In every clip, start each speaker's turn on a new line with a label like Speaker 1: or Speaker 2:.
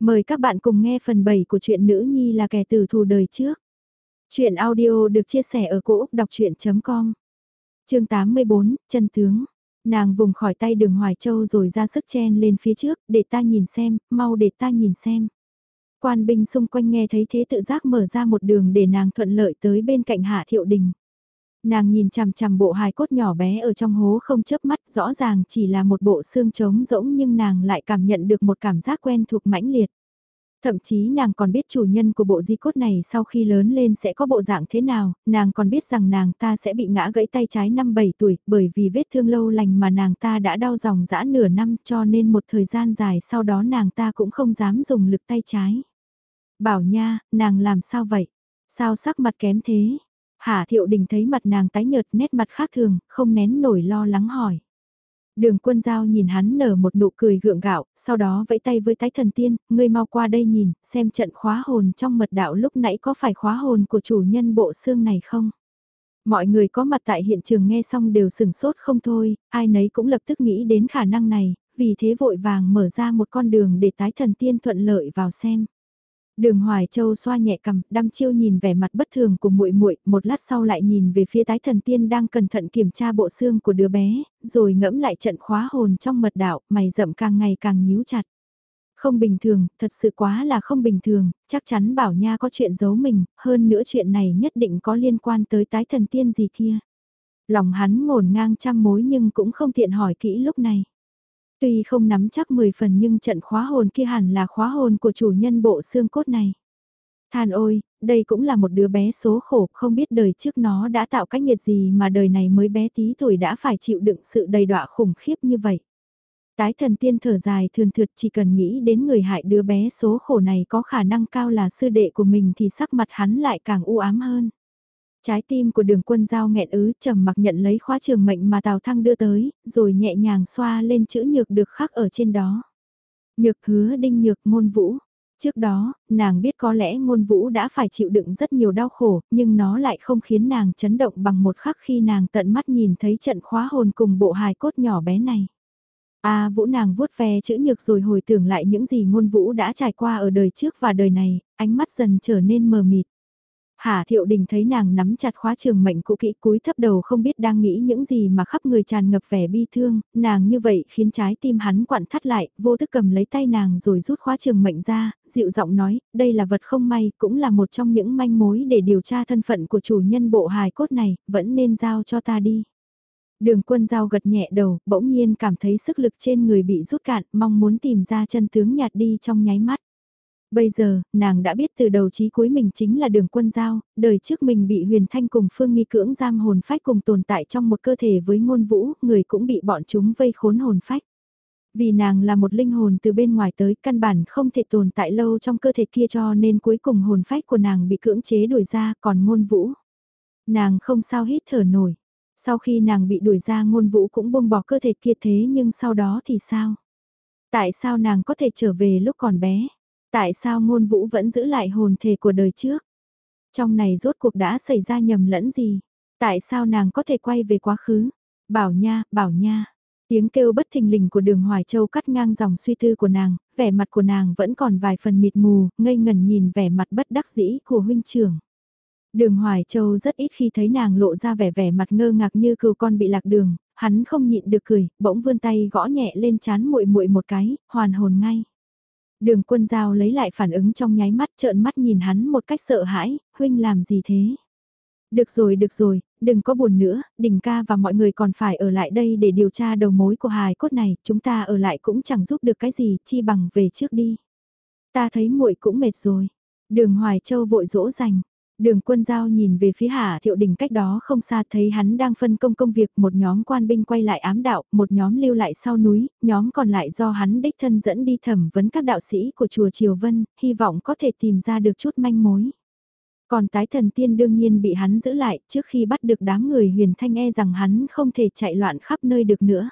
Speaker 1: Mời các bạn cùng nghe phần 7 của truyện Nữ Nhi là kẻ tử thù đời trước. Chuyện audio được chia sẻ ở cỗ đọc chuyện.com Chương 84, chân tướng. Nàng vùng khỏi tay đường Hoài Châu rồi ra sức chen lên phía trước, để ta nhìn xem, mau để ta nhìn xem. Quan binh xung quanh nghe thấy thế tự giác mở ra một đường để nàng thuận lợi tới bên cạnh Hạ Thiệu Đình. Nàng nhìn chằm chằm bộ hài cốt nhỏ bé ở trong hố không chớp mắt rõ ràng chỉ là một bộ xương trống rỗng nhưng nàng lại cảm nhận được một cảm giác quen thuộc mãnh liệt. Thậm chí nàng còn biết chủ nhân của bộ di cốt này sau khi lớn lên sẽ có bộ dạng thế nào, nàng còn biết rằng nàng ta sẽ bị ngã gãy tay trái năm 7 tuổi bởi vì vết thương lâu lành mà nàng ta đã đau dòng dã nửa năm cho nên một thời gian dài sau đó nàng ta cũng không dám dùng lực tay trái. Bảo nha, nàng làm sao vậy? Sao sắc mặt kém thế? Hà Thiệu Đình thấy mặt nàng tái nhợt nét mặt khác thường, không nén nổi lo lắng hỏi. Đường quân giao nhìn hắn nở một nụ cười gượng gạo, sau đó vẫy tay với tái thần tiên, ngươi mau qua đây nhìn, xem trận khóa hồn trong mật đạo lúc nãy có phải khóa hồn của chủ nhân bộ xương này không? Mọi người có mặt tại hiện trường nghe xong đều sừng sốt không thôi, ai nấy cũng lập tức nghĩ đến khả năng này, vì thế vội vàng mở ra một con đường để tái thần tiên thuận lợi vào xem. Đường Hoài Châu xoa nhẹ cầm, đăm chiêu nhìn vẻ mặt bất thường của muội muội, một lát sau lại nhìn về phía tái thần tiên đang cẩn thận kiểm tra bộ xương của đứa bé, rồi ngẫm lại trận khóa hồn trong mật đạo, mày rậm càng ngày càng nhíu chặt. Không bình thường, thật sự quá là không bình thường, chắc chắn bảo nha có chuyện giấu mình, hơn nữa chuyện này nhất định có liên quan tới tái thần tiên gì kia. Lòng hắn ngổn ngang trăm mối nhưng cũng không tiện hỏi kỹ lúc này. Tuy không nắm chắc 10 phần nhưng trận khóa hồn kia hẳn là khóa hồn của chủ nhân bộ xương cốt này. Than ôi, đây cũng là một đứa bé số khổ, không biết đời trước nó đã tạo cách nghiệt gì mà đời này mới bé tí tuổi đã phải chịu đựng sự đầy đọa khủng khiếp như vậy. Tái thần tiên thở dài thường thượt chỉ cần nghĩ đến người hại đứa bé số khổ này có khả năng cao là sư đệ của mình thì sắc mặt hắn lại càng u ám hơn. Trái tim của đường quân giao nghẹn ứ trầm mặc nhận lấy khóa trường mệnh mà Tào Thăng đưa tới, rồi nhẹ nhàng xoa lên chữ nhược được khắc ở trên đó. Nhược hứa đinh nhược ngôn vũ. Trước đó, nàng biết có lẽ ngôn vũ đã phải chịu đựng rất nhiều đau khổ, nhưng nó lại không khiến nàng chấn động bằng một khắc khi nàng tận mắt nhìn thấy trận khóa hồn cùng bộ hài cốt nhỏ bé này. A vũ nàng vuốt ve chữ nhược rồi hồi tưởng lại những gì ngôn vũ đã trải qua ở đời trước và đời này, ánh mắt dần trở nên mờ mịt. Hà Thiệu Đình thấy nàng nắm chặt khóa trường mệnh cũ kỹ cúi thấp đầu không biết đang nghĩ những gì mà khắp người tràn ngập vẻ bi thương, nàng như vậy khiến trái tim hắn quặn thắt lại, vô thức cầm lấy tay nàng rồi rút khóa trường mệnh ra, dịu giọng nói, đây là vật không may, cũng là một trong những manh mối để điều tra thân phận của chủ nhân bộ hài cốt này, vẫn nên giao cho ta đi. Đường quân giao gật nhẹ đầu, bỗng nhiên cảm thấy sức lực trên người bị rút cạn, mong muốn tìm ra chân tướng nhạt đi trong nháy mắt. Bây giờ, nàng đã biết từ đầu chí cuối mình chính là đường quân giao, đời trước mình bị huyền thanh cùng phương nghi cưỡng giam hồn phách cùng tồn tại trong một cơ thể với ngôn vũ, người cũng bị bọn chúng vây khốn hồn phách. Vì nàng là một linh hồn từ bên ngoài tới căn bản không thể tồn tại lâu trong cơ thể kia cho nên cuối cùng hồn phách của nàng bị cưỡng chế đuổi ra còn ngôn vũ. Nàng không sao hít thở nổi. Sau khi nàng bị đuổi ra ngôn vũ cũng buông bỏ cơ thể kia thế nhưng sau đó thì sao? Tại sao nàng có thể trở về lúc còn bé? Tại sao ngôn vũ vẫn giữ lại hồn thể của đời trước? Trong này rốt cuộc đã xảy ra nhầm lẫn gì? Tại sao nàng có thể quay về quá khứ? Bảo nha, bảo nha. Tiếng kêu bất thình lình của đường Hoài Châu cắt ngang dòng suy tư của nàng, vẻ mặt của nàng vẫn còn vài phần mịt mù, ngây ngần nhìn vẻ mặt bất đắc dĩ của huynh trưởng. Đường Hoài Châu rất ít khi thấy nàng lộ ra vẻ vẻ mặt ngơ ngác như cừu con bị lạc đường, hắn không nhịn được cười, bỗng vươn tay gõ nhẹ lên chán muội muội một cái, hoàn hồn ngay. Đường quân giao lấy lại phản ứng trong nháy mắt trợn mắt nhìn hắn một cách sợ hãi, huynh làm gì thế? Được rồi được rồi, đừng có buồn nữa, đình ca và mọi người còn phải ở lại đây để điều tra đầu mối của hài cốt này, chúng ta ở lại cũng chẳng giúp được cái gì, chi bằng về trước đi. Ta thấy muội cũng mệt rồi. Đường Hoài Châu vội dỗ dành. Đường quân giao nhìn về phía Hà Thiệu Đình cách đó không xa thấy hắn đang phân công công việc một nhóm quan binh quay lại ám đạo, một nhóm lưu lại sau núi, nhóm còn lại do hắn đích thân dẫn đi thẩm vấn các đạo sĩ của chùa Triều Vân, hy vọng có thể tìm ra được chút manh mối. Còn tái thần tiên đương nhiên bị hắn giữ lại trước khi bắt được đám người huyền thanh e rằng hắn không thể chạy loạn khắp nơi được nữa.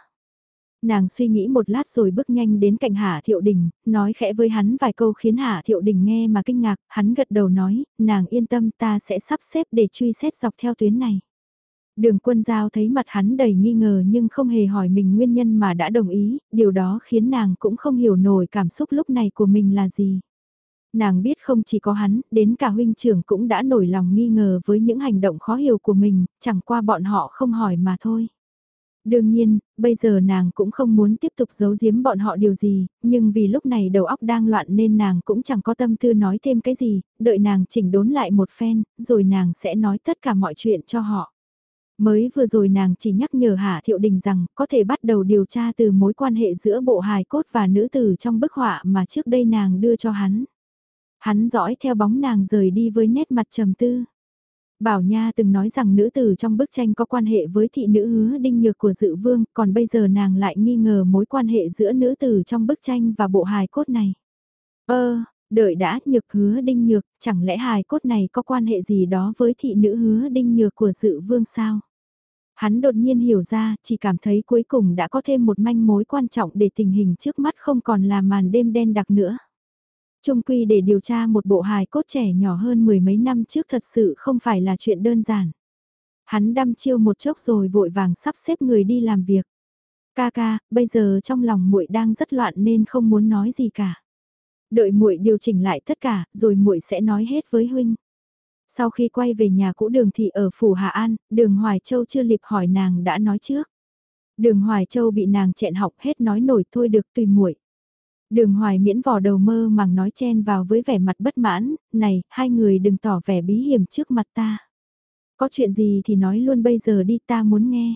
Speaker 1: Nàng suy nghĩ một lát rồi bước nhanh đến cạnh Hạ Thiệu Đình, nói khẽ với hắn vài câu khiến Hạ Thiệu Đình nghe mà kinh ngạc, hắn gật đầu nói, nàng yên tâm ta sẽ sắp xếp để truy xét dọc theo tuyến này. Đường quân giao thấy mặt hắn đầy nghi ngờ nhưng không hề hỏi mình nguyên nhân mà đã đồng ý, điều đó khiến nàng cũng không hiểu nổi cảm xúc lúc này của mình là gì. Nàng biết không chỉ có hắn, đến cả huynh trưởng cũng đã nổi lòng nghi ngờ với những hành động khó hiểu của mình, chẳng qua bọn họ không hỏi mà thôi. Đương nhiên, bây giờ nàng cũng không muốn tiếp tục giấu giếm bọn họ điều gì, nhưng vì lúc này đầu óc đang loạn nên nàng cũng chẳng có tâm tư nói thêm cái gì, đợi nàng chỉnh đốn lại một phen, rồi nàng sẽ nói tất cả mọi chuyện cho họ. Mới vừa rồi nàng chỉ nhắc nhở Hạ Thiệu Đình rằng có thể bắt đầu điều tra từ mối quan hệ giữa bộ hài cốt và nữ tử trong bức họa mà trước đây nàng đưa cho hắn. Hắn dõi theo bóng nàng rời đi với nét mặt trầm tư. Bảo Nha từng nói rằng nữ tử trong bức tranh có quan hệ với thị nữ hứa đinh nhược của dự vương, còn bây giờ nàng lại nghi ngờ mối quan hệ giữa nữ tử trong bức tranh và bộ hài cốt này. Ơ, đợi đã nhược hứa đinh nhược, chẳng lẽ hài cốt này có quan hệ gì đó với thị nữ hứa đinh nhược của dự vương sao? Hắn đột nhiên hiểu ra, chỉ cảm thấy cuối cùng đã có thêm một manh mối quan trọng để tình hình trước mắt không còn là màn đêm đen đặc nữa. Trung quy để điều tra một bộ hài cốt trẻ nhỏ hơn mười mấy năm trước thật sự không phải là chuyện đơn giản. Hắn đăm chiêu một chốc rồi vội vàng sắp xếp người đi làm việc. Ca ca, bây giờ trong lòng muội đang rất loạn nên không muốn nói gì cả. Đợi muội điều chỉnh lại tất cả, rồi muội sẽ nói hết với huynh. Sau khi quay về nhà cũ đường thị ở phủ Hà An, đường Hoài Châu chưa liệp hỏi nàng đã nói trước. Đường Hoài Châu bị nàng chẹn học hết nói nổi thôi được tùy muội. Đường hoài miễn vò đầu mơ màng nói chen vào với vẻ mặt bất mãn, này, hai người đừng tỏ vẻ bí hiểm trước mặt ta. Có chuyện gì thì nói luôn bây giờ đi ta muốn nghe.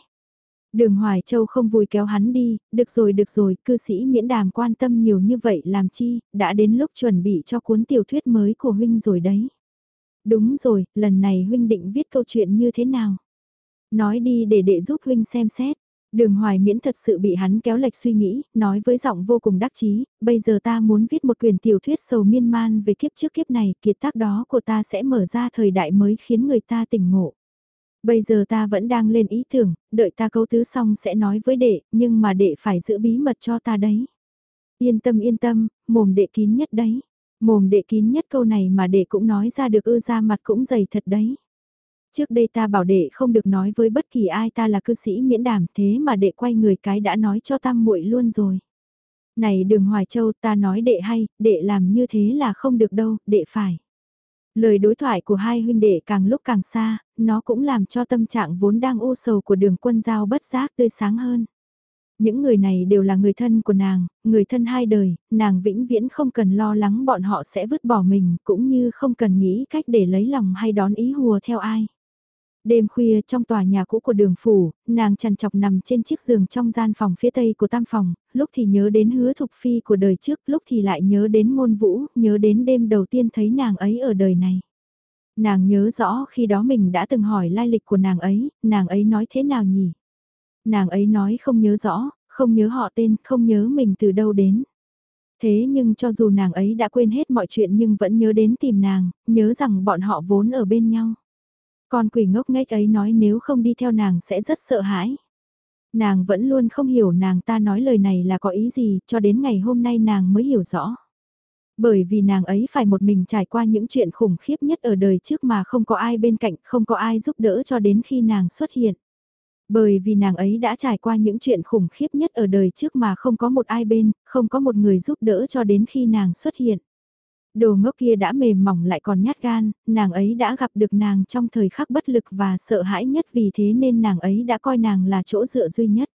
Speaker 1: Đường Hoài Châu không vui kéo hắn đi, được rồi được rồi, cư sĩ miễn đàm quan tâm nhiều như vậy làm chi, đã đến lúc chuẩn bị cho cuốn tiểu thuyết mới của huynh rồi đấy. Đúng rồi, lần này huynh định viết câu chuyện như thế nào? Nói đi để đệ giúp huynh xem xét. Đường hoài miễn thật sự bị hắn kéo lệch suy nghĩ, nói với giọng vô cùng đắc chí, bây giờ ta muốn viết một quyển tiểu thuyết sầu miên man về kiếp trước kiếp này, kiệt tác đó của ta sẽ mở ra thời đại mới khiến người ta tỉnh ngộ. Bây giờ ta vẫn đang lên ý tưởng, đợi ta cấu tứ xong sẽ nói với đệ, nhưng mà đệ phải giữ bí mật cho ta đấy. Yên tâm yên tâm, mồm đệ kín nhất đấy. Mồm đệ kín nhất câu này mà đệ cũng nói ra được ư ra mặt cũng dày thật đấy. Trước đây ta bảo đệ không được nói với bất kỳ ai ta là cư sĩ miễn đảm thế mà đệ quay người cái đã nói cho tam muội luôn rồi. Này đường Hoài Châu ta nói đệ hay, đệ làm như thế là không được đâu, đệ phải. Lời đối thoại của hai huynh đệ càng lúc càng xa, nó cũng làm cho tâm trạng vốn đang u sầu của đường quân giao bất giác tươi sáng hơn. Những người này đều là người thân của nàng, người thân hai đời, nàng vĩnh viễn không cần lo lắng bọn họ sẽ vứt bỏ mình, cũng như không cần nghĩ cách để lấy lòng hay đón ý hùa theo ai. Đêm khuya trong tòa nhà cũ của đường phủ, nàng chằn chọc nằm trên chiếc giường trong gian phòng phía tây của tam phòng, lúc thì nhớ đến hứa thục phi của đời trước, lúc thì lại nhớ đến ngôn vũ, nhớ đến đêm đầu tiên thấy nàng ấy ở đời này. Nàng nhớ rõ khi đó mình đã từng hỏi lai lịch của nàng ấy, nàng ấy nói thế nào nhỉ? Nàng ấy nói không nhớ rõ, không nhớ họ tên, không nhớ mình từ đâu đến. Thế nhưng cho dù nàng ấy đã quên hết mọi chuyện nhưng vẫn nhớ đến tìm nàng, nhớ rằng bọn họ vốn ở bên nhau. Con quỷ ngốc nghếch ấy nói nếu không đi theo nàng sẽ rất sợ hãi. Nàng vẫn luôn không hiểu nàng ta nói lời này là có ý gì, cho đến ngày hôm nay nàng mới hiểu rõ. Bởi vì nàng ấy phải một mình trải qua những chuyện khủng khiếp nhất ở đời trước mà không có ai bên cạnh, không có ai giúp đỡ cho đến khi nàng xuất hiện. Bởi vì nàng ấy đã trải qua những chuyện khủng khiếp nhất ở đời trước mà không có một ai bên, không có một người giúp đỡ cho đến khi nàng xuất hiện. Đồ ngốc kia đã mềm mỏng lại còn nhát gan, nàng ấy đã gặp được nàng trong thời khắc bất lực và sợ hãi nhất vì thế nên nàng ấy đã coi nàng là chỗ dựa duy nhất.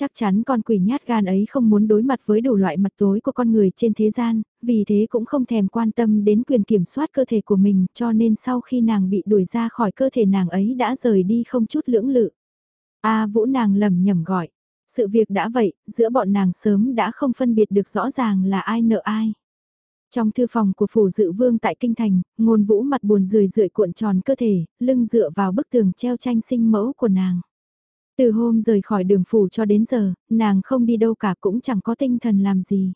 Speaker 1: Chắc chắn con quỷ nhát gan ấy không muốn đối mặt với đủ loại mặt tối của con người trên thế gian, vì thế cũng không thèm quan tâm đến quyền kiểm soát cơ thể của mình cho nên sau khi nàng bị đuổi ra khỏi cơ thể nàng ấy đã rời đi không chút lưỡng lự. A vũ nàng lầm nhầm gọi. Sự việc đã vậy, giữa bọn nàng sớm đã không phân biệt được rõ ràng là ai nợ ai. Trong thư phòng của phủ dự vương tại Kinh Thành, ngôn vũ mặt buồn rười rượi cuộn tròn cơ thể, lưng dựa vào bức tường treo tranh sinh mẫu của nàng. Từ hôm rời khỏi đường phủ cho đến giờ, nàng không đi đâu cả cũng chẳng có tinh thần làm gì.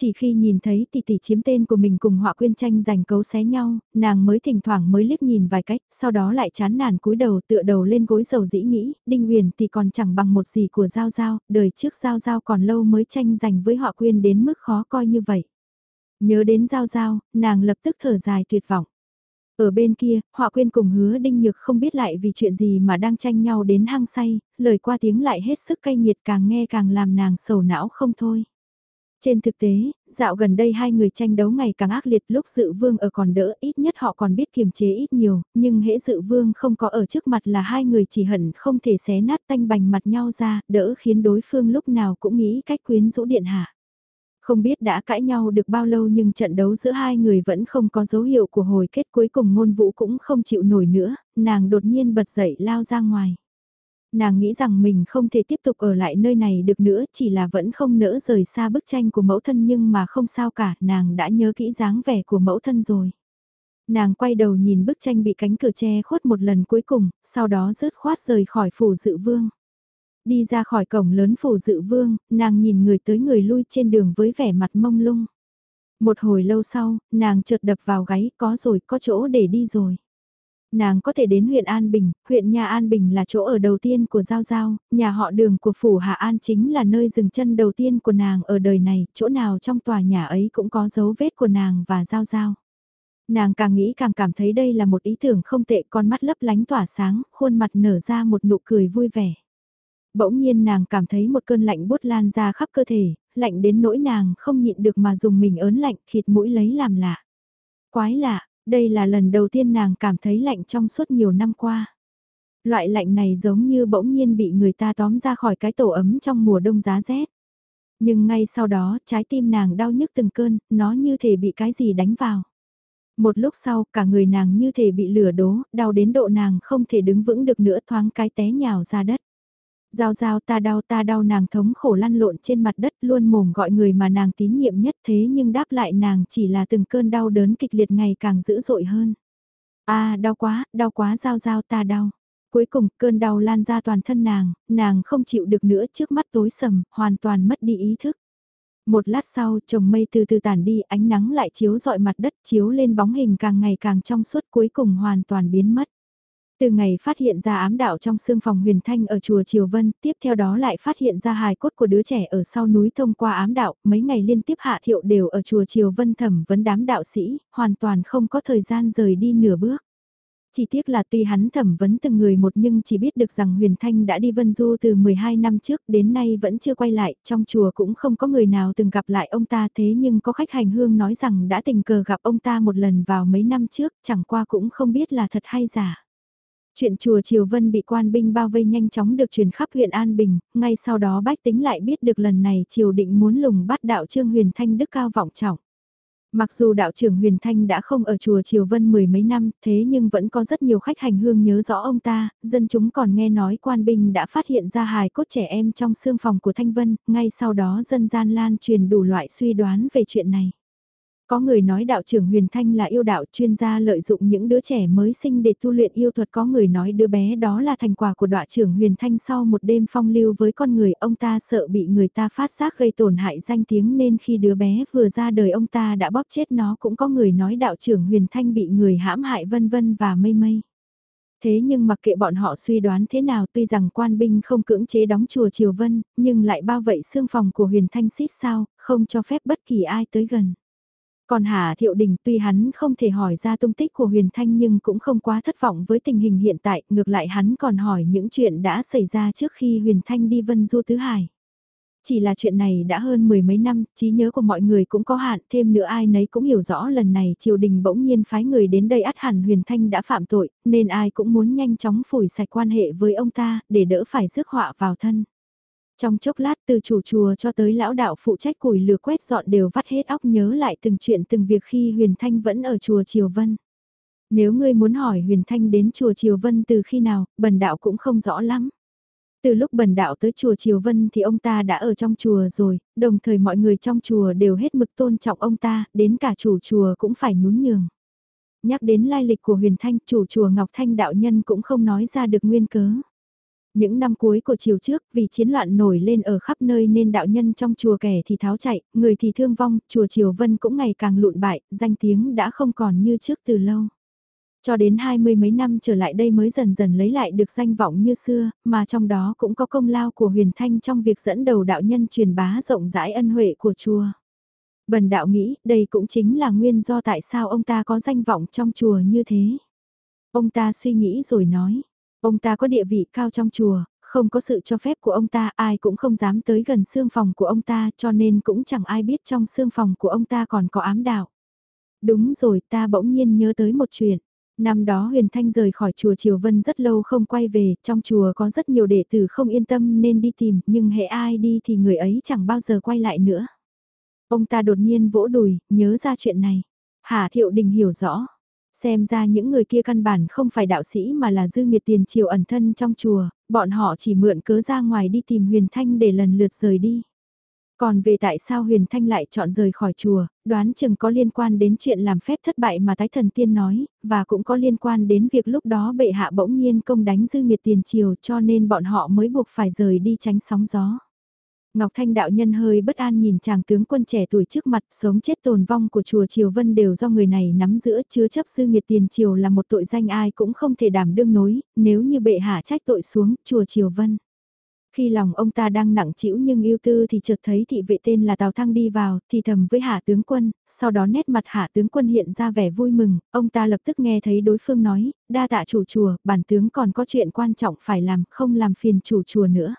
Speaker 1: Chỉ khi nhìn thấy tỷ tỷ chiếm tên của mình cùng họa quyên tranh giành cấu xé nhau, nàng mới thỉnh thoảng mới liếc nhìn vài cách, sau đó lại chán nản cúi đầu tựa đầu lên gối dầu dĩ nghĩ, Đinh Huyền thì còn chẳng bằng một gì của Giao Giao, đời trước Giao Giao còn lâu mới tranh giành với họa quyên đến mức khó coi như vậy. Nhớ đến Giao Giao, nàng lập tức thở dài tuyệt vọng. Ở bên kia, họa quyên cùng hứa đinh nhược không biết lại vì chuyện gì mà đang tranh nhau đến hang say, lời qua tiếng lại hết sức cay nghiệt càng nghe càng làm nàng sầu não không thôi. Trên thực tế, dạo gần đây hai người tranh đấu ngày càng ác liệt lúc dự vương ở còn đỡ ít nhất họ còn biết kiềm chế ít nhiều, nhưng hễ dự vương không có ở trước mặt là hai người chỉ hận không thể xé nát tanh bành mặt nhau ra, đỡ khiến đối phương lúc nào cũng nghĩ cách quyến rũ điện hạ. Không biết đã cãi nhau được bao lâu nhưng trận đấu giữa hai người vẫn không có dấu hiệu của hồi kết cuối cùng ngôn vũ cũng không chịu nổi nữa, nàng đột nhiên bật dậy lao ra ngoài. Nàng nghĩ rằng mình không thể tiếp tục ở lại nơi này được nữa chỉ là vẫn không nỡ rời xa bức tranh của mẫu thân nhưng mà không sao cả, nàng đã nhớ kỹ dáng vẻ của mẫu thân rồi. Nàng quay đầu nhìn bức tranh bị cánh cửa che khuất một lần cuối cùng, sau đó rớt khoát rời khỏi phủ dự vương. Đi ra khỏi cổng lớn phủ dự vương, nàng nhìn người tới người lui trên đường với vẻ mặt mông lung. Một hồi lâu sau, nàng chợt đập vào gáy, có rồi, có chỗ để đi rồi. Nàng có thể đến huyện An Bình, huyện nhà An Bình là chỗ ở đầu tiên của Giao Giao, nhà họ đường của Phủ Hạ An chính là nơi dừng chân đầu tiên của nàng ở đời này, chỗ nào trong tòa nhà ấy cũng có dấu vết của nàng và Giao Giao. Nàng càng nghĩ càng cảm thấy đây là một ý tưởng không tệ con mắt lấp lánh tỏa sáng, khuôn mặt nở ra một nụ cười vui vẻ. Bỗng nhiên nàng cảm thấy một cơn lạnh bút lan ra khắp cơ thể, lạnh đến nỗi nàng không nhịn được mà dùng mình ớn lạnh khịt mũi lấy làm lạ. Quái lạ, đây là lần đầu tiên nàng cảm thấy lạnh trong suốt nhiều năm qua. Loại lạnh này giống như bỗng nhiên bị người ta tóm ra khỏi cái tổ ấm trong mùa đông giá rét. Nhưng ngay sau đó trái tim nàng đau nhức từng cơn, nó như thể bị cái gì đánh vào. Một lúc sau cả người nàng như thể bị lửa đố, đau đến độ nàng không thể đứng vững được nữa thoáng cái té nhào ra đất. Giao giao ta đau ta đau nàng thống khổ lăn lộn trên mặt đất luôn mồm gọi người mà nàng tín nhiệm nhất thế nhưng đáp lại nàng chỉ là từng cơn đau đớn kịch liệt ngày càng dữ dội hơn. a đau quá, đau quá giao giao ta đau. Cuối cùng cơn đau lan ra toàn thân nàng, nàng không chịu được nữa trước mắt tối sầm, hoàn toàn mất đi ý thức. Một lát sau, chồng mây từ từ tản đi, ánh nắng lại chiếu dọi mặt đất, chiếu lên bóng hình càng ngày càng trong suốt cuối cùng hoàn toàn biến mất. Từ ngày phát hiện ra ám đạo trong xương phòng huyền thanh ở chùa Triều Vân, tiếp theo đó lại phát hiện ra hài cốt của đứa trẻ ở sau núi thông qua ám đạo, mấy ngày liên tiếp hạ thiệu đều ở chùa Triều Vân thẩm vấn đám đạo sĩ, hoàn toàn không có thời gian rời đi nửa bước. Chỉ tiếc là tuy hắn thẩm vấn từng người một nhưng chỉ biết được rằng Huyền Thanh đã đi Vân Du từ 12 năm trước đến nay vẫn chưa quay lại, trong chùa cũng không có người nào từng gặp lại ông ta thế nhưng có khách hành hương nói rằng đã tình cờ gặp ông ta một lần vào mấy năm trước, chẳng qua cũng không biết là thật hay giả. Chuyện chùa Triều Vân bị quan binh bao vây nhanh chóng được truyền khắp huyện An Bình, ngay sau đó bách tính lại biết được lần này triều định muốn lùng bắt đạo trương huyền thanh đức cao vọng trọng. Mặc dù đạo trưởng Huyền Thanh đã không ở chùa Triều Vân mười mấy năm, thế nhưng vẫn có rất nhiều khách hành hương nhớ rõ ông ta, dân chúng còn nghe nói quan binh đã phát hiện ra hài cốt trẻ em trong xương phòng của Thanh Vân, ngay sau đó dân gian lan truyền đủ loại suy đoán về chuyện này. Có người nói đạo trưởng Huyền Thanh là yêu đạo chuyên gia lợi dụng những đứa trẻ mới sinh để tu luyện yêu thuật có người nói đứa bé đó là thành quả của đạo trưởng Huyền Thanh sau một đêm phong lưu với con người ông ta sợ bị người ta phát giác gây tổn hại danh tiếng nên khi đứa bé vừa ra đời ông ta đã bóp chết nó cũng có người nói đạo trưởng Huyền Thanh bị người hãm hại vân vân và mây mây. Thế nhưng mặc kệ bọn họ suy đoán thế nào tuy rằng quan binh không cưỡng chế đóng chùa Triều Vân, nhưng lại bao vậy xương phòng của huyền thanh xít sao, không cho phép bất kỳ ai tới gần. Còn Hà Thiệu Đình tuy hắn không thể hỏi ra tung tích của Huyền Thanh nhưng cũng không quá thất vọng với tình hình hiện tại, ngược lại hắn còn hỏi những chuyện đã xảy ra trước khi Huyền Thanh đi Vân Du Tứ Hải. Chỉ là chuyện này đã hơn mười mấy năm, trí nhớ của mọi người cũng có hạn, thêm nữa ai nấy cũng hiểu rõ lần này triều đình bỗng nhiên phái người đến đây át hẳn Huyền Thanh đã phạm tội, nên ai cũng muốn nhanh chóng phủi sạch quan hệ với ông ta, để đỡ phải rước họa vào thân. Trong chốc lát từ chủ chùa cho tới lão đạo phụ trách củi lửa quét dọn đều vắt hết óc nhớ lại từng chuyện từng việc khi Huyền Thanh vẫn ở chùa Triều Vân. Nếu ngươi muốn hỏi Huyền Thanh đến chùa Triều Vân từ khi nào, bần đạo cũng không rõ lắm. Từ lúc bần đạo tới chùa Triều Vân thì ông ta đã ở trong chùa rồi, đồng thời mọi người trong chùa đều hết mực tôn trọng ông ta, đến cả chủ chùa cũng phải nhún nhường. Nhắc đến lai lịch của huyền thanh, chủ chùa Ngọc Thanh đạo nhân cũng không nói ra được nguyên cớ. Những năm cuối của chiều trước, vì chiến loạn nổi lên ở khắp nơi nên đạo nhân trong chùa kẻ thì tháo chạy, người thì thương vong, chùa Triều Vân cũng ngày càng lụn bại, danh tiếng đã không còn như trước từ lâu. Cho đến hai mươi mấy năm trở lại đây mới dần dần lấy lại được danh vọng như xưa, mà trong đó cũng có công lao của Huyền Thanh trong việc dẫn đầu đạo nhân truyền bá rộng rãi ân huệ của chùa. Bần đạo nghĩ đây cũng chính là nguyên do tại sao ông ta có danh vọng trong chùa như thế. Ông ta suy nghĩ rồi nói, ông ta có địa vị cao trong chùa, không có sự cho phép của ông ta ai cũng không dám tới gần xương phòng của ông ta cho nên cũng chẳng ai biết trong xương phòng của ông ta còn có ám đạo. Đúng rồi ta bỗng nhiên nhớ tới một chuyện. Năm đó Huyền Thanh rời khỏi chùa Triều Vân rất lâu không quay về, trong chùa có rất nhiều đệ tử không yên tâm nên đi tìm, nhưng hệ ai đi thì người ấy chẳng bao giờ quay lại nữa. Ông ta đột nhiên vỗ đùi, nhớ ra chuyện này. Hà Thiệu Đình hiểu rõ. Xem ra những người kia căn bản không phải đạo sĩ mà là dư nghiệt tiền triều ẩn thân trong chùa, bọn họ chỉ mượn cớ ra ngoài đi tìm Huyền Thanh để lần lượt rời đi. Còn về tại sao Huyền Thanh lại chọn rời khỏi chùa, đoán chừng có liên quan đến chuyện làm phép thất bại mà tái thần tiên nói, và cũng có liên quan đến việc lúc đó bệ hạ bỗng nhiên công đánh dư nghiệt tiền triều cho nên bọn họ mới buộc phải rời đi tránh sóng gió. Ngọc Thanh đạo nhân hơi bất an nhìn chàng tướng quân trẻ tuổi trước mặt, sống chết tồn vong của chùa Triều Vân đều do người này nắm giữa chứa chấp sư nghiệt tiền triều là một tội danh ai cũng không thể đảm đương nối, nếu như bệ hạ trách tội xuống chùa Triều Vân. Khi lòng ông ta đang nặng trĩu nhưng yêu tư thì chợt thấy thị vệ tên là Tào Thăng đi vào, thì thầm với hạ tướng quân, sau đó nét mặt hạ tướng quân hiện ra vẻ vui mừng, ông ta lập tức nghe thấy đối phương nói, đa tạ chủ chùa, bản tướng còn có chuyện quan trọng phải làm, không làm phiền chủ chùa nữa.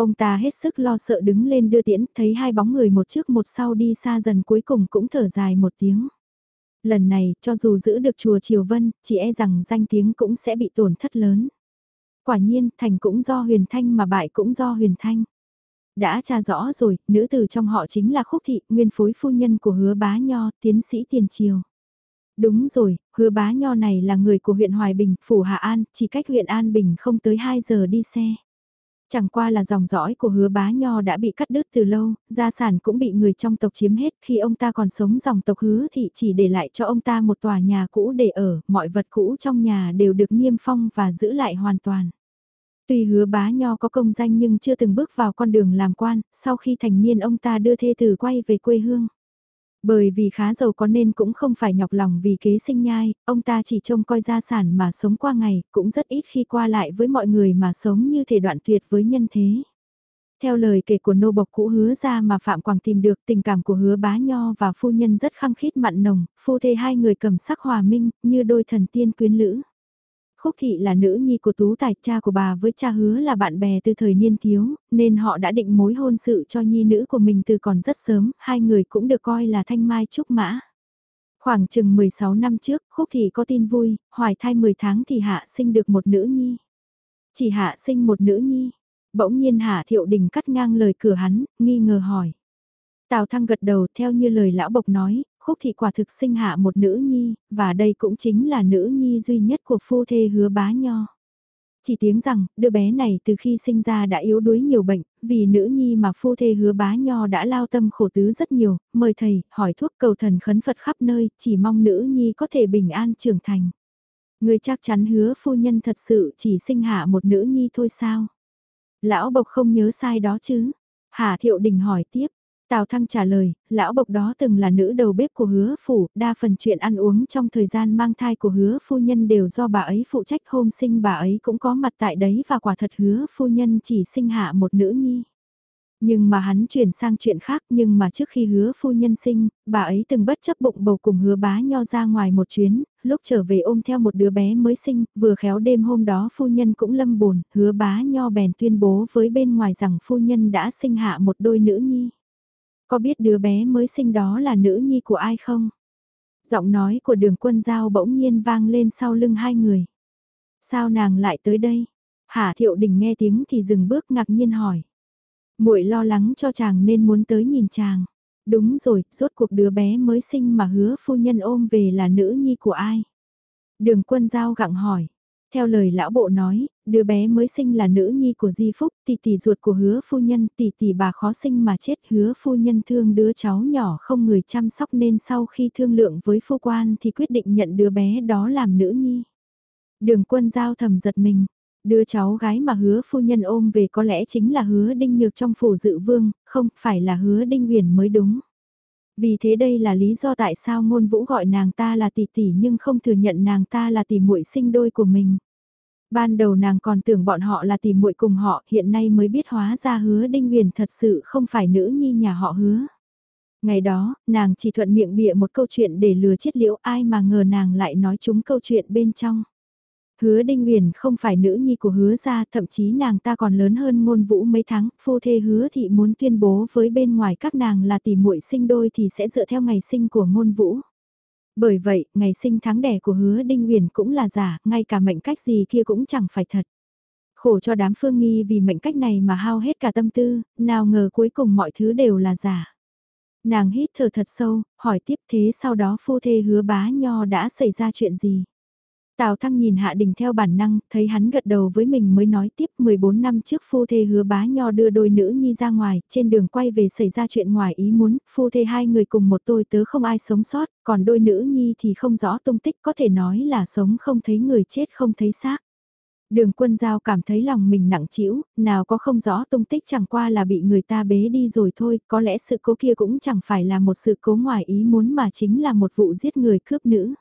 Speaker 1: Ông ta hết sức lo sợ đứng lên đưa tiễn, thấy hai bóng người một trước một sau đi xa dần cuối cùng cũng thở dài một tiếng. Lần này, cho dù giữ được chùa Triều Vân, chỉ e rằng danh tiếng cũng sẽ bị tổn thất lớn. Quả nhiên, thành cũng do huyền thanh mà bại cũng do huyền thanh. Đã tra rõ rồi, nữ tử trong họ chính là Khúc Thị, nguyên phối phu nhân của hứa bá nho, tiến sĩ tiền triều. Đúng rồi, hứa bá nho này là người của huyện Hoài Bình, Phủ Hà An, chỉ cách huyện An Bình không tới 2 giờ đi xe. Chẳng qua là dòng dõi của hứa bá nho đã bị cắt đứt từ lâu, gia sản cũng bị người trong tộc chiếm hết khi ông ta còn sống dòng tộc hứa thì chỉ để lại cho ông ta một tòa nhà cũ để ở, mọi vật cũ trong nhà đều được niêm phong và giữ lại hoàn toàn. Tuy hứa bá nho có công danh nhưng chưa từng bước vào con đường làm quan, sau khi thành niên ông ta đưa thê tử quay về quê hương. Bởi vì khá giàu có nên cũng không phải nhọc lòng vì kế sinh nhai, ông ta chỉ trông coi gia sản mà sống qua ngày, cũng rất ít khi qua lại với mọi người mà sống như thể đoạn tuyệt với nhân thế. Theo lời kể của nô bộc cũ hứa ra mà Phạm Quảng tìm được tình cảm của hứa bá nho và phu nhân rất khăng khít mặn nồng, phu thê hai người cầm sắc hòa minh, như đôi thần tiên quyến lữ. Khúc thị là nữ nhi của tú tài cha của bà với cha hứa là bạn bè từ thời niên thiếu, nên họ đã định mối hôn sự cho nhi nữ của mình từ còn rất sớm, hai người cũng được coi là thanh mai trúc mã. Khoảng chừng 16 năm trước, Khúc thị có tin vui, hoài thai 10 tháng thì hạ sinh được một nữ nhi. Chỉ hạ sinh một nữ nhi. Bỗng nhiên hạ thiệu đình cắt ngang lời cửa hắn, nghi ngờ hỏi. Tào thăng gật đầu theo như lời lão bộc nói, khúc thị quả thực sinh hạ một nữ nhi, và đây cũng chính là nữ nhi duy nhất của phu thê hứa bá nho. Chỉ tiếng rằng, đứa bé này từ khi sinh ra đã yếu đuối nhiều bệnh, vì nữ nhi mà phu thê hứa bá nho đã lao tâm khổ tứ rất nhiều, mời thầy, hỏi thuốc cầu thần khấn Phật khắp nơi, chỉ mong nữ nhi có thể bình an trưởng thành. Người chắc chắn hứa phu nhân thật sự chỉ sinh hạ một nữ nhi thôi sao? Lão bộc không nhớ sai đó chứ? Hà Thiệu Đình hỏi tiếp, Tào Thăng trả lời, lão bộc đó từng là nữ đầu bếp của hứa phủ, đa phần chuyện ăn uống trong thời gian mang thai của hứa phu nhân đều do bà ấy phụ trách hôm sinh bà ấy cũng có mặt tại đấy và quả thật hứa phu nhân chỉ sinh hạ một nữ nhi. Nhưng mà hắn chuyển sang chuyện khác nhưng mà trước khi hứa phu nhân sinh, bà ấy từng bất chấp bụng bầu cùng hứa bá nho ra ngoài một chuyến, lúc trở về ôm theo một đứa bé mới sinh, vừa khéo đêm hôm đó phu nhân cũng lâm bồn, hứa bá nho bèn tuyên bố với bên ngoài rằng phu nhân đã sinh hạ một đôi nữ nhi. Có biết đứa bé mới sinh đó là nữ nhi của ai không? Giọng nói của đường quân giao bỗng nhiên vang lên sau lưng hai người. Sao nàng lại tới đây? Hà thiệu đình nghe tiếng thì dừng bước ngạc nhiên hỏi. muội lo lắng cho chàng nên muốn tới nhìn chàng. Đúng rồi, rốt cuộc đứa bé mới sinh mà hứa phu nhân ôm về là nữ nhi của ai? Đường quân giao gặng hỏi. Theo lời lão bộ nói, đứa bé mới sinh là nữ nhi của Di Phúc, tỷ tỷ ruột của hứa phu nhân, tỷ tỷ bà khó sinh mà chết hứa phu nhân thương đứa cháu nhỏ không người chăm sóc nên sau khi thương lượng với phu quan thì quyết định nhận đứa bé đó làm nữ nhi. Đường quân giao thầm giật mình, đứa cháu gái mà hứa phu nhân ôm về có lẽ chính là hứa đinh nhược trong phủ dự vương, không phải là hứa đinh huyền mới đúng. Vì thế đây là lý do tại sao ngôn vũ gọi nàng ta là tỷ tỷ nhưng không thừa nhận nàng ta là tỷ muội sinh đôi của mình. Ban đầu nàng còn tưởng bọn họ là tỷ muội cùng họ, hiện nay mới biết hóa ra hứa đinh Nguyền thật sự không phải nữ nhi nhà họ hứa. Ngày đó, nàng chỉ thuận miệng bịa một câu chuyện để lừa chết liễu ai mà ngờ nàng lại nói chúng câu chuyện bên trong. Hứa Đinh Nguyền không phải nữ nhi của hứa gia, thậm chí nàng ta còn lớn hơn ngôn vũ mấy tháng, phu thê hứa thị muốn tuyên bố với bên ngoài các nàng là tỷ muội sinh đôi thì sẽ dựa theo ngày sinh của ngôn vũ. Bởi vậy, ngày sinh tháng đẻ của hứa Đinh Nguyền cũng là giả, ngay cả mệnh cách gì kia cũng chẳng phải thật. Khổ cho đám phương nghi vì mệnh cách này mà hao hết cả tâm tư, nào ngờ cuối cùng mọi thứ đều là giả. Nàng hít thở thật sâu, hỏi tiếp thế sau đó phu thê hứa bá nho đã xảy ra chuyện gì? Tào Thăng nhìn Hạ Đình theo bản năng, thấy hắn gật đầu với mình mới nói tiếp 14 năm trước phu thê hứa bá nho đưa đôi nữ nhi ra ngoài, trên đường quay về xảy ra chuyện ngoài ý muốn, phu thê hai người cùng một tôi tớ không ai sống sót, còn đôi nữ nhi thì không rõ tung tích có thể nói là sống không thấy người chết không thấy xác. Đường quân giao cảm thấy lòng mình nặng trĩu, nào có không rõ tung tích chẳng qua là bị người ta bế đi rồi thôi, có lẽ sự cố kia cũng chẳng phải là một sự cố ngoài ý muốn mà chính là một vụ giết người cướp nữ.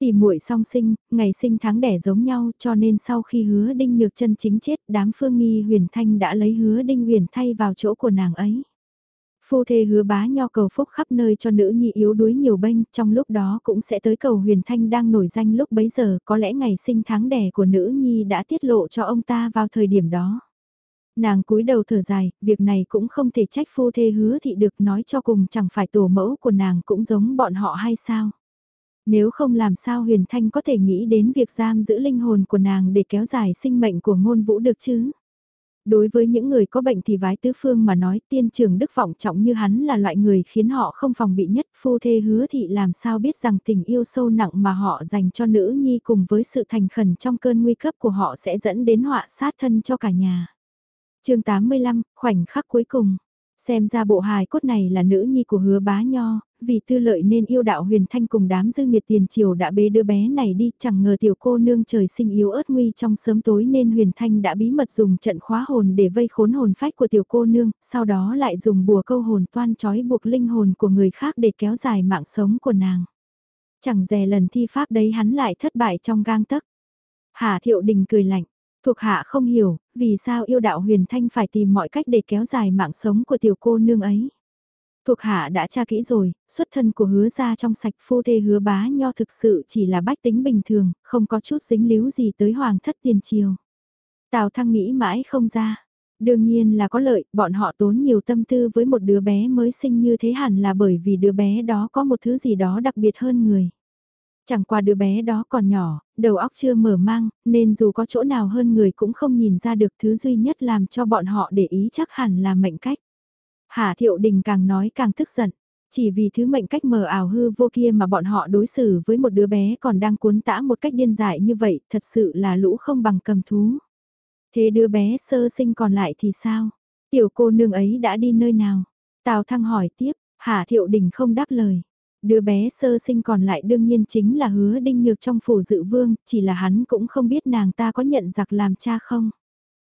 Speaker 1: Tỷ muội song sinh, ngày sinh tháng đẻ giống nhau cho nên sau khi hứa đinh nhược chân chính chết đám phương nghi huyền thanh đã lấy hứa đinh huyền thay vào chỗ của nàng ấy. Phu thê hứa bá nho cầu phúc khắp nơi cho nữ nhi yếu đuối nhiều bênh, trong lúc đó cũng sẽ tới cầu huyền thanh đang nổi danh lúc bấy giờ, có lẽ ngày sinh tháng đẻ của nữ nhi đã tiết lộ cho ông ta vào thời điểm đó. Nàng cúi đầu thở dài, việc này cũng không thể trách phu thê hứa thị được nói cho cùng chẳng phải tổ mẫu của nàng cũng giống bọn họ hay sao. Nếu không làm sao huyền thanh có thể nghĩ đến việc giam giữ linh hồn của nàng để kéo dài sinh mệnh của ngôn vũ được chứ. Đối với những người có bệnh thì vái tứ phương mà nói tiên trường đức vọng trọng như hắn là loại người khiến họ không phòng bị nhất phu thê hứa thị làm sao biết rằng tình yêu sâu nặng mà họ dành cho nữ nhi cùng với sự thành khẩn trong cơn nguy cấp của họ sẽ dẫn đến họa sát thân cho cả nhà. chương 85, khoảnh khắc cuối cùng. Xem ra bộ hài cốt này là nữ nhi của hứa bá nho, vì tư lợi nên yêu đạo huyền thanh cùng đám dư nghiệt tiền triều đã bế đứa bé này đi, chẳng ngờ tiểu cô nương trời sinh yếu ớt nguy trong sớm tối nên huyền thanh đã bí mật dùng trận khóa hồn để vây khốn hồn phách của tiểu cô nương, sau đó lại dùng bùa câu hồn toan trói buộc linh hồn của người khác để kéo dài mạng sống của nàng. Chẳng dè lần thi pháp đấy hắn lại thất bại trong gang tấc. Hà thiệu đình cười lạnh, thuộc hạ không hiểu, vì sao yêu đạo huyền thanh phải tìm mọi cách để kéo dài mạng sống của tiểu cô nương ấy. Thuộc hạ đã tra kỹ rồi, xuất thân của hứa ra trong sạch phu thê hứa bá nho thực sự chỉ là bách tính bình thường, không có chút dính líu gì tới hoàng thất tiền triều. Tào thăng nghĩ mãi không ra. Đương nhiên là có lợi, bọn họ tốn nhiều tâm tư với một đứa bé mới sinh như thế hẳn là bởi vì đứa bé đó có một thứ gì đó đặc biệt hơn người. Chẳng qua đứa bé đó còn nhỏ, đầu óc chưa mở mang, nên dù có chỗ nào hơn người cũng không nhìn ra được thứ duy nhất làm cho bọn họ để ý chắc hẳn là mệnh cách. Hà Thiệu Đình càng nói càng tức giận. Chỉ vì thứ mệnh cách mờ ảo hư vô kia mà bọn họ đối xử với một đứa bé còn đang cuốn tã một cách điên dại như vậy, thật sự là lũ không bằng cầm thú. Thế đứa bé sơ sinh còn lại thì sao? Tiểu cô nương ấy đã đi nơi nào? Tào Thăng hỏi tiếp, Hà Thiệu Đình không đáp lời. Đứa bé sơ sinh còn lại đương nhiên chính là hứa đinh nhược trong phủ dự vương, chỉ là hắn cũng không biết nàng ta có nhận giặc làm cha không?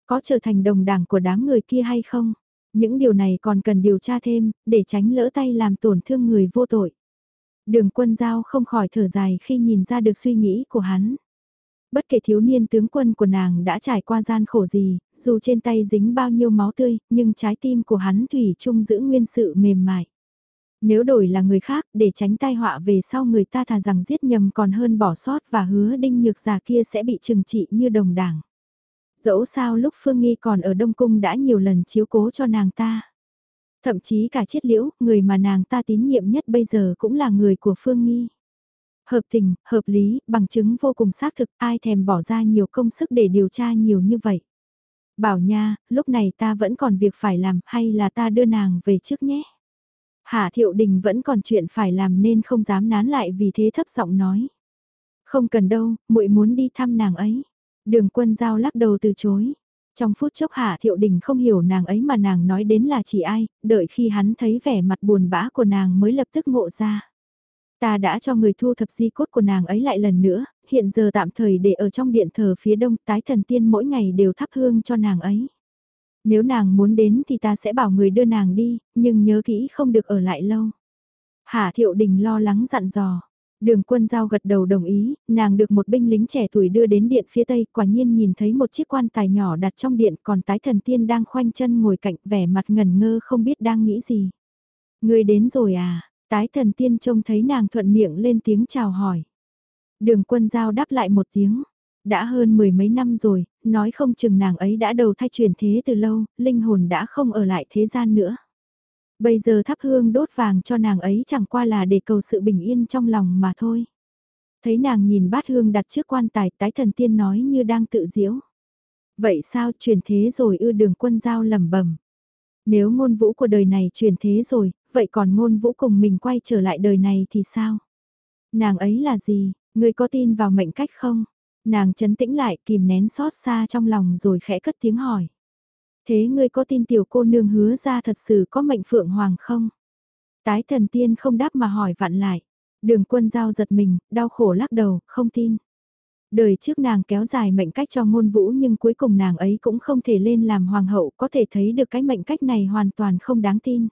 Speaker 1: Có trở thành đồng đảng của đám người kia hay không? Những điều này còn cần điều tra thêm, để tránh lỡ tay làm tổn thương người vô tội. Đường quân giao không khỏi thở dài khi nhìn ra được suy nghĩ của hắn. Bất kể thiếu niên tướng quân của nàng đã trải qua gian khổ gì, dù trên tay dính bao nhiêu máu tươi, nhưng trái tim của hắn thủy chung giữ nguyên sự mềm mại. Nếu đổi là người khác để tránh tai họa về sau người ta thà rằng giết nhầm còn hơn bỏ sót và hứa đinh nhược già kia sẽ bị trừng trị như đồng đảng. Dẫu sao lúc Phương Nghi còn ở Đông Cung đã nhiều lần chiếu cố cho nàng ta. Thậm chí cả chiết liễu, người mà nàng ta tín nhiệm nhất bây giờ cũng là người của Phương Nghi. Hợp tình, hợp lý, bằng chứng vô cùng xác thực, ai thèm bỏ ra nhiều công sức để điều tra nhiều như vậy. Bảo nha, lúc này ta vẫn còn việc phải làm hay là ta đưa nàng về trước nhé. Hạ Thiệu Đình vẫn còn chuyện phải làm nên không dám nán lại vì thế thấp giọng nói. Không cần đâu, muội muốn đi thăm nàng ấy. Đường quân giao lắc đầu từ chối. Trong phút chốc Hạ Thiệu Đình không hiểu nàng ấy mà nàng nói đến là chỉ ai, đợi khi hắn thấy vẻ mặt buồn bã của nàng mới lập tức ngộ ra. Ta đã cho người thu thập di cốt của nàng ấy lại lần nữa, hiện giờ tạm thời để ở trong điện thờ phía đông tái thần tiên mỗi ngày đều thắp hương cho nàng ấy. Nếu nàng muốn đến thì ta sẽ bảo người đưa nàng đi, nhưng nhớ kỹ không được ở lại lâu. Hạ Thiệu Đình lo lắng dặn dò. Đường quân giao gật đầu đồng ý, nàng được một binh lính trẻ tuổi đưa đến điện phía tây, quả nhiên nhìn thấy một chiếc quan tài nhỏ đặt trong điện còn tái thần tiên đang khoanh chân ngồi cạnh vẻ mặt ngần ngơ không biết đang nghĩ gì. Người đến rồi à, tái thần tiên trông thấy nàng thuận miệng lên tiếng chào hỏi. Đường quân giao đáp lại một tiếng. Đã hơn mười mấy năm rồi, nói không chừng nàng ấy đã đầu thai chuyển thế từ lâu, linh hồn đã không ở lại thế gian nữa. Bây giờ thắp hương đốt vàng cho nàng ấy chẳng qua là để cầu sự bình yên trong lòng mà thôi. Thấy nàng nhìn bát hương đặt trước quan tài tái thần tiên nói như đang tự diễu. Vậy sao truyền thế rồi ư đường quân giao lầm bẩm Nếu ngôn vũ của đời này truyền thế rồi, vậy còn ngôn vũ cùng mình quay trở lại đời này thì sao? Nàng ấy là gì? Ngươi có tin vào mệnh cách không? Nàng chấn tĩnh lại kìm nén xót xa trong lòng rồi khẽ cất tiếng hỏi. Thế ngươi có tin tiểu cô nương hứa ra thật sự có mệnh phượng hoàng không? Tái thần tiên không đáp mà hỏi vặn lại. Đường quân giao giật mình, đau khổ lắc đầu, không tin. Đời trước nàng kéo dài mệnh cách cho ngôn vũ nhưng cuối cùng nàng ấy cũng không thể lên làm hoàng hậu có thể thấy được cái mệnh cách này hoàn toàn không đáng tin.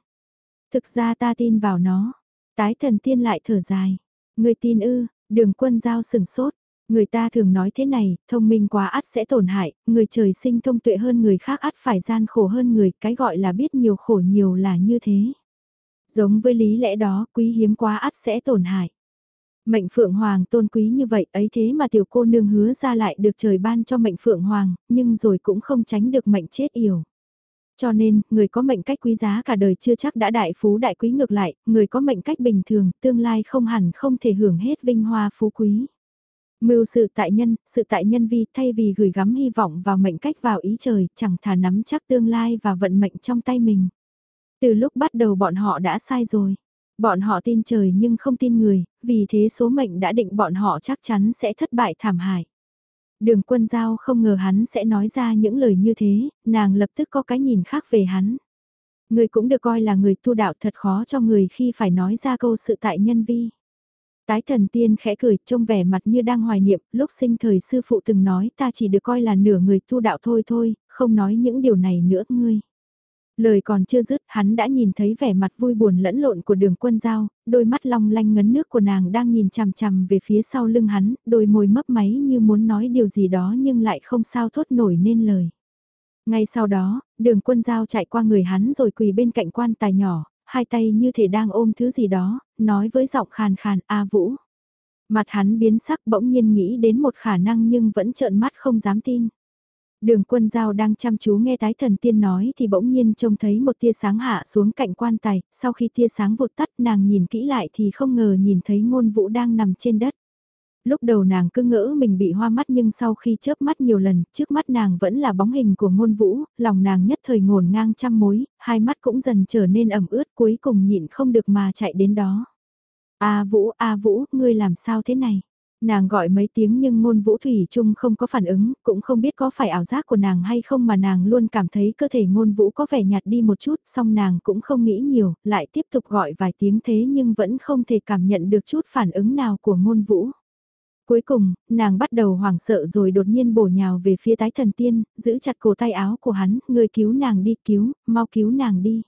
Speaker 1: Thực ra ta tin vào nó. Tái thần tiên lại thở dài. Người tin ư, đường quân giao sừng sốt. Người ta thường nói thế này, thông minh quá ắt sẽ tổn hại, người trời sinh thông tuệ hơn người khác ắt phải gian khổ hơn người, cái gọi là biết nhiều khổ nhiều là như thế. Giống với lý lẽ đó, quý hiếm quá ắt sẽ tổn hại. Mệnh Phượng Hoàng tôn quý như vậy ấy thế mà tiểu cô nương hứa ra lại được trời ban cho mệnh Phượng Hoàng, nhưng rồi cũng không tránh được mệnh chết yểu. Cho nên, người có mệnh cách quý giá cả đời chưa chắc đã đại phú đại quý ngược lại, người có mệnh cách bình thường, tương lai không hẳn không thể hưởng hết vinh hoa phú quý. Mưu sự tại nhân, sự tại nhân vi thay vì gửi gắm hy vọng vào mệnh cách vào ý trời, chẳng thà nắm chắc tương lai và vận mệnh trong tay mình. Từ lúc bắt đầu bọn họ đã sai rồi. Bọn họ tin trời nhưng không tin người, vì thế số mệnh đã định bọn họ chắc chắn sẽ thất bại thảm hại. Đường quân giao không ngờ hắn sẽ nói ra những lời như thế, nàng lập tức có cái nhìn khác về hắn. Người cũng được coi là người tu đạo thật khó cho người khi phải nói ra câu sự tại nhân vi. Tái thần tiên khẽ cười, trông vẻ mặt như đang hoài niệm, lúc sinh thời sư phụ từng nói ta chỉ được coi là nửa người tu đạo thôi thôi, không nói những điều này nữa ngươi. Lời còn chưa dứt, hắn đã nhìn thấy vẻ mặt vui buồn lẫn lộn của đường quân giao, đôi mắt long lanh ngấn nước của nàng đang nhìn chằm chằm về phía sau lưng hắn, đôi môi mấp máy như muốn nói điều gì đó nhưng lại không sao thốt nổi nên lời. Ngay sau đó, đường quân giao chạy qua người hắn rồi quỳ bên cạnh quan tài nhỏ, hai tay như thể đang ôm thứ gì đó, nói với giọng khàn khàn A Vũ. Mặt hắn biến sắc bỗng nhiên nghĩ đến một khả năng nhưng vẫn trợn mắt không dám tin. Đường quân giao đang chăm chú nghe tái thần tiên nói thì bỗng nhiên trông thấy một tia sáng hạ xuống cạnh quan tài, sau khi tia sáng vụt tắt nàng nhìn kỹ lại thì không ngờ nhìn thấy ngôn vũ đang nằm trên đất. Lúc đầu nàng cứ ngỡ mình bị hoa mắt nhưng sau khi chớp mắt nhiều lần, trước mắt nàng vẫn là bóng hình của ngôn vũ, lòng nàng nhất thời ngổn ngang trăm mối, hai mắt cũng dần trở nên ẩm ướt cuối cùng nhịn không được mà chạy đến đó. A Vũ, A Vũ, ngươi làm sao thế này? Nàng gọi mấy tiếng nhưng ngôn vũ thủy chung không có phản ứng, cũng không biết có phải ảo giác của nàng hay không mà nàng luôn cảm thấy cơ thể ngôn vũ có vẻ nhạt đi một chút, song nàng cũng không nghĩ nhiều, lại tiếp tục gọi vài tiếng thế nhưng vẫn không thể cảm nhận được chút phản ứng nào của ngôn vũ. Cuối cùng, nàng bắt đầu hoảng sợ rồi đột nhiên bổ nhào về phía tái thần tiên, giữ chặt cổ tay áo của hắn, người cứu nàng đi cứu, mau cứu nàng đi.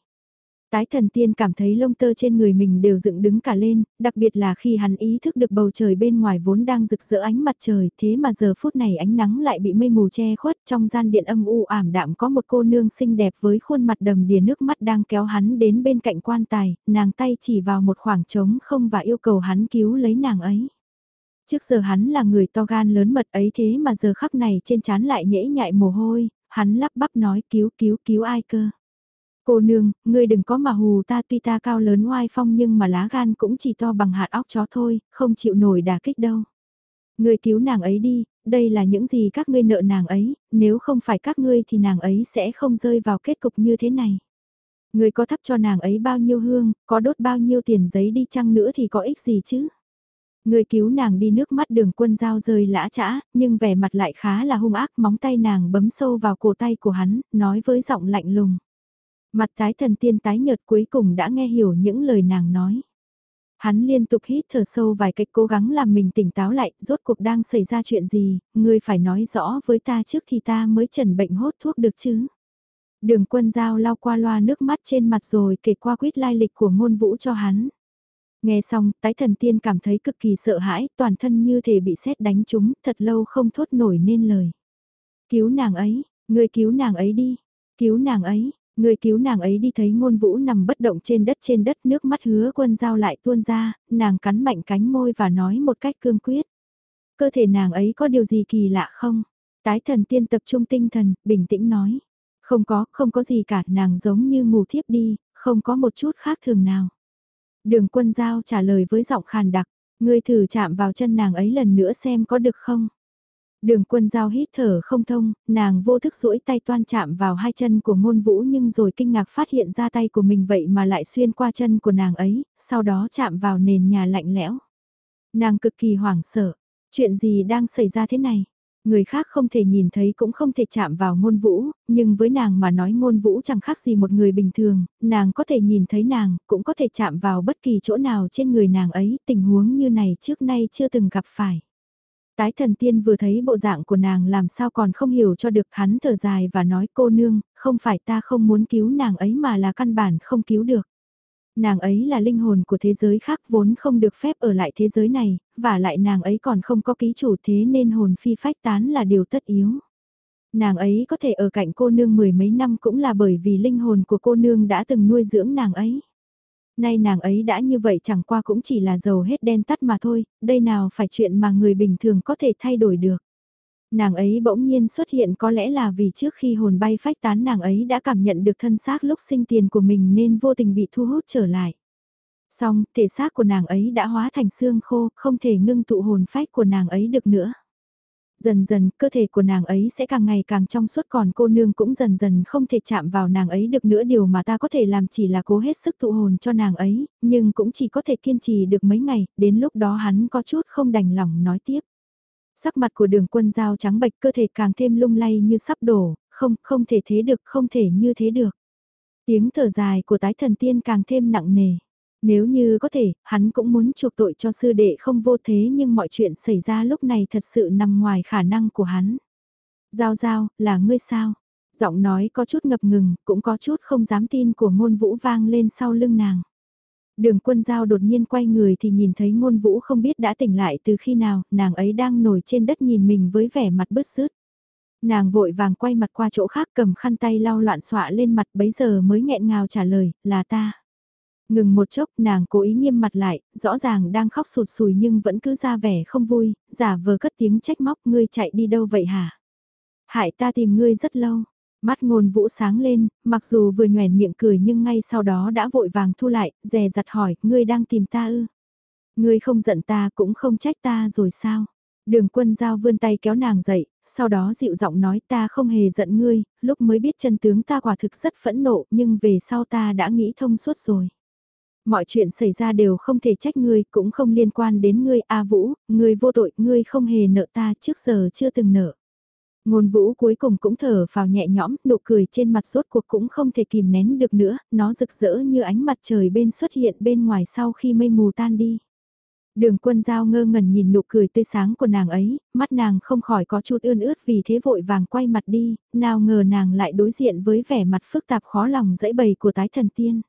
Speaker 1: Tái thần tiên cảm thấy lông tơ trên người mình đều dựng đứng cả lên, đặc biệt là khi hắn ý thức được bầu trời bên ngoài vốn đang rực rỡ ánh mặt trời, thế mà giờ phút này ánh nắng lại bị mây mù che khuất trong gian điện âm u ảm đạm có một cô nương xinh đẹp với khuôn mặt đầm đìa nước mắt đang kéo hắn đến bên cạnh quan tài, nàng tay chỉ vào một khoảng trống không và yêu cầu hắn cứu lấy nàng ấy. Trước giờ hắn là người to gan lớn mật ấy thế mà giờ khắc này trên trán lại nhễ nhại mồ hôi, hắn lắp bắp nói cứu cứu cứu ai cơ. Cô nương, ngươi đừng có mà hù ta tuy ta cao lớn oai phong nhưng mà lá gan cũng chỉ to bằng hạt óc chó thôi, không chịu nổi đả kích đâu. Ngươi cứu nàng ấy đi, đây là những gì các ngươi nợ nàng ấy, nếu không phải các ngươi thì nàng ấy sẽ không rơi vào kết cục như thế này. Ngươi có thắp cho nàng ấy bao nhiêu hương, có đốt bao nhiêu tiền giấy đi chăng nữa thì có ích gì chứ? Người cứu nàng đi nước mắt đường quân dao rơi lã chã, nhưng vẻ mặt lại khá là hung ác móng tay nàng bấm sâu vào cổ tay của hắn, nói với giọng lạnh lùng. Mặt tái thần tiên tái nhợt cuối cùng đã nghe hiểu những lời nàng nói. Hắn liên tục hít thở sâu vài cách cố gắng làm mình tỉnh táo lại, rốt cuộc đang xảy ra chuyện gì, ngươi phải nói rõ với ta trước thì ta mới trần bệnh hốt thuốc được chứ. Đường quân giao lau qua loa nước mắt trên mặt rồi kể qua quyết lai lịch của ngôn vũ cho hắn. Nghe xong, tái thần tiên cảm thấy cực kỳ sợ hãi, toàn thân như thể bị sét đánh trúng, thật lâu không thốt nổi nên lời. Cứu nàng ấy, ngươi cứu nàng ấy đi, cứu nàng ấy, Người cứu nàng ấy đi thấy ngôn vũ nằm bất động trên đất trên đất nước mắt hứa quân giao lại tuôn ra, nàng cắn mạnh cánh môi và nói một cách cương quyết. Cơ thể nàng ấy có điều gì kỳ lạ không? Tái thần tiên tập trung tinh thần, bình tĩnh nói. Không có, không có gì cả, nàng giống như ngủ thiếp đi, không có một chút khác thường nào. Đường quân giao trả lời với giọng khàn đặc, ngươi thử chạm vào chân nàng ấy lần nữa xem có được không. Đường quân giao hít thở không thông, nàng vô thức duỗi tay toan chạm vào hai chân của ngôn vũ nhưng rồi kinh ngạc phát hiện ra tay của mình vậy mà lại xuyên qua chân của nàng ấy, sau đó chạm vào nền nhà lạnh lẽo. Nàng cực kỳ hoảng sợ, chuyện gì đang xảy ra thế này? Người khác không thể nhìn thấy cũng không thể chạm vào ngôn vũ, nhưng với nàng mà nói ngôn vũ chẳng khác gì một người bình thường, nàng có thể nhìn thấy nàng, cũng có thể chạm vào bất kỳ chỗ nào trên người nàng ấy, tình huống như này trước nay chưa từng gặp phải. Tái thần tiên vừa thấy bộ dạng của nàng làm sao còn không hiểu cho được hắn thở dài và nói cô nương, không phải ta không muốn cứu nàng ấy mà là căn bản không cứu được. Nàng ấy là linh hồn của thế giới khác vốn không được phép ở lại thế giới này, và lại nàng ấy còn không có ký chủ thế nên hồn phi phách tán là điều tất yếu. Nàng ấy có thể ở cạnh cô nương mười mấy năm cũng là bởi vì linh hồn của cô nương đã từng nuôi dưỡng nàng ấy nay nàng ấy đã như vậy chẳng qua cũng chỉ là dầu hết đen tắt mà thôi, đây nào phải chuyện mà người bình thường có thể thay đổi được. Nàng ấy bỗng nhiên xuất hiện có lẽ là vì trước khi hồn bay phách tán nàng ấy đã cảm nhận được thân xác lúc sinh tiền của mình nên vô tình bị thu hút trở lại. Xong, thể xác của nàng ấy đã hóa thành xương khô, không thể ngưng tụ hồn phách của nàng ấy được nữa dần dần cơ thể của nàng ấy sẽ càng ngày càng trong suốt còn cô nương cũng dần dần không thể chạm vào nàng ấy được nữa điều mà ta có thể làm chỉ là cố hết sức tụ hồn cho nàng ấy, nhưng cũng chỉ có thể kiên trì được mấy ngày, đến lúc đó hắn có chút không đành lòng nói tiếp. Sắc mặt của đường quân dao trắng bệch cơ thể càng thêm lung lay như sắp đổ, không, không thể thế được, không thể như thế được. Tiếng thở dài của tái thần tiên càng thêm nặng nề. Nếu như có thể, hắn cũng muốn chuộc tội cho sư đệ không vô thế nhưng mọi chuyện xảy ra lúc này thật sự nằm ngoài khả năng của hắn. Giao giao, là ngươi sao? Giọng nói có chút ngập ngừng, cũng có chút không dám tin của ngôn vũ vang lên sau lưng nàng. Đường quân giao đột nhiên quay người thì nhìn thấy ngôn vũ không biết đã tỉnh lại từ khi nào, nàng ấy đang nổi trên đất nhìn mình với vẻ mặt bứt rứt. Nàng vội vàng quay mặt qua chỗ khác cầm khăn tay lau loạn xọa lên mặt bấy giờ mới nghẹn ngào trả lời, là ta. Ngừng một chốc nàng cố ý nghiêm mặt lại, rõ ràng đang khóc sụt sùi nhưng vẫn cứ ra vẻ không vui, giả vờ cất tiếng trách móc ngươi chạy đi đâu vậy hả? Hại ta tìm ngươi rất lâu. Mắt ngôn vũ sáng lên, mặc dù vừa nhoèn miệng cười nhưng ngay sau đó đã vội vàng thu lại, dè dặt hỏi, ngươi đang tìm ta ư? Ngươi không giận ta cũng không trách ta rồi sao? Đường quân giao vươn tay kéo nàng dậy, sau đó dịu giọng nói ta không hề giận ngươi, lúc mới biết chân tướng ta quả thực rất phẫn nộ nhưng về sau ta đã nghĩ thông suốt rồi mọi chuyện xảy ra đều không thể trách ngươi, cũng không liên quan đến ngươi A Vũ, ngươi vô tội, ngươi không hề nợ ta trước giờ chưa từng nợ. Ngôn Vũ cuối cùng cũng thở vào nhẹ nhõm, nụ cười trên mặt rốt cuộc cũng không thể kìm nén được nữa, nó rực rỡ như ánh mặt trời bên xuất hiện bên ngoài sau khi mây mù tan đi. Đường quân giao ngơ ngẩn nhìn nụ cười tươi sáng của nàng ấy, mắt nàng không khỏi có chút ươn ướt vì thế vội vàng quay mặt đi, nào ngờ nàng lại đối diện với vẻ mặt phức tạp khó lòng dẫy bầy của tái thần tiên.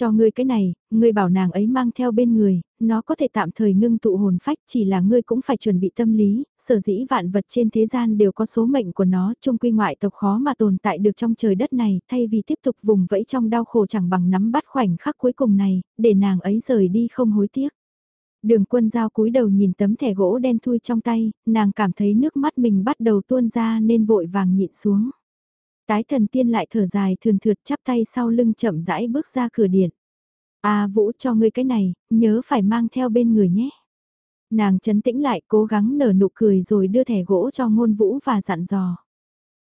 Speaker 1: Cho ngươi cái này, ngươi bảo nàng ấy mang theo bên người, nó có thể tạm thời ngưng tụ hồn phách chỉ là ngươi cũng phải chuẩn bị tâm lý, sở dĩ vạn vật trên thế gian đều có số mệnh của nó, chung quy ngoại tộc khó mà tồn tại được trong trời đất này, thay vì tiếp tục vùng vẫy trong đau khổ chẳng bằng nắm bắt khoảnh khắc cuối cùng này, để nàng ấy rời đi không hối tiếc. Đường quân giao cúi đầu nhìn tấm thẻ gỗ đen thui trong tay, nàng cảm thấy nước mắt mình bắt đầu tuôn ra nên vội vàng nhịn xuống. Tái thần tiên lại thở dài thường thượt chắp tay sau lưng chậm rãi bước ra cửa điện. A Vũ cho ngươi cái này, nhớ phải mang theo bên người nhé. Nàng chấn tĩnh lại cố gắng nở nụ cười rồi đưa thẻ gỗ cho ngôn vũ và dặn dò.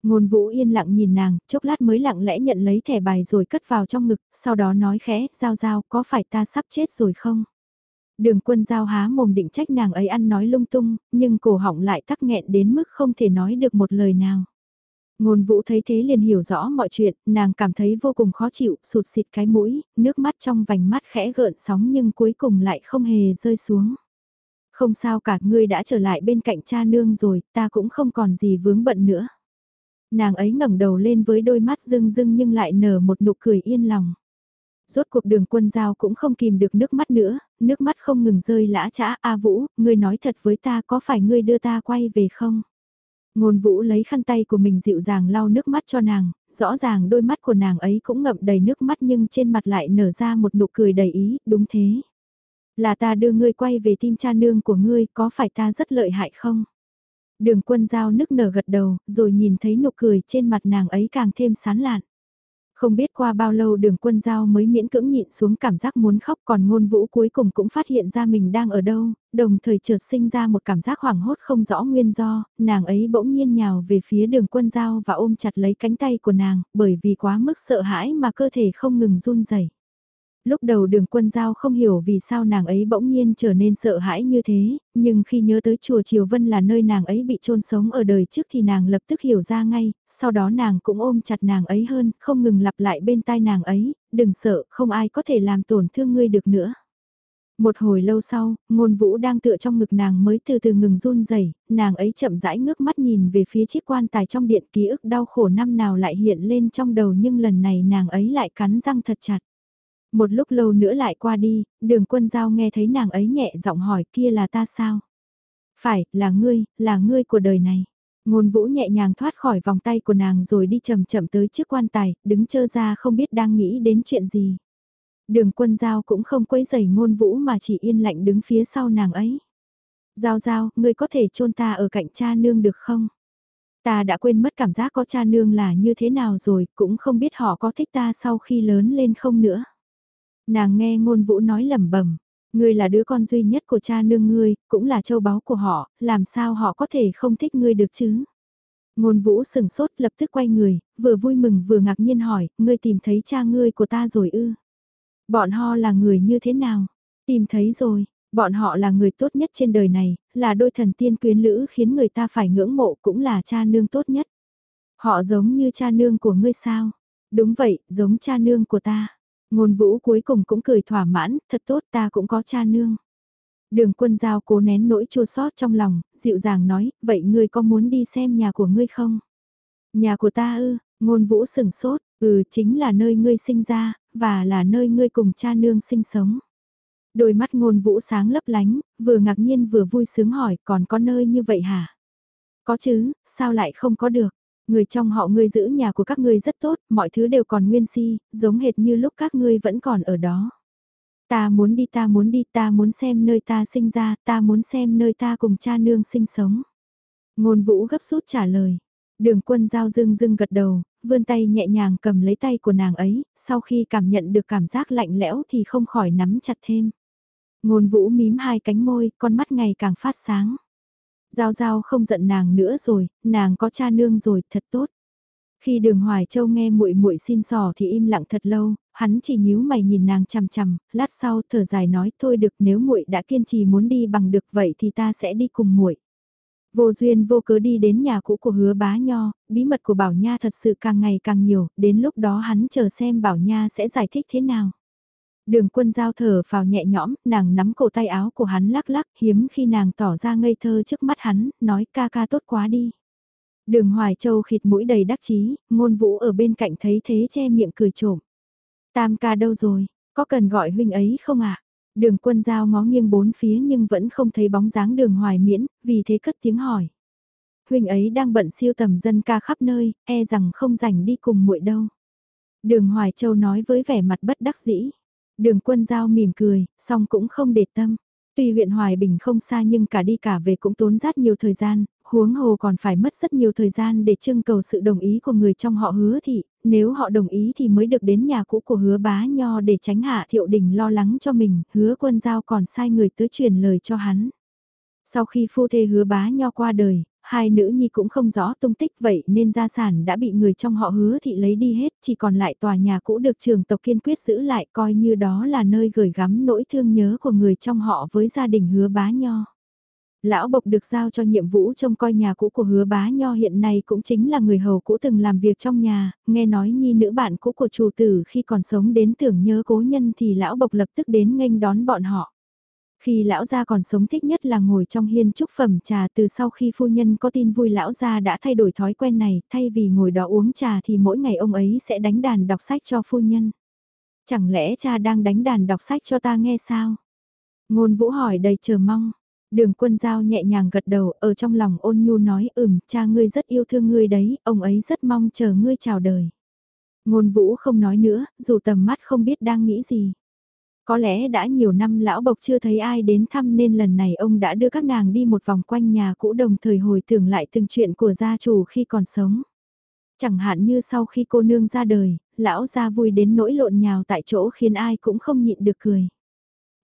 Speaker 1: Ngôn vũ yên lặng nhìn nàng, chốc lát mới lặng lẽ nhận lấy thẻ bài rồi cất vào trong ngực, sau đó nói khẽ, giao giao, có phải ta sắp chết rồi không? Đường quân giao há mồm định trách nàng ấy ăn nói lung tung, nhưng cổ họng lại tắc nghẹn đến mức không thể nói được một lời nào. Ngôn vũ thấy thế liền hiểu rõ mọi chuyện, nàng cảm thấy vô cùng khó chịu, sụt xịt cái mũi, nước mắt trong vành mắt khẽ gợn sóng nhưng cuối cùng lại không hề rơi xuống. Không sao cả, ngươi đã trở lại bên cạnh cha nương rồi, ta cũng không còn gì vướng bận nữa. Nàng ấy ngẩng đầu lên với đôi mắt rưng rưng nhưng lại nở một nụ cười yên lòng. Rốt cuộc đường quân giao cũng không kìm được nước mắt nữa, nước mắt không ngừng rơi lã trã. A Vũ, ngươi nói thật với ta có phải ngươi đưa ta quay về không? Ngôn vũ lấy khăn tay của mình dịu dàng lau nước mắt cho nàng, rõ ràng đôi mắt của nàng ấy cũng ngậm đầy nước mắt nhưng trên mặt lại nở ra một nụ cười đầy ý, đúng thế. Là ta đưa ngươi quay về tim cha nương của ngươi, có phải ta rất lợi hại không? Đường quân giao nức nở gật đầu, rồi nhìn thấy nụ cười trên mặt nàng ấy càng thêm sán lạn. Không biết qua bao lâu đường quân giao mới miễn cưỡng nhịn xuống cảm giác muốn khóc còn ngôn vũ cuối cùng cũng phát hiện ra mình đang ở đâu, đồng thời chợt sinh ra một cảm giác hoảng hốt không rõ nguyên do, nàng ấy bỗng nhiên nhào về phía đường quân giao và ôm chặt lấy cánh tay của nàng, bởi vì quá mức sợ hãi mà cơ thể không ngừng run rẩy. Lúc đầu đường quân giao không hiểu vì sao nàng ấy bỗng nhiên trở nên sợ hãi như thế, nhưng khi nhớ tới chùa Triều Vân là nơi nàng ấy bị chôn sống ở đời trước thì nàng lập tức hiểu ra ngay, sau đó nàng cũng ôm chặt nàng ấy hơn, không ngừng lặp lại bên tai nàng ấy, đừng sợ, không ai có thể làm tổn thương ngươi được nữa. Một hồi lâu sau, ngôn vũ đang tựa trong ngực nàng mới từ từ ngừng run rẩy nàng ấy chậm rãi ngước mắt nhìn về phía chiếc quan tài trong điện ký ức đau khổ năm nào lại hiện lên trong đầu nhưng lần này nàng ấy lại cắn răng thật chặt. Một lúc lâu nữa lại qua đi, đường quân giao nghe thấy nàng ấy nhẹ giọng hỏi kia là ta sao? Phải, là ngươi, là ngươi của đời này. Ngôn vũ nhẹ nhàng thoát khỏi vòng tay của nàng rồi đi chậm chậm tới chiếc quan tài, đứng chơ ra không biết đang nghĩ đến chuyện gì. Đường quân giao cũng không quấy giày ngôn vũ mà chỉ yên lạnh đứng phía sau nàng ấy. Giao giao, ngươi có thể chôn ta ở cạnh cha nương được không? Ta đã quên mất cảm giác có cha nương là như thế nào rồi, cũng không biết họ có thích ta sau khi lớn lên không nữa. Nàng nghe ngôn vũ nói lẩm bẩm ngươi là đứa con duy nhất của cha nương ngươi, cũng là châu báu của họ, làm sao họ có thể không thích ngươi được chứ? Ngôn vũ sừng sốt lập tức quay người, vừa vui mừng vừa ngạc nhiên hỏi, ngươi tìm thấy cha ngươi của ta rồi ư? Bọn họ là người như thế nào? Tìm thấy rồi, bọn họ là người tốt nhất trên đời này, là đôi thần tiên quyến lữ khiến người ta phải ngưỡng mộ cũng là cha nương tốt nhất. Họ giống như cha nương của ngươi sao? Đúng vậy, giống cha nương của ta. Ngôn vũ cuối cùng cũng cười thỏa mãn, thật tốt ta cũng có cha nương. Đường quân giao cố nén nỗi chua sót trong lòng, dịu dàng nói, vậy ngươi có muốn đi xem nhà của ngươi không? Nhà của ta ư, ngôn vũ sừng sốt, ừ chính là nơi ngươi sinh ra, và là nơi ngươi cùng cha nương sinh sống. Đôi mắt ngôn vũ sáng lấp lánh, vừa ngạc nhiên vừa vui sướng hỏi còn có nơi như vậy hả? Có chứ, sao lại không có được? Người trong họ ngươi giữ nhà của các ngươi rất tốt, mọi thứ đều còn nguyên si, giống hệt như lúc các ngươi vẫn còn ở đó. Ta muốn đi ta muốn đi ta muốn xem nơi ta sinh ra, ta muốn xem nơi ta cùng cha nương sinh sống. Ngôn vũ gấp rút trả lời. Đường quân giao dưng dưng gật đầu, vươn tay nhẹ nhàng cầm lấy tay của nàng ấy, sau khi cảm nhận được cảm giác lạnh lẽo thì không khỏi nắm chặt thêm. Ngôn vũ mím hai cánh môi, con mắt ngày càng phát sáng. Giao Giao không giận nàng nữa rồi, nàng có cha nương rồi, thật tốt. Khi Đường Hoài Châu nghe muội muội xin sò thì im lặng thật lâu, hắn chỉ nhíu mày nhìn nàng chằm chằm, lát sau thở dài nói thôi được nếu muội đã kiên trì muốn đi bằng được vậy thì ta sẽ đi cùng muội. Vô duyên vô cớ đi đến nhà cũ của hứa bá nho, bí mật của Bảo Nha thật sự càng ngày càng nhiều, đến lúc đó hắn chờ xem Bảo Nha sẽ giải thích thế nào. Đường quân giao thở vào nhẹ nhõm, nàng nắm cổ tay áo của hắn lắc lắc, hiếm khi nàng tỏ ra ngây thơ trước mắt hắn, nói ca ca tốt quá đi. Đường Hoài Châu khịt mũi đầy đắc chí, ngôn vũ ở bên cạnh thấy thế che miệng cười trộm. Tam ca đâu rồi, có cần gọi huynh ấy không ạ? Đường quân giao ngó nghiêng bốn phía nhưng vẫn không thấy bóng dáng đường hoài miễn, vì thế cất tiếng hỏi. Huynh ấy đang bận siêu tầm dân ca khắp nơi, e rằng không rảnh đi cùng muội đâu. Đường Hoài Châu nói với vẻ mặt bất đắc dĩ. Đường quân giao mỉm cười, song cũng không để tâm. Tuy huyện Hoài Bình không xa nhưng cả đi cả về cũng tốn rất nhiều thời gian, huống hồ còn phải mất rất nhiều thời gian để trưng cầu sự đồng ý của người trong họ hứa thị, nếu họ đồng ý thì mới được đến nhà cũ của hứa bá nho để tránh hạ thiệu đình lo lắng cho mình, hứa quân giao còn sai người tới truyền lời cho hắn. Sau khi phu thê hứa bá nho qua đời, hai nữ nhi cũng không rõ tung tích vậy nên gia sản đã bị người trong họ hứa thị lấy đi hết, chỉ còn lại tòa nhà cũ được trường tộc kiên quyết giữ lại coi như đó là nơi gửi gắm nỗi thương nhớ của người trong họ với gia đình hứa bá nho. Lão Bộc được giao cho nhiệm vụ trông coi nhà cũ của hứa bá nho hiện nay cũng chính là người hầu cũ từng làm việc trong nhà, nghe nói nhi nữ bạn cũ của chủ tử khi còn sống đến tưởng nhớ cố nhân thì lão Bộc lập tức đến nghênh đón bọn họ. Khi lão gia còn sống thích nhất là ngồi trong hiên trúc phẩm trà từ sau khi phu nhân có tin vui lão gia đã thay đổi thói quen này, thay vì ngồi đó uống trà thì mỗi ngày ông ấy sẽ đánh đàn đọc sách cho phu nhân. Chẳng lẽ cha đang đánh đàn đọc sách cho ta nghe sao? Ngôn vũ hỏi đầy chờ mong. Đường quân giao nhẹ nhàng gật đầu ở trong lòng ôn nhu nói ừm cha ngươi rất yêu thương ngươi đấy, ông ấy rất mong chờ ngươi chào đời. Ngôn vũ không nói nữa, dù tầm mắt không biết đang nghĩ gì. Có lẽ đã nhiều năm lão bộc chưa thấy ai đến thăm nên lần này ông đã đưa các nàng đi một vòng quanh nhà cũ đồng thời hồi tưởng lại từng chuyện của gia chủ khi còn sống. Chẳng hạn như sau khi cô nương ra đời, lão gia vui đến nỗi lộn nhào tại chỗ khiến ai cũng không nhịn được cười.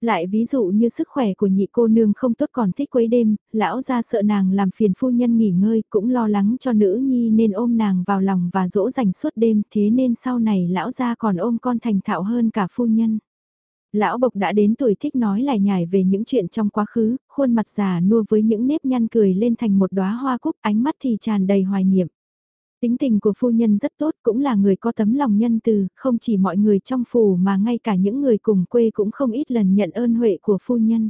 Speaker 1: Lại ví dụ như sức khỏe của nhị cô nương không tốt còn thích quấy đêm, lão ra sợ nàng làm phiền phu nhân nghỉ ngơi cũng lo lắng cho nữ nhi nên ôm nàng vào lòng và dỗ dành suốt đêm thế nên sau này lão ra còn ôm con thành thạo hơn cả phu nhân. Lão Bộc đã đến tuổi thích nói lại nhải về những chuyện trong quá khứ, khuôn mặt già nua với những nếp nhăn cười lên thành một đóa hoa cúc ánh mắt thì tràn đầy hoài niệm. Tính tình của phu nhân rất tốt cũng là người có tấm lòng nhân từ, không chỉ mọi người trong phủ mà ngay cả những người cùng quê cũng không ít lần nhận ơn huệ của phu nhân.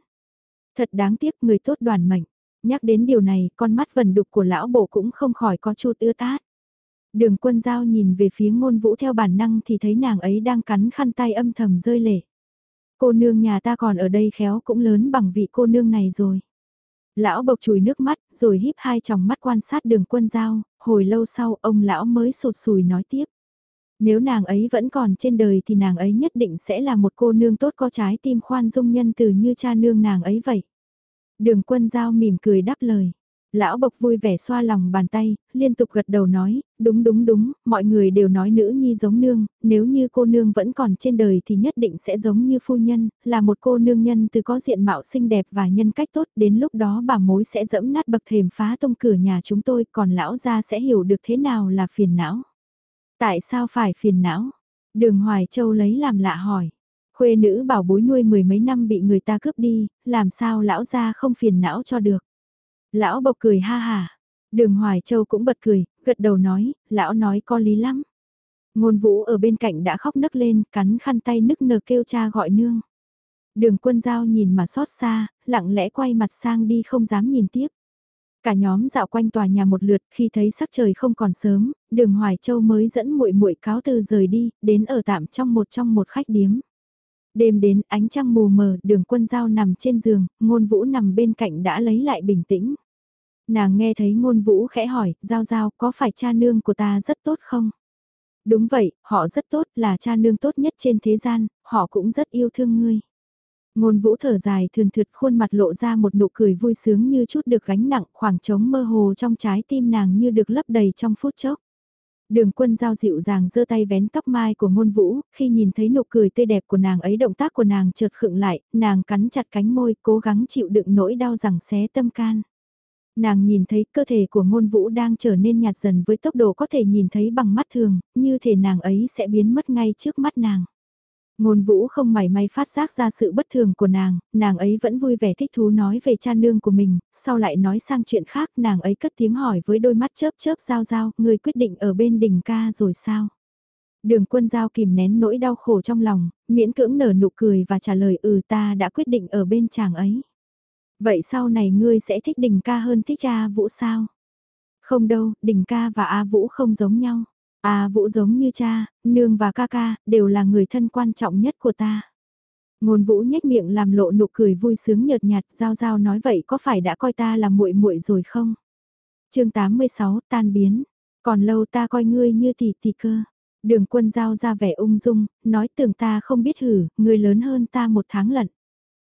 Speaker 1: Thật đáng tiếc người tốt đoàn mệnh. Nhắc đến điều này, con mắt vần đục của lão bộ cũng không khỏi có chút ưa tát. Đường quân giao nhìn về phía ngôn vũ theo bản năng thì thấy nàng ấy đang cắn khăn tay âm thầm rơi lệ. Cô nương nhà ta còn ở đây khéo cũng lớn bằng vị cô nương này rồi. Lão bộc chùi nước mắt, rồi híp hai tròng mắt quan sát đường quân giao, hồi lâu sau ông lão mới sụt sùi nói tiếp. Nếu nàng ấy vẫn còn trên đời thì nàng ấy nhất định sẽ là một cô nương tốt có trái tim khoan dung nhân từ như cha nương nàng ấy vậy. Đường quân giao mỉm cười đáp lời. Lão Bộc vui vẻ xoa lòng bàn tay, liên tục gật đầu nói, đúng đúng đúng, mọi người đều nói nữ nhi giống nương, nếu như cô nương vẫn còn trên đời thì nhất định sẽ giống như phu nhân, là một cô nương nhân từ có diện mạo xinh đẹp và nhân cách tốt, đến lúc đó bà mối sẽ dẫm nát bậc thềm phá tông cửa nhà chúng tôi, còn lão gia sẽ hiểu được thế nào là phiền não. Tại sao phải phiền não? Đường Hoài Châu lấy làm lạ hỏi. Khuê nữ bảo bối nuôi mười mấy năm bị người ta cướp đi, làm sao lão gia không phiền não cho được. Lão bộc cười ha hà. Đường Hoài Châu cũng bật cười, gật đầu nói, lão nói có lý lắm. Ngôn vũ ở bên cạnh đã khóc nức lên, cắn khăn tay nức nở kêu cha gọi nương. Đường quân giao nhìn mà xót xa, lặng lẽ quay mặt sang đi không dám nhìn tiếp. Cả nhóm dạo quanh tòa nhà một lượt khi thấy sắc trời không còn sớm, đường Hoài Châu mới dẫn muội muội cáo từ rời đi, đến ở tạm trong một trong một khách điếm. Đêm đến ánh trăng mù mờ, đường quân giao nằm trên giường, ngôn vũ nằm bên cạnh đã lấy lại bình tĩnh. Nàng nghe thấy ngôn vũ khẽ hỏi, Giao Giao có phải cha nương của ta rất tốt không? Đúng vậy, họ rất tốt là cha nương tốt nhất trên thế gian, họ cũng rất yêu thương ngươi. Ngôn vũ thở dài thường thượt khuôn mặt lộ ra một nụ cười vui sướng như chút được gánh nặng khoảng trống mơ hồ trong trái tim nàng như được lấp đầy trong phút chốc. Đường quân giao dịu dàng giơ tay vén tóc mai của ngôn vũ, khi nhìn thấy nụ cười tươi đẹp của nàng ấy động tác của nàng chợt khựng lại, nàng cắn chặt cánh môi cố gắng chịu đựng nỗi đau rằng xé tâm can. Nàng nhìn thấy cơ thể của ngôn vũ đang trở nên nhạt dần với tốc độ có thể nhìn thấy bằng mắt thường, như thể nàng ấy sẽ biến mất ngay trước mắt nàng. Ngôn vũ không mảy may phát giác ra sự bất thường của nàng, nàng ấy vẫn vui vẻ thích thú nói về cha nương của mình, sau lại nói sang chuyện khác nàng ấy cất tiếng hỏi với đôi mắt chớp chớp giao giao, người quyết định ở bên đỉnh ca rồi sao? Đường quân giao kìm nén nỗi đau khổ trong lòng, miễn cưỡng nở nụ cười và trả lời ừ ta đã quyết định ở bên chàng ấy. Vậy sau này ngươi sẽ thích đình ca hơn thích A Vũ sao? Không đâu, đình ca và A Vũ không giống nhau. A Vũ giống như cha, nương và ca ca, đều là người thân quan trọng nhất của ta. Ngôn Vũ nhếch miệng làm lộ nụ cười vui sướng nhợt nhạt, giao giao nói vậy có phải đã coi ta là muội muội rồi không? Chương 86 tan biến, còn lâu ta coi ngươi như tỷ tỷ cơ. Đường Quân giao ra vẻ ung dung, nói tưởng ta không biết hử, ngươi lớn hơn ta một tháng lận.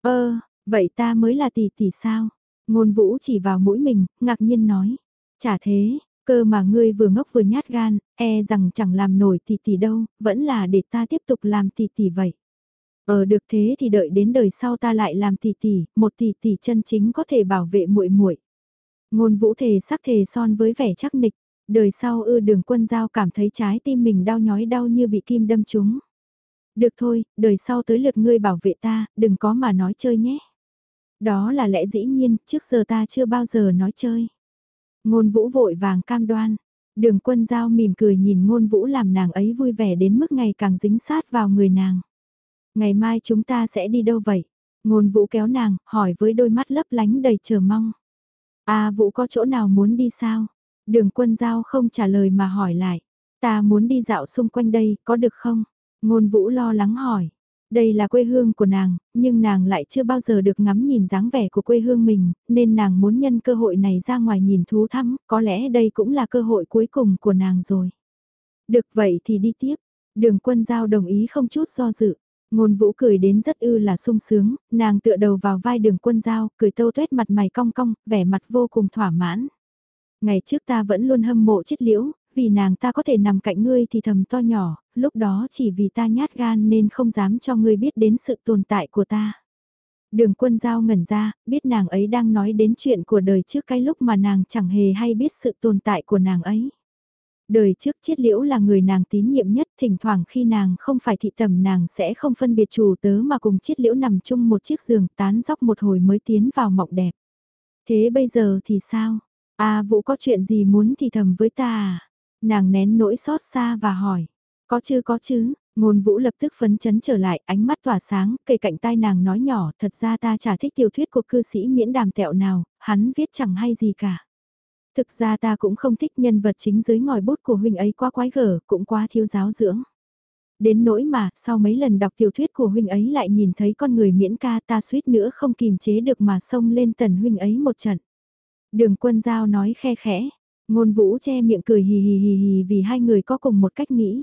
Speaker 1: Ơ, Vậy ta mới là tỷ tỷ sao? Ngôn vũ chỉ vào mũi mình, ngạc nhiên nói. Chả thế, cơ mà ngươi vừa ngốc vừa nhát gan, e rằng chẳng làm nổi tỷ tỷ đâu, vẫn là để ta tiếp tục làm tỷ tỷ vậy. Ờ được thế thì đợi đến đời sau ta lại làm tỷ tỷ, một tỷ tỷ chân chính có thể bảo vệ muội muội. Ngôn vũ thề sắc thề son với vẻ chắc nịch, đời sau ư đường quân giao cảm thấy trái tim mình đau nhói đau như bị kim đâm trúng. Được thôi, đời sau tới lượt ngươi bảo vệ ta, đừng có mà nói chơi nhé. Đó là lẽ dĩ nhiên, trước giờ ta chưa bao giờ nói chơi. Ngôn vũ vội vàng cam đoan. Đường quân giao mỉm cười nhìn ngôn vũ làm nàng ấy vui vẻ đến mức ngày càng dính sát vào người nàng. Ngày mai chúng ta sẽ đi đâu vậy? Ngôn vũ kéo nàng, hỏi với đôi mắt lấp lánh đầy chờ mong. À vũ có chỗ nào muốn đi sao? Đường quân giao không trả lời mà hỏi lại. Ta muốn đi dạo xung quanh đây, có được không? Ngôn vũ lo lắng hỏi. Đây là quê hương của nàng, nhưng nàng lại chưa bao giờ được ngắm nhìn dáng vẻ của quê hương mình, nên nàng muốn nhân cơ hội này ra ngoài nhìn thú thắm, có lẽ đây cũng là cơ hội cuối cùng của nàng rồi. Được vậy thì đi tiếp. Đường quân giao đồng ý không chút do dự. Ngôn vũ cười đến rất ư là sung sướng, nàng tựa đầu vào vai đường quân giao, cười tâu tuét mặt mày cong cong, vẻ mặt vô cùng thỏa mãn. Ngày trước ta vẫn luôn hâm mộ chiết liễu, vì nàng ta có thể nằm cạnh ngươi thì thầm to nhỏ, lúc đó chỉ vì ta nhát gan nên không dám cho ngươi biết đến sự tồn tại của ta. Đường quân giao ngẩn ra, biết nàng ấy đang nói đến chuyện của đời trước cái lúc mà nàng chẳng hề hay biết sự tồn tại của nàng ấy. Đời trước chiết liễu là người nàng tín nhiệm nhất, thỉnh thoảng khi nàng không phải thị tầm nàng sẽ không phân biệt chủ tớ mà cùng chiết liễu nằm chung một chiếc giường tán dóc một hồi mới tiến vào mộng đẹp. Thế bây giờ thì sao? À Vũ có chuyện gì muốn thì thầm với ta à? Nàng nén nỗi xót xa và hỏi. Có chứ có chứ, ngôn vũ lập tức phấn chấn trở lại, ánh mắt tỏa sáng, kề cạnh tai nàng nói nhỏ, thật ra ta chả thích tiểu thuyết của cư sĩ miễn đàm tẹo nào, hắn viết chẳng hay gì cả. Thực ra ta cũng không thích nhân vật chính dưới ngòi bút của huynh ấy quá quái gở, cũng quá thiếu giáo dưỡng. Đến nỗi mà, sau mấy lần đọc tiểu thuyết của huynh ấy lại nhìn thấy con người miễn ca ta suýt nữa không kìm chế được mà xông lên tần huynh ấy một trận. Đường quân giao nói khe khẽ, ngôn vũ che miệng cười hì hì hì hì vì hai người có cùng một cách nghĩ.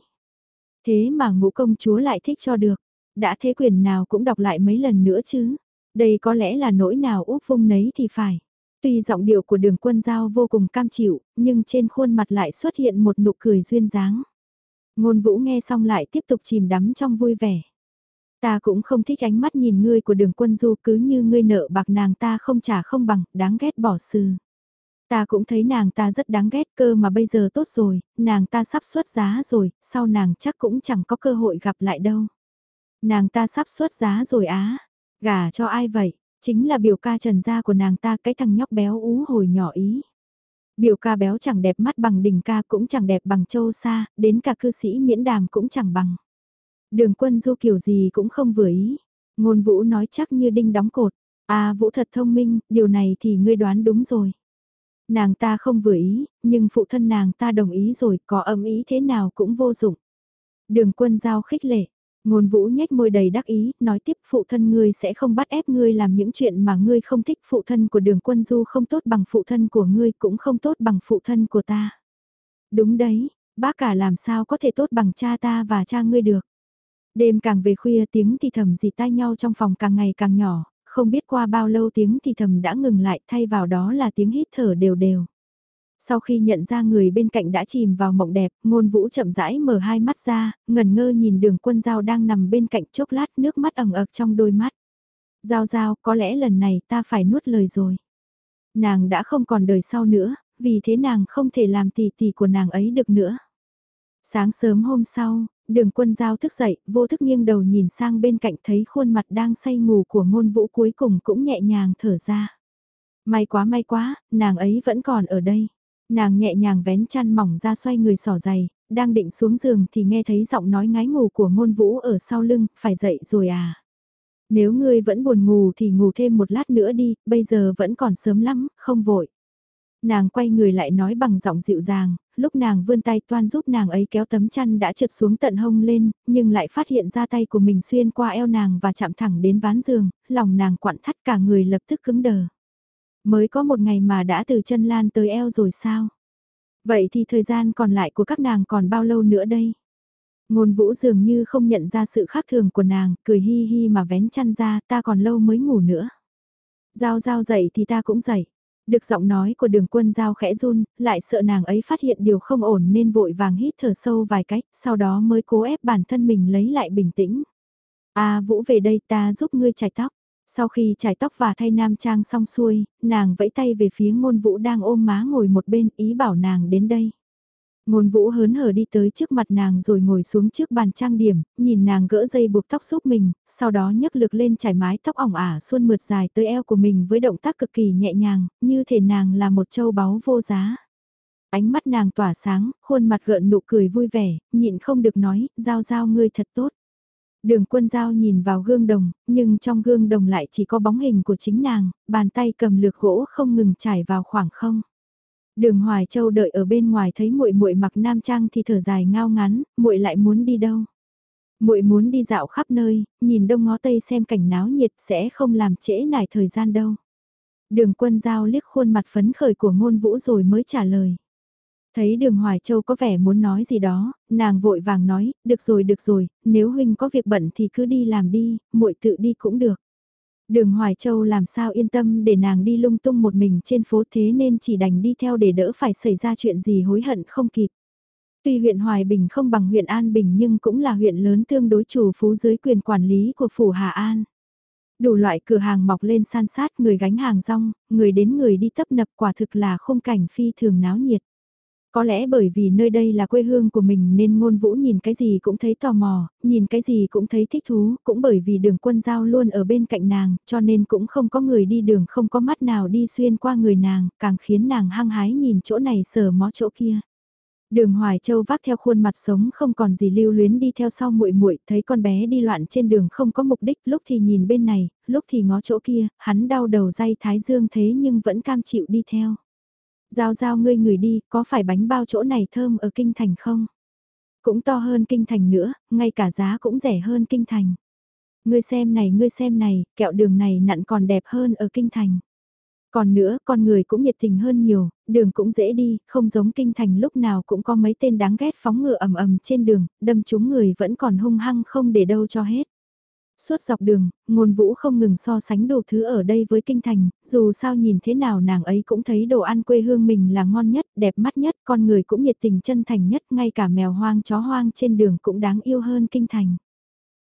Speaker 1: Thế mà ngũ công chúa lại thích cho được, đã thế quyền nào cũng đọc lại mấy lần nữa chứ. Đây có lẽ là nỗi nào úp vung nấy thì phải. Tuy giọng điệu của đường quân giao vô cùng cam chịu, nhưng trên khuôn mặt lại xuất hiện một nụ cười duyên dáng. Ngôn vũ nghe xong lại tiếp tục chìm đắm trong vui vẻ. Ta cũng không thích ánh mắt nhìn ngươi của đường quân du cứ như ngươi nợ bạc nàng ta không trả không bằng, đáng ghét bỏ sư. Ta cũng thấy nàng ta rất đáng ghét cơ mà bây giờ tốt rồi, nàng ta sắp xuất giá rồi, sau nàng chắc cũng chẳng có cơ hội gặp lại đâu. Nàng ta sắp xuất giá rồi á, gả cho ai vậy? Chính là biểu ca trần gia của nàng ta cái thằng nhóc béo ú hồi nhỏ ý. Biểu ca béo chẳng đẹp mắt bằng đỉnh ca cũng chẳng đẹp bằng châu sa, đến cả cư sĩ miễn đàm cũng chẳng bằng. Đường quân du kiểu gì cũng không vừa ý. Ngôn vũ nói chắc như đinh đóng cột. À vũ thật thông minh, điều này thì ngươi đoán đúng rồi. Nàng ta không vừa ý, nhưng phụ thân nàng ta đồng ý rồi, có âm ý thế nào cũng vô dụng. Đường quân giao khích lệ, ngôn vũ nhếch môi đầy đắc ý, nói tiếp phụ thân ngươi sẽ không bắt ép ngươi làm những chuyện mà ngươi không thích. Phụ thân của đường quân du không tốt bằng phụ thân của ngươi cũng không tốt bằng phụ thân của ta. Đúng đấy, bác cả làm sao có thể tốt bằng cha ta và cha ngươi được. Đêm càng về khuya tiếng thì thầm dì tai nhau trong phòng càng ngày càng nhỏ, không biết qua bao lâu tiếng thì thầm đã ngừng lại thay vào đó là tiếng hít thở đều đều. Sau khi nhận ra người bên cạnh đã chìm vào mộng đẹp, ngôn vũ chậm rãi mở hai mắt ra, ngần ngơ nhìn đường quân giao đang nằm bên cạnh chốc lát nước mắt ẩn ực trong đôi mắt. Giao giao, có lẽ lần này ta phải nuốt lời rồi. Nàng đã không còn đời sau nữa, vì thế nàng không thể làm tỷ tỷ của nàng ấy được nữa. Sáng sớm hôm sau, đường quân giao thức dậy, vô thức nghiêng đầu nhìn sang bên cạnh thấy khuôn mặt đang say ngủ của ngôn vũ cuối cùng cũng nhẹ nhàng thở ra. May quá may quá, nàng ấy vẫn còn ở đây. Nàng nhẹ nhàng vén chăn mỏng ra xoay người sỏ giày, đang định xuống giường thì nghe thấy giọng nói ngái ngủ của ngôn vũ ở sau lưng, phải dậy rồi à. Nếu ngươi vẫn buồn ngủ thì ngủ thêm một lát nữa đi, bây giờ vẫn còn sớm lắm, không vội. Nàng quay người lại nói bằng giọng dịu dàng, lúc nàng vươn tay toan giúp nàng ấy kéo tấm chăn đã trượt xuống tận hông lên, nhưng lại phát hiện ra tay của mình xuyên qua eo nàng và chạm thẳng đến ván giường, lòng nàng quặn thắt cả người lập tức cứng đờ. Mới có một ngày mà đã từ chân lan tới eo rồi sao? Vậy thì thời gian còn lại của các nàng còn bao lâu nữa đây? Ngôn vũ dường như không nhận ra sự khác thường của nàng, cười hi hi mà vén chăn ra, ta còn lâu mới ngủ nữa. Giao giao dậy thì ta cũng dậy. Được giọng nói của đường quân giao khẽ run, lại sợ nàng ấy phát hiện điều không ổn nên vội vàng hít thở sâu vài cách, sau đó mới cố ép bản thân mình lấy lại bình tĩnh. À Vũ về đây ta giúp ngươi chải tóc. Sau khi chải tóc và thay nam trang xong xuôi, nàng vẫy tay về phía ngôn vũ đang ôm má ngồi một bên ý bảo nàng đến đây. Ngôn vũ hớn hở đi tới trước mặt nàng rồi ngồi xuống trước bàn trang điểm, nhìn nàng gỡ dây buộc tóc giúp mình, sau đó nhấc lực lên trải mái tóc ỏng ả xuôn mượt dài tới eo của mình với động tác cực kỳ nhẹ nhàng, như thể nàng là một châu báu vô giá. Ánh mắt nàng tỏa sáng, khuôn mặt gợn nụ cười vui vẻ, nhịn không được nói, giao giao ngươi thật tốt. Đường quân giao nhìn vào gương đồng, nhưng trong gương đồng lại chỉ có bóng hình của chính nàng, bàn tay cầm lược gỗ không ngừng trải vào khoảng không. Đường Hoài Châu đợi ở bên ngoài thấy muội muội mặc nam trang thì thở dài ngao ngắn, muội lại muốn đi đâu? muội muốn đi dạo khắp nơi, nhìn đông ngó tây xem cảnh náo nhiệt sẽ không làm trễ nải thời gian đâu. Đường quân giao liếc khuôn mặt phấn khởi của ngôn vũ rồi mới trả lời. Thấy đường Hoài Châu có vẻ muốn nói gì đó, nàng vội vàng nói, được rồi được rồi, nếu huynh có việc bận thì cứ đi làm đi, muội tự đi cũng được. Đường Hoài Châu làm sao yên tâm để nàng đi lung tung một mình trên phố thế nên chỉ đành đi theo để đỡ phải xảy ra chuyện gì hối hận không kịp. Tuy huyện Hoài Bình không bằng huyện An Bình nhưng cũng là huyện lớn tương đối chủ phú dưới quyền quản lý của Phủ Hà An. Đủ loại cửa hàng mọc lên san sát người gánh hàng rong, người đến người đi tấp nập quả thực là khung cảnh phi thường náo nhiệt. Có lẽ bởi vì nơi đây là quê hương của mình nên ngôn vũ nhìn cái gì cũng thấy tò mò, nhìn cái gì cũng thấy thích thú, cũng bởi vì đường quân giao luôn ở bên cạnh nàng, cho nên cũng không có người đi đường không có mắt nào đi xuyên qua người nàng, càng khiến nàng hăng hái nhìn chỗ này sờ mó chỗ kia. Đường Hoài Châu vác theo khuôn mặt sống không còn gì lưu luyến đi theo sau muội muội, thấy con bé đi loạn trên đường không có mục đích, lúc thì nhìn bên này, lúc thì ngó chỗ kia, hắn đau đầu dây thái dương thế nhưng vẫn cam chịu đi theo. Giao giao ngươi người đi, có phải bánh bao chỗ này thơm ở kinh thành không? Cũng to hơn kinh thành nữa, ngay cả giá cũng rẻ hơn kinh thành. Ngươi xem này, ngươi xem này, kẹo đường này nặn còn đẹp hơn ở kinh thành. Còn nữa, con người cũng nhiệt tình hơn nhiều, đường cũng dễ đi, không giống kinh thành lúc nào cũng có mấy tên đáng ghét phóng ngựa ầm ầm trên đường, đâm chúng người vẫn còn hung hăng không để đâu cho hết. Suốt dọc đường, ngôn vũ không ngừng so sánh đồ thứ ở đây với kinh thành, dù sao nhìn thế nào nàng ấy cũng thấy đồ ăn quê hương mình là ngon nhất, đẹp mắt nhất, con người cũng nhiệt tình chân thành nhất, ngay cả mèo hoang chó hoang trên đường cũng đáng yêu hơn kinh thành.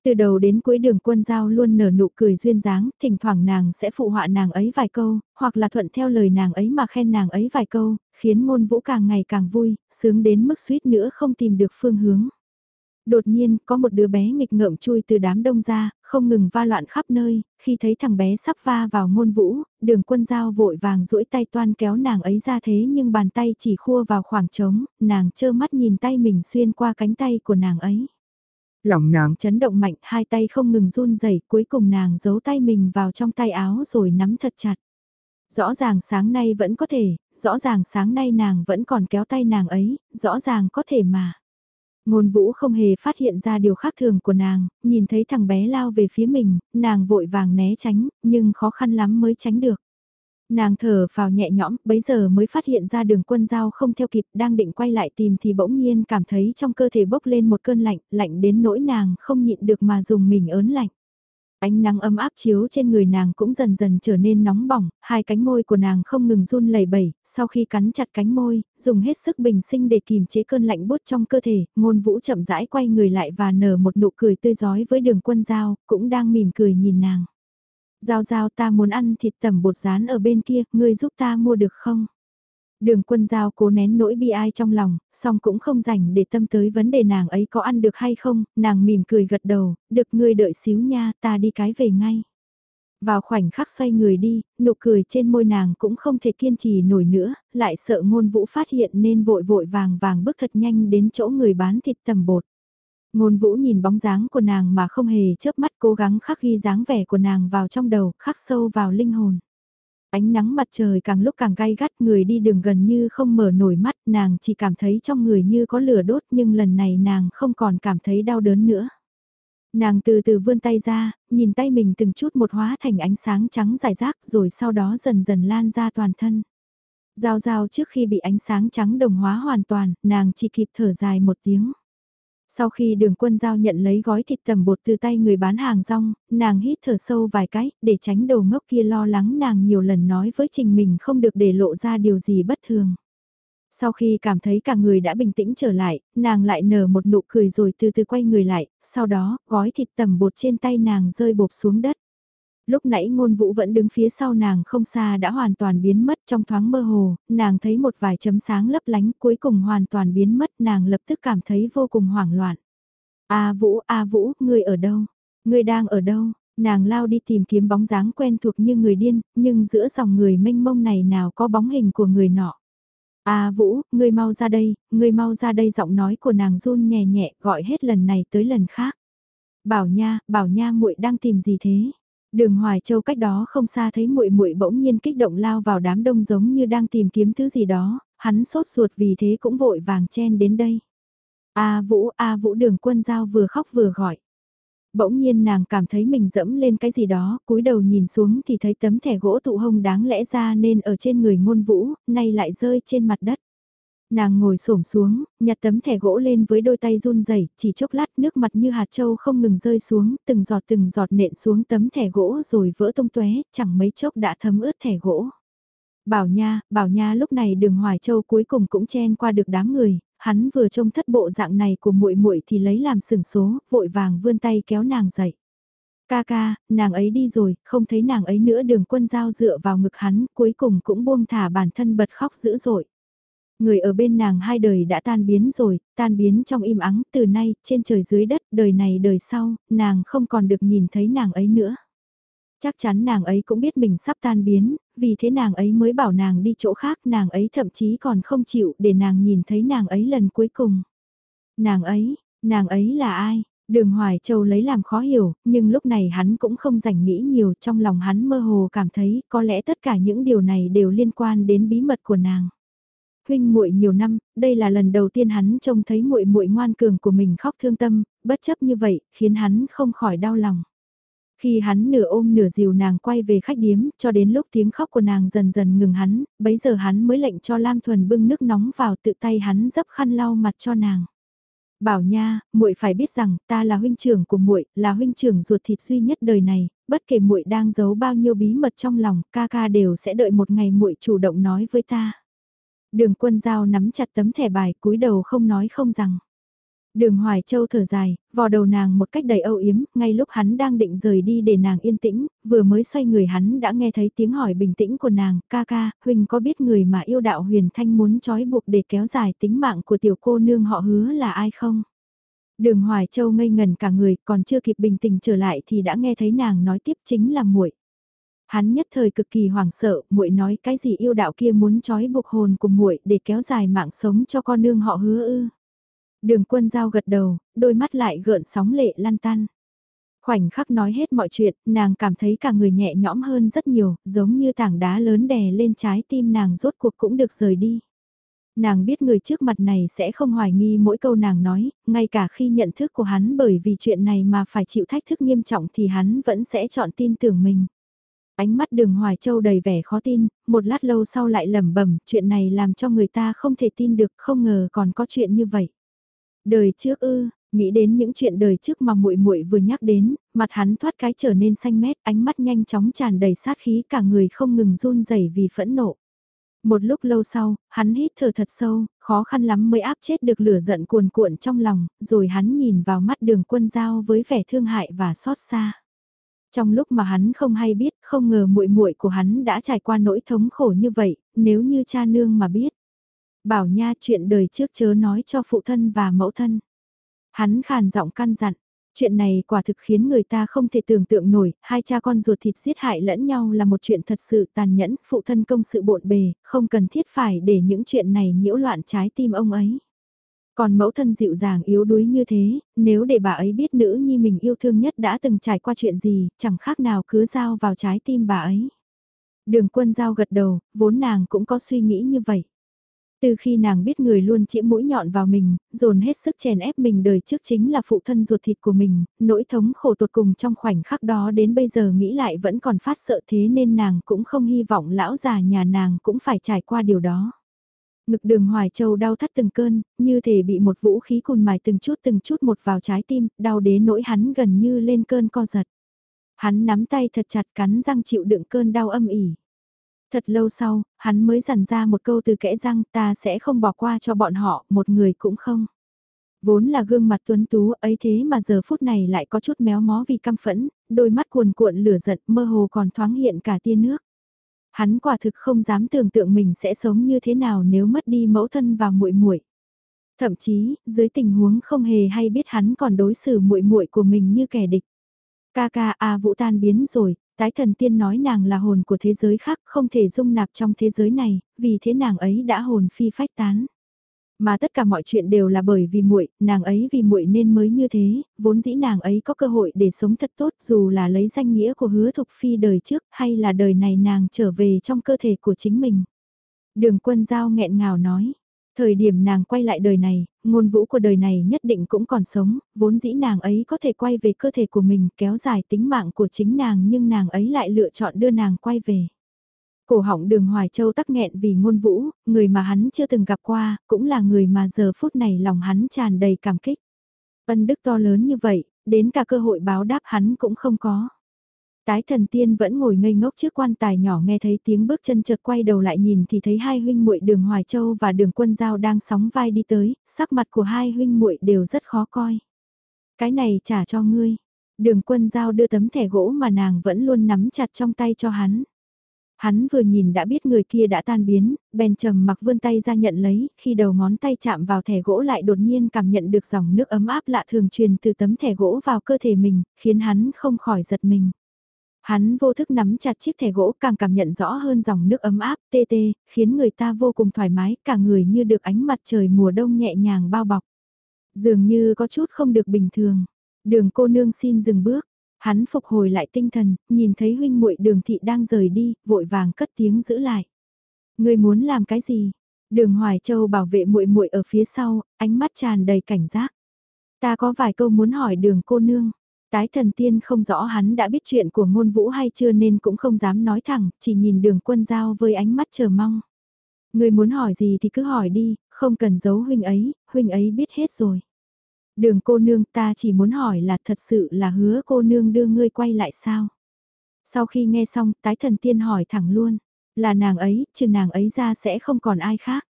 Speaker 1: Từ đầu đến cuối đường quân giao luôn nở nụ cười duyên dáng, thỉnh thoảng nàng sẽ phụ họa nàng ấy vài câu, hoặc là thuận theo lời nàng ấy mà khen nàng ấy vài câu, khiến ngôn vũ càng ngày càng vui, sướng đến mức suýt nữa không tìm được phương hướng. Đột nhiên, có một đứa bé nghịch ngợm chui từ đám đông ra, không ngừng va loạn khắp nơi, khi thấy thằng bé sắp va vào ngôn vũ, đường quân giao vội vàng duỗi tay toan kéo nàng ấy ra thế nhưng bàn tay chỉ khua vào khoảng trống, nàng trơ mắt nhìn tay mình xuyên qua cánh tay của nàng ấy. Lòng nàng chấn động mạnh, hai tay không ngừng run rẩy cuối cùng nàng giấu tay mình vào trong tay áo rồi nắm thật chặt. Rõ ràng sáng nay vẫn có thể, rõ ràng sáng nay nàng vẫn còn kéo tay nàng ấy, rõ ràng có thể mà. Ngôn vũ không hề phát hiện ra điều khác thường của nàng, nhìn thấy thằng bé lao về phía mình, nàng vội vàng né tránh, nhưng khó khăn lắm mới tránh được. Nàng thở vào nhẹ nhõm, bấy giờ mới phát hiện ra đường quân giao không theo kịp, đang định quay lại tìm thì bỗng nhiên cảm thấy trong cơ thể bốc lên một cơn lạnh, lạnh đến nỗi nàng không nhịn được mà dùng mình ớn lạnh. Ánh nắng ấm áp chiếu trên người nàng cũng dần dần trở nên nóng bỏng, hai cánh môi của nàng không ngừng run lẩy bẩy, sau khi cắn chặt cánh môi, dùng hết sức bình sinh để kìm chế cơn lạnh bút trong cơ thể, ngôn vũ chậm rãi quay người lại và nở một nụ cười tươi giói với đường quân giao, cũng đang mỉm cười nhìn nàng. Giao giao ta muốn ăn thịt tẩm bột rán ở bên kia, ngươi giúp ta mua được không? Đường quân giao cố nén nỗi bi ai trong lòng, song cũng không rảnh để tâm tới vấn đề nàng ấy có ăn được hay không, nàng mỉm cười gật đầu, được ngươi đợi xíu nha, ta đi cái về ngay. Vào khoảnh khắc xoay người đi, nụ cười trên môi nàng cũng không thể kiên trì nổi nữa, lại sợ ngôn vũ phát hiện nên vội vội vàng vàng bước thật nhanh đến chỗ người bán thịt tầm bột. Ngôn vũ nhìn bóng dáng của nàng mà không hề chớp mắt cố gắng khắc ghi dáng vẻ của nàng vào trong đầu, khắc sâu vào linh hồn. Ánh nắng mặt trời càng lúc càng gai gắt người đi đường gần như không mở nổi mắt nàng chỉ cảm thấy trong người như có lửa đốt nhưng lần này nàng không còn cảm thấy đau đớn nữa. Nàng từ từ vươn tay ra, nhìn tay mình từng chút một hóa thành ánh sáng trắng dài rác rồi sau đó dần dần lan ra toàn thân. Giao giao trước khi bị ánh sáng trắng đồng hóa hoàn toàn, nàng chỉ kịp thở dài một tiếng. Sau khi đường quân giao nhận lấy gói thịt tầm bột từ tay người bán hàng rong, nàng hít thở sâu vài cái, để tránh đầu ngốc kia lo lắng nàng nhiều lần nói với trình mình không được để lộ ra điều gì bất thường. Sau khi cảm thấy cả người đã bình tĩnh trở lại, nàng lại nở một nụ cười rồi từ từ quay người lại, sau đó, gói thịt tầm bột trên tay nàng rơi bột xuống đất. Lúc nãy ngôn vũ vẫn đứng phía sau nàng không xa đã hoàn toàn biến mất trong thoáng mơ hồ, nàng thấy một vài chấm sáng lấp lánh cuối cùng hoàn toàn biến mất nàng lập tức cảm thấy vô cùng hoảng loạn. A Vũ, A Vũ, ngươi ở đâu? Ngươi đang ở đâu? Nàng lao đi tìm kiếm bóng dáng quen thuộc như người điên, nhưng giữa dòng người mênh mông này nào có bóng hình của người nọ. A Vũ, ngươi mau ra đây, ngươi mau ra đây giọng nói của nàng run nhẹ nhẹ gọi hết lần này tới lần khác. Bảo nha, bảo nha muội đang tìm gì thế? Đường Hoài Châu cách đó không xa thấy muội muội bỗng nhiên kích động lao vào đám đông giống như đang tìm kiếm thứ gì đó, hắn sốt ruột vì thế cũng vội vàng chen đến đây. A Vũ, A Vũ đường quân giao vừa khóc vừa gọi. Bỗng nhiên nàng cảm thấy mình dẫm lên cái gì đó, cúi đầu nhìn xuống thì thấy tấm thẻ gỗ tụ hông đáng lẽ ra nên ở trên người ngôn vũ, nay lại rơi trên mặt đất. Nàng ngồi xổm xuống, nhặt tấm thẻ gỗ lên với đôi tay run rẩy, chỉ chốc lát nước mặt như hạt châu không ngừng rơi xuống, từng giọt từng giọt nện xuống tấm thẻ gỗ rồi vỡ tung tóe, chẳng mấy chốc đã thấm ướt thẻ gỗ. Bảo Nha, Bảo Nha lúc này đường Hoài Châu cuối cùng cũng chen qua được đám người, hắn vừa trông thất bộ dạng này của muội muội thì lấy làm sừng số, vội vàng vươn tay kéo nàng dậy. Ca ca, nàng ấy đi rồi, không thấy nàng ấy nữa đường quân giao dựa vào ngực hắn, cuối cùng cũng buông thả bản thân bật khóc dữ dội. Người ở bên nàng hai đời đã tan biến rồi, tan biến trong im ắng, từ nay, trên trời dưới đất, đời này đời sau, nàng không còn được nhìn thấy nàng ấy nữa. Chắc chắn nàng ấy cũng biết mình sắp tan biến, vì thế nàng ấy mới bảo nàng đi chỗ khác, nàng ấy thậm chí còn không chịu để nàng nhìn thấy nàng ấy lần cuối cùng. Nàng ấy, nàng ấy là ai? Đường Hoài Châu lấy làm khó hiểu, nhưng lúc này hắn cũng không rảnh nghĩ nhiều, trong lòng hắn mơ hồ cảm thấy có lẽ tất cả những điều này đều liên quan đến bí mật của nàng. Huynh muội nhiều năm, đây là lần đầu tiên hắn trông thấy muội muội ngoan cường của mình khóc thương tâm, bất chấp như vậy, khiến hắn không khỏi đau lòng. Khi hắn nửa ôm nửa dìu nàng quay về khách điếm, cho đến lúc tiếng khóc của nàng dần dần ngừng hắn, bấy giờ hắn mới lệnh cho Lam Thuần bưng nước nóng vào tự tay hắn dấp khăn lau mặt cho nàng. Bảo nha, muội phải biết rằng ta là huynh trưởng của muội, là huynh trưởng ruột thịt duy nhất đời này, bất kể muội đang giấu bao nhiêu bí mật trong lòng, ca ca đều sẽ đợi một ngày muội chủ động nói với ta. Đường Quân Giao nắm chặt tấm thẻ bài, cúi đầu không nói không rằng. Đường Hoài Châu thở dài, vò đầu nàng một cách đầy âu yếm, ngay lúc hắn đang định rời đi để nàng yên tĩnh, vừa mới xoay người hắn đã nghe thấy tiếng hỏi bình tĩnh của nàng, ca ca, Huynh có biết người mà yêu đạo huyền thanh muốn trói buộc để kéo dài tính mạng của tiểu cô nương họ hứa là ai không? Đường Hoài Châu ngây ngần cả người, còn chưa kịp bình tĩnh trở lại thì đã nghe thấy nàng nói tiếp chính là muội. Hắn nhất thời cực kỳ hoảng sợ, muội nói cái gì yêu đạo kia muốn trói buộc hồn của muội để kéo dài mạng sống cho con nương họ hứa ư? Đường quân giao gật đầu, đôi mắt lại gợn sóng lệ lăn tan. Khoảnh khắc nói hết mọi chuyện, nàng cảm thấy cả người nhẹ nhõm hơn rất nhiều, giống như tảng đá lớn đè lên trái tim nàng rốt cuộc cũng được rời đi. Nàng biết người trước mặt này sẽ không hoài nghi mỗi câu nàng nói, ngay cả khi nhận thức của hắn bởi vì chuyện này mà phải chịu thách thức nghiêm trọng thì hắn vẫn sẽ chọn tin tưởng mình. Ánh mắt đường Hoài Châu đầy vẻ khó tin, một lát lâu sau lại lẩm bẩm chuyện này làm cho người ta không thể tin được, không ngờ còn có chuyện như vậy. Đời trước ư, nghĩ đến những chuyện đời trước mà muội muội vừa nhắc đến, mặt hắn thoát cái trở nên xanh mét, ánh mắt nhanh chóng tràn đầy sát khí cả người không ngừng run rẩy vì phẫn nộ. Một lúc lâu sau, hắn hít thở thật sâu, khó khăn lắm mới áp chết được lửa giận cuồn cuộn trong lòng, rồi hắn nhìn vào mắt đường quân giao với vẻ thương hại và xót xa. Trong lúc mà hắn không hay biết, không ngờ muội muội của hắn đã trải qua nỗi thống khổ như vậy, nếu như cha nương mà biết. Bảo nha chuyện đời trước chớ nói cho phụ thân và mẫu thân. Hắn khàn giọng căn dặn, chuyện này quả thực khiến người ta không thể tưởng tượng nổi, hai cha con ruột thịt giết hại lẫn nhau là một chuyện thật sự tàn nhẫn, phụ thân công sự bộn bề, không cần thiết phải để những chuyện này nhiễu loạn trái tim ông ấy. Còn mẫu thân dịu dàng yếu đuối như thế, nếu để bà ấy biết nữ nhi mình yêu thương nhất đã từng trải qua chuyện gì, chẳng khác nào cứ giao vào trái tim bà ấy. Đường quân giao gật đầu, vốn nàng cũng có suy nghĩ như vậy. Từ khi nàng biết người luôn chĩa mũi nhọn vào mình, dồn hết sức chèn ép mình đời trước chính là phụ thân ruột thịt của mình, nỗi thống khổ tột cùng trong khoảnh khắc đó đến bây giờ nghĩ lại vẫn còn phát sợ thế nên nàng cũng không hy vọng lão già nhà nàng cũng phải trải qua điều đó. Ngực đường Hoài Châu đau thắt từng cơn, như thể bị một vũ khí cùn mài từng chút từng chút một vào trái tim, đau đến nỗi hắn gần như lên cơn co giật. Hắn nắm tay thật chặt cắn răng chịu đựng cơn đau âm ỉ. Thật lâu sau, hắn mới dằn ra một câu từ kẽ răng ta sẽ không bỏ qua cho bọn họ, một người cũng không. Vốn là gương mặt tuấn tú ấy thế mà giờ phút này lại có chút méo mó vì căm phẫn, đôi mắt cuồn cuộn lửa giận mơ hồ còn thoáng hiện cả tia nước. Hắn quả thực không dám tưởng tượng mình sẽ sống như thế nào nếu mất đi mẫu thân và muội muội. Thậm chí, dưới tình huống không hề hay biết hắn còn đối xử muội muội của mình như kẻ địch. Ca ca A Vũ tan biến rồi, tái thần tiên nói nàng là hồn của thế giới khác không thể dung nạp trong thế giới này, vì thế nàng ấy đã hồn phi phách tán. Mà tất cả mọi chuyện đều là bởi vì muội, nàng ấy vì muội nên mới như thế, vốn dĩ nàng ấy có cơ hội để sống thật tốt dù là lấy danh nghĩa của hứa thục phi đời trước hay là đời này nàng trở về trong cơ thể của chính mình. Đường quân giao nghẹn ngào nói, Thời điểm nàng quay lại đời này, ngôn vũ của đời này nhất định cũng còn sống, vốn dĩ nàng ấy có thể quay về cơ thể của mình kéo dài tính mạng của chính nàng nhưng nàng ấy lại lựa chọn đưa nàng quay về. Cổ họng đường Hoài Châu tắc nghẹn vì ngôn vũ, người mà hắn chưa từng gặp qua, cũng là người mà giờ phút này lòng hắn tràn đầy cảm kích. Ân đức to lớn như vậy, đến cả cơ hội báo đáp hắn cũng không có. Tái thần tiên vẫn ngồi ngây ngốc trước quan tài nhỏ nghe thấy tiếng bước chân chợt quay đầu lại nhìn thì thấy hai huynh muội đường Hoài Châu và đường quân giao đang sóng vai đi tới, sắc mặt của hai huynh muội đều rất khó coi. Cái này trả cho ngươi. Đường quân giao đưa tấm thẻ gỗ mà nàng vẫn luôn nắm chặt trong tay cho hắn. Hắn vừa nhìn đã biết người kia đã tan biến, bèn trầm mặc vươn tay ra nhận lấy, khi đầu ngón tay chạm vào thẻ gỗ lại đột nhiên cảm nhận được dòng nước ấm áp lạ thường truyền từ tấm thẻ gỗ vào cơ thể mình, khiến hắn không khỏi giật mình. Hắn vô thức nắm chặt chiếc thẻ gỗ càng cảm nhận rõ hơn dòng nước ấm áp tê tê, khiến người ta vô cùng thoải mái, cả người như được ánh mặt trời mùa đông nhẹ nhàng bao bọc. Dường như có chút không được bình thường. Đường cô nương xin dừng bước, Hắn phục hồi lại tinh thần, nhìn thấy huynh muội đường thị đang rời đi, vội vàng cất tiếng giữ lại. Người muốn làm cái gì? Đường Hoài Châu bảo vệ muội muội ở phía sau, ánh mắt tràn đầy cảnh giác. Ta có vài câu muốn hỏi đường cô nương. Tái thần tiên không rõ hắn đã biết chuyện của ngôn vũ hay chưa nên cũng không dám nói thẳng, chỉ nhìn đường quân giao với ánh mắt chờ mong. Người muốn hỏi gì thì cứ hỏi đi, không cần giấu huynh ấy, huynh ấy biết hết rồi. Đường cô nương ta chỉ muốn hỏi là thật sự là hứa cô nương đưa ngươi quay lại sao? Sau khi nghe xong, tái thần tiên hỏi thẳng luôn, là nàng ấy, chứ nàng ấy ra sẽ không còn ai khác.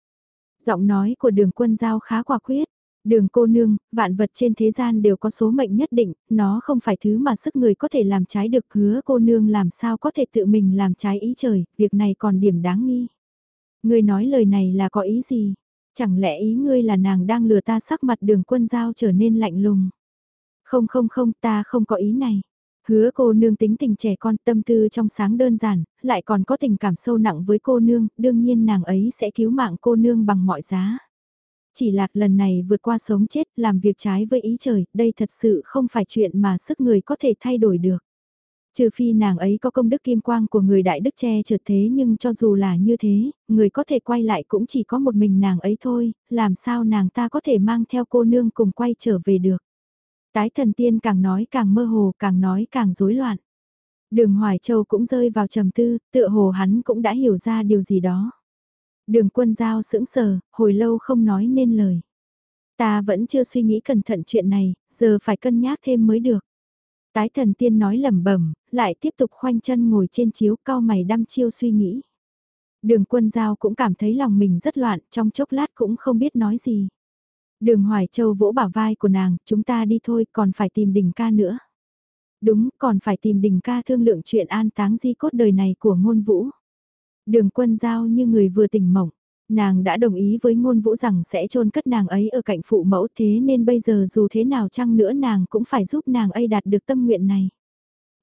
Speaker 1: Giọng nói của đường quân giao khá quả quyết. Đường cô nương, vạn vật trên thế gian đều có số mệnh nhất định, nó không phải thứ mà sức người có thể làm trái được hứa cô nương làm sao có thể tự mình làm trái ý trời, việc này còn điểm đáng nghi. Người nói lời này là có ý gì? Chẳng lẽ ý ngươi là nàng đang lừa ta sắc mặt đường quân giao trở nên lạnh lùng. Không không không ta không có ý này. Hứa cô nương tính tình trẻ con tâm tư trong sáng đơn giản, lại còn có tình cảm sâu nặng với cô nương, đương nhiên nàng ấy sẽ cứu mạng cô nương bằng mọi giá. Chỉ lạc lần này vượt qua sống chết, làm việc trái với ý trời, đây thật sự không phải chuyện mà sức người có thể thay đổi được. Trừ phi nàng ấy có công đức kim quang của người đại đức che chở thế nhưng cho dù là như thế, người có thể quay lại cũng chỉ có một mình nàng ấy thôi, làm sao nàng ta có thể mang theo cô nương cùng quay trở về được. Tái thần tiên càng nói càng mơ hồ, càng nói càng rối loạn. Đường Hoài Châu cũng rơi vào trầm tư, tựa hồ hắn cũng đã hiểu ra điều gì đó. Đường quân giao sững sờ, hồi lâu không nói nên lời. Ta vẫn chưa suy nghĩ cẩn thận chuyện này, giờ phải cân nhắc thêm mới được. Tái thần tiên nói lẩm bẩm, lại tiếp tục khoanh chân ngồi trên chiếu cao mày đăm chiêu suy nghĩ. Đường quân giao cũng cảm thấy lòng mình rất loạn, trong chốc lát cũng không biết nói gì. Đường Hoài Châu vỗ bảo vai của nàng, chúng ta đi thôi, còn phải tìm đình ca nữa. Đúng, còn phải tìm đình ca thương lượng chuyện an táng di cốt đời này của ngôn vũ. Đường quân giao như người vừa tỉnh mộng. Nàng đã đồng ý với ngôn vũ rằng sẽ chôn cất nàng ấy ở cạnh phụ mẫu thế nên bây giờ dù thế nào chăng nữa nàng cũng phải giúp nàng ấy đạt được tâm nguyện này.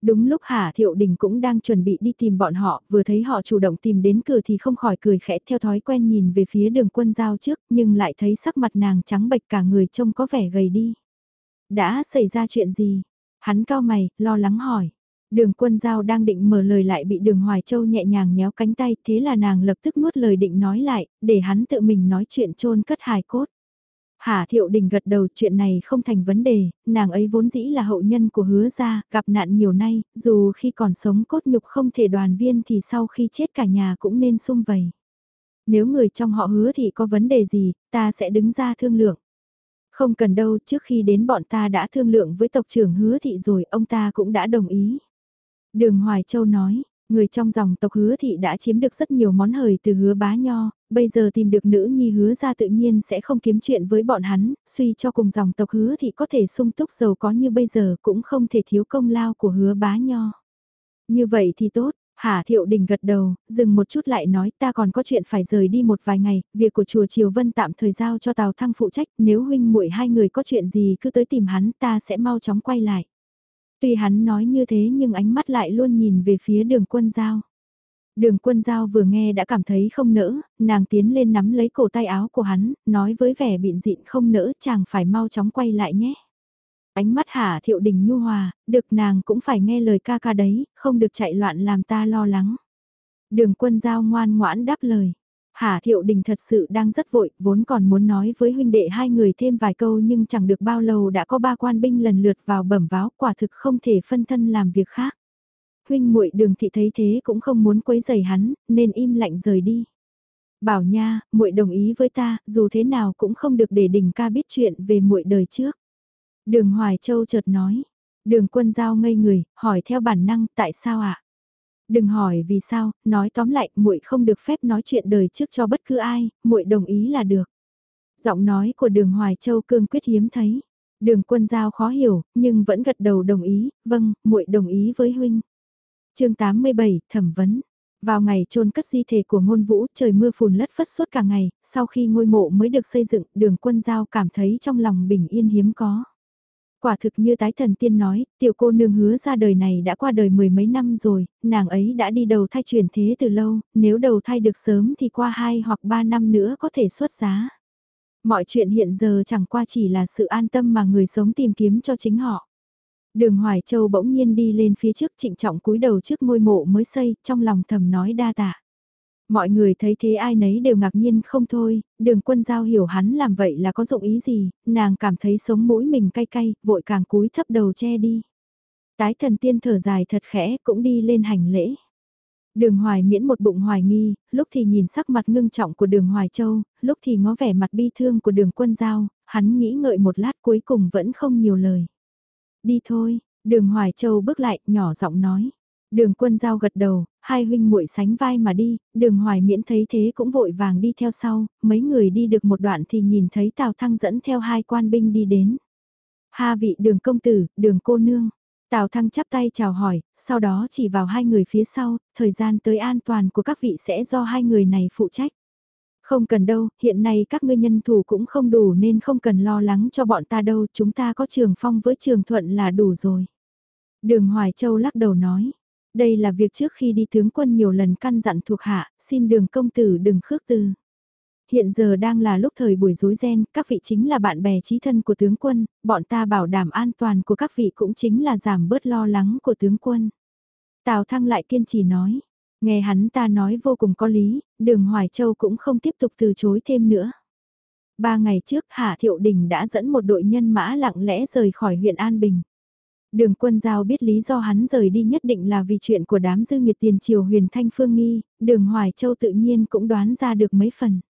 Speaker 1: Đúng lúc Hà Thiệu Đình cũng đang chuẩn bị đi tìm bọn họ, vừa thấy họ chủ động tìm đến cửa thì không khỏi cười khẽ theo thói quen nhìn về phía đường quân giao trước, nhưng lại thấy sắc mặt nàng trắng bệch cả người trông có vẻ gầy đi. Đã xảy ra chuyện gì? Hắn cao mày, lo lắng hỏi. Đường quân giao đang định mở lời lại bị đường Hoài Châu nhẹ nhàng nhéo cánh tay, thế là nàng lập tức nuốt lời định nói lại, để hắn tự mình nói chuyện trôn cất hài cốt. Hà Thiệu Đình gật đầu chuyện này không thành vấn đề, nàng ấy vốn dĩ là hậu nhân của hứa gia, gặp nạn nhiều nay, dù khi còn sống cốt nhục không thể đoàn viên thì sau khi chết cả nhà cũng nên sung vầy. Nếu người trong họ hứa thì có vấn đề gì, ta sẽ đứng ra thương lượng. Không cần đâu, trước khi đến bọn ta đã thương lượng với tộc trưởng hứa thị rồi, ông ta cũng đã đồng ý. Đường Hoài Châu nói, người trong dòng tộc hứa thị đã chiếm được rất nhiều món hời từ hứa bá nho, bây giờ tìm được nữ nhi hứa ra tự nhiên sẽ không kiếm chuyện với bọn hắn, suy cho cùng dòng tộc hứa thì có thể sung túc giàu có như bây giờ cũng không thể thiếu công lao của hứa bá nho. Như vậy thì tốt, Hà Thiệu Đình gật đầu, dừng một chút lại nói ta còn có chuyện phải rời đi một vài ngày, việc của chùa Triều Vân tạm thời giao cho Tào Thăng phụ trách, nếu huynh muội hai người có chuyện gì cứ tới tìm hắn ta sẽ mau chóng quay lại. Tuy hắn nói như thế nhưng ánh mắt lại luôn nhìn về phía đường quân giao. Đường quân giao vừa nghe đã cảm thấy không nỡ, nàng tiến lên nắm lấy cổ tay áo của hắn, nói với vẻ bịn dịn không nỡ chàng phải mau chóng quay lại nhé. Ánh mắt hả thiệu đình nhu hòa, được nàng cũng phải nghe lời ca ca đấy, không được chạy loạn làm ta lo lắng. Đường quân giao ngoan ngoãn đáp lời. Hà Thiệu Đình thật sự đang rất vội, vốn còn muốn nói với huynh đệ hai người thêm vài câu nhưng chẳng được bao lâu đã có ba quan binh lần lượt vào bẩm báo quả thực không thể phân thân làm việc khác. Huynh muội đường thị thấy thế cũng không muốn quấy giày hắn, nên im lạnh rời đi. Bảo nha, muội đồng ý với ta, dù thế nào cũng không được để đình ca biết chuyện về muội đời trước. Đường Hoài Châu chợt nói, đường quân giao ngây người, hỏi theo bản năng tại sao ạ? Đừng hỏi vì sao, nói tóm lại, muội không được phép nói chuyện đời trước cho bất cứ ai, muội đồng ý là được. Giọng nói của Đường Hoài Châu cương quyết hiếm thấy. Đường Quân Giao khó hiểu, nhưng vẫn gật đầu đồng ý, vâng, muội đồng ý với huynh. Chương 87, thẩm vấn. Vào ngày chôn cất di thể của ngôn vũ, trời mưa phùn lất phất suốt cả ngày, sau khi ngôi mộ mới được xây dựng, đường quân giao cảm thấy trong lòng bình yên hiếm có. Quả thực như tái thần tiên nói, tiểu cô nương hứa ra đời này đã qua đời mười mấy năm rồi, nàng ấy đã đi đầu thai chuyển thế từ lâu, nếu đầu thai được sớm thì qua hai hoặc ba năm nữa có thể xuất giá. Mọi chuyện hiện giờ chẳng qua chỉ là sự an tâm mà người sống tìm kiếm cho chính họ. Đường Hoài Châu bỗng nhiên đi lên phía trước trịnh trọng cúi đầu trước ngôi mộ mới xây, trong lòng thầm nói đa tạ. Mọi người thấy thế ai nấy đều ngạc nhiên không thôi, đường quân giao hiểu hắn làm vậy là có dụng ý gì, nàng cảm thấy sống mũi mình cay cay, vội càng cúi thấp đầu che đi. Tái thần tiên thở dài thật khẽ cũng đi lên hành lễ. Đường hoài miễn một bụng hoài nghi, lúc thì nhìn sắc mặt ngưng trọng của đường hoài châu, lúc thì ngó vẻ mặt bi thương của đường quân giao, hắn nghĩ ngợi một lát cuối cùng vẫn không nhiều lời. Đi thôi, đường hoài châu bước lại, nhỏ giọng nói. Đường quân giao gật đầu, hai huynh muội sánh vai mà đi, đường hoài miễn thấy thế cũng vội vàng đi theo sau, mấy người đi được một đoạn thì nhìn thấy Tào Thăng dẫn theo hai quan binh đi đến. Ha vị đường công tử, đường cô nương. Tào Thăng chắp tay chào hỏi, sau đó chỉ vào hai người phía sau, thời gian tới an toàn của các vị sẽ do hai người này phụ trách. Không cần đâu, hiện nay các ngươi nhân thủ cũng không đủ nên không cần lo lắng cho bọn ta đâu, chúng ta có trường phong với trường thuận là đủ rồi. Đường Hoài Châu lắc đầu nói, đây là việc trước khi đi tướng quân nhiều lần căn dặn thuộc hạ, xin đường công tử đừng khước từ. Hiện giờ đang là lúc thời buổi rối ren, các vị chính là bạn bè trí thân của tướng quân, bọn ta bảo đảm an toàn của các vị cũng chính là giảm bớt lo lắng của tướng quân. Tào Thăng lại kiên trì nói, nghe hắn ta nói vô cùng có lý, đường Hoài Châu cũng không tiếp tục từ chối thêm nữa. Ba ngày trước Hạ Thiệu Đình đã dẫn một đội nhân mã lặng lẽ rời khỏi huyện An Bình. Đường quân giao biết lý do hắn rời đi nhất định là vì chuyện của đám dư nghiệt tiền triều huyền thanh phương nghi, đường Hoài Châu tự nhiên cũng đoán ra được mấy phần.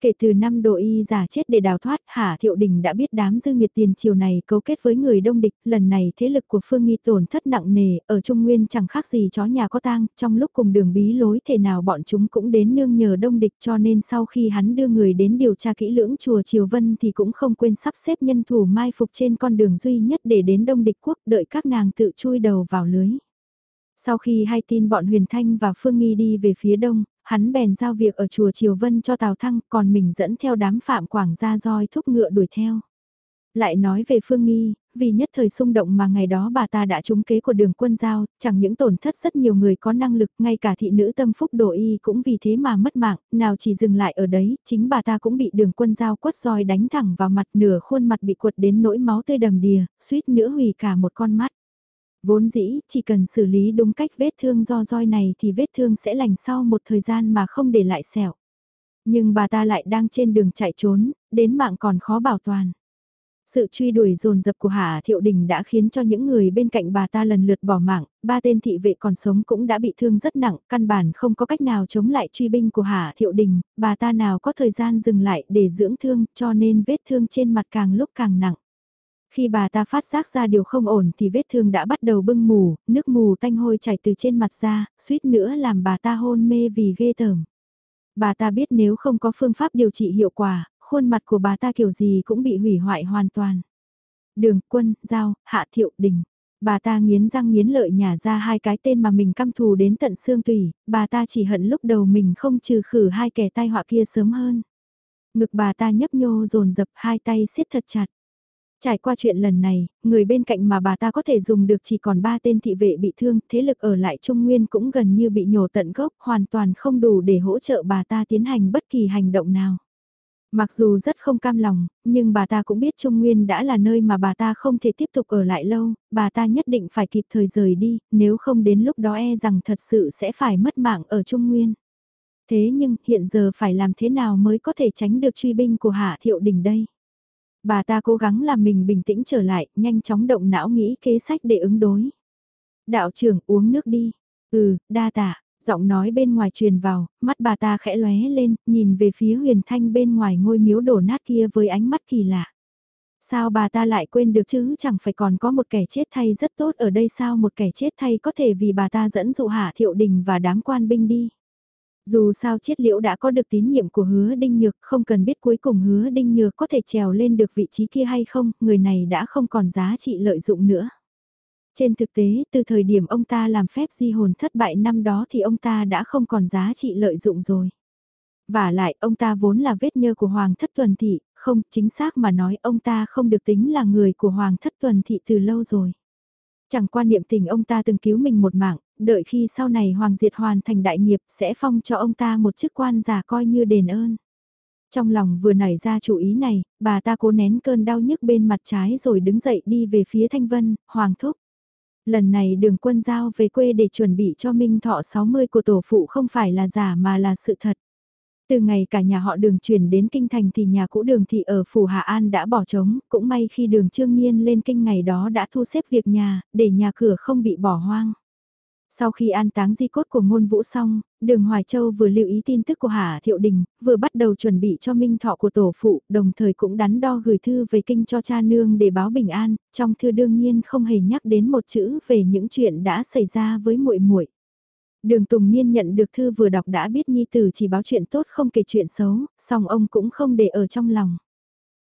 Speaker 1: Kể từ năm độ y giả chết để đào thoát, Hà Thiệu Đình đã biết đám dư nghiệt tiền triều này cấu kết với người đông địch, lần này thế lực của Phương Nghi tổn thất nặng nề, ở Trung Nguyên chẳng khác gì chó nhà có tang, trong lúc cùng đường bí lối thể nào bọn chúng cũng đến nương nhờ đông địch cho nên sau khi hắn đưa người đến điều tra kỹ lưỡng chùa Triều Vân thì cũng không quên sắp xếp nhân thủ mai phục trên con đường duy nhất để đến đông địch quốc đợi các nàng tự chui đầu vào lưới. Sau khi hai tin bọn Huyền Thanh và Phương Nghi đi về phía đông, hắn bèn giao việc ở chùa Triều Vân cho Tào Thăng, còn mình dẫn theo đám phạm quảng ra roi thúc ngựa đuổi theo. Lại nói về Phương Nghi, vì nhất thời xung động mà ngày đó bà ta đã trúng kế của đường quân giao, chẳng những tổn thất rất nhiều người có năng lực, ngay cả thị nữ tâm phúc đồ y cũng vì thế mà mất mạng, nào chỉ dừng lại ở đấy, chính bà ta cũng bị đường quân giao quất roi đánh thẳng vào mặt nửa khuôn mặt bị quật đến nỗi máu tươi đầm đìa, suýt nữa hủy cả một con mắt. Vốn dĩ, chỉ cần xử lý đúng cách vết thương do roi này thì vết thương sẽ lành sau một thời gian mà không để lại sẹo. Nhưng bà ta lại đang trên đường chạy trốn, đến mạng còn khó bảo toàn. Sự truy đuổi dồn dập của Hạ Thiệu Đình đã khiến cho những người bên cạnh bà ta lần lượt bỏ mạng, ba tên thị vệ còn sống cũng đã bị thương rất nặng, căn bản không có cách nào chống lại truy binh của Hạ Thiệu Đình, bà ta nào có thời gian dừng lại để dưỡng thương cho nên vết thương trên mặt càng lúc càng nặng. Khi bà ta phát giác ra điều không ổn thì vết thương đã bắt đầu bưng mù, nước mù tanh hôi chảy từ trên mặt ra, suýt nữa làm bà ta hôn mê vì ghê tởm. Bà ta biết nếu không có phương pháp điều trị hiệu quả, khuôn mặt của bà ta kiểu gì cũng bị hủy hoại hoàn toàn. Đường, quân, giao, hạ thiệu, đình. Bà ta nghiến răng nghiến lợi nhả ra hai cái tên mà mình căm thù đến tận xương tủy, bà ta chỉ hận lúc đầu mình không trừ khử hai kẻ tai họa kia sớm hơn. Ngực bà ta nhấp nhô dồn dập hai tay siết thật chặt. Trải qua chuyện lần này, người bên cạnh mà bà ta có thể dùng được chỉ còn ba tên thị vệ bị thương, thế lực ở lại Trung Nguyên cũng gần như bị nhổ tận gốc, hoàn toàn không đủ để hỗ trợ bà ta tiến hành bất kỳ hành động nào. Mặc dù rất không cam lòng, nhưng bà ta cũng biết Trung Nguyên đã là nơi mà bà ta không thể tiếp tục ở lại lâu, bà ta nhất định phải kịp thời rời đi, nếu không đến lúc đó e rằng thật sự sẽ phải mất mạng ở Trung Nguyên. Thế nhưng hiện giờ phải làm thế nào mới có thể tránh được truy binh của Hạ Thiệu Đình đây? Bà ta cố gắng làm mình bình tĩnh trở lại, nhanh chóng động não nghĩ kế sách để ứng đối. Đạo trưởng uống nước đi. Ừ, đa tạ. Giọng nói bên ngoài truyền vào, mắt bà ta khẽ lóe lên, nhìn về phía huyền thanh bên ngoài ngôi miếu đổ nát kia với ánh mắt kỳ lạ. Sao bà ta lại quên được chứ chẳng phải còn có một kẻ chết thay rất tốt ở đây sao một kẻ chết thay có thể vì bà ta dẫn dụ hạ thiệu đình và đám quan binh đi. Dù sao chiết liễu đã có được tín nhiệm của hứa đinh nhược không cần biết cuối cùng hứa đinh nhược có thể trèo lên được vị trí kia hay không, người này đã không còn giá trị lợi dụng nữa. Trên thực tế, từ thời điểm ông ta làm phép di hồn thất bại năm đó thì ông ta đã không còn giá trị lợi dụng rồi. Và lại, ông ta vốn là vết nhơ của Hoàng thất tuần thị, không, chính xác mà nói ông ta không được tính là người của Hoàng thất tuần thị từ lâu rồi. Chẳng quan niệm tình ông ta từng cứu mình một mạng, đợi khi sau này Hoàng Diệt hoàn thành đại nghiệp sẽ phong cho ông ta một chức quan giả coi như đền ơn. Trong lòng vừa nảy ra chủ ý này, bà ta cố nén cơn đau nhức bên mặt trái rồi đứng dậy đi về phía Thanh Vân, Hoàng Thúc. Lần này đường quân giao về quê để chuẩn bị cho Minh Thọ 60 của tổ phụ không phải là giả mà là sự thật. Từ ngày cả nhà họ đường chuyển đến kinh thành thì nhà cũ đường thị ở phủ Hà An đã bỏ trống, cũng may khi đường trương Nhiên lên kinh ngày đó đã thu xếp việc nhà, để nhà cửa không bị bỏ hoang. Sau khi an táng di cốt của ngôn vũ xong, đường Hoài Châu vừa lưu ý tin tức của Hà Thiệu Đình, vừa bắt đầu chuẩn bị cho minh thọ của tổ phụ, đồng thời cũng đắn đo gửi thư về kinh cho cha nương để báo bình an, trong thư đương nhiên không hề nhắc đến một chữ về những chuyện đã xảy ra với muội muội. Đường Tùng Niên nhận được thư vừa đọc đã biết Nhi Tử chỉ báo chuyện tốt không kể chuyện xấu, song ông cũng không để ở trong lòng.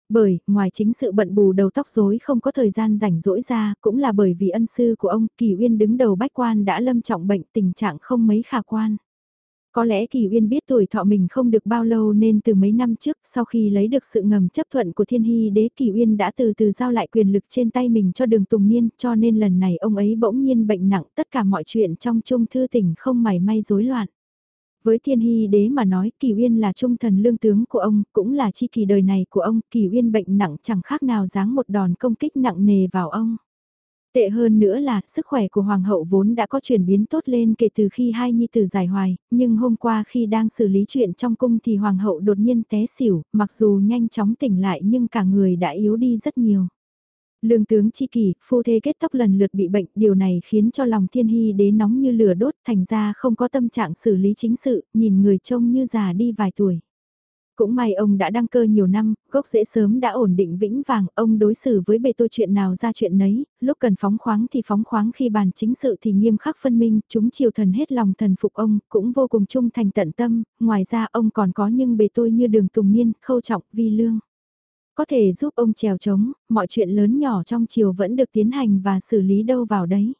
Speaker 1: Bởi, ngoài chính sự bận bù đầu tóc rối không có thời gian rảnh rỗi ra, cũng là bởi vì ân sư của ông, Kỳ Uyên đứng đầu bách quan đã lâm trọng bệnh tình trạng không mấy khả quan. Có lẽ Kỳ Uyên biết tuổi thọ mình không được bao lâu nên từ mấy năm trước sau khi lấy được sự ngầm chấp thuận của Thiên Hy đế Kỳ Uyên đã từ từ giao lại quyền lực trên tay mình cho đường Tùng Niên cho nên lần này ông ấy bỗng nhiên bệnh nặng tất cả mọi chuyện trong trung thư tỉnh không mảy may rối loạn. Với thiên hy đế mà nói Kỳ Uyên là trung thần lương tướng của ông, cũng là chi kỳ đời này của ông, Kỳ Uyên bệnh nặng chẳng khác nào dáng một đòn công kích nặng nề vào ông. Tệ hơn nữa là, sức khỏe của Hoàng hậu vốn đã có chuyển biến tốt lên kể từ khi hai nhi tử giải hoài, nhưng hôm qua khi đang xử lý chuyện trong cung thì Hoàng hậu đột nhiên té xỉu, mặc dù nhanh chóng tỉnh lại nhưng cả người đã yếu đi rất nhiều. Lương tướng chi kỷ, phu thê kết tóc lần lượt bị bệnh, điều này khiến cho lòng thiên hy đế nóng như lửa đốt, thành ra không có tâm trạng xử lý chính sự, nhìn người trông như già đi vài tuổi. Cũng may ông đã đăng cơ nhiều năm, gốc rễ sớm đã ổn định vĩnh vàng, ông đối xử với bề tôi chuyện nào ra chuyện nấy, lúc cần phóng khoáng thì phóng khoáng khi bàn chính sự thì nghiêm khắc phân minh, chúng triều thần hết lòng thần phục ông, cũng vô cùng trung thành tận tâm, ngoài ra ông còn có những bề tôi như đường tùng niên, khâu trọng, vi lương. Có thể giúp ông trèo trống, mọi chuyện lớn nhỏ trong triều vẫn được tiến hành và xử lý đâu vào đấy.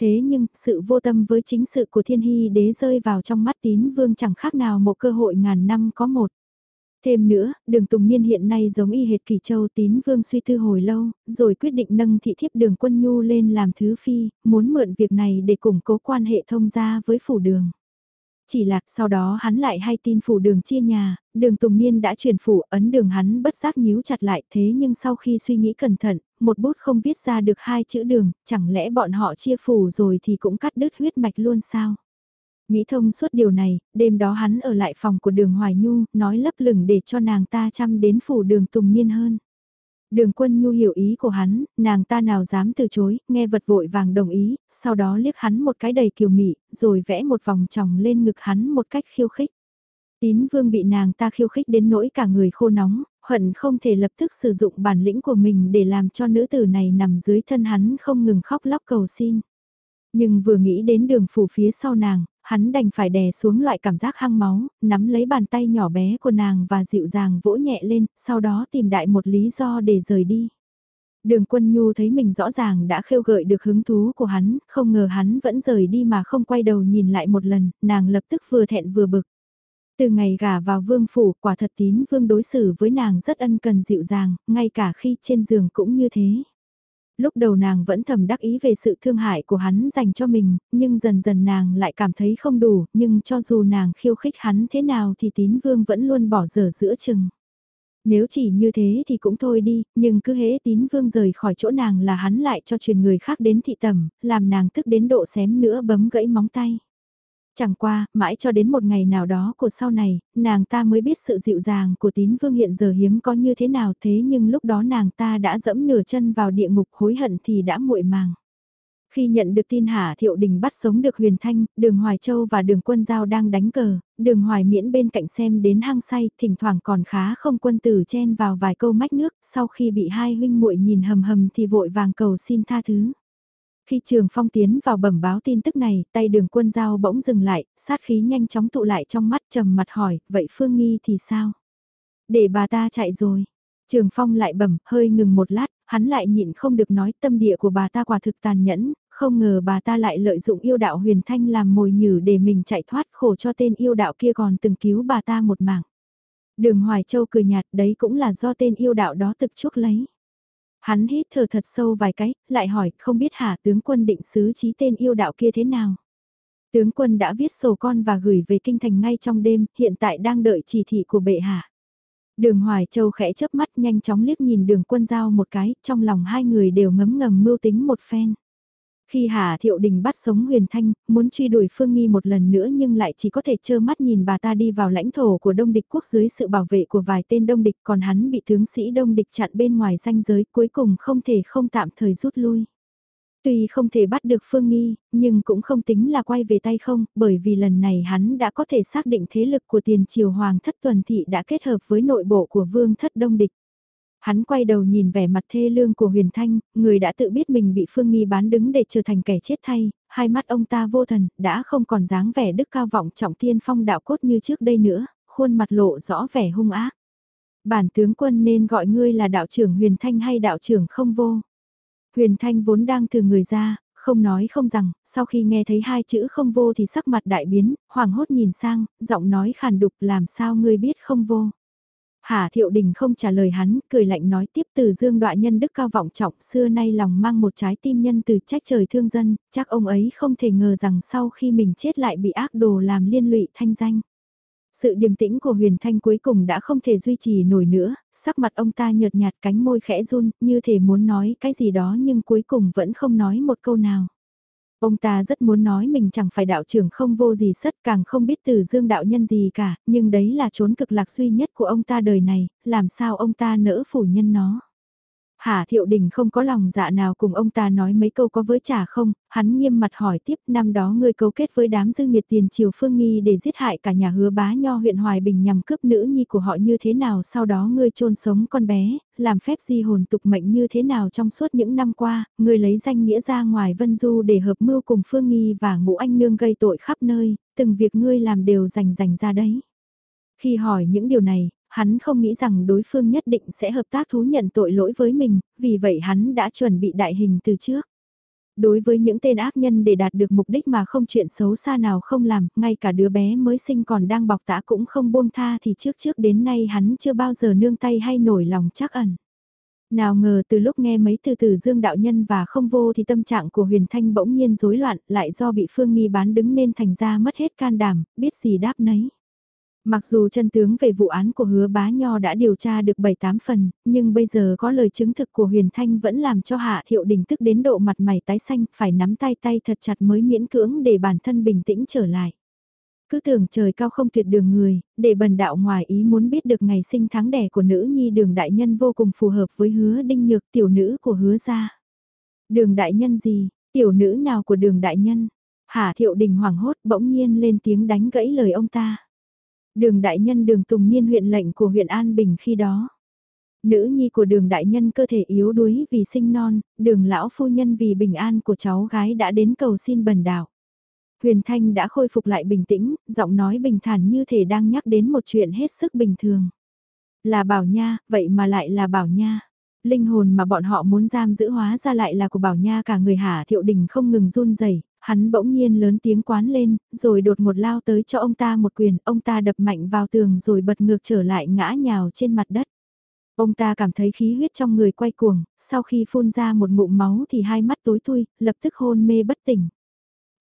Speaker 1: Thế nhưng, sự vô tâm với chính sự của thiên hy đế rơi vào trong mắt tín vương chẳng khác nào một cơ hội ngàn năm có một. Thêm nữa, đường Tùng Niên hiện nay giống y hệt kỳ châu tín vương suy tư hồi lâu, rồi quyết định nâng thị thiếp đường quân nhu lên làm thứ phi, muốn mượn việc này để củng cố quan hệ thông gia với phủ đường. Chỉ là sau đó hắn lại hay tin phủ đường chia nhà, đường Tùng Niên đã chuyển phủ ấn đường hắn bất giác nhíu chặt lại thế nhưng sau khi suy nghĩ cẩn thận, một bút không viết ra được hai chữ đường, chẳng lẽ bọn họ chia phủ rồi thì cũng cắt đứt huyết mạch luôn sao? Nghĩ thông suốt điều này, đêm đó hắn ở lại phòng của đường Hoài Nhu, nói lấp lửng để cho nàng ta chăm đến phủ đường Tùng Niên hơn. Đường quân nhu hiểu ý của hắn, nàng ta nào dám từ chối, nghe vật vội vàng đồng ý, sau đó liếc hắn một cái đầy kiều mị, rồi vẽ một vòng tròng lên ngực hắn một cách khiêu khích. Tín vương bị nàng ta khiêu khích đến nỗi cả người khô nóng, hận không thể lập tức sử dụng bản lĩnh của mình để làm cho nữ tử này nằm dưới thân hắn không ngừng khóc lóc cầu xin. Nhưng vừa nghĩ đến đường phủ phía sau nàng, hắn đành phải đè xuống loại cảm giác hăng máu, nắm lấy bàn tay nhỏ bé của nàng và dịu dàng vỗ nhẹ lên, sau đó tìm đại một lý do để rời đi. Đường quân nhu thấy mình rõ ràng đã khêu gợi được hứng thú của hắn, không ngờ hắn vẫn rời đi mà không quay đầu nhìn lại một lần, nàng lập tức vừa thẹn vừa bực. Từ ngày gả vào vương phủ, quả thật tín vương đối xử với nàng rất ân cần dịu dàng, ngay cả khi trên giường cũng như thế. Lúc đầu nàng vẫn thầm đắc ý về sự thương hại của hắn dành cho mình, nhưng dần dần nàng lại cảm thấy không đủ, nhưng cho dù nàng khiêu khích hắn thế nào thì tín vương vẫn luôn bỏ dở giữa chừng. Nếu chỉ như thế thì cũng thôi đi, nhưng cứ hễ tín vương rời khỏi chỗ nàng là hắn lại cho truyền người khác đến thị tầm, làm nàng tức đến độ xém nữa bấm gãy móng tay. Chẳng qua, mãi cho đến một ngày nào đó của sau này, nàng ta mới biết sự dịu dàng của tín vương hiện giờ hiếm có như thế nào thế nhưng lúc đó nàng ta đã dẫm nửa chân vào địa ngục hối hận thì đã muội màng. Khi nhận được tin Hà Thiệu Đình bắt sống được Huyền Thanh, đường Hoài Châu và đường quân giao đang đánh cờ, đường Hoài miễn bên cạnh xem đến hang say, thỉnh thoảng còn khá không quân tử chen vào vài câu mách nước, sau khi bị hai huynh muội nhìn hầm hầm thì vội vàng cầu xin tha thứ. Khi Trường Phong tiến vào bẩm báo tin tức này, tay đường quân giao bỗng dừng lại, sát khí nhanh chóng tụ lại trong mắt trầm mặt hỏi, vậy Phương Nghi thì sao? Để bà ta chạy rồi. Trường Phong lại bẩm, hơi ngừng một lát, hắn lại nhịn không được nói tâm địa của bà ta quả thực tàn nhẫn, không ngờ bà ta lại lợi dụng yêu đạo huyền thanh làm mồi nhử để mình chạy thoát khổ cho tên yêu đạo kia còn từng cứu bà ta một mạng. Đường Hoài Châu cười nhạt đấy cũng là do tên yêu đạo đó thực chuốc lấy. Hắn hít thở thật sâu vài cái, lại hỏi không biết hả tướng quân định xứ trí tên yêu đạo kia thế nào. Tướng quân đã viết sổ con và gửi về kinh thành ngay trong đêm, hiện tại đang đợi chỉ thị của bệ hạ. Đường Hoài Châu khẽ chớp mắt nhanh chóng liếc nhìn đường quân giao một cái, trong lòng hai người đều ngấm ngầm mưu tính một phen. Khi Hà Thiệu Đình bắt sống Huyền Thanh, muốn truy đuổi Phương Nghi một lần nữa nhưng lại chỉ có thể trơ mắt nhìn bà ta đi vào lãnh thổ của Đông Địch quốc dưới sự bảo vệ của vài tên Đông Địch còn hắn bị tướng sĩ Đông Địch chặn bên ngoài danh giới cuối cùng không thể không tạm thời rút lui. Tuy không thể bắt được Phương Nghi, nhưng cũng không tính là quay về tay không, bởi vì lần này hắn đã có thể xác định thế lực của tiền triều Hoàng thất tuần thị đã kết hợp với nội bộ của Vương thất Đông Địch. Hắn quay đầu nhìn vẻ mặt thê lương của Huyền Thanh, người đã tự biết mình bị Phương Nghi bán đứng để trở thành kẻ chết thay, hai mắt ông ta vô thần, đã không còn dáng vẻ đức cao vọng trọng tiên phong đạo cốt như trước đây nữa, khuôn mặt lộ rõ vẻ hung ác. Bản tướng quân nên gọi ngươi là đạo trưởng Huyền Thanh hay đạo trưởng không vô. Huyền Thanh vốn đang từ người ra, không nói không rằng, sau khi nghe thấy hai chữ không vô thì sắc mặt đại biến, hoàng hốt nhìn sang, giọng nói khàn đục làm sao ngươi biết không vô. Hà Thiệu Đình không trả lời hắn, cười lạnh nói tiếp từ dương đoạ nhân đức cao vọng trọng xưa nay lòng mang một trái tim nhân từ trách trời thương dân, chắc ông ấy không thể ngờ rằng sau khi mình chết lại bị ác đồ làm liên lụy thanh danh. Sự điềm tĩnh của Huyền Thanh cuối cùng đã không thể duy trì nổi nữa, sắc mặt ông ta nhợt nhạt cánh môi khẽ run, như thể muốn nói cái gì đó nhưng cuối cùng vẫn không nói một câu nào. Ông ta rất muốn nói mình chẳng phải đạo trưởng không vô gì sất càng không biết từ dương đạo nhân gì cả, nhưng đấy là trốn cực lạc duy nhất của ông ta đời này, làm sao ông ta nỡ phủ nhân nó. Hà Thiệu Đình không có lòng dạ nào cùng ông ta nói mấy câu có với trả không, hắn nghiêm mặt hỏi tiếp năm đó ngươi cấu kết với đám dư nghiệt tiền triều phương nghi để giết hại cả nhà hứa bá nho huyện Hoài Bình nhằm cướp nữ nhi của họ như thế nào? Sau đó ngươi trôn sống con bé, làm phép di hồn tục mệnh như thế nào trong suốt những năm qua, ngươi lấy danh nghĩa ra ngoài Vân Du để hợp mưu cùng phương nghi và ngũ anh nương gây tội khắp nơi, từng việc ngươi làm đều rành rành ra đấy. Khi hỏi những điều này, hắn không nghĩ rằng đối phương nhất định sẽ hợp tác thú nhận tội lỗi với mình, vì vậy hắn đã chuẩn bị đại hình từ trước. Đối với những tên ác nhân để đạt được mục đích mà không chuyện xấu xa nào không làm, ngay cả đứa bé mới sinh còn đang bọc tã cũng không buông tha thì trước trước đến nay hắn chưa bao giờ nương tay hay nổi lòng chắc ẩn. Nào ngờ từ lúc nghe mấy từ từ dương đạo nhân và không vô thì tâm trạng của huyền thanh bỗng nhiên rối loạn lại do bị phương nghi bán đứng nên thành ra mất hết can đảm, biết gì đáp nấy. Mặc dù chân tướng về vụ án của hứa bá nho đã điều tra được 7-8 phần, nhưng bây giờ có lời chứng thực của Huyền Thanh vẫn làm cho Hạ Thiệu Đình tức đến độ mặt mày tái xanh, phải nắm tay tay thật chặt mới miễn cưỡng để bản thân bình tĩnh trở lại. Cứ tưởng trời cao không tuyệt đường người, để bần đạo ngoài ý muốn biết được ngày sinh tháng đẻ của nữ nhi đường đại nhân vô cùng phù hợp với hứa đinh nhược tiểu nữ của hứa gia. Đường đại nhân gì, tiểu nữ nào của đường đại nhân? Hạ Thiệu Đình hoảng hốt bỗng nhiên lên tiếng đánh gãy lời ông ta. Đường đại nhân đường Tùng Niên huyện lệnh của huyện An Bình khi đó. Nữ nhi của đường đại nhân cơ thể yếu đuối vì sinh non, đường lão phu nhân vì bình an của cháu gái đã đến cầu xin bần đạo. Huyền Thanh đã khôi phục lại bình tĩnh, giọng nói bình thản như thể đang nhắc đến một chuyện hết sức bình thường. Là bảo nha, vậy mà lại là bảo nha. Linh hồn mà bọn họ muốn giam giữ hóa ra lại là của bảo nha cả người hả thiệu đình không ngừng run rẩy hắn bỗng nhiên lớn tiếng quán lên, rồi đột một lao tới cho ông ta một quyền, ông ta đập mạnh vào tường rồi bật ngược trở lại ngã nhào trên mặt đất. Ông ta cảm thấy khí huyết trong người quay cuồng, sau khi phun ra một ngụm máu thì hai mắt tối thui, lập tức hôn mê bất tỉnh.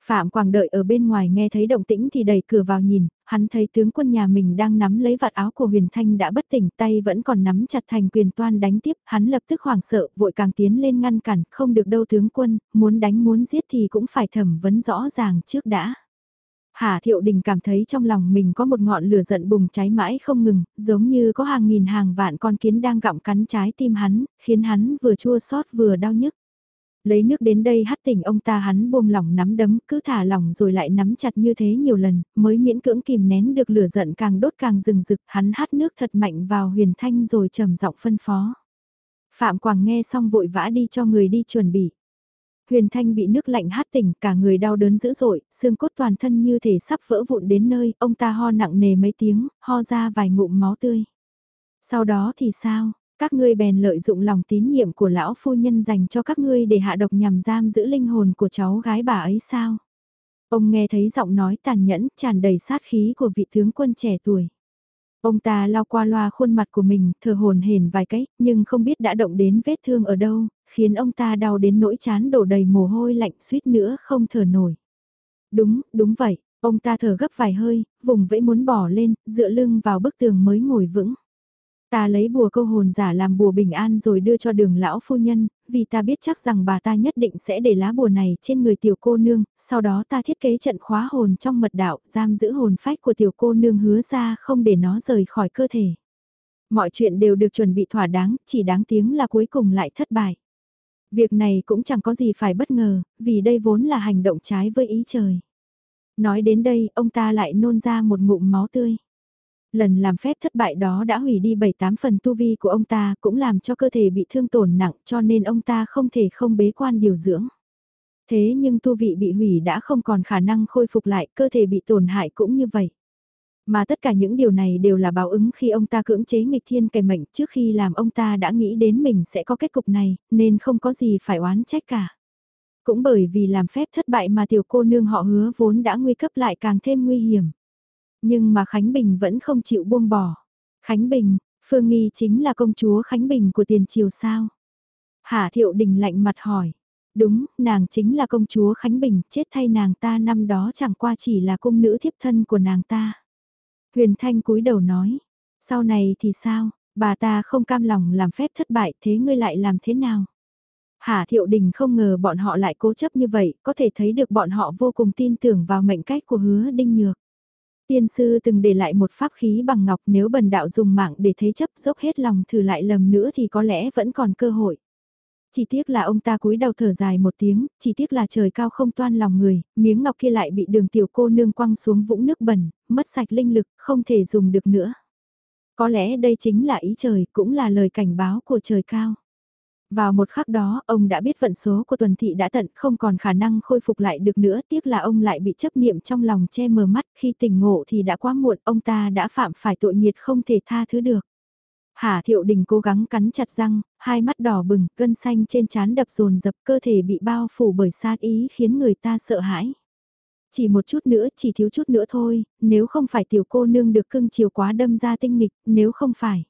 Speaker 1: Phạm Quảng đợi ở bên ngoài nghe thấy động tĩnh thì đẩy cửa vào nhìn, hắn thấy tướng quân nhà mình đang nắm lấy vạt áo của Huyền Thanh đã bất tỉnh tay vẫn còn nắm chặt thành quyền toan đánh tiếp, hắn lập tức hoảng sợ, vội càng tiến lên ngăn cản, không được đâu tướng quân, muốn đánh muốn giết thì cũng phải thẩm vấn rõ ràng trước đã. Hà Thiệu Đình cảm thấy trong lòng mình có một ngọn lửa giận bùng cháy mãi không ngừng, giống như có hàng nghìn hàng vạn con kiến đang gặm cắn trái tim hắn, khiến hắn vừa chua xót vừa đau nhức. Lấy nước đến đây hắt tỉnh ông ta hắn buông lỏng nắm đấm, cứ thả lỏng rồi lại nắm chặt như thế nhiều lần, mới miễn cưỡng kìm nén được lửa giận càng đốt càng rừng rực, hắn hắt nước thật mạnh vào huyền thanh rồi trầm giọng phân phó. Phạm Quảng nghe xong vội vã đi cho người đi chuẩn bị. Huyền Thanh bị nước lạnh hát tỉnh, cả người đau đớn dữ dội, xương cốt toàn thân như thể sắp vỡ vụn đến nơi, ông ta ho nặng nề mấy tiếng, ho ra vài ngụm máu tươi. Sau đó thì sao? Các ngươi bèn lợi dụng lòng tín nhiệm của lão phu nhân dành cho các ngươi để hạ độc nhằm giam giữ linh hồn của cháu gái bà ấy sao? Ông nghe thấy giọng nói tàn nhẫn, tràn đầy sát khí của vị tướng quân trẻ tuổi. Ông ta lao qua loa khuôn mặt của mình, thở hồn hển vài cái, nhưng không biết đã động đến vết thương ở đâu, khiến ông ta đau đến nỗi chán đổ đầy mồ hôi lạnh suýt nữa không thở nổi. Đúng, đúng vậy, ông ta thở gấp vài hơi, vùng vẫy muốn bỏ lên, dựa lưng vào bức tường mới ngồi vững. Ta lấy bùa câu hồn giả làm bùa bình an rồi đưa cho đường lão phu nhân, vì ta biết chắc rằng bà ta nhất định sẽ để lá bùa này trên người tiểu cô nương, sau đó ta thiết kế trận khóa hồn trong mật đạo, giam giữ hồn phách của tiểu cô nương hứa ra không để nó rời khỏi cơ thể. Mọi chuyện đều được chuẩn bị thỏa đáng, chỉ đáng tiếng là cuối cùng lại thất bại. Việc này cũng chẳng có gì phải bất ngờ, vì đây vốn là hành động trái với ý trời. Nói đến đây, ông ta lại nôn ra một ngụm máu tươi. Lần làm phép thất bại đó đã hủy đi 7-8 phần tu vi của ông ta, cũng làm cho cơ thể bị thương tổn nặng cho nên ông ta không thể không bế quan điều dưỡng. Thế nhưng tu vị bị hủy đã không còn khả năng khôi phục lại, cơ thể bị tổn hại cũng như vậy. Mà tất cả những điều này đều là báo ứng khi ông ta cưỡng chế nghịch thiên kẻ mệnh trước khi làm ông ta đã nghĩ đến mình sẽ có kết cục này, nên không có gì phải oán trách cả. Cũng bởi vì làm phép thất bại mà tiểu cô nương họ hứa vốn đã nguy cấp lại càng thêm nguy hiểm. Nhưng mà Khánh Bình vẫn không chịu buông bỏ. Khánh Bình, Phương Nghi chính là công chúa Khánh Bình của tiền triều sao? Hạ Thiệu Đình lạnh mặt hỏi. Đúng, nàng chính là công chúa Khánh Bình, chết thay nàng ta năm đó chẳng qua chỉ là cung nữ thiếp thân của nàng ta. Huyền Thanh cúi đầu nói, sau này thì sao, bà ta không cam lòng làm phép thất bại thế ngươi lại làm thế nào? Hà Thiệu Đình không ngờ bọn họ lại cố chấp như vậy, có thể thấy được bọn họ vô cùng tin tưởng vào mệnh cách của hứa Đinh Nhược. Tiên sư từng để lại một pháp khí bằng ngọc nếu bần đạo dùng mạng để thế chấp dốc hết lòng thử lại lầm nữa thì có lẽ vẫn còn cơ hội. Chỉ tiếc là ông ta cúi đầu thở dài một tiếng, chỉ tiếc là trời cao không toan lòng người, miếng ngọc kia lại bị đường tiểu cô nương quăng xuống vũng nước bẩn, mất sạch linh lực, không thể dùng được nữa. Có lẽ đây chính là ý trời, cũng là lời cảnh báo của trời cao. Vào một khắc đó, ông đã biết vận số của tuần thị đã tận không còn khả năng khôi phục lại được nữa, tiếc là ông lại bị chấp niệm trong lòng che mờ mắt, khi tỉnh ngộ thì đã quá muộn, ông ta đã phạm phải tội nghiệt không thể tha thứ được. Hà Thiệu Đình cố gắng cắn chặt răng, hai mắt đỏ bừng, gân xanh trên trán đập dồn dập cơ thể bị bao phủ bởi sát ý khiến người ta sợ hãi. Chỉ một chút nữa, chỉ thiếu chút nữa thôi, nếu không phải tiểu cô nương được cưng chiều quá đâm ra tinh nghịch, nếu không phải.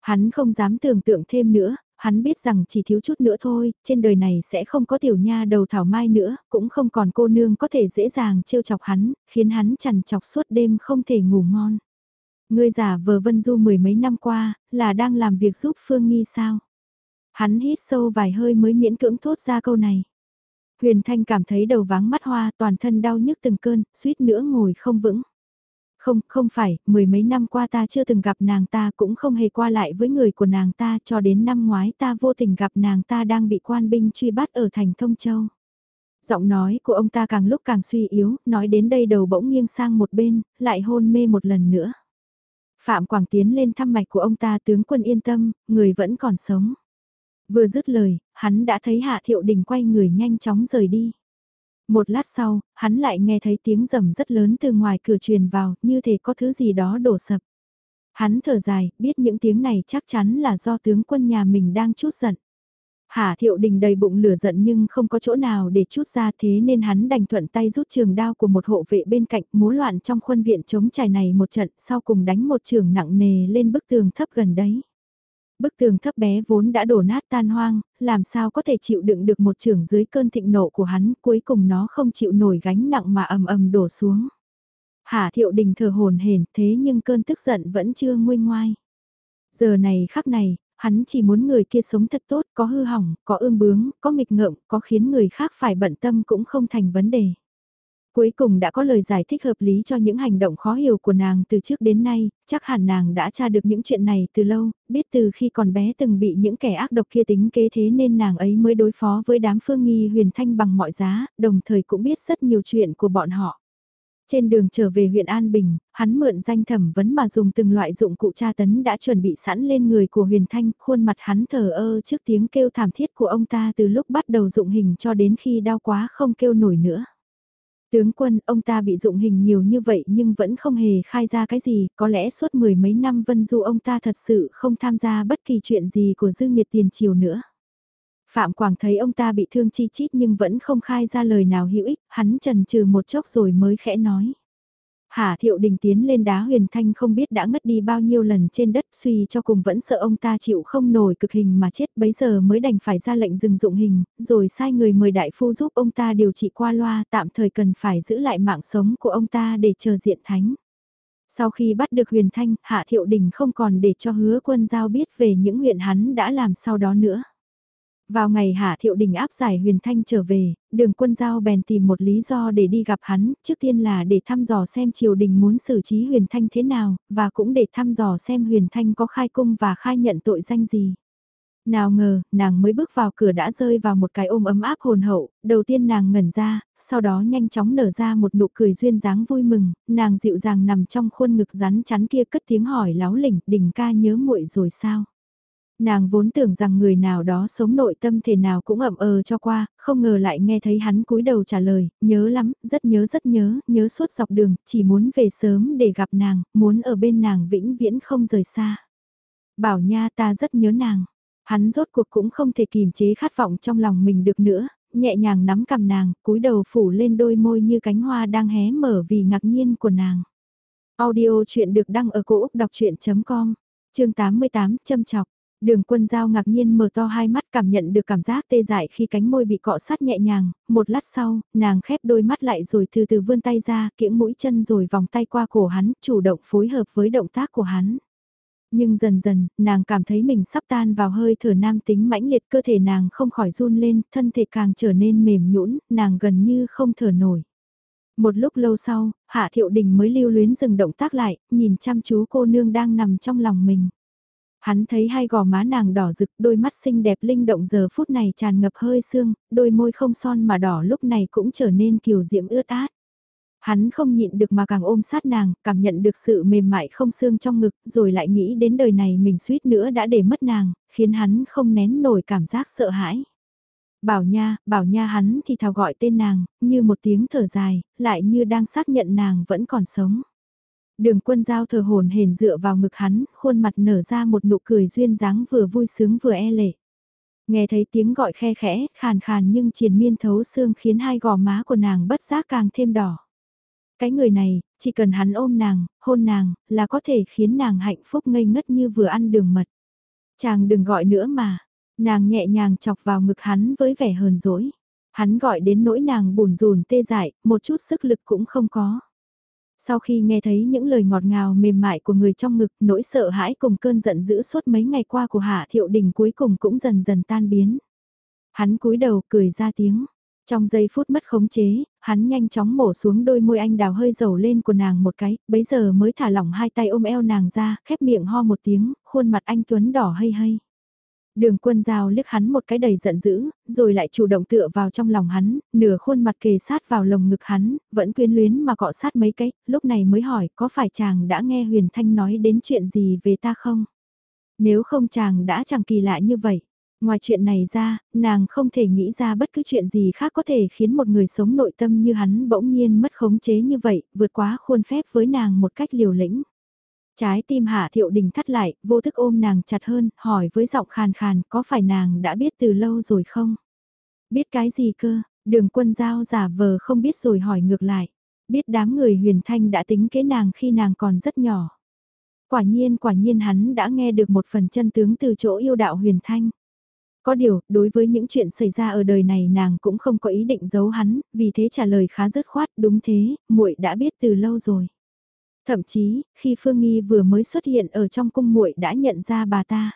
Speaker 1: Hắn không dám tưởng tượng thêm nữa, hắn biết rằng chỉ thiếu chút nữa thôi, trên đời này sẽ không có tiểu nha đầu thảo mai nữa, cũng không còn cô nương có thể dễ dàng trêu chọc hắn, khiến hắn chằn chọc suốt đêm không thể ngủ ngon. Ngươi giả vờ Vân Du mười mấy năm qua, là đang làm việc giúp Phương Nghi sao? Hắn hít sâu vài hơi mới miễn cưỡng thốt ra câu này. Huyền Thanh cảm thấy đầu váng mắt hoa, toàn thân đau nhức từng cơn, suýt nữa ngồi không vững. Không, không phải, mười mấy năm qua ta chưa từng gặp nàng ta cũng không hề qua lại với người của nàng ta cho đến năm ngoái ta vô tình gặp nàng ta đang bị quan binh truy bắt ở thành Thông Châu. Giọng nói của ông ta càng lúc càng suy yếu, nói đến đây đầu bỗng nghiêng sang một bên, lại hôn mê một lần nữa. Phạm Quảng tiến lên thăm mạch của ông ta tướng quân yên tâm, người vẫn còn sống. Vừa dứt lời, hắn đã thấy Hạ Thiệu Đình quay người nhanh chóng rời đi. Một lát sau, hắn lại nghe thấy tiếng rầm rất lớn từ ngoài cửa truyền vào, như thể có thứ gì đó đổ sập. Hắn thở dài, biết những tiếng này chắc chắn là do tướng quân nhà mình đang chút giận. Hà Thiệu Đình đầy bụng lửa giận nhưng không có chỗ nào để chút ra thế nên hắn đành thuận tay rút trường đao của một hộ vệ bên cạnh múa loạn trong khuôn viện chống trải này một trận sau cùng đánh một trường nặng nề lên bức tường thấp gần đấy. Bức tường thấp bé vốn đã đổ nát tan hoang, làm sao có thể chịu đựng được một trường dưới cơn thịnh nộ của hắn cuối cùng nó không chịu nổi gánh nặng mà ầm ầm đổ xuống. Hà Thiệu Đình thở hồn hển thế nhưng cơn tức giận vẫn chưa nguôi ngoai. Giờ này khắc này, hắn chỉ muốn người kia sống thật tốt, có hư hỏng, có ương bướng, có nghịch ngợm, có khiến người khác phải bận tâm cũng không thành vấn đề. Cuối cùng đã có lời giải thích hợp lý cho những hành động khó hiểu của nàng từ trước đến nay, chắc hẳn nàng đã tra được những chuyện này từ lâu, biết từ khi còn bé từng bị những kẻ ác độc kia tính kế thế nên nàng ấy mới đối phó với đám phương nghi huyền thanh bằng mọi giá, đồng thời cũng biết rất nhiều chuyện của bọn họ. Trên đường trở về huyện An Bình, hắn mượn danh thẩm vấn mà dùng từng loại dụng cụ tra tấn đã chuẩn bị sẵn lên người của huyền thanh, khuôn mặt hắn thờ ơ trước tiếng kêu thảm thiết của ông ta từ lúc bắt đầu dụng hình cho đến khi đau quá không kêu nổi nữa. Tướng quân, ông ta bị dụng hình nhiều như vậy nhưng vẫn không hề khai ra cái gì, có lẽ suốt mười mấy năm Vân Du ông ta thật sự không tham gia bất kỳ chuyện gì của Dương Nhiệt Tiền Triều nữa. Phạm Quảng thấy ông ta bị thương chi chít nhưng vẫn không khai ra lời nào hữu ích, hắn trần trừ một chốc rồi mới khẽ nói. Hà Thiệu Đình tiến lên đá huyền thanh không biết đã ngất đi bao nhiêu lần trên đất suy cho cùng vẫn sợ ông ta chịu không nổi cực hình mà chết bấy giờ mới đành phải ra lệnh dừng dụng hình, rồi sai người mời đại phu giúp ông ta điều trị qua loa tạm thời cần phải giữ lại mạng sống của ông ta để chờ diện thánh. Sau khi bắt được huyền thanh, Hạ Thiệu Đình không còn để cho hứa quân giao biết về những huyện hắn đã làm sau đó nữa. Vào ngày Hạ Thiệu Đình áp giải Huyền Thanh trở về, đường quân giao bèn tìm một lý do để đi gặp hắn, trước tiên là để thăm dò xem triều đình muốn xử trí Huyền Thanh thế nào, và cũng để thăm dò xem Huyền Thanh có khai cung và khai nhận tội danh gì. Nào ngờ, nàng mới bước vào cửa đã rơi vào một cái ôm ấm áp hồn hậu, đầu tiên nàng ngẩn ra, sau đó nhanh chóng nở ra một nụ cười duyên dáng vui mừng, nàng dịu dàng nằm trong khuôn ngực rắn chắn kia cất tiếng hỏi láo lỉnh, đình ca nhớ muội rồi sao? Nàng vốn tưởng rằng người nào đó sống nội tâm thể nào cũng ẩm ờ cho qua, không ngờ lại nghe thấy hắn cúi đầu trả lời, nhớ lắm, rất nhớ rất nhớ, nhớ suốt dọc đường, chỉ muốn về sớm để gặp nàng, muốn ở bên nàng vĩnh viễn không rời xa. Bảo nha ta rất nhớ nàng. Hắn rốt cuộc cũng không thể kìm chế khát vọng trong lòng mình được nữa, nhẹ nhàng nắm cầm nàng, cúi đầu phủ lên đôi môi như cánh hoa đang hé mở vì ngạc nhiên của nàng. Audio chuyện được đăng ở cổ Úc đọc chuyện.com, chương 88, châm chọc. Đường quân giao ngạc nhiên mở to hai mắt cảm nhận được cảm giác tê dại khi cánh môi bị cọ sát nhẹ nhàng, một lát sau, nàng khép đôi mắt lại rồi từ từ vươn tay ra, kiễng mũi chân rồi vòng tay qua cổ hắn, chủ động phối hợp với động tác của hắn. Nhưng dần dần, nàng cảm thấy mình sắp tan vào hơi thở nam tính mãnh liệt cơ thể nàng không khỏi run lên, thân thể càng trở nên mềm nhũn, nàng gần như không thở nổi. Một lúc lâu sau, Hạ Thiệu Đình mới lưu luyến dừng động tác lại, nhìn chăm chú cô nương đang nằm trong lòng mình. Hắn thấy hai gò má nàng đỏ rực, đôi mắt xinh đẹp linh động giờ phút này tràn ngập hơi sương, đôi môi không son mà đỏ lúc này cũng trở nên kiều diễm ướt át. Hắn không nhịn được mà càng ôm sát nàng, cảm nhận được sự mềm mại không xương trong ngực, rồi lại nghĩ đến đời này mình suýt nữa đã để mất nàng, khiến hắn không nén nổi cảm giác sợ hãi. Bảo nha, bảo nha hắn thì thào gọi tên nàng, như một tiếng thở dài, lại như đang xác nhận nàng vẫn còn sống. Đường quân giao thờ hồn hển dựa vào ngực hắn, khuôn mặt nở ra một nụ cười duyên dáng vừa vui sướng vừa e lệ. Nghe thấy tiếng gọi khe khẽ, khàn khàn nhưng triền miên thấu xương khiến hai gò má của nàng bất giác càng thêm đỏ. Cái người này, chỉ cần hắn ôm nàng, hôn nàng, là có thể khiến nàng hạnh phúc ngây ngất như vừa ăn đường mật. Chàng đừng gọi nữa mà. Nàng nhẹ nhàng chọc vào ngực hắn với vẻ hờn dỗi. Hắn gọi đến nỗi nàng bùn rùn tê dại, một chút sức lực cũng không có. Sau khi nghe thấy những lời ngọt ngào mềm mại của người trong ngực, nỗi sợ hãi cùng cơn giận dữ suốt mấy ngày qua của Hạ Thiệu Đình cuối cùng cũng dần dần tan biến. Hắn cúi đầu cười ra tiếng. Trong giây phút mất khống chế, hắn nhanh chóng mổ xuống đôi môi anh đào hơi dầu lên của nàng một cái, bấy giờ mới thả lỏng hai tay ôm eo nàng ra, khép miệng ho một tiếng, khuôn mặt anh Tuấn đỏ hây hây. Đường quân giao liếc hắn một cái đầy giận dữ, rồi lại chủ động tựa vào trong lòng hắn, nửa khuôn mặt kề sát vào lồng ngực hắn, vẫn quyến luyến mà cọ sát mấy cái, lúc này mới hỏi có phải chàng đã nghe Huyền Thanh nói đến chuyện gì về ta không? Nếu không chàng đã chẳng kỳ lạ như vậy. Ngoài chuyện này ra, nàng không thể nghĩ ra bất cứ chuyện gì khác có thể khiến một người sống nội tâm như hắn bỗng nhiên mất khống chế như vậy, vượt quá khuôn phép với nàng một cách liều lĩnh. Trái tim Hạ Thiệu Đình thắt lại, vô thức ôm nàng chặt hơn, hỏi với giọng khàn khàn, có phải nàng đã biết từ lâu rồi không? Biết cái gì cơ, đường quân giao giả vờ không biết rồi hỏi ngược lại. Biết đám người huyền thanh đã tính kế nàng khi nàng còn rất nhỏ. Quả nhiên quả nhiên hắn đã nghe được một phần chân tướng từ chỗ yêu đạo huyền thanh. Có điều, đối với những chuyện xảy ra ở đời này nàng cũng không có ý định giấu hắn, vì thế trả lời khá dứt khoát, đúng thế, muội đã biết từ lâu rồi. Thậm chí, khi Phương Nghi vừa mới xuất hiện ở trong cung muội đã nhận ra bà ta.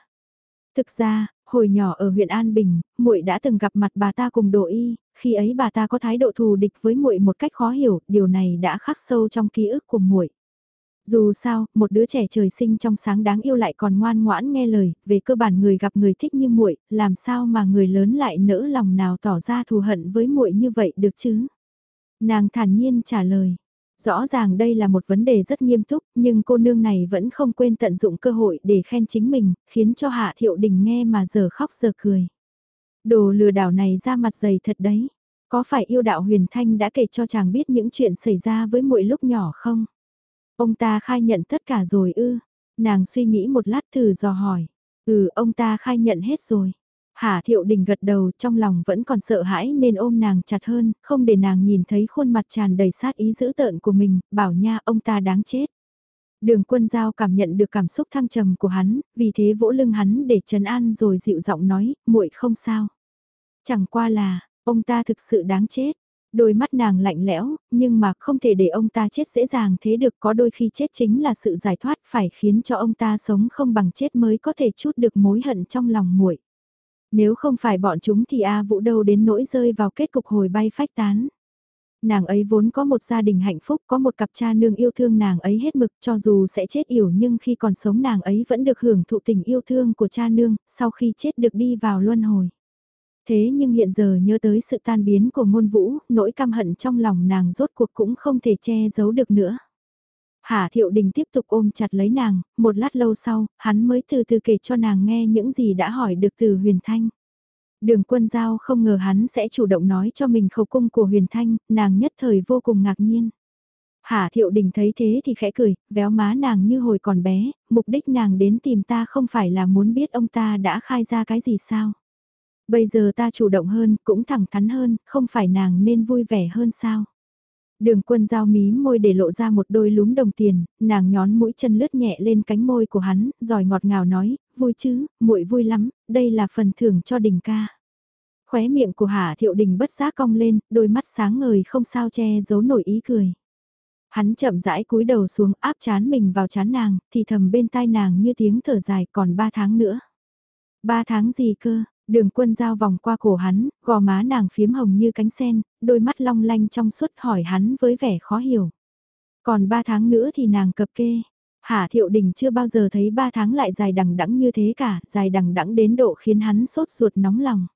Speaker 1: Thực ra, Hồi nhỏ ở huyện An Bình, muội đã từng gặp mặt bà ta cùng Đỗ Y, khi ấy bà ta có thái độ thù địch với muội một cách khó hiểu, điều này đã khắc sâu trong ký ức của muội. Dù sao, một đứa trẻ trời sinh trong sáng đáng yêu lại còn ngoan ngoãn nghe lời, về cơ bản người gặp người thích như muội, làm sao mà người lớn lại nỡ lòng nào tỏ ra thù hận với muội như vậy được chứ? Nàng thản nhiên trả lời. Rõ ràng đây là một vấn đề rất nghiêm túc, nhưng cô nương này vẫn không quên tận dụng cơ hội để khen chính mình, khiến cho Hạ Thiệu Đình nghe mà giờ khóc giờ cười. Đồ lừa đảo này ra mặt dày thật đấy. Có phải yêu đạo huyền thanh đã kể cho chàng biết những chuyện xảy ra với muội lúc nhỏ không? Ông ta khai nhận tất cả rồi ư? Nàng suy nghĩ một lát thử dò hỏi. Ừ, ông ta khai nhận hết rồi. Hà Thiệu Đình gật đầu trong lòng vẫn còn sợ hãi nên ôm nàng chặt hơn, không để nàng nhìn thấy khuôn mặt tràn đầy sát ý dữ tợn của mình, bảo nha ông ta đáng chết. Đường quân giao cảm nhận được cảm xúc thăng trầm của hắn, vì thế vỗ lưng hắn để trấn an rồi dịu giọng nói, muội không sao. Chẳng qua là, ông ta thực sự đáng chết. Đôi mắt nàng lạnh lẽo, nhưng mà không thể để ông ta chết dễ dàng thế được có đôi khi chết chính là sự giải thoát phải khiến cho ông ta sống không bằng chết mới có thể chút được mối hận trong lòng muội. Nếu không phải bọn chúng thì A Vũ đâu đến nỗi rơi vào kết cục hồi bay phách tán. Nàng ấy vốn có một gia đình hạnh phúc, có một cặp cha nương yêu thương nàng ấy hết mực cho dù sẽ chết yểu nhưng khi còn sống nàng ấy vẫn được hưởng thụ tình yêu thương của cha nương, sau khi chết được đi vào luân hồi. Thế nhưng hiện giờ nhớ tới sự tan biến của ngôn vũ, nỗi căm hận trong lòng nàng rốt cuộc cũng không thể che giấu được nữa. Hà Thiệu Đình tiếp tục ôm chặt lấy nàng, một lát lâu sau, hắn mới từ từ kể cho nàng nghe những gì đã hỏi được từ Huyền Thanh. Đường quân giao không ngờ hắn sẽ chủ động nói cho mình khẩu cung của Huyền Thanh, nàng nhất thời vô cùng ngạc nhiên. Hà Thiệu Đình thấy thế thì khẽ cười, véo má nàng như hồi còn bé, mục đích nàng đến tìm ta không phải là muốn biết ông ta đã khai ra cái gì sao. Bây giờ ta chủ động hơn, cũng thẳng thắn hơn, không phải nàng nên vui vẻ hơn sao. Đường quân giao mí môi để lộ ra một đôi lúm đồng tiền, nàng nhón mũi chân lướt nhẹ lên cánh môi của hắn, rồi ngọt ngào nói, vui chứ, muội vui lắm, đây là phần thưởng cho đình ca. Khóe miệng của Hạ Thiệu Đình bất giác cong lên, đôi mắt sáng ngời không sao che giấu nổi ý cười. Hắn chậm rãi cúi đầu xuống áp chán mình vào chán nàng, thì thầm bên tai nàng như tiếng thở dài còn ba tháng nữa. Ba tháng gì cơ, Đường quân giao vòng qua cổ hắn, gò má nàng phiếm hồng như cánh sen, đôi mắt long lanh trong suốt hỏi hắn với vẻ khó hiểu. Còn ba tháng nữa thì nàng cập kê. Hạ thiệu đình chưa bao giờ thấy ba tháng lại dài đằng đẵng như thế cả, dài đằng đẵng đến độ khiến hắn sốt ruột nóng lòng.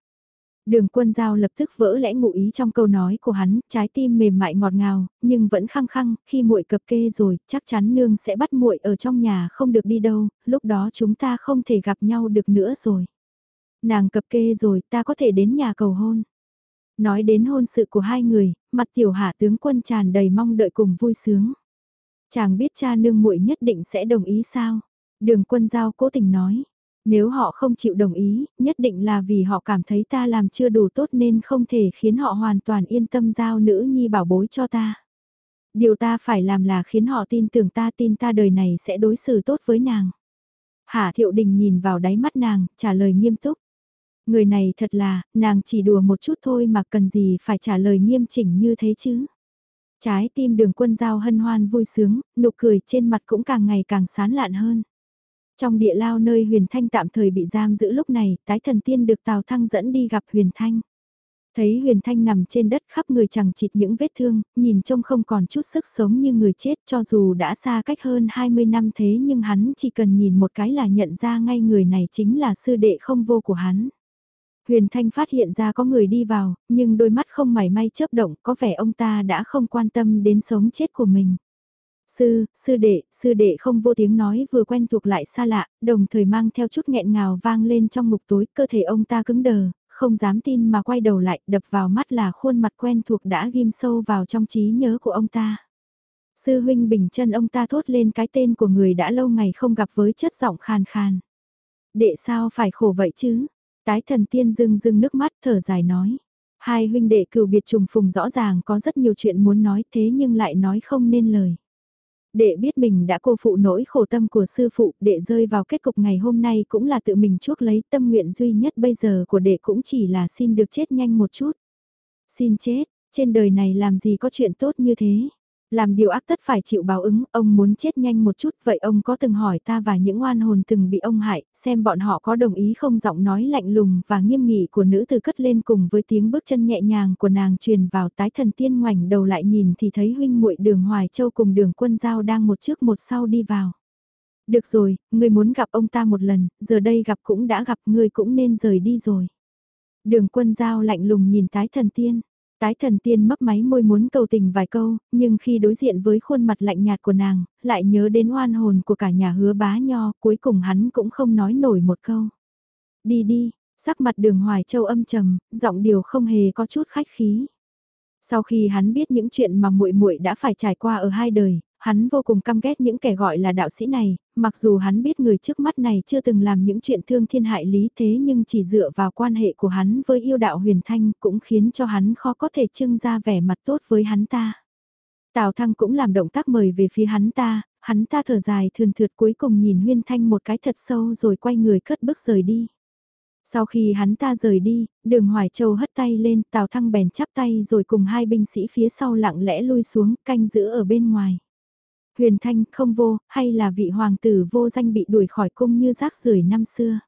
Speaker 1: Đường quân giao lập tức vỡ lẽ ngụ ý trong câu nói của hắn, trái tim mềm mại ngọt ngào, nhưng vẫn khăng khăng, khi muội cập kê rồi, chắc chắn nương sẽ bắt muội ở trong nhà không được đi đâu, lúc đó chúng ta không thể gặp nhau được nữa rồi. Nàng cập kê rồi ta có thể đến nhà cầu hôn. Nói đến hôn sự của hai người, mặt tiểu hạ tướng quân tràn đầy mong đợi cùng vui sướng. Chàng biết cha nương muội nhất định sẽ đồng ý sao? Đường quân giao cố tình nói. Nếu họ không chịu đồng ý, nhất định là vì họ cảm thấy ta làm chưa đủ tốt nên không thể khiến họ hoàn toàn yên tâm giao nữ nhi bảo bối cho ta. Điều ta phải làm là khiến họ tin tưởng ta tin ta đời này sẽ đối xử tốt với nàng. Hạ thiệu đình nhìn vào đáy mắt nàng, trả lời nghiêm túc. Người này thật là, nàng chỉ đùa một chút thôi mà cần gì phải trả lời nghiêm chỉnh như thế chứ. Trái tim đường quân giao hân hoan vui sướng, nụ cười trên mặt cũng càng ngày càng sán lạn hơn. Trong địa lao nơi huyền thanh tạm thời bị giam giữ lúc này, tái thần tiên được Tào Thăng dẫn đi gặp huyền thanh. Thấy huyền thanh nằm trên đất khắp người chẳng chịt những vết thương, nhìn trông không còn chút sức sống như người chết cho dù đã xa cách hơn 20 năm thế nhưng hắn chỉ cần nhìn một cái là nhận ra ngay người này chính là sư đệ không vô của hắn. Huyền Thanh phát hiện ra có người đi vào, nhưng đôi mắt không mảy may chớp động, có vẻ ông ta đã không quan tâm đến sống chết của mình. Sư, sư đệ, sư đệ không vô tiếng nói vừa quen thuộc lại xa lạ, đồng thời mang theo chút nghẹn ngào vang lên trong ngục tối, cơ thể ông ta cứng đờ, không dám tin mà quay đầu lại, đập vào mắt là khuôn mặt quen thuộc đã ghim sâu vào trong trí nhớ của ông ta. Sư huynh bình chân ông ta thốt lên cái tên của người đã lâu ngày không gặp với chất giọng khàn khàn. Đệ sao phải khổ vậy chứ, Tái thần tiên dưng dưng nước mắt thở dài nói. Hai huynh đệ cựu biệt trùng phùng rõ ràng có rất nhiều chuyện muốn nói thế nhưng lại nói không nên lời. Đệ biết mình đã cô phụ nỗi khổ tâm của sư phụ, đệ rơi vào kết cục ngày hôm nay cũng là tự mình chuốc lấy tâm nguyện duy nhất bây giờ của đệ cũng chỉ là xin được chết nhanh một chút. Xin chết, trên đời này làm gì có chuyện tốt như thế. Làm điều ác tất phải chịu báo ứng, ông muốn chết nhanh một chút, vậy ông có từng hỏi ta và những oan hồn từng bị ông hại, xem bọn họ có đồng ý không giọng nói lạnh lùng và nghiêm nghị của nữ từ cất lên cùng với tiếng bước chân nhẹ nhàng của nàng truyền vào tái thần tiên ngoảnh đầu lại nhìn thì thấy huynh muội đường Hoài Châu cùng đường quân giao đang một trước một sau đi vào. Được rồi, người muốn gặp ông ta một lần, giờ đây gặp cũng đã gặp người cũng nên rời đi rồi. Đường quân giao lạnh lùng nhìn tái thần tiên. Tái thần tiên mấp máy môi muốn cầu tình vài câu, nhưng khi đối diện với khuôn mặt lạnh nhạt của nàng, lại nhớ đến oan hồn của cả nhà hứa bá nho, cuối cùng hắn cũng không nói nổi một câu. Đi đi, sắc mặt đường hoài châu âm trầm, giọng điều không hề có chút khách khí. Sau khi hắn biết những chuyện mà muội muội đã phải trải qua ở hai đời, hắn vô cùng căm ghét những kẻ gọi là đạo sĩ này, mặc dù hắn biết người trước mắt này chưa từng làm những chuyện thương thiên hại lý thế nhưng chỉ dựa vào quan hệ của hắn với yêu đạo huyền thanh cũng khiến cho hắn khó có thể trưng ra vẻ mặt tốt với hắn ta. Tào Thăng cũng làm động tác mời về phía hắn ta, hắn ta thở dài thườn thượt cuối cùng nhìn Huyên Thanh một cái thật sâu rồi quay người cất bước rời đi. Sau khi hắn ta rời đi, đường Hoài Châu hất tay lên, Tào Thăng bèn chắp tay rồi cùng hai binh sĩ phía sau lặng lẽ lui xuống, canh giữ ở bên ngoài. Huyền Thanh không vô, hay là vị hoàng tử vô danh bị đuổi khỏi cung như rác rưởi năm xưa.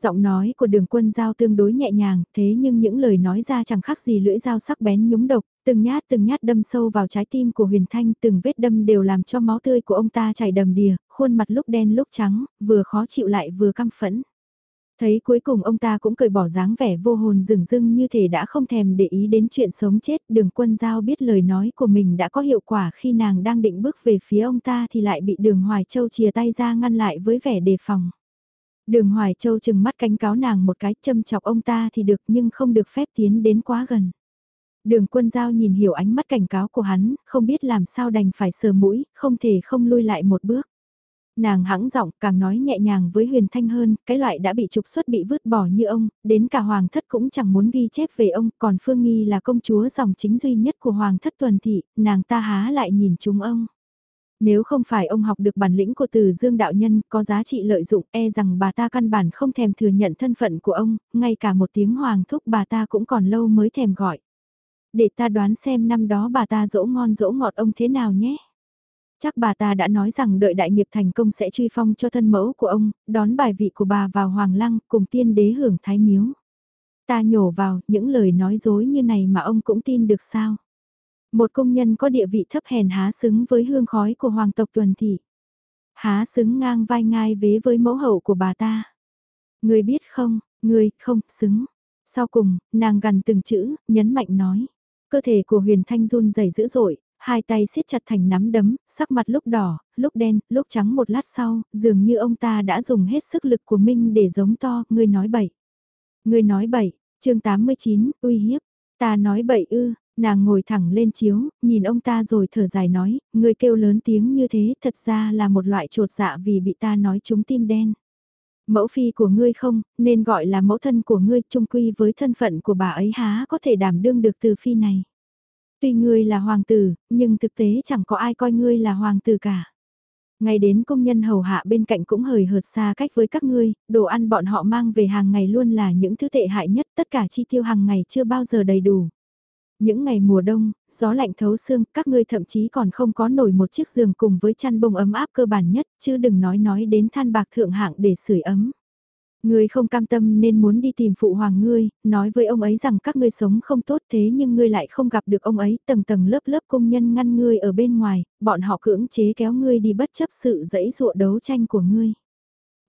Speaker 1: Giọng nói của đường quân giao tương đối nhẹ nhàng, thế nhưng những lời nói ra chẳng khác gì lưỡi dao sắc bén nhúng độc, từng nhát từng nhát đâm sâu vào trái tim của Huyền Thanh, từng vết đâm đều làm cho máu tươi của ông ta chảy đầm đìa, khuôn mặt lúc đen lúc trắng, vừa khó chịu lại vừa căm phẫn. Thấy cuối cùng ông ta cũng cởi bỏ dáng vẻ vô hồn rừng rưng như thể đã không thèm để ý đến chuyện sống chết. Đường quân giao biết lời nói của mình đã có hiệu quả khi nàng đang định bước về phía ông ta thì lại bị đường Hoài Châu chia tay ra ngăn lại với vẻ đề phòng. Đường Hoài Châu chừng mắt cánh cáo nàng một cái châm chọc ông ta thì được nhưng không được phép tiến đến quá gần. Đường quân giao nhìn hiểu ánh mắt cảnh cáo của hắn, không biết làm sao đành phải sờ mũi, không thể không lui lại một bước. Nàng hãng giọng càng nói nhẹ nhàng với Huyền Thanh hơn, cái loại đã bị trục xuất bị vứt bỏ như ông, đến cả Hoàng thất cũng chẳng muốn ghi chép về ông, còn Phương Nghi là công chúa dòng chính duy nhất của Hoàng thất tuần thị, nàng ta há lại nhìn chúng ông. Nếu không phải ông học được bản lĩnh của từ dương đạo nhân có giá trị lợi dụng e rằng bà ta căn bản không thèm thừa nhận thân phận của ông, ngay cả một tiếng hoàng thúc bà ta cũng còn lâu mới thèm gọi. Để ta đoán xem năm đó bà ta dỗ ngon dỗ ngọt ông thế nào nhé. Chắc bà ta đã nói rằng đợi đại nghiệp thành công sẽ truy phong cho thân mẫu của ông, đón bài vị của bà vào hoàng lăng cùng tiên đế hưởng thái miếu. Ta nhổ vào, những lời nói dối như này mà ông cũng tin được sao? Một công nhân có địa vị thấp hèn há xứng với hương khói của hoàng tộc tuần thị. Há xứng ngang vai ngai vế với mẫu hậu của bà ta. Người biết không, người không xứng. Sau cùng, nàng gần từng chữ, nhấn mạnh nói. Cơ thể của huyền thanh run rẩy dữ dội, hai tay siết chặt thành nắm đấm, sắc mặt lúc đỏ, lúc đen, lúc trắng một lát sau, dường như ông ta đã dùng hết sức lực của mình để giống to, ngươi nói bậy. Ngươi nói bậy, chương 89, uy hiếp, ta nói bậy ư, nàng ngồi thẳng lên chiếu, nhìn ông ta rồi thở dài nói, ngươi kêu lớn tiếng như thế thật ra là một loại trột dạ vì bị ta nói trúng tim đen. Mẫu phi của ngươi không, nên gọi là mẫu thân của ngươi trung quy với thân phận của bà ấy há có thể đảm đương được từ phi này. Tuy ngươi là hoàng tử, nhưng thực tế chẳng có ai coi ngươi là hoàng tử cả. Ngay đến công nhân hầu hạ bên cạnh cũng hời hợt xa cách với các ngươi, đồ ăn bọn họ mang về hàng ngày luôn là những thứ tệ hại nhất, tất cả chi tiêu hàng ngày chưa bao giờ đầy đủ. Những ngày mùa đông, gió lạnh thấu xương, các ngươi thậm chí còn không có nổi một chiếc giường cùng với chăn bông ấm áp cơ bản nhất, chứ đừng nói nói đến than bạc thượng hạng để sưởi ấm. Ngươi không cam tâm nên muốn đi tìm phụ hoàng ngươi, nói với ông ấy rằng các ngươi sống không tốt thế nhưng ngươi lại không gặp được ông ấy, tầng tầng lớp lớp công nhân ngăn ngươi ở bên ngoài, bọn họ cưỡng chế kéo ngươi đi bất chấp sự dẫy dụa đấu tranh của ngươi.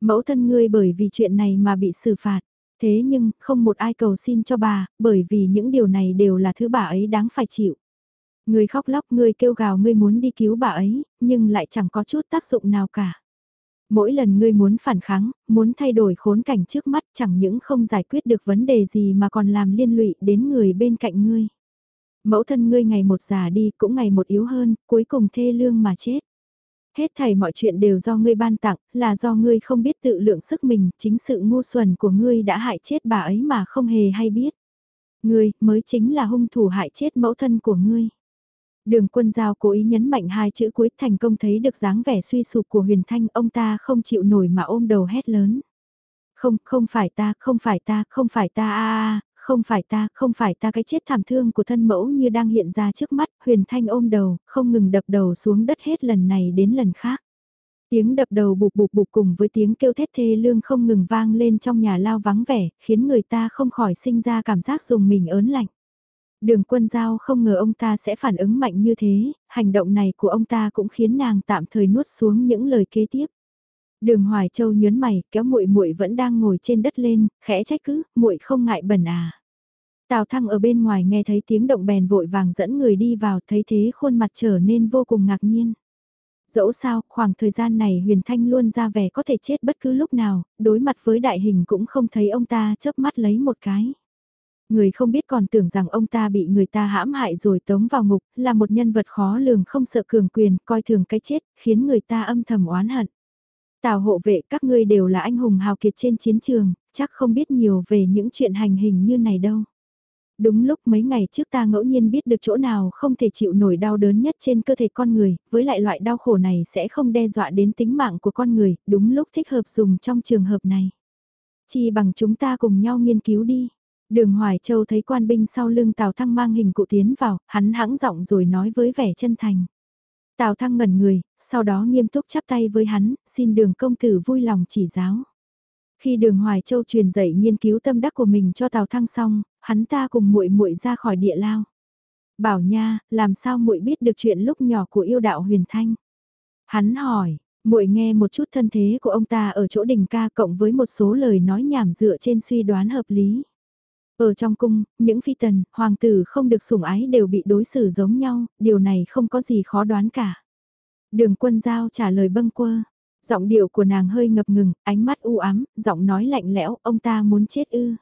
Speaker 1: Mẫu thân ngươi bởi vì chuyện này mà bị xử phạt, thế nhưng không một ai cầu xin cho bà, bởi vì những điều này đều là thứ bà ấy đáng phải chịu. Ngươi khóc lóc ngươi kêu gào ngươi muốn đi cứu bà ấy, nhưng lại chẳng có chút tác dụng nào cả mỗi lần ngươi muốn phản kháng, muốn thay đổi khốn cảnh trước mắt chẳng những không giải quyết được vấn đề gì mà còn làm liên lụy đến người bên cạnh ngươi. Mẫu thân ngươi ngày một già đi cũng ngày một yếu hơn, cuối cùng thê lương mà chết. Hết thảy mọi chuyện đều do ngươi ban tặng, là do ngươi không biết tự lượng sức mình, chính sự ngu xuẩn của ngươi đã hại chết bà ấy mà không hề hay biết. Ngươi mới chính là hung thủ hại chết mẫu thân của ngươi. Đường quân giao cố ý nhấn mạnh hai chữ cuối thành công thấy được dáng vẻ suy sụp của huyền thanh ông ta không chịu nổi mà ôm đầu hét lớn. Không, không phải ta, không phải ta, không phải ta a không phải ta, không phải ta cái chết thảm thương của thân mẫu như đang hiện ra trước mắt, huyền thanh ôm đầu, không ngừng đập đầu xuống đất hết lần này đến lần khác. Tiếng đập đầu bụp bụp bụp cùng với tiếng kêu thét thê lương không ngừng vang lên trong nhà lao vắng vẻ, khiến người ta không khỏi sinh ra cảm giác dùng mình ớn lạnh. Đường quân giao không ngờ ông ta sẽ phản ứng mạnh như thế, hành động này của ông ta cũng khiến nàng tạm thời nuốt xuống những lời kế tiếp. Đường Hoài Châu nhớn mày, kéo muội muội vẫn đang ngồi trên đất lên, khẽ trách cứ, muội không ngại bẩn à. Tào Thăng ở bên ngoài nghe thấy tiếng động bèn vội vàng dẫn người đi vào, thấy thế khuôn mặt trở nên vô cùng ngạc nhiên. Dẫu sao, khoảng thời gian này Huyền Thanh luôn ra vẻ có thể chết bất cứ lúc nào, đối mặt với đại hình cũng không thấy ông ta chớp mắt lấy một cái. Người không biết còn tưởng rằng ông ta bị người ta hãm hại rồi tống vào ngục, là một nhân vật khó lường không sợ cường quyền, coi thường cái chết, khiến người ta âm thầm oán hận. Tào hộ vệ các ngươi đều là anh hùng hào kiệt trên chiến trường, chắc không biết nhiều về những chuyện hành hình như này đâu. Đúng lúc mấy ngày trước ta ngẫu nhiên biết được chỗ nào không thể chịu nổi đau đớn nhất trên cơ thể con người, với lại loại đau khổ này sẽ không đe dọa đến tính mạng của con người, đúng lúc thích hợp dùng trong trường hợp này. Chỉ bằng chúng ta cùng nhau nghiên cứu đi. Đường Hoài Châu thấy quan binh sau lưng Tào Thăng mang hình cụ tiến vào, hắn hãng giọng rồi nói với vẻ chân thành. Tào Thăng ngẩn người, sau đó nghiêm túc chắp tay với hắn, xin đường công tử vui lòng chỉ giáo. Khi đường Hoài Châu truyền dạy nghiên cứu tâm đắc của mình cho Tào Thăng xong, hắn ta cùng muội muội ra khỏi địa lao. Bảo nha, làm sao muội biết được chuyện lúc nhỏ của yêu đạo huyền thanh? Hắn hỏi, muội nghe một chút thân thế của ông ta ở chỗ đỉnh ca cộng với một số lời nói nhảm dựa trên suy đoán hợp lý. Ở trong cung, những phi tần, hoàng tử không được sủng ái đều bị đối xử giống nhau, điều này không có gì khó đoán cả. Đường quân giao trả lời bâng quơ. Giọng điệu của nàng hơi ngập ngừng, ánh mắt u ám, giọng nói lạnh lẽo, ông ta muốn chết ư.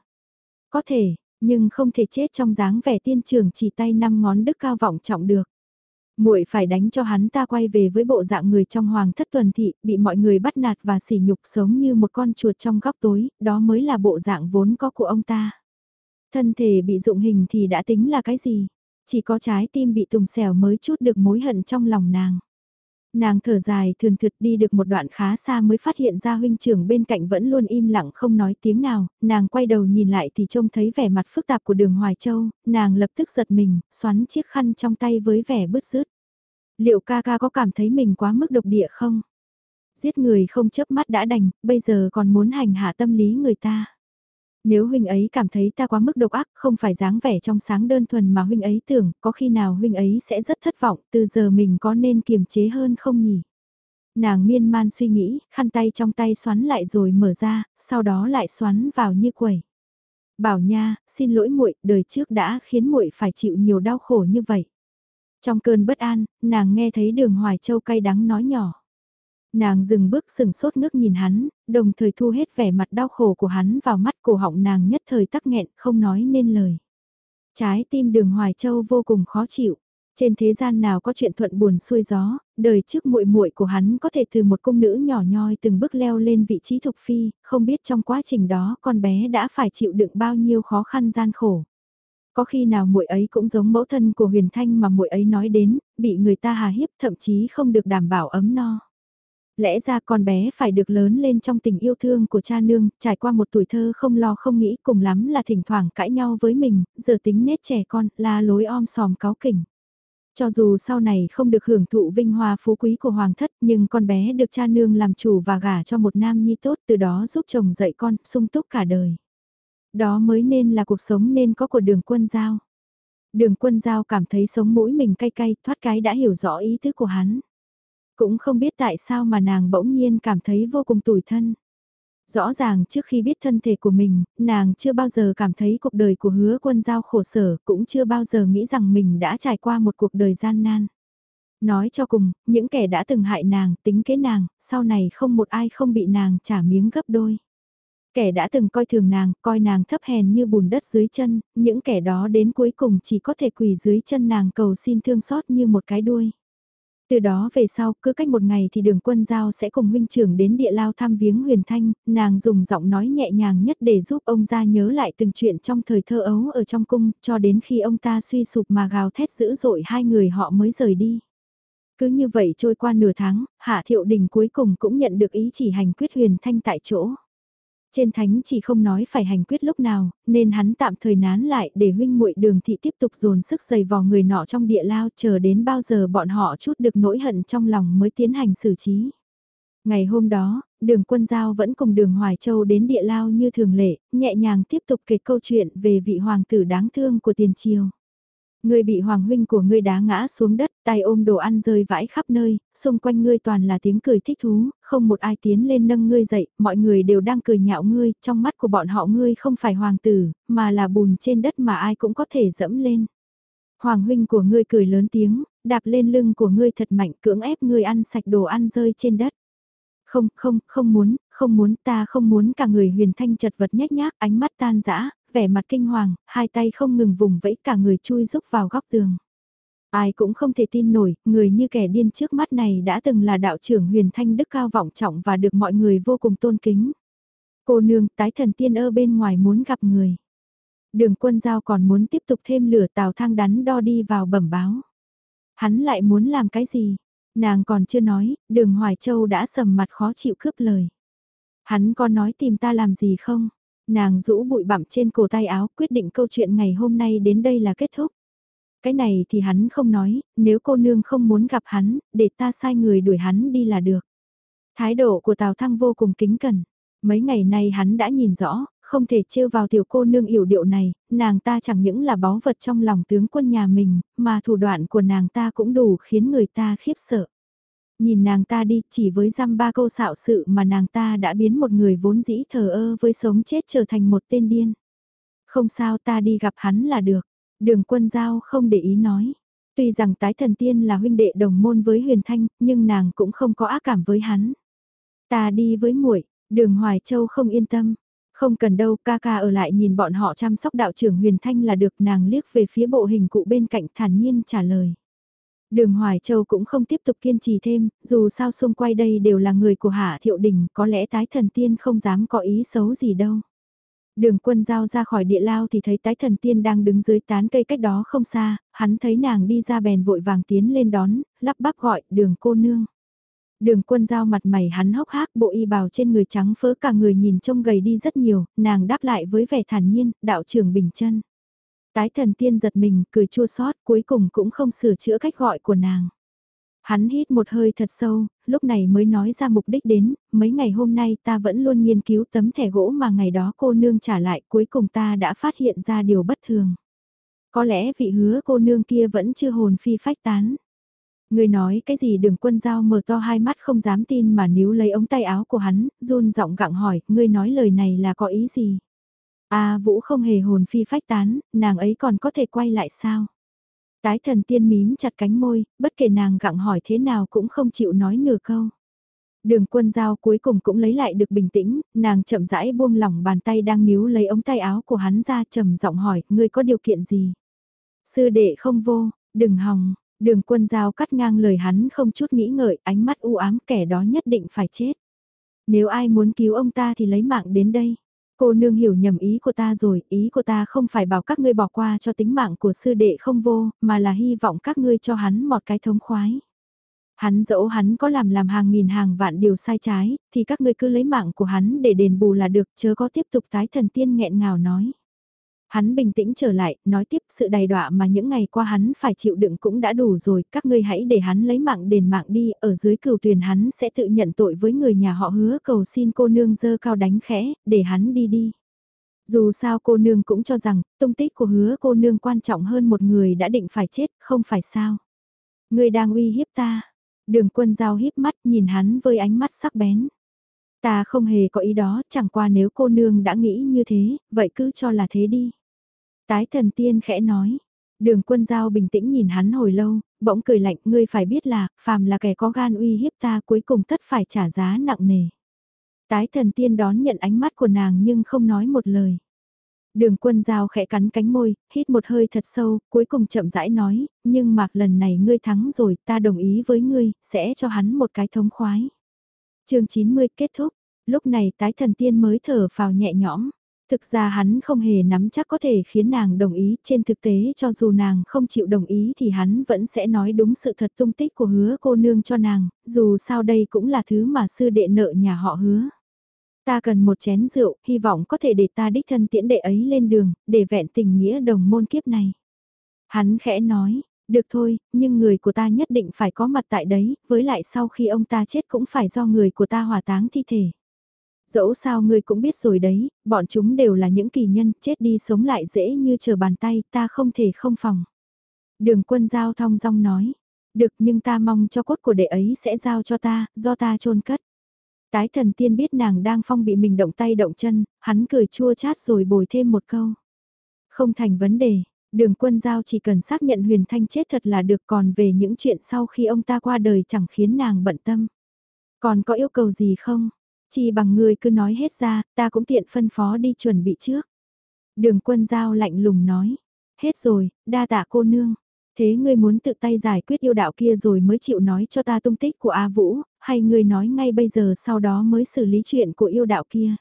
Speaker 1: Có thể, nhưng không thể chết trong dáng vẻ tiên trường chỉ tay năm ngón đức cao vọng trọng được. Muội phải đánh cho hắn ta quay về với bộ dạng người trong hoàng thất tuần thị, bị mọi người bắt nạt và sỉ nhục sống như một con chuột trong góc tối, đó mới là bộ dạng vốn có của ông ta. Thân thể bị dụng hình thì đã tính là cái gì? Chỉ có trái tim bị tùng xẻo mới chút được mối hận trong lòng nàng. Nàng thở dài thường thượt đi được một đoạn khá xa mới phát hiện ra huynh trưởng bên cạnh vẫn luôn im lặng không nói tiếng nào, nàng quay đầu nhìn lại thì trông thấy vẻ mặt phức tạp của đường Hoài Châu, nàng lập tức giật mình, xoắn chiếc khăn trong tay với vẻ bứt rứt. Liệu ca ca có cảm thấy mình quá mức độc địa không? Giết người không chớp mắt đã đành, bây giờ còn muốn hành hạ tâm lý người ta. Nếu huynh ấy cảm thấy ta quá mức độc ác, không phải dáng vẻ trong sáng đơn thuần mà huynh ấy tưởng, có khi nào huynh ấy sẽ rất thất vọng, từ giờ mình có nên kiềm chế hơn không nhỉ? Nàng miên man suy nghĩ, khăn tay trong tay xoắn lại rồi mở ra, sau đó lại xoắn vào như quẩy. Bảo nha, xin lỗi muội, đời trước đã khiến muội phải chịu nhiều đau khổ như vậy. Trong cơn bất an, nàng nghe thấy đường Hoài Châu cay đắng nói nhỏ. Nàng dừng bước sừng sốt ngước nhìn hắn, đồng thời thu hết vẻ mặt đau khổ của hắn vào mắt cổ họng nàng nhất thời tắc nghẹn không nói nên lời. Trái tim đường Hoài Châu vô cùng khó chịu. Trên thế gian nào có chuyện thuận buồn xuôi gió, đời trước muội muội của hắn có thể từ một cung nữ nhỏ nhoi từng bước leo lên vị trí thục phi, không biết trong quá trình đó con bé đã phải chịu đựng bao nhiêu khó khăn gian khổ. Có khi nào muội ấy cũng giống mẫu thân của Huyền Thanh mà muội ấy nói đến, bị người ta hà hiếp thậm chí không được đảm bảo ấm no. Lẽ ra con bé phải được lớn lên trong tình yêu thương của cha nương, trải qua một tuổi thơ không lo không nghĩ cùng lắm là thỉnh thoảng cãi nhau với mình, giờ tính nết trẻ con, la lối om sòm cáo kỉnh. Cho dù sau này không được hưởng thụ vinh hoa phú quý của hoàng thất nhưng con bé được cha nương làm chủ và gả cho một nam nhi tốt từ đó giúp chồng dạy con, sung túc cả đời. Đó mới nên là cuộc sống nên có của đường quân giao. Đường quân giao cảm thấy sống mũi mình cay cay thoát cái đã hiểu rõ ý thức của hắn. Cũng không biết tại sao mà nàng bỗng nhiên cảm thấy vô cùng tủi thân. Rõ ràng trước khi biết thân thể của mình, nàng chưa bao giờ cảm thấy cuộc đời của hứa quân giao khổ sở, cũng chưa bao giờ nghĩ rằng mình đã trải qua một cuộc đời gian nan. Nói cho cùng, những kẻ đã từng hại nàng, tính kế nàng, sau này không một ai không bị nàng trả miếng gấp đôi. Kẻ đã từng coi thường nàng, coi nàng thấp hèn như bùn đất dưới chân, những kẻ đó đến cuối cùng chỉ có thể quỳ dưới chân nàng cầu xin thương xót như một cái đuôi. Từ đó về sau, cứ cách một ngày thì đường quân giao sẽ cùng huynh trưởng đến địa lao thăm viếng huyền thanh, nàng dùng giọng nói nhẹ nhàng nhất để giúp ông ra nhớ lại từng chuyện trong thời thơ ấu ở trong cung, cho đến khi ông ta suy sụp mà gào thét dữ dội hai người họ mới rời đi. Cứ như vậy trôi qua nửa tháng, Hạ Thiệu Đình cuối cùng cũng nhận được ý chỉ hành quyết huyền thanh tại chỗ. Trên thánh chỉ không nói phải hành quyết lúc nào, nên hắn tạm thời nán lại để huynh muội đường thị tiếp tục dồn sức giày vò người nọ trong địa lao chờ đến bao giờ bọn họ chút được nỗi hận trong lòng mới tiến hành xử trí. Ngày hôm đó, đường quân giao vẫn cùng đường Hoài Châu đến địa lao như thường lệ, nhẹ nhàng tiếp tục kể câu chuyện về vị hoàng tử đáng thương của tiền triều. Ngươi bị hoàng huynh của ngươi đá ngã xuống đất, tay ôm đồ ăn rơi vãi khắp nơi, xung quanh ngươi toàn là tiếng cười thích thú, không một ai tiến lên nâng ngươi dậy, mọi người đều đang cười nhạo ngươi, trong mắt của bọn họ ngươi không phải hoàng tử, mà là bùn trên đất mà ai cũng có thể dẫm lên. Hoàng huynh của ngươi cười lớn tiếng, đạp lên lưng của ngươi thật mạnh cưỡng ép ngươi ăn sạch đồ ăn rơi trên đất. Không, không, không muốn, không muốn, ta không muốn cả người huyền thanh chật vật nhét nhác, ánh mắt tan dã vẻ mặt kinh hoàng, hai tay không ngừng vùng vẫy cả người chui rúc vào góc tường. Ai cũng không thể tin nổi, người như kẻ điên trước mắt này đã từng là đạo trưởng huyền thanh đức cao vọng trọng và được mọi người vô cùng tôn kính. Cô nương tái thần tiên ơ bên ngoài muốn gặp người. Đường quân giao còn muốn tiếp tục thêm lửa tàu thang đắn đo đi vào bẩm báo. Hắn lại muốn làm cái gì? Nàng còn chưa nói, đường Hoài Châu đã sầm mặt khó chịu cướp lời. Hắn có nói tìm ta làm gì không? Nàng rũ bụi bặm trên cổ tay áo quyết định câu chuyện ngày hôm nay đến đây là kết thúc. Cái này thì hắn không nói, nếu cô nương không muốn gặp hắn, để ta sai người đuổi hắn đi là được. Thái độ của Tào Thăng vô cùng kính cẩn. Mấy ngày nay hắn đã nhìn rõ, không thể trêu vào tiểu cô nương yểu điệu này, nàng ta chẳng những là báu vật trong lòng tướng quân nhà mình, mà thủ đoạn của nàng ta cũng đủ khiến người ta khiếp sợ. Nhìn nàng ta đi, chỉ với dăm ba câu xạo sự mà nàng ta đã biến một người vốn dĩ thờ ơ với sống chết trở thành một tên điên. Không sao ta đi gặp hắn là được. Đường quân giao không để ý nói. Tuy rằng tái thần tiên là huynh đệ đồng môn với huyền thanh, nhưng nàng cũng không có ác cảm với hắn. Ta đi với muội đường Hoài Châu không yên tâm. Không cần đâu, ca ca ở lại nhìn bọn họ chăm sóc đạo trưởng huyền thanh là được nàng liếc về phía bộ hình cụ bên cạnh thản nhiên trả lời. Đường Hoài Châu cũng không tiếp tục kiên trì thêm, dù sao xung quanh đây đều là người của Hạ Thiệu Đình, có lẽ tái thần tiên không dám có ý xấu gì đâu. Đường quân giao ra khỏi địa lao thì thấy tái thần tiên đang đứng dưới tán cây cách đó không xa, hắn thấy nàng đi ra bèn vội vàng tiến lên đón, lắp bắp gọi đường cô nương. Đường quân giao mặt mày hắn hốc hác bộ y bào trên người trắng phớ cả người nhìn trông gầy đi rất nhiều, nàng đáp lại với vẻ thản nhiên, đạo trưởng bình chân. Tái thần tiên giật mình, cười chua xót cuối cùng cũng không sửa chữa cách gọi của nàng. Hắn hít một hơi thật sâu, lúc này mới nói ra mục đích đến, mấy ngày hôm nay ta vẫn luôn nghiên cứu tấm thẻ gỗ mà ngày đó cô nương trả lại cuối cùng ta đã phát hiện ra điều bất thường. Có lẽ vị hứa cô nương kia vẫn chưa hồn phi phách tán. Người nói cái gì đường quân giao mở to hai mắt không dám tin mà níu lấy ống tay áo của hắn, run giọng gặng hỏi, ngươi nói lời này là có ý gì? A Vũ không hề hồn phi phách tán, nàng ấy còn có thể quay lại sao? Tái thần tiên mím chặt cánh môi, bất kể nàng gặng hỏi thế nào cũng không chịu nói nửa câu. Đường quân giao cuối cùng cũng lấy lại được bình tĩnh, nàng chậm rãi buông lỏng bàn tay đang níu lấy ống tay áo của hắn ra trầm giọng hỏi, ngươi có điều kiện gì? Sư đệ không vô, đừng hòng, đường quân giao cắt ngang lời hắn không chút nghĩ ngợi, ánh mắt u ám kẻ đó nhất định phải chết. Nếu ai muốn cứu ông ta thì lấy mạng đến đây. Cô nương hiểu nhầm ý của ta rồi, ý của ta không phải bảo các ngươi bỏ qua cho tính mạng của sư đệ không vô, mà là hy vọng các ngươi cho hắn một cái thống khoái. Hắn dẫu hắn có làm làm hàng nghìn hàng vạn điều sai trái, thì các ngươi cứ lấy mạng của hắn để đền bù là được, chớ có tiếp tục tái thần tiên nghẹn ngào nói. Hắn bình tĩnh trở lại, nói tiếp sự đầy đọa mà những ngày qua hắn phải chịu đựng cũng đã đủ rồi, các ngươi hãy để hắn lấy mạng đền mạng đi, ở dưới cửu tuyển hắn sẽ tự nhận tội với người nhà họ hứa cầu xin cô nương dơ cao đánh khẽ, để hắn đi đi. Dù sao cô nương cũng cho rằng, tung tích của hứa cô nương quan trọng hơn một người đã định phải chết, không phải sao. Người đang uy hiếp ta. Đường quân giao hiếp mắt nhìn hắn với ánh mắt sắc bén. Ta không hề có ý đó, chẳng qua nếu cô nương đã nghĩ như thế, vậy cứ cho là thế đi. Tái thần tiên khẽ nói. Đường quân giao bình tĩnh nhìn hắn hồi lâu, bỗng cười lạnh ngươi phải biết là, phàm là kẻ có gan uy hiếp ta cuối cùng tất phải trả giá nặng nề. Tái thần tiên đón nhận ánh mắt của nàng nhưng không nói một lời. Đường quân giao khẽ cắn cánh môi, hít một hơi thật sâu, cuối cùng chậm rãi nói, nhưng mạc lần này ngươi thắng rồi, ta đồng ý với ngươi, sẽ cho hắn một cái thống khoái. chương 90 kết thúc, lúc này tái thần tiên mới thở vào nhẹ nhõm. Thực ra hắn không hề nắm chắc có thể khiến nàng đồng ý, trên thực tế cho dù nàng không chịu đồng ý thì hắn vẫn sẽ nói đúng sự thật tung tích của hứa cô nương cho nàng, dù sao đây cũng là thứ mà sư đệ nợ nhà họ hứa. Ta cần một chén rượu, hy vọng có thể để ta đích thân tiễn đệ ấy lên đường, để vẹn tình nghĩa đồng môn kiếp này. Hắn khẽ nói, được thôi, nhưng người của ta nhất định phải có mặt tại đấy, với lại sau khi ông ta chết cũng phải do người của ta hỏa táng thi thể. Dẫu sao ngươi cũng biết rồi đấy, bọn chúng đều là những kỳ nhân, chết đi sống lại dễ như chờ bàn tay, ta không thể không phòng. Đường quân giao thong dong nói, được nhưng ta mong cho cốt của đệ ấy sẽ giao cho ta, do ta chôn cất. Tái thần tiên biết nàng đang phong bị mình động tay động chân, hắn cười chua chát rồi bồi thêm một câu. Không thành vấn đề, đường quân giao chỉ cần xác nhận huyền thanh chết thật là được còn về những chuyện sau khi ông ta qua đời chẳng khiến nàng bận tâm. Còn có yêu cầu gì không? Chỉ bằng người cứ nói hết ra, ta cũng tiện phân phó đi chuẩn bị trước. Đường quân giao lạnh lùng nói. Hết rồi, đa tạ cô nương. Thế ngươi muốn tự tay giải quyết yêu đạo kia rồi mới chịu nói cho ta tung tích của A Vũ, hay ngươi nói ngay bây giờ sau đó mới xử lý chuyện của yêu đạo kia?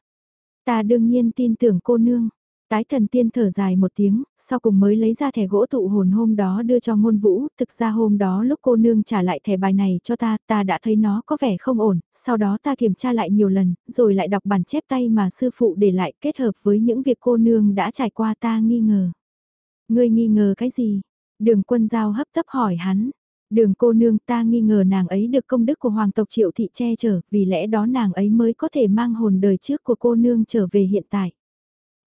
Speaker 1: Ta đương nhiên tin tưởng cô nương. Tái thần tiên thở dài một tiếng, sau cùng mới lấy ra thẻ gỗ tụ hồn hôm đó đưa cho ngôn vũ, thực ra hôm đó lúc cô nương trả lại thẻ bài này cho ta, ta đã thấy nó có vẻ không ổn, sau đó ta kiểm tra lại nhiều lần, rồi lại đọc bản chép tay mà sư phụ để lại kết hợp với những việc cô nương đã trải qua ta nghi ngờ. Ngươi nghi ngờ cái gì? Đường quân giao hấp tấp hỏi hắn. Đường cô nương ta nghi ngờ nàng ấy được công đức của hoàng tộc triệu thị che chở, vì lẽ đó nàng ấy mới có thể mang hồn đời trước của cô nương trở về hiện tại.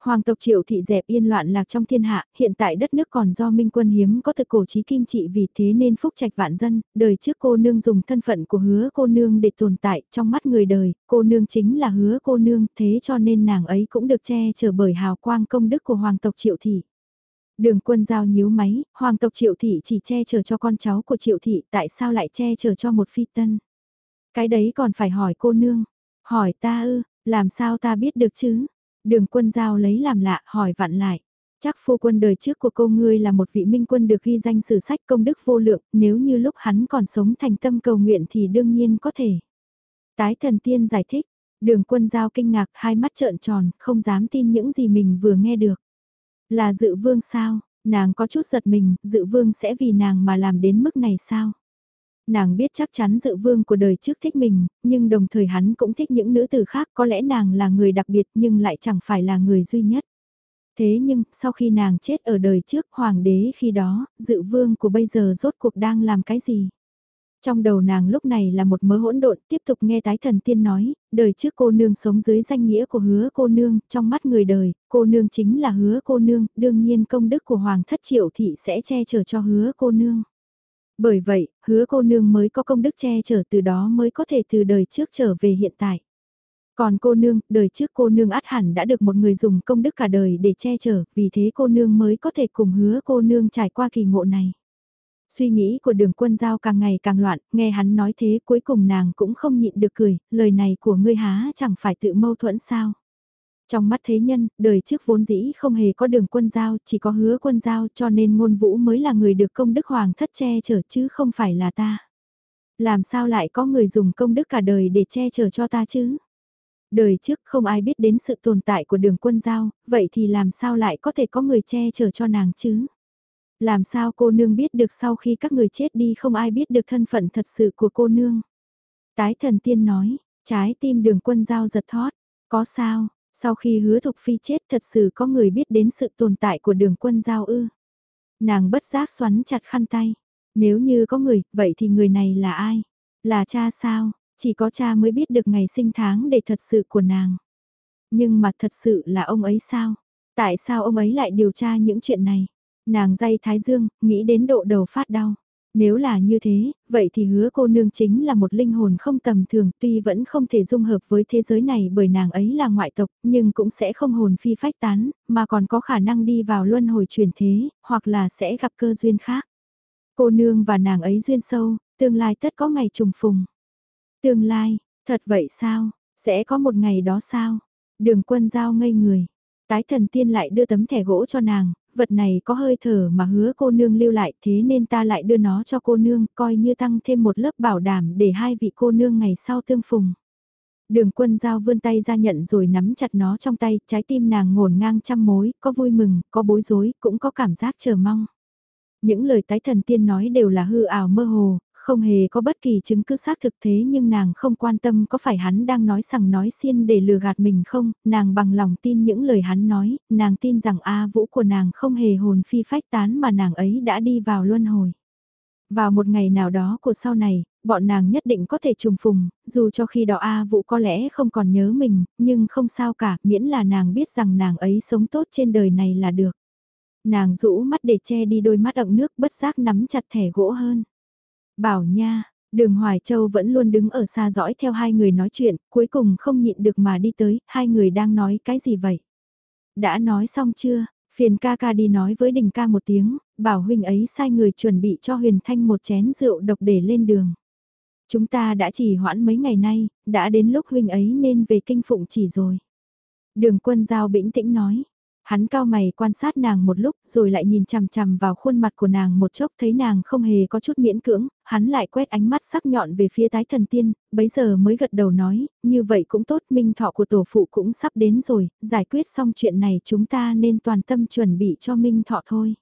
Speaker 1: Hoàng tộc triệu thị dẹp yên loạn lạc trong thiên hạ, hiện tại đất nước còn do minh quân hiếm có thực cổ trí kim trị vì thế nên phúc trạch vạn dân, đời trước cô nương dùng thân phận của hứa cô nương để tồn tại trong mắt người đời, cô nương chính là hứa cô nương thế cho nên nàng ấy cũng được che chở bởi hào quang công đức của hoàng tộc triệu thị. Đường quân giao nhíu máy, hoàng tộc triệu thị chỉ che chở cho con cháu của triệu thị tại sao lại che chở cho một phi tân. Cái đấy còn phải hỏi cô nương, hỏi ta ư, làm sao ta biết được chứ? Đường quân giao lấy làm lạ hỏi vặn lại. Chắc phu quân đời trước của cô ngươi là một vị minh quân được ghi danh sử sách công đức vô lượng, nếu như lúc hắn còn sống thành tâm cầu nguyện thì đương nhiên có thể. Tái thần tiên giải thích, đường quân giao kinh ngạc hai mắt trợn tròn, không dám tin những gì mình vừa nghe được. Là dự vương sao, nàng có chút giật mình, dự vương sẽ vì nàng mà làm đến mức này sao? Nàng biết chắc chắn dự vương của đời trước thích mình, nhưng đồng thời hắn cũng thích những nữ tử khác có lẽ nàng là người đặc biệt nhưng lại chẳng phải là người duy nhất. Thế nhưng, sau khi nàng chết ở đời trước hoàng đế khi đó, dự vương của bây giờ rốt cuộc đang làm cái gì? Trong đầu nàng lúc này là một mớ hỗn độn, tiếp tục nghe tái thần tiên nói, đời trước cô nương sống dưới danh nghĩa của hứa cô nương, trong mắt người đời, cô nương chính là hứa cô nương, đương nhiên công đức của hoàng thất triệu thị sẽ che chở cho hứa cô nương. Bởi vậy, hứa cô nương mới có công đức che chở từ đó mới có thể từ đời trước trở về hiện tại. Còn cô nương, đời trước cô nương át hẳn đã được một người dùng công đức cả đời để che chở, vì thế cô nương mới có thể cùng hứa cô nương trải qua kỳ ngộ này. Suy nghĩ của đường quân giao càng ngày càng loạn, nghe hắn nói thế cuối cùng nàng cũng không nhịn được cười, lời này của ngươi há chẳng phải tự mâu thuẫn sao. Trong mắt thế nhân, đời trước vốn dĩ không hề có đường quân giao, chỉ có hứa quân giao cho nên ngôn vũ mới là người được công đức hoàng thất che chở chứ không phải là ta. Làm sao lại có người dùng công đức cả đời để che chở cho ta chứ? Đời trước không ai biết đến sự tồn tại của đường quân giao, vậy thì làm sao lại có thể có người che chở cho nàng chứ? Làm sao cô nương biết được sau khi các người chết đi không ai biết được thân phận thật sự của cô nương? Tái thần tiên nói, trái tim đường quân giao giật thót, có sao, sau khi hứa thục phi chết thật sự có người biết đến sự tồn tại của đường quân giao ư. Nàng bất giác xoắn chặt khăn tay. Nếu như có người, vậy thì người này là ai? Là cha sao? Chỉ có cha mới biết được ngày sinh tháng để thật sự của nàng. Nhưng mà thật sự là ông ấy sao? Tại sao ông ấy lại điều tra những chuyện này? Nàng dây thái dương, nghĩ đến độ đầu phát đau. Nếu là như thế, vậy thì hứa cô nương chính là một linh hồn không tầm thường tuy vẫn không thể dung hợp với thế giới này bởi nàng ấy là ngoại tộc nhưng cũng sẽ không hồn phi phách tán, mà còn có khả năng đi vào luân hồi truyền thế, hoặc là sẽ gặp cơ duyên khác. Cô nương và nàng ấy duyên sâu, tương lai tất có ngày trùng phùng. Tương lai, thật vậy sao, sẽ có một ngày đó sao? Đường quân giao ngây người. Tái thần tiên lại đưa tấm thẻ gỗ cho nàng, vật này có hơi thở mà hứa cô nương lưu lại thế nên ta lại đưa nó cho cô nương coi như tăng thêm một lớp bảo đảm để hai vị cô nương ngày sau tương phùng. Đường quân giao vươn tay ra nhận rồi nắm chặt nó trong tay, trái tim nàng ngổn ngang trăm mối, có vui mừng, có bối rối, cũng có cảm giác chờ mong. Những lời tái thần tiên nói đều là hư ảo mơ hồ, không hề có bất kỳ chứng cứ xác thực thế nhưng nàng không quan tâm có phải hắn đang nói sằng nói xiên để lừa gạt mình không, nàng bằng lòng tin những lời hắn nói, nàng tin rằng A Vũ của nàng không hề hồn phi phách tán mà nàng ấy đã đi vào luân hồi. Vào một ngày nào đó của sau này, bọn nàng nhất định có thể trùng phùng, dù cho khi đó A Vũ có lẽ không còn nhớ mình, nhưng không sao cả, miễn là nàng biết rằng nàng ấy sống tốt trên đời này là được. Nàng rũ mắt để che đi đôi mắt ẩn nước bất giác nắm chặt thẻ gỗ hơn. Bảo nha, đường Hoài Châu vẫn luôn đứng ở xa dõi theo hai người nói chuyện, cuối cùng không nhịn được mà đi tới, hai người đang nói cái gì vậy? Đã nói xong chưa? Phiền ca ca đi nói với đình ca một tiếng, bảo huynh ấy sai người chuẩn bị cho huyền thanh một chén rượu độc để lên đường. Chúng ta đã chỉ hoãn mấy ngày nay, đã đến lúc huynh ấy nên về kinh phụng chỉ rồi. Đường quân giao bĩnh tĩnh nói, Hắn cao mày quan sát nàng một lúc rồi lại nhìn chằm chằm vào khuôn mặt của nàng một chốc thấy nàng không hề có chút miễn cưỡng, hắn lại quét ánh mắt sắc nhọn về phía tái thần tiên, bấy giờ mới gật đầu nói, như vậy cũng tốt minh thọ của tổ phụ cũng sắp đến rồi, giải quyết xong chuyện này chúng ta nên toàn tâm chuẩn bị cho minh thọ thôi.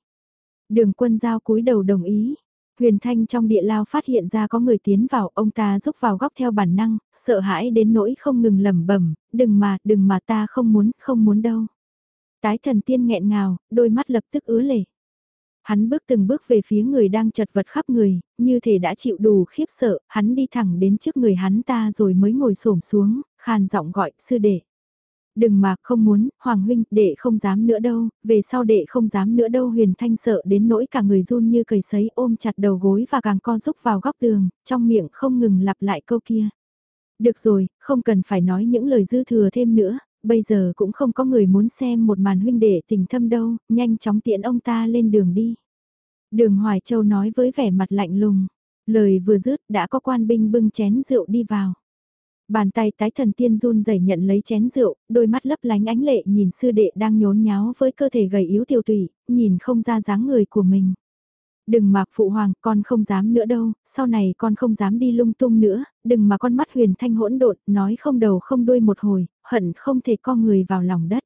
Speaker 1: Đường quân giao cúi đầu đồng ý, Huyền Thanh trong địa lao phát hiện ra có người tiến vào, ông ta rúc vào góc theo bản năng, sợ hãi đến nỗi không ngừng lẩm bẩm, đừng mà, đừng mà ta không muốn, không muốn đâu. Tái thần tiên nghẹn ngào, đôi mắt lập tức ứa lệ. Hắn bước từng bước về phía người đang chật vật khắp người, như thể đã chịu đủ khiếp sợ, hắn đi thẳng đến trước người hắn ta rồi mới ngồi xổm xuống, khàn giọng gọi, sư đệ. Đừng mà, không muốn, Hoàng huynh, đệ không dám nữa đâu, về sau đệ không dám nữa đâu huyền thanh sợ đến nỗi cả người run như cầy sấy ôm chặt đầu gối và càng co rúc vào góc tường, trong miệng không ngừng lặp lại câu kia. Được rồi, không cần phải nói những lời dư thừa thêm nữa, bây giờ cũng không có người muốn xem một màn huynh đệ tình thâm đâu, nhanh chóng tiện ông ta lên đường đi. Đường Hoài Châu nói với vẻ mặt lạnh lùng, lời vừa dứt đã có quan binh bưng chén rượu đi vào. Bàn tay tái thần tiên run rẩy nhận lấy chén rượu, đôi mắt lấp lánh ánh lệ nhìn sư đệ đang nhốn nháo với cơ thể gầy yếu tiêu tụy, nhìn không ra dáng người của mình. Đừng mà phụ hoàng, con không dám nữa đâu, sau này con không dám đi lung tung nữa, đừng mà con mắt huyền thanh hỗn độn, nói không đầu không đuôi một hồi, hận không thể co người vào lòng đất.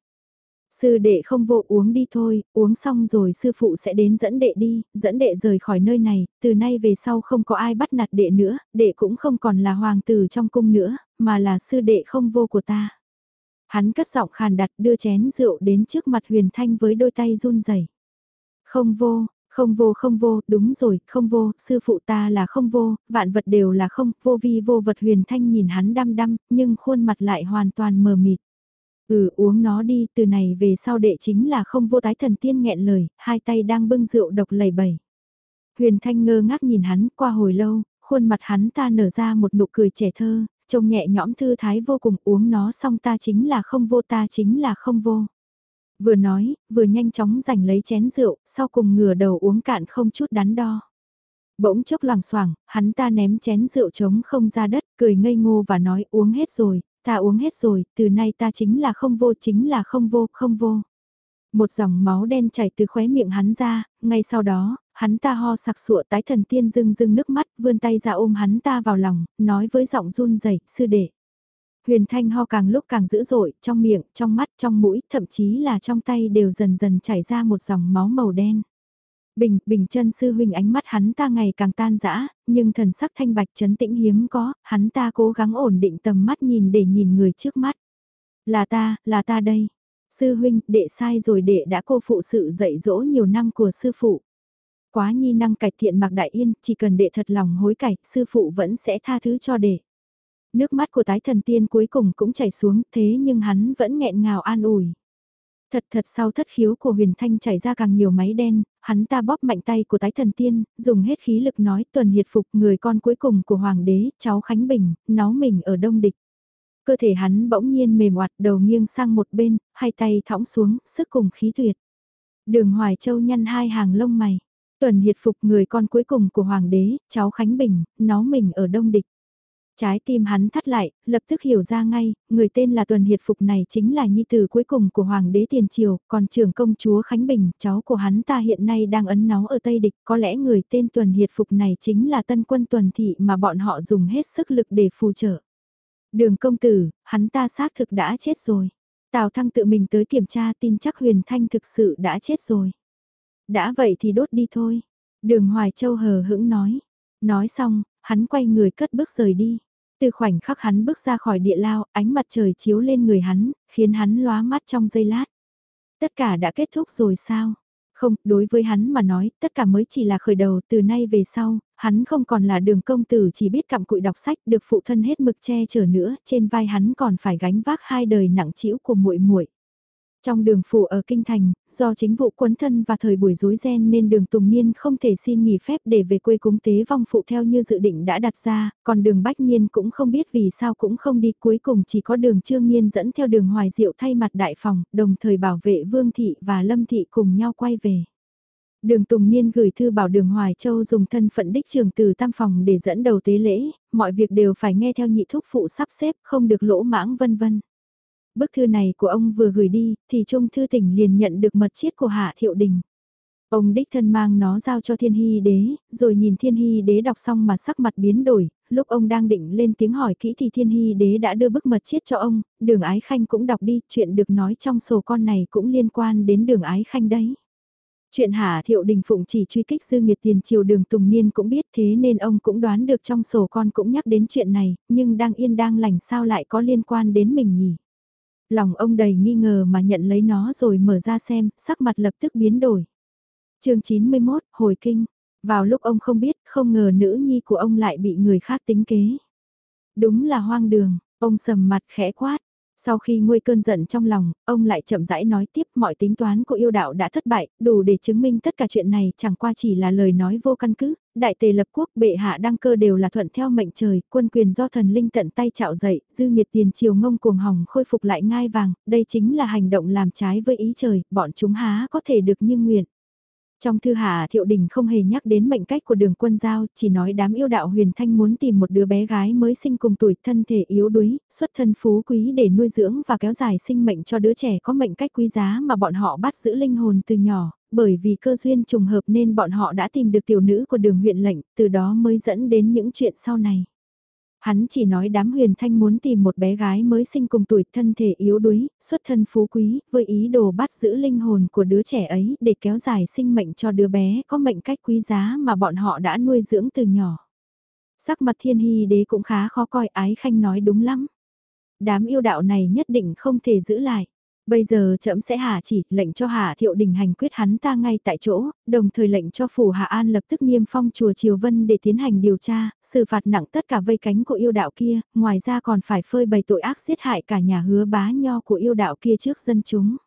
Speaker 1: Sư đệ không vô uống đi thôi, uống xong rồi sư phụ sẽ đến dẫn đệ đi, dẫn đệ rời khỏi nơi này, từ nay về sau không có ai bắt nạt đệ nữa, đệ cũng không còn là hoàng tử trong cung nữa, mà là sư đệ không vô của ta. Hắn cất giọng khàn đặt đưa chén rượu đến trước mặt huyền thanh với đôi tay run rẩy Không vô, không vô không vô, đúng rồi, không vô, sư phụ ta là không vô, vạn vật đều là không, vô vi vô vật huyền thanh nhìn hắn đăm đăm, nhưng khuôn mặt lại hoàn toàn mờ mịt. Ừ uống nó đi, từ này về sau đệ chính là không vô tái thần tiên nghẹn lời, hai tay đang bưng rượu độc lầy bẩy. Huyền thanh ngơ ngác nhìn hắn qua hồi lâu, khuôn mặt hắn ta nở ra một nụ cười trẻ thơ, trông nhẹ nhõm thư thái vô cùng uống nó xong ta chính là không vô ta chính là không vô. Vừa nói, vừa nhanh chóng giành lấy chén rượu, sau cùng ngửa đầu uống cạn không chút đắn đo. Bỗng chốc loảng xoảng, hắn ta ném chén rượu trống không ra đất, cười ngây ngô và nói uống hết rồi, ta uống hết rồi, từ nay ta chính là không vô chính là không vô, không vô. Một dòng máu đen chảy từ khóe miệng hắn ra, ngay sau đó, hắn ta ho sặc sụa tái thần tiên rưng rưng nước mắt, vươn tay ra ôm hắn ta vào lòng, nói với giọng run rẩy sư đệ. Huyền Thanh ho càng lúc càng dữ dội, trong miệng, trong mắt, trong mũi, thậm chí là trong tay đều dần dần chảy ra một dòng máu màu đen. Bình, bình chân sư huynh ánh mắt hắn ta ngày càng tan rã, nhưng thần sắc thanh bạch chấn tĩnh hiếm có, hắn ta cố gắng ổn định tầm mắt nhìn để nhìn người trước mắt. Là ta, là ta đây. Sư huynh, đệ sai rồi đệ đã cô phụ sự dạy dỗ nhiều năm của sư phụ. Quá nhi năng cải thiện mặc đại yên, chỉ cần đệ thật lòng hối cải, sư phụ vẫn sẽ tha thứ cho đệ. Nước mắt của tái thần tiên cuối cùng cũng chảy xuống thế nhưng hắn vẫn nghẹn ngào an ủi. Thật thật sau thất khiếu của huyền thanh chảy ra càng nhiều máy đen, hắn ta bóp mạnh tay của tái thần tiên, dùng hết khí lực nói tuần hiệt phục người con cuối cùng của hoàng đế, cháu Khánh Bình, nó mình ở đông địch. Cơ thể hắn bỗng nhiên mềm oặt đầu nghiêng sang một bên, hai tay thõng xuống, sức cùng khí tuyệt. Đường Hoài Châu nhăn hai hàng lông mày. Tuần hiệt phục người con cuối cùng của hoàng đế, cháu Khánh Bình, nó mình ở đông địch. Trái tim hắn thắt lại, lập tức hiểu ra ngay, người tên là Tuần Hiệt Phục này chính là nhi tử cuối cùng của Hoàng đế Tiền Triều, còn trưởng công chúa Khánh Bình, cháu của hắn ta hiện nay đang ấn náu ở Tây Địch, có lẽ người tên Tuần Hiệt Phục này chính là tân quân Tuần Thị mà bọn họ dùng hết sức lực để phù trợ. Đường công tử, hắn ta xác thực đã chết rồi. Tào Thăng tự mình tới kiểm tra tin chắc Huyền Thanh thực sự đã chết rồi. Đã vậy thì đốt đi thôi. Đường Hoài Châu hờ hững nói. Nói xong, hắn quay người cất bước rời đi. Từ khoảnh khắc hắn bước ra khỏi địa lao, ánh mặt trời chiếu lên người hắn, khiến hắn lóa mắt trong giây lát. Tất cả đã kết thúc rồi sao? Không, đối với hắn mà nói, tất cả mới chỉ là khởi đầu, từ nay về sau, hắn không còn là đường công tử chỉ biết cặm cụi đọc sách, được phụ thân hết mực che chở nữa, trên vai hắn còn phải gánh vác hai đời nặng trĩu của muội muội. Trong đường phủ ở Kinh Thành, do chính vụ quấn thân và thời buổi rối ren nên đường Tùng Niên không thể xin nghỉ phép để về quê cúng tế vong phụ theo như dự định đã đặt ra, còn đường Bách Niên cũng không biết vì sao cũng không đi cuối cùng chỉ có đường Trương Niên dẫn theo đường Hoài Diệu thay mặt đại phòng, đồng thời bảo vệ Vương Thị và Lâm Thị cùng nhau quay về. Đường Tùng Niên gửi thư bảo đường Hoài Châu dùng thân phận đích trường từ tam phòng để dẫn đầu tế lễ, mọi việc đều phải nghe theo nhị thúc phụ sắp xếp không được lỗ mãng vân vân. Bức thư này của ông vừa gửi đi, thì Trung Thư Tỉnh liền nhận được mật chiết của Hạ Thiệu Đình. Ông đích thân mang nó giao cho Thiên Hy Đế, rồi nhìn Thiên Hy Đế đọc xong mà sắc mặt biến đổi, lúc ông đang định lên tiếng hỏi kỹ thì Thiên Hy Đế đã đưa bức mật chiết cho ông, đường ái khanh cũng đọc đi, chuyện được nói trong sổ con này cũng liên quan đến đường ái khanh đấy. Chuyện Hạ Thiệu Đình Phụng chỉ truy kích dư nghiệt tiền triều đường Tùng Niên cũng biết thế nên ông cũng đoán được trong sổ con cũng nhắc đến chuyện này, nhưng đang yên đang lành sao lại có liên quan đến mình nhỉ? Lòng ông đầy nghi ngờ mà nhận lấy nó rồi mở ra xem, sắc mặt lập tức biến đổi. chương 91, Hồi Kinh. Vào lúc ông không biết, không ngờ nữ nhi của ông lại bị người khác tính kế. Đúng là hoang đường, ông sầm mặt khẽ quát. Sau khi nguôi cơn giận trong lòng, ông lại chậm rãi nói tiếp mọi tính toán của yêu đạo đã thất bại, đủ để chứng minh tất cả chuyện này chẳng qua chỉ là lời nói vô căn cứ, đại tề lập quốc bệ hạ đăng cơ đều là thuận theo mệnh trời, quân quyền do thần linh tận tay trạo dậy, dư nghiệt tiền triều ngông cuồng hỏng khôi phục lại ngai vàng, đây chính là hành động làm trái với ý trời, bọn chúng há có thể được như nguyện. Trong thư hạ thiệu đình không hề nhắc đến mệnh cách của đường quân giao, chỉ nói đám yêu đạo huyền thanh muốn tìm một đứa bé gái mới sinh cùng tuổi thân thể yếu đuối, xuất thân phú quý để nuôi dưỡng và kéo dài sinh mệnh cho đứa trẻ có mệnh cách quý giá mà bọn họ bắt giữ linh hồn từ nhỏ, bởi vì cơ duyên trùng hợp nên bọn họ đã tìm được tiểu nữ của đường huyện lệnh, từ đó mới dẫn đến những chuyện sau này. Hắn chỉ nói đám huyền thanh muốn tìm một bé gái mới sinh cùng tuổi thân thể yếu đuối, xuất thân phú quý, với ý đồ bắt giữ linh hồn của đứa trẻ ấy để kéo dài sinh mệnh cho đứa bé có mệnh cách quý giá mà bọn họ đã nuôi dưỡng từ nhỏ. Sắc mặt thiên hy đế cũng khá khó coi ái khanh nói đúng lắm. Đám yêu đạo này nhất định không thể giữ lại. Bây giờ trẫm sẽ hạ chỉ, lệnh cho Hạ Thiệu Đình hành quyết hắn ta ngay tại chỗ, đồng thời lệnh cho phủ Hạ An lập tức niêm phong chùa Triều Vân để tiến hành điều tra, xử phạt nặng tất cả vây cánh của yêu đạo kia, ngoài ra còn phải phơi bày tội ác giết hại cả nhà hứa bá nho của yêu đạo kia trước dân chúng.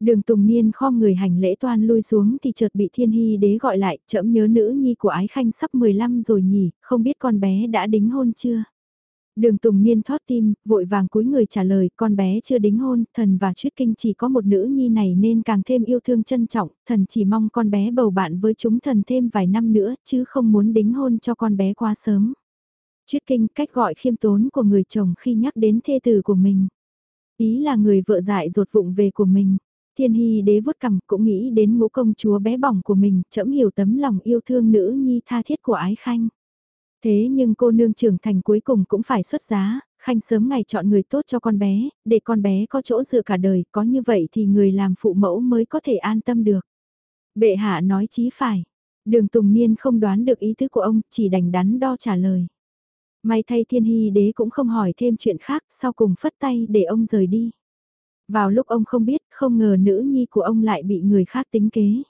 Speaker 1: Đường Tùng Niên kho người hành lễ toan lui xuống thì chợt bị Thiên Hy đế gọi lại, trẫm nhớ nữ nhi của ái khanh sắp 15 rồi nhỉ, không biết con bé đã đính hôn chưa? Đường Tùng Niên thoát tim, vội vàng cúi người trả lời, con bé chưa đính hôn, thần và Chuyết Kinh chỉ có một nữ nhi này nên càng thêm yêu thương trân trọng, thần chỉ mong con bé bầu bạn với chúng thần thêm vài năm nữa, chứ không muốn đính hôn cho con bé quá sớm. Chuyết Kinh cách gọi khiêm tốn của người chồng khi nhắc đến thê tử của mình. Ý là người vợ dại ruột vụng về của mình. Thiên Hy đế vuốt cằm cũng nghĩ đến ngũ công chúa bé bỏng của mình, chậm hiểu tấm lòng yêu thương nữ nhi tha thiết của ái khanh. Thế nhưng cô nương trưởng thành cuối cùng cũng phải xuất giá, Khanh sớm ngày chọn người tốt cho con bé, để con bé có chỗ dựa cả đời, có như vậy thì người làm phụ mẫu mới có thể an tâm được. Bệ hạ nói chí phải. Đường Tùng Niên không đoán được ý tứ của ông, chỉ đành đắn đo trả lời. May thay thiên hy đế cũng không hỏi thêm chuyện khác, sau cùng phất tay để ông rời đi. Vào lúc ông không biết, không ngờ nữ nhi của ông lại bị người khác tính kế.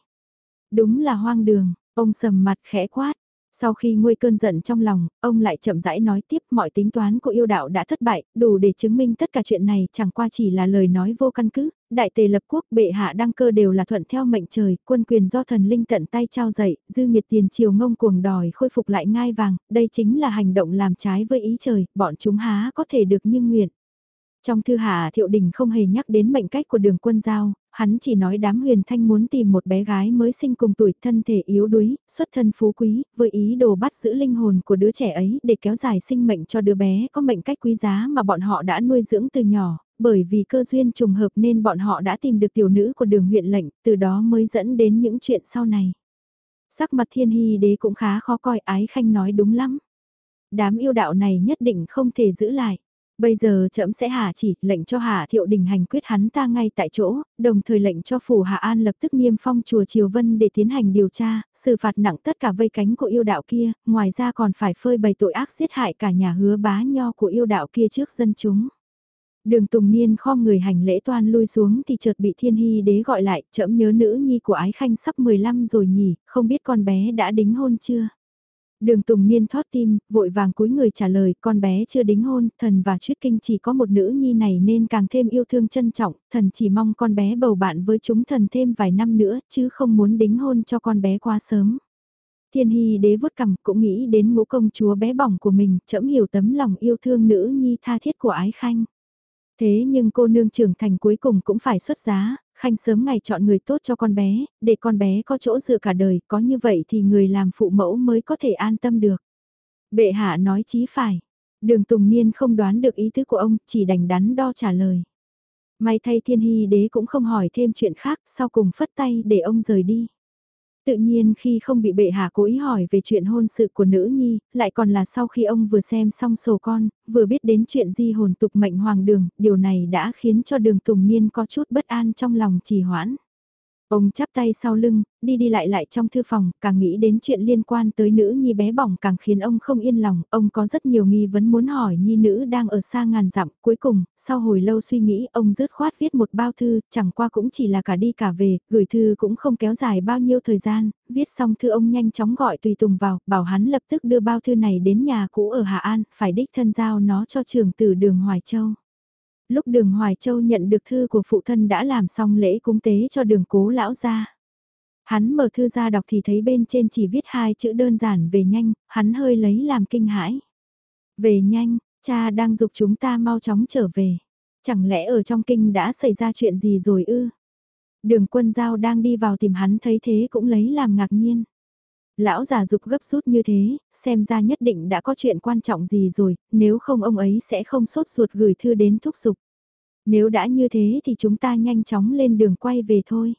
Speaker 1: Đúng là hoang đường, ông sầm mặt khẽ quát, sau khi nguôi cơn giận trong lòng, ông lại chậm rãi nói tiếp mọi tính toán của yêu đạo đã thất bại, đủ để chứng minh tất cả chuyện này chẳng qua chỉ là lời nói vô căn cứ, đại tề lập quốc bệ hạ đăng cơ đều là thuận theo mệnh trời, quân quyền do thần linh tận tay trao dạy, dư nghiệt tiền triều ngông cuồng đòi khôi phục lại ngai vàng, đây chính là hành động làm trái với ý trời, bọn chúng há có thể được như nguyện. Trong thư hạ thiệu đình không hề nhắc đến mệnh cách của đường quân giao, hắn chỉ nói đám huyền thanh muốn tìm một bé gái mới sinh cùng tuổi thân thể yếu đuối, xuất thân phú quý, với ý đồ bắt giữ linh hồn của đứa trẻ ấy để kéo dài sinh mệnh cho đứa bé có mệnh cách quý giá mà bọn họ đã nuôi dưỡng từ nhỏ, bởi vì cơ duyên trùng hợp nên bọn họ đã tìm được tiểu nữ của đường huyện lệnh, từ đó mới dẫn đến những chuyện sau này. Sắc mặt thiên hy đế cũng khá khó coi ái khanh nói đúng lắm. Đám yêu đạo này nhất định không thể giữ lại. Bây giờ trẫm sẽ hạ chỉ, lệnh cho hạ thiệu đình hành quyết hắn ta ngay tại chỗ, đồng thời lệnh cho phủ hạ an lập tức niêm phong chùa Triều Vân để tiến hành điều tra, xử phạt nặng tất cả vây cánh của yêu đạo kia, ngoài ra còn phải phơi bày tội ác giết hại cả nhà hứa bá nho của yêu đạo kia trước dân chúng. Đường Tùng Niên kho người hành lễ toan lui xuống thì chợt bị Thiên Hy đế gọi lại, trẫm nhớ nữ nhi của ái khanh sắp 15 rồi nhỉ, không biết con bé đã đính hôn chưa? Đường Tùng Niên thoát tim, vội vàng cúi người trả lời con bé chưa đính hôn, thần và Chuyết Kinh chỉ có một nữ nhi này nên càng thêm yêu thương trân trọng, thần chỉ mong con bé bầu bạn với chúng thần thêm vài năm nữa chứ không muốn đính hôn cho con bé quá sớm. Thiên Hy đế vuốt cằm cũng nghĩ đến ngũ công chúa bé bỏng của mình, chậm hiểu tấm lòng yêu thương nữ nhi tha thiết của ái khanh. Thế nhưng cô nương trưởng thành cuối cùng cũng phải xuất giá, Khanh sớm ngày chọn người tốt cho con bé, để con bé có chỗ dựa cả đời, có như vậy thì người làm phụ mẫu mới có thể an tâm được. Bệ hạ nói chí phải. Đường Tùng Niên không đoán được ý tứ của ông, chỉ đành đắn đo trả lời. May thay thiên hy đế cũng không hỏi thêm chuyện khác, sau cùng phất tay để ông rời đi. Tự nhiên khi không bị bệ hạ cố ý hỏi về chuyện hôn sự của nữ nhi, lại còn là sau khi ông vừa xem xong sổ con, vừa biết đến chuyện di hồn tục mệnh hoàng đường, điều này đã khiến cho đường Tùng Niên có chút bất an trong lòng trì hoãn. Ông chắp tay sau lưng, đi đi lại lại trong thư phòng, càng nghĩ đến chuyện liên quan tới nữ nhi bé bỏng càng khiến ông không yên lòng, ông có rất nhiều nghi vấn muốn hỏi nhi nữ đang ở xa ngàn dặm, cuối cùng, sau hồi lâu suy nghĩ, ông dứt khoát viết một bao thư, chẳng qua cũng chỉ là cả đi cả về, gửi thư cũng không kéo dài bao nhiêu thời gian, viết xong thư ông nhanh chóng gọi Tùy Tùng vào, bảo hắn lập tức đưa bao thư này đến nhà cũ ở Hà An, phải đích thân giao nó cho trường tử đường Hoài Châu lúc đường Hoài Châu nhận được thư của phụ thân đã làm xong lễ cúng tế cho đường cố lão ra. Hắn mở thư ra đọc thì thấy bên trên chỉ viết hai chữ đơn giản về nhanh, hắn hơi lấy làm kinh hãi. Về nhanh, cha đang dục chúng ta mau chóng trở về. Chẳng lẽ ở trong kinh đã xảy ra chuyện gì rồi ư? Đường quân giao đang đi vào tìm hắn thấy thế cũng lấy làm ngạc nhiên. Lão già dục gấp rút như thế, xem ra nhất định đã có chuyện quan trọng gì rồi, nếu không ông ấy sẽ không sốt ruột gửi thư đến thúc giục. Nếu đã như thế thì chúng ta nhanh chóng lên đường quay về thôi.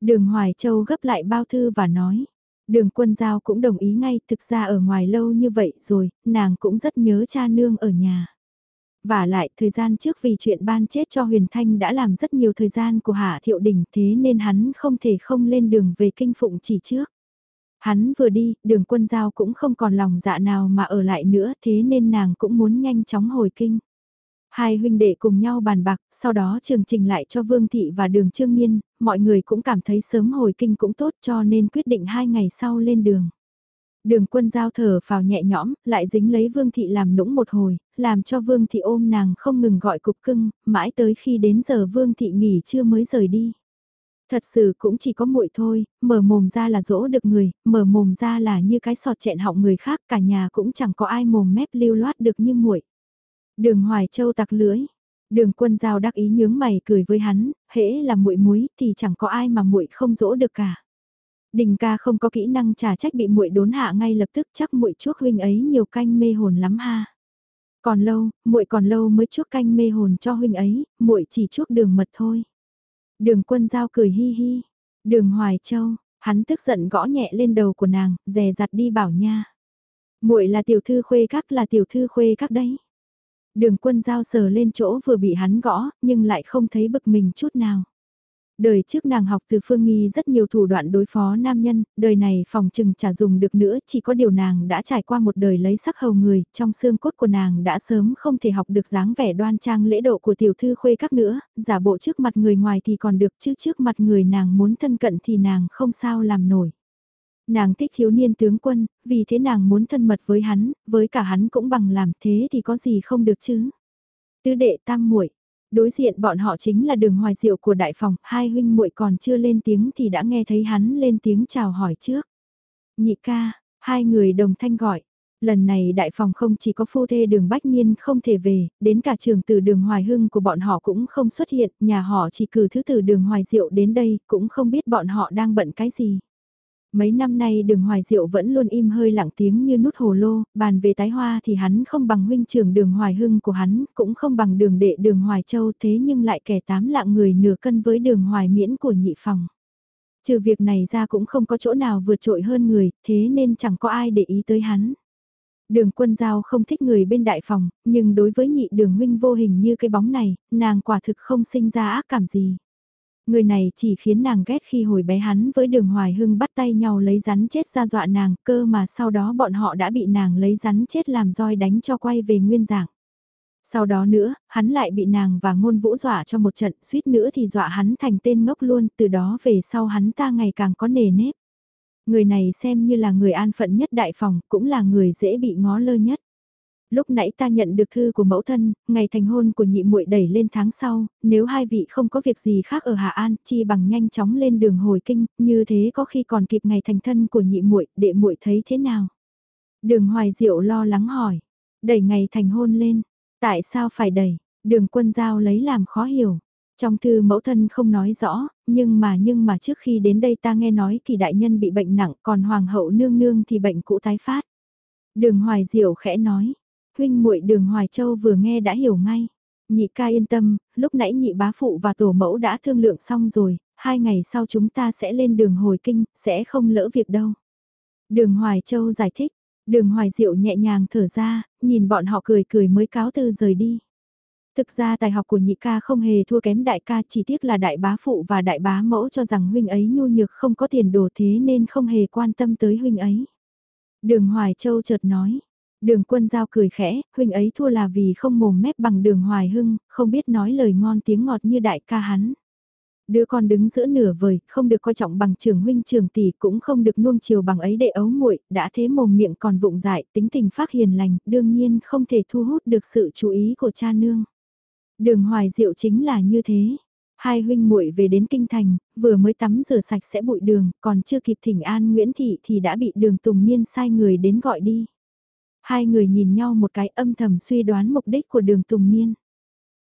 Speaker 1: Đường Hoài Châu gấp lại bao thư và nói. Đường quân giao cũng đồng ý ngay, thực ra ở ngoài lâu như vậy rồi, nàng cũng rất nhớ cha nương ở nhà. Và lại, thời gian trước vì chuyện ban chết cho Huyền Thanh đã làm rất nhiều thời gian của Hạ Thiệu Đình thế nên hắn không thể không lên đường về kinh phụng chỉ trước. Hắn vừa đi, đường quân giao cũng không còn lòng dạ nào mà ở lại nữa thế nên nàng cũng muốn nhanh chóng hồi kinh. Hai huynh đệ cùng nhau bàn bạc, sau đó trường trình lại cho Vương Thị và đường Trương Nhiên, mọi người cũng cảm thấy sớm hồi kinh cũng tốt cho nên quyết định hai ngày sau lên đường. Đường quân giao thở vào nhẹ nhõm, lại dính lấy Vương Thị làm nũng một hồi, làm cho Vương Thị ôm nàng không ngừng gọi cục cưng, mãi tới khi đến giờ Vương Thị nghỉ chưa mới rời đi. Thật sự cũng chỉ có muội thôi, mở mồm ra là dỗ được người, mở mồm ra là như cái sọt chẹn họng người khác, cả nhà cũng chẳng có ai mồm mép lưu loát được như muội. Đường Hoài Châu tặc lưỡi. Đường Quân Giao đắc ý nhướng mày cười với hắn, hễ là muội muối thì chẳng có ai mà muội không dỗ được cả. Đình ca không có kỹ năng trả trách bị muội đốn hạ ngay lập tức chắc muội chuốc huynh ấy nhiều canh mê hồn lắm ha. Còn lâu, muội còn lâu mới chuốc canh mê hồn cho huynh ấy, muội chỉ chuốc đường mật thôi. Đường quân giao cười hi hi. Đường Hoài Châu, hắn tức giận gõ nhẹ lên đầu của nàng, dè dặt đi bảo nha. muội là tiểu thư khuê các là tiểu thư khuê các đấy. Đường quân giao sờ lên chỗ vừa bị hắn gõ, nhưng lại không thấy bực mình chút nào. Đời trước nàng học từ Phương Nghi rất nhiều thủ đoạn đối phó nam nhân, đời này phòng trừng chả dùng được nữa, chỉ có điều nàng đã trải qua một đời lấy sắc hầu người, trong xương cốt của nàng đã sớm không thể học được dáng vẻ đoan trang lễ độ của tiểu thư khuê các nữa, giả bộ trước mặt người ngoài thì còn được chứ trước mặt người nàng muốn thân cận thì nàng không sao làm nổi. Nàng thích thiếu niên tướng quân, vì thế nàng muốn thân mật với hắn, với cả hắn cũng bằng làm thế thì có gì không được chứ. Tứ đệ tam muội Đối diện bọn họ chính là đường hoài diệu của đại phòng, hai huynh muội còn chưa lên tiếng thì đã nghe thấy hắn lên tiếng chào hỏi trước. Nhị ca, hai người đồng thanh gọi. Lần này đại phòng không chỉ có phu thê đường Bách Nhiên không thể về, đến cả trường từ đường Hoài Hưng của bọn họ cũng không xuất hiện, nhà họ chỉ cử thứ từ đường Hoài Diệu đến đây, cũng không biết bọn họ đang bận cái gì. Mấy năm nay đường hoài diệu vẫn luôn im hơi lặng tiếng như nút hồ lô, bàn về tái hoa thì hắn không bằng huynh trưởng đường hoài hưng của hắn, cũng không bằng đường đệ đường hoài châu thế nhưng lại kẻ tám lạng người nửa cân với đường hoài miễn của nhị phòng. Trừ việc này ra cũng không có chỗ nào vượt trội hơn người, thế nên chẳng có ai để ý tới hắn. Đường quân giao không thích người bên đại phòng, nhưng đối với nhị đường huynh vô hình như cái bóng này, nàng quả thực không sinh ra ác cảm gì. Người này chỉ khiến nàng ghét khi hồi bé hắn với đường hoài hưng bắt tay nhau lấy rắn chết ra dọa nàng cơ mà sau đó bọn họ đã bị nàng lấy rắn chết làm roi đánh cho quay về nguyên dạng. Sau đó nữa, hắn lại bị nàng và ngôn vũ dọa cho một trận, suýt nữa thì dọa hắn thành tên ngốc luôn, từ đó về sau hắn ta ngày càng có nề nếp. Người này xem như là người an phận nhất đại phòng, cũng là người dễ bị ngó lơ nhất. Lúc nãy ta nhận được thư của mẫu thân, ngày thành hôn của nhị muội đẩy lên tháng sau, nếu hai vị không có việc gì khác ở Hà An, chi bằng nhanh chóng lên đường hồi kinh, như thế có khi còn kịp ngày thành thân của nhị muội, đệ muội thấy thế nào? Đường Hoài Diệu lo lắng hỏi, đẩy ngày thành hôn lên, tại sao phải đẩy? Đường Quân Giao lấy làm khó hiểu. Trong thư mẫu thân không nói rõ, nhưng mà nhưng mà trước khi đến đây ta nghe nói kỳ đại nhân bị bệnh nặng còn hoàng hậu nương nương thì bệnh cũ tái phát. Đường Hoài Diệu khẽ nói, huynh muội đường Hoài Châu vừa nghe đã hiểu ngay. Nhị ca yên tâm, lúc nãy nhị bá phụ và tổ mẫu đã thương lượng xong rồi, hai ngày sau chúng ta sẽ lên đường hồi kinh, sẽ không lỡ việc đâu. Đường Hoài Châu giải thích, đường Hoài Diệu nhẹ nhàng thở ra, nhìn bọn họ cười cười mới cáo từ rời đi. Thực ra tài học của nhị ca không hề thua kém đại ca chỉ tiếc là đại bá phụ và đại bá mẫu cho rằng huynh ấy nhu nhược không có tiền đồ thế nên không hề quan tâm tới huynh ấy. Đường Hoài Châu chợt nói. Đường quân giao cười khẽ, huynh ấy thua là vì không mồm mép bằng đường Hoài Hưng, không biết nói lời ngon tiếng ngọt như đại ca hắn. Đứa con đứng giữa nửa vời, không được coi trọng bằng trường huynh trường tỷ cũng không được nuông chiều bằng ấy để ấu muội đã thế mồm miệng còn vụng dại, tính tình phát hiền lành, đương nhiên không thể thu hút được sự chú ý của cha nương. Đường hoài diệu chính là như thế. Hai huynh muội về đến kinh thành, vừa mới tắm rửa sạch sẽ bụi đường, còn chưa kịp thỉnh an Nguyễn Thị thì đã bị đường Tùng Niên sai người đến gọi đi. Hai người nhìn nhau một cái âm thầm suy đoán mục đích của đường Tùng Niên.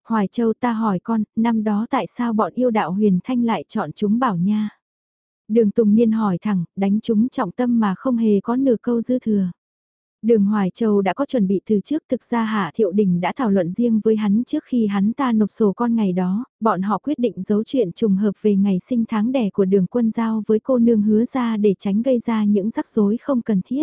Speaker 1: Hoài Châu ta hỏi con, năm đó tại sao bọn yêu đạo huyền thanh lại chọn chúng bảo nha? Đường Tùng Niên hỏi thẳng, đánh chúng trọng tâm mà không hề có nửa câu dư thừa. Đường Hoài Châu đã có chuẩn bị từ trước thực ra Hạ Thiệu Đình đã thảo luận riêng với hắn trước khi hắn ta nộp sổ con ngày đó, bọn họ quyết định giấu chuyện trùng hợp về ngày sinh tháng đẻ của đường quân giao với cô nương hứa ra để tránh gây ra những rắc rối không cần thiết.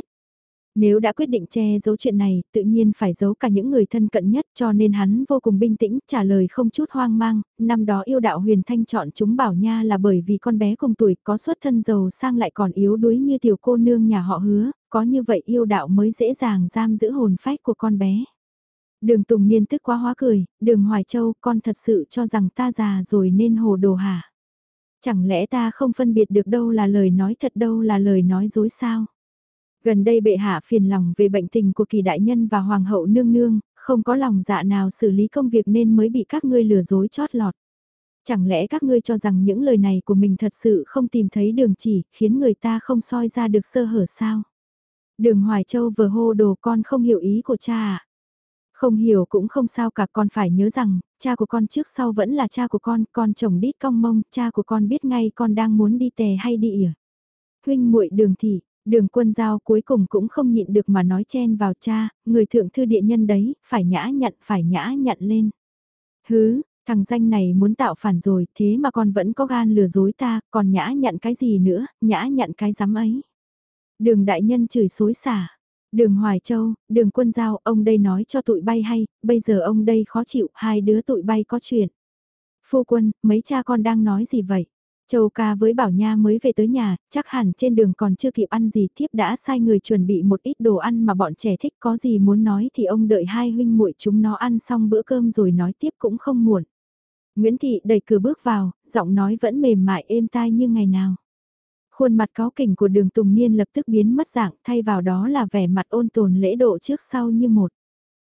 Speaker 1: Nếu đã quyết định che giấu chuyện này, tự nhiên phải giấu cả những người thân cận nhất cho nên hắn vô cùng bình tĩnh, trả lời không chút hoang mang, năm đó yêu đạo huyền thanh chọn chúng bảo nha là bởi vì con bé cùng tuổi có xuất thân giàu sang lại còn yếu đuối như tiểu cô nương nhà họ hứa, có như vậy yêu đạo mới dễ dàng giam giữ hồn phách của con bé. Đường Tùng Niên tức quá hóa cười, đường Hoài Châu con thật sự cho rằng ta già rồi nên hồ đồ hả? Chẳng lẽ ta không phân biệt được đâu là lời nói thật đâu là lời nói dối sao? Gần đây bệ hạ phiền lòng về bệnh tình của kỳ đại nhân và hoàng hậu nương nương, không có lòng dạ nào xử lý công việc nên mới bị các ngươi lừa dối chót lọt. Chẳng lẽ các ngươi cho rằng những lời này của mình thật sự không tìm thấy đường chỉ, khiến người ta không soi ra được sơ hở sao? Đường Hoài Châu vừa hô đồ con không hiểu ý của cha à? Không hiểu cũng không sao cả con phải nhớ rằng, cha của con trước sau vẫn là cha của con, con chồng đít cong mông, cha của con biết ngay con đang muốn đi tè hay đi ỉa. Huynh muội đường thị, Đường quân giao cuối cùng cũng không nhịn được mà nói chen vào cha, người thượng thư địa nhân đấy, phải nhã nhặn, phải nhã nhặn lên. Hứ, thằng danh này muốn tạo phản rồi, thế mà con vẫn có gan lừa dối ta, còn nhã nhặn cái gì nữa, nhã nhặn cái giám ấy. Đường đại nhân chửi xối xả. Đường Hoài Châu, đường quân giao, ông đây nói cho tụi bay hay, bây giờ ông đây khó chịu, hai đứa tụi bay có chuyện. Phu quân, mấy cha con đang nói gì vậy? Châu ca với Bảo Nha mới về tới nhà, chắc hẳn trên đường còn chưa kịp ăn gì thiếp đã sai người chuẩn bị một ít đồ ăn mà bọn trẻ thích có gì muốn nói thì ông đợi hai huynh muội chúng nó ăn xong bữa cơm rồi nói tiếp cũng không muộn. Nguyễn Thị đẩy cửa bước vào, giọng nói vẫn mềm mại êm tai như ngày nào. Khuôn mặt có kỉnh của đường Tùng Niên lập tức biến mất dạng thay vào đó là vẻ mặt ôn tồn lễ độ trước sau như một.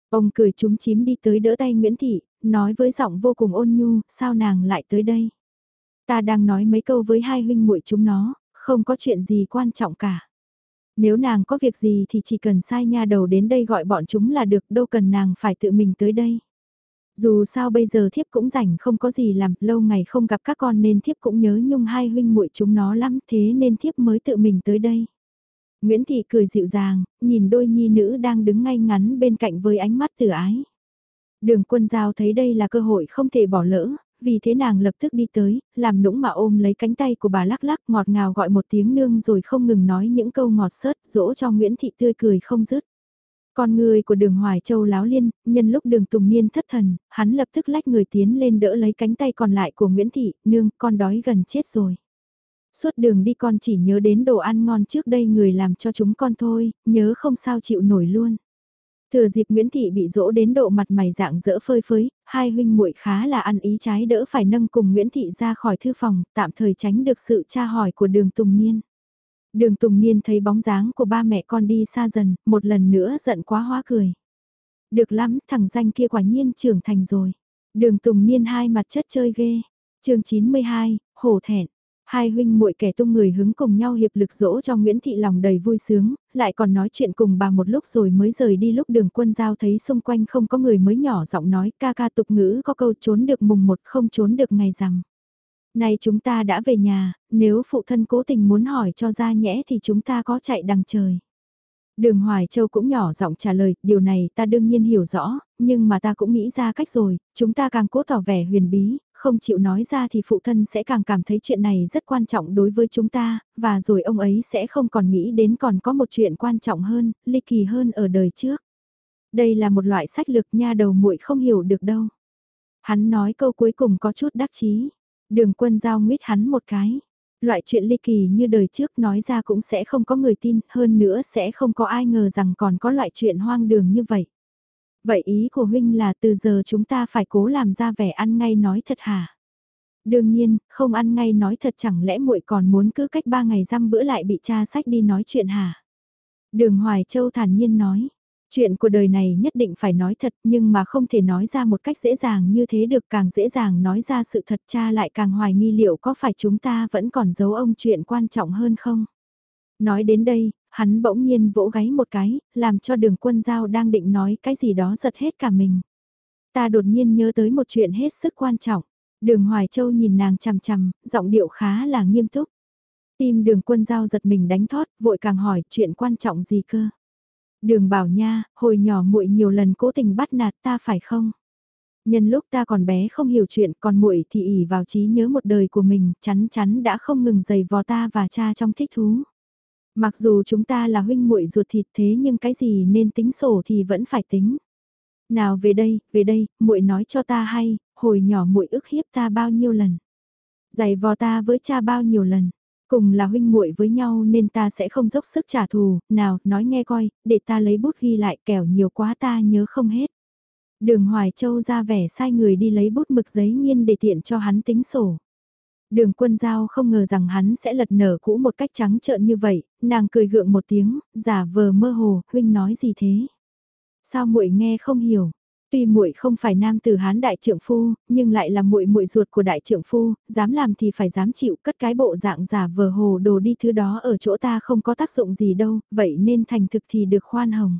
Speaker 1: Ông cười chúng chím đi tới đỡ tay Nguyễn Thị, nói với giọng vô cùng ôn nhu, sao nàng lại tới đây? Ta đang nói mấy câu với hai huynh muội chúng nó, không có chuyện gì quan trọng cả. Nếu nàng có việc gì thì chỉ cần sai nha đầu đến đây gọi bọn chúng là được, đâu cần nàng phải tự mình tới đây. Dù sao bây giờ thiếp cũng rảnh không có gì làm, lâu ngày không gặp các con nên thiếp cũng nhớ nhung hai huynh muội chúng nó lắm, thế nên thiếp mới tự mình tới đây. Nguyễn Thị cười dịu dàng, nhìn đôi nhi nữ đang đứng ngay ngắn bên cạnh với ánh mắt từ ái. Đường quân giao thấy đây là cơ hội không thể bỏ lỡ, vì thế nàng lập tức đi tới, làm nũng mà ôm lấy cánh tay của bà lắc lắc ngọt ngào gọi một tiếng nương rồi không ngừng nói những câu ngọt sớt dỗ cho Nguyễn Thị tươi cười không dứt. Con người của đường Hoài Châu láo liên, nhân lúc đường Tùng Niên thất thần, hắn lập tức lách người tiến lên đỡ lấy cánh tay còn lại của Nguyễn Thị, nương, con đói gần chết rồi. Suốt đường đi con chỉ nhớ đến đồ ăn ngon trước đây người làm cho chúng con thôi, nhớ không sao chịu nổi luôn. Thừa dịp Nguyễn Thị bị dỗ đến độ mặt mày dạng dỡ phơi phới, hai huynh muội khá là ăn ý trái đỡ phải nâng cùng Nguyễn Thị ra khỏi thư phòng, tạm thời tránh được sự tra hỏi của đường Tùng Niên. Đường Tùng Niên thấy bóng dáng của ba mẹ con đi xa dần, một lần nữa giận quá hóa cười. Được lắm, thằng danh kia quả nhiên trưởng thành rồi. Đường Tùng Niên hai mặt chất chơi ghê. chương 92, hổ thẹn. Hai huynh muội kẻ tung người hứng cùng nhau hiệp lực dỗ cho Nguyễn Thị lòng đầy vui sướng, lại còn nói chuyện cùng bà một lúc rồi mới rời đi lúc đường quân giao thấy xung quanh không có người mới nhỏ giọng nói ca ca tục ngữ có câu trốn được mùng một không trốn được ngày rằm. Này chúng ta đã về nhà, nếu phụ thân cố tình muốn hỏi cho ra nhẽ thì chúng ta có chạy đằng trời. Đường Hoài Châu cũng nhỏ giọng trả lời, điều này ta đương nhiên hiểu rõ, nhưng mà ta cũng nghĩ ra cách rồi, chúng ta càng cố tỏ vẻ huyền bí, không chịu nói ra thì phụ thân sẽ càng cảm thấy chuyện này rất quan trọng đối với chúng ta, và rồi ông ấy sẽ không còn nghĩ đến còn có một chuyện quan trọng hơn, ly kỳ hơn ở đời trước. Đây là một loại sách lược nha đầu muội không hiểu được đâu. Hắn nói câu cuối cùng có chút đắc chí. Đường quân giao nguyết hắn một cái. Loại chuyện ly kỳ như đời trước nói ra cũng sẽ không có người tin, hơn nữa sẽ không có ai ngờ rằng còn có loại chuyện hoang đường như vậy. Vậy ý của huynh là từ giờ chúng ta phải cố làm ra vẻ ăn ngay nói thật hả? Đương nhiên, không ăn ngay nói thật chẳng lẽ muội còn muốn cứ cách ba ngày răm bữa lại bị cha sách đi nói chuyện hả? Đường Hoài Châu thản nhiên nói, chuyện của đời này nhất định phải nói thật nhưng mà không thể nói ra một cách dễ dàng như thế được càng dễ dàng nói ra sự thật cha lại càng hoài nghi liệu có phải chúng ta vẫn còn giấu ông chuyện quan trọng hơn không? Nói đến đây, hắn bỗng nhiên vỗ gáy một cái, làm cho đường quân giao đang định nói cái gì đó giật hết cả mình. Ta đột nhiên nhớ tới một chuyện hết sức quan trọng. Đường Hoài Châu nhìn nàng chằm chằm, giọng điệu khá là nghiêm túc. Tim đường quân giao giật mình đánh thót, vội càng hỏi chuyện quan trọng gì cơ. Đường bảo nha, hồi nhỏ muội nhiều lần cố tình bắt nạt ta phải không? Nhân lúc ta còn bé không hiểu chuyện còn muội thì ỉ vào trí nhớ một đời của mình chắn chắn đã không ngừng giày vò ta và cha trong thích thú. Mặc dù chúng ta là huynh muội ruột thịt thế nhưng cái gì nên tính sổ thì vẫn phải tính. Nào về đây, về đây, muội nói cho ta hay, hồi nhỏ muội ức hiếp ta bao nhiêu lần. Giày vò ta với cha bao nhiêu lần. Cùng là huynh muội với nhau nên ta sẽ không dốc sức trả thù, nào, nói nghe coi, để ta lấy bút ghi lại kẻo nhiều quá ta nhớ không hết. Đường Hoài Châu ra vẻ sai người đi lấy bút mực giấy nghiên để tiện cho hắn tính sổ. Đường quân giao không ngờ rằng hắn sẽ lật nở cũ một cách trắng trợn như vậy, nàng cười gượng một tiếng, giả vờ mơ hồ, huynh nói gì thế? Sao muội nghe không hiểu? Tuy muội không phải nam tử hán đại trưởng phu, nhưng lại là muội muội ruột của đại trưởng phu, dám làm thì phải dám chịu, cất cái bộ dạng giả vờ hồ đồ đi thứ đó ở chỗ ta không có tác dụng gì đâu, vậy nên thành thực thì được khoan hồng.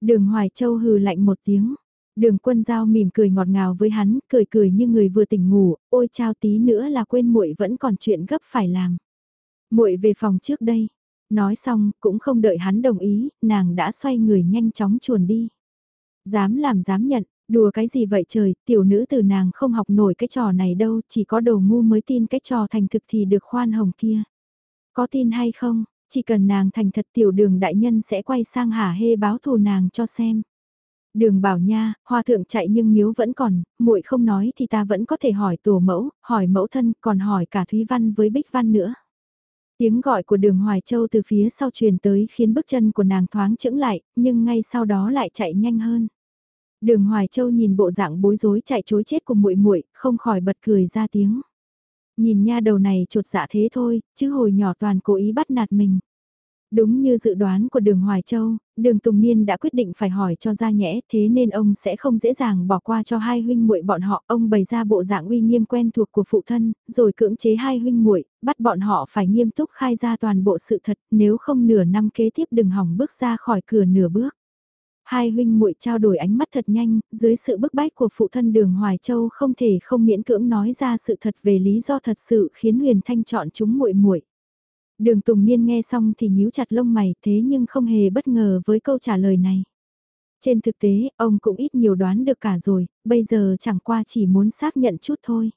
Speaker 1: Đường Hoài Châu hừ lạnh một tiếng, Đường quân giao mỉm cười ngọt ngào với hắn, cười cười như người vừa tỉnh ngủ, ôi chao tí nữa là quên muội vẫn còn chuyện gấp phải làm. Muội về phòng trước đây. Nói xong, cũng không đợi hắn đồng ý, nàng đã xoay người nhanh chóng chuồn đi. Dám làm dám nhận, đùa cái gì vậy trời, tiểu nữ từ nàng không học nổi cái trò này đâu, chỉ có đồ ngu mới tin cái trò thành thực thì được khoan hồng kia. Có tin hay không, chỉ cần nàng thành thật tiểu đường đại nhân sẽ quay sang hả hê báo thù nàng cho xem. Đường bảo nha, hòa thượng chạy nhưng miếu vẫn còn, muội không nói thì ta vẫn có thể hỏi tổ mẫu, hỏi mẫu thân, còn hỏi cả Thúy Văn với Bích Văn nữa. Tiếng gọi của đường Hoài Châu từ phía sau truyền tới khiến bước chân của nàng thoáng chững lại, nhưng ngay sau đó lại chạy nhanh hơn. Đường Hoài Châu nhìn bộ dạng bối rối chạy chối chết của muội muội, không khỏi bật cười ra tiếng. Nhìn nha đầu này trột dạ thế thôi, chứ hồi nhỏ toàn cố ý bắt nạt mình. Đúng như dự đoán của đường Hoài Châu, đường Tùng Niên đã quyết định phải hỏi cho ra nhẽ thế nên ông sẽ không dễ dàng bỏ qua cho hai huynh muội bọn họ. Ông bày ra bộ dạng uy nghiêm quen thuộc của phụ thân, rồi cưỡng chế hai huynh muội bắt bọn họ phải nghiêm túc khai ra toàn bộ sự thật nếu không nửa năm kế tiếp đừng hỏng bước ra khỏi cửa nửa bước. Hai huynh muội trao đổi ánh mắt thật nhanh, dưới sự bức bách của phụ thân đường Hoài Châu không thể không miễn cưỡng nói ra sự thật về lý do thật sự khiến Huyền Thanh chọn chúng muội muội. Đường Tùng Niên nghe xong thì nhíu chặt lông mày thế nhưng không hề bất ngờ với câu trả lời này. Trên thực tế, ông cũng ít nhiều đoán được cả rồi, bây giờ chẳng qua chỉ muốn xác nhận chút thôi.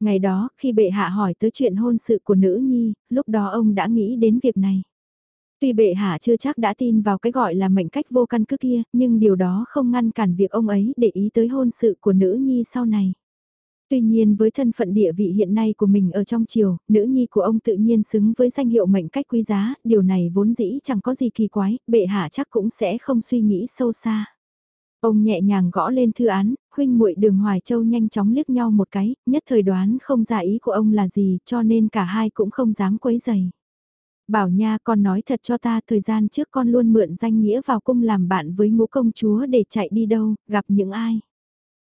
Speaker 1: Ngày đó, khi bệ hạ hỏi tới chuyện hôn sự của nữ nhi, lúc đó ông đã nghĩ đến việc này. Tuy bệ hạ chưa chắc đã tin vào cái gọi là mệnh cách vô căn cứ kia, nhưng điều đó không ngăn cản việc ông ấy để ý tới hôn sự của nữ nhi sau này. Tuy nhiên với thân phận địa vị hiện nay của mình ở trong triều, nữ nhi của ông tự nhiên xứng với danh hiệu mệnh cách quý giá, điều này vốn dĩ chẳng có gì kỳ quái, bệ hạ chắc cũng sẽ không suy nghĩ sâu xa. Ông nhẹ nhàng gõ lên thư án, huynh muội đường Hoài Châu nhanh chóng liếc nhau một cái, nhất thời đoán không ra ý của ông là gì cho nên cả hai cũng không dám quấy rầy Bảo nha con nói thật cho ta thời gian trước con luôn mượn danh nghĩa vào cung làm bạn với ngũ công chúa để chạy đi đâu, gặp những ai.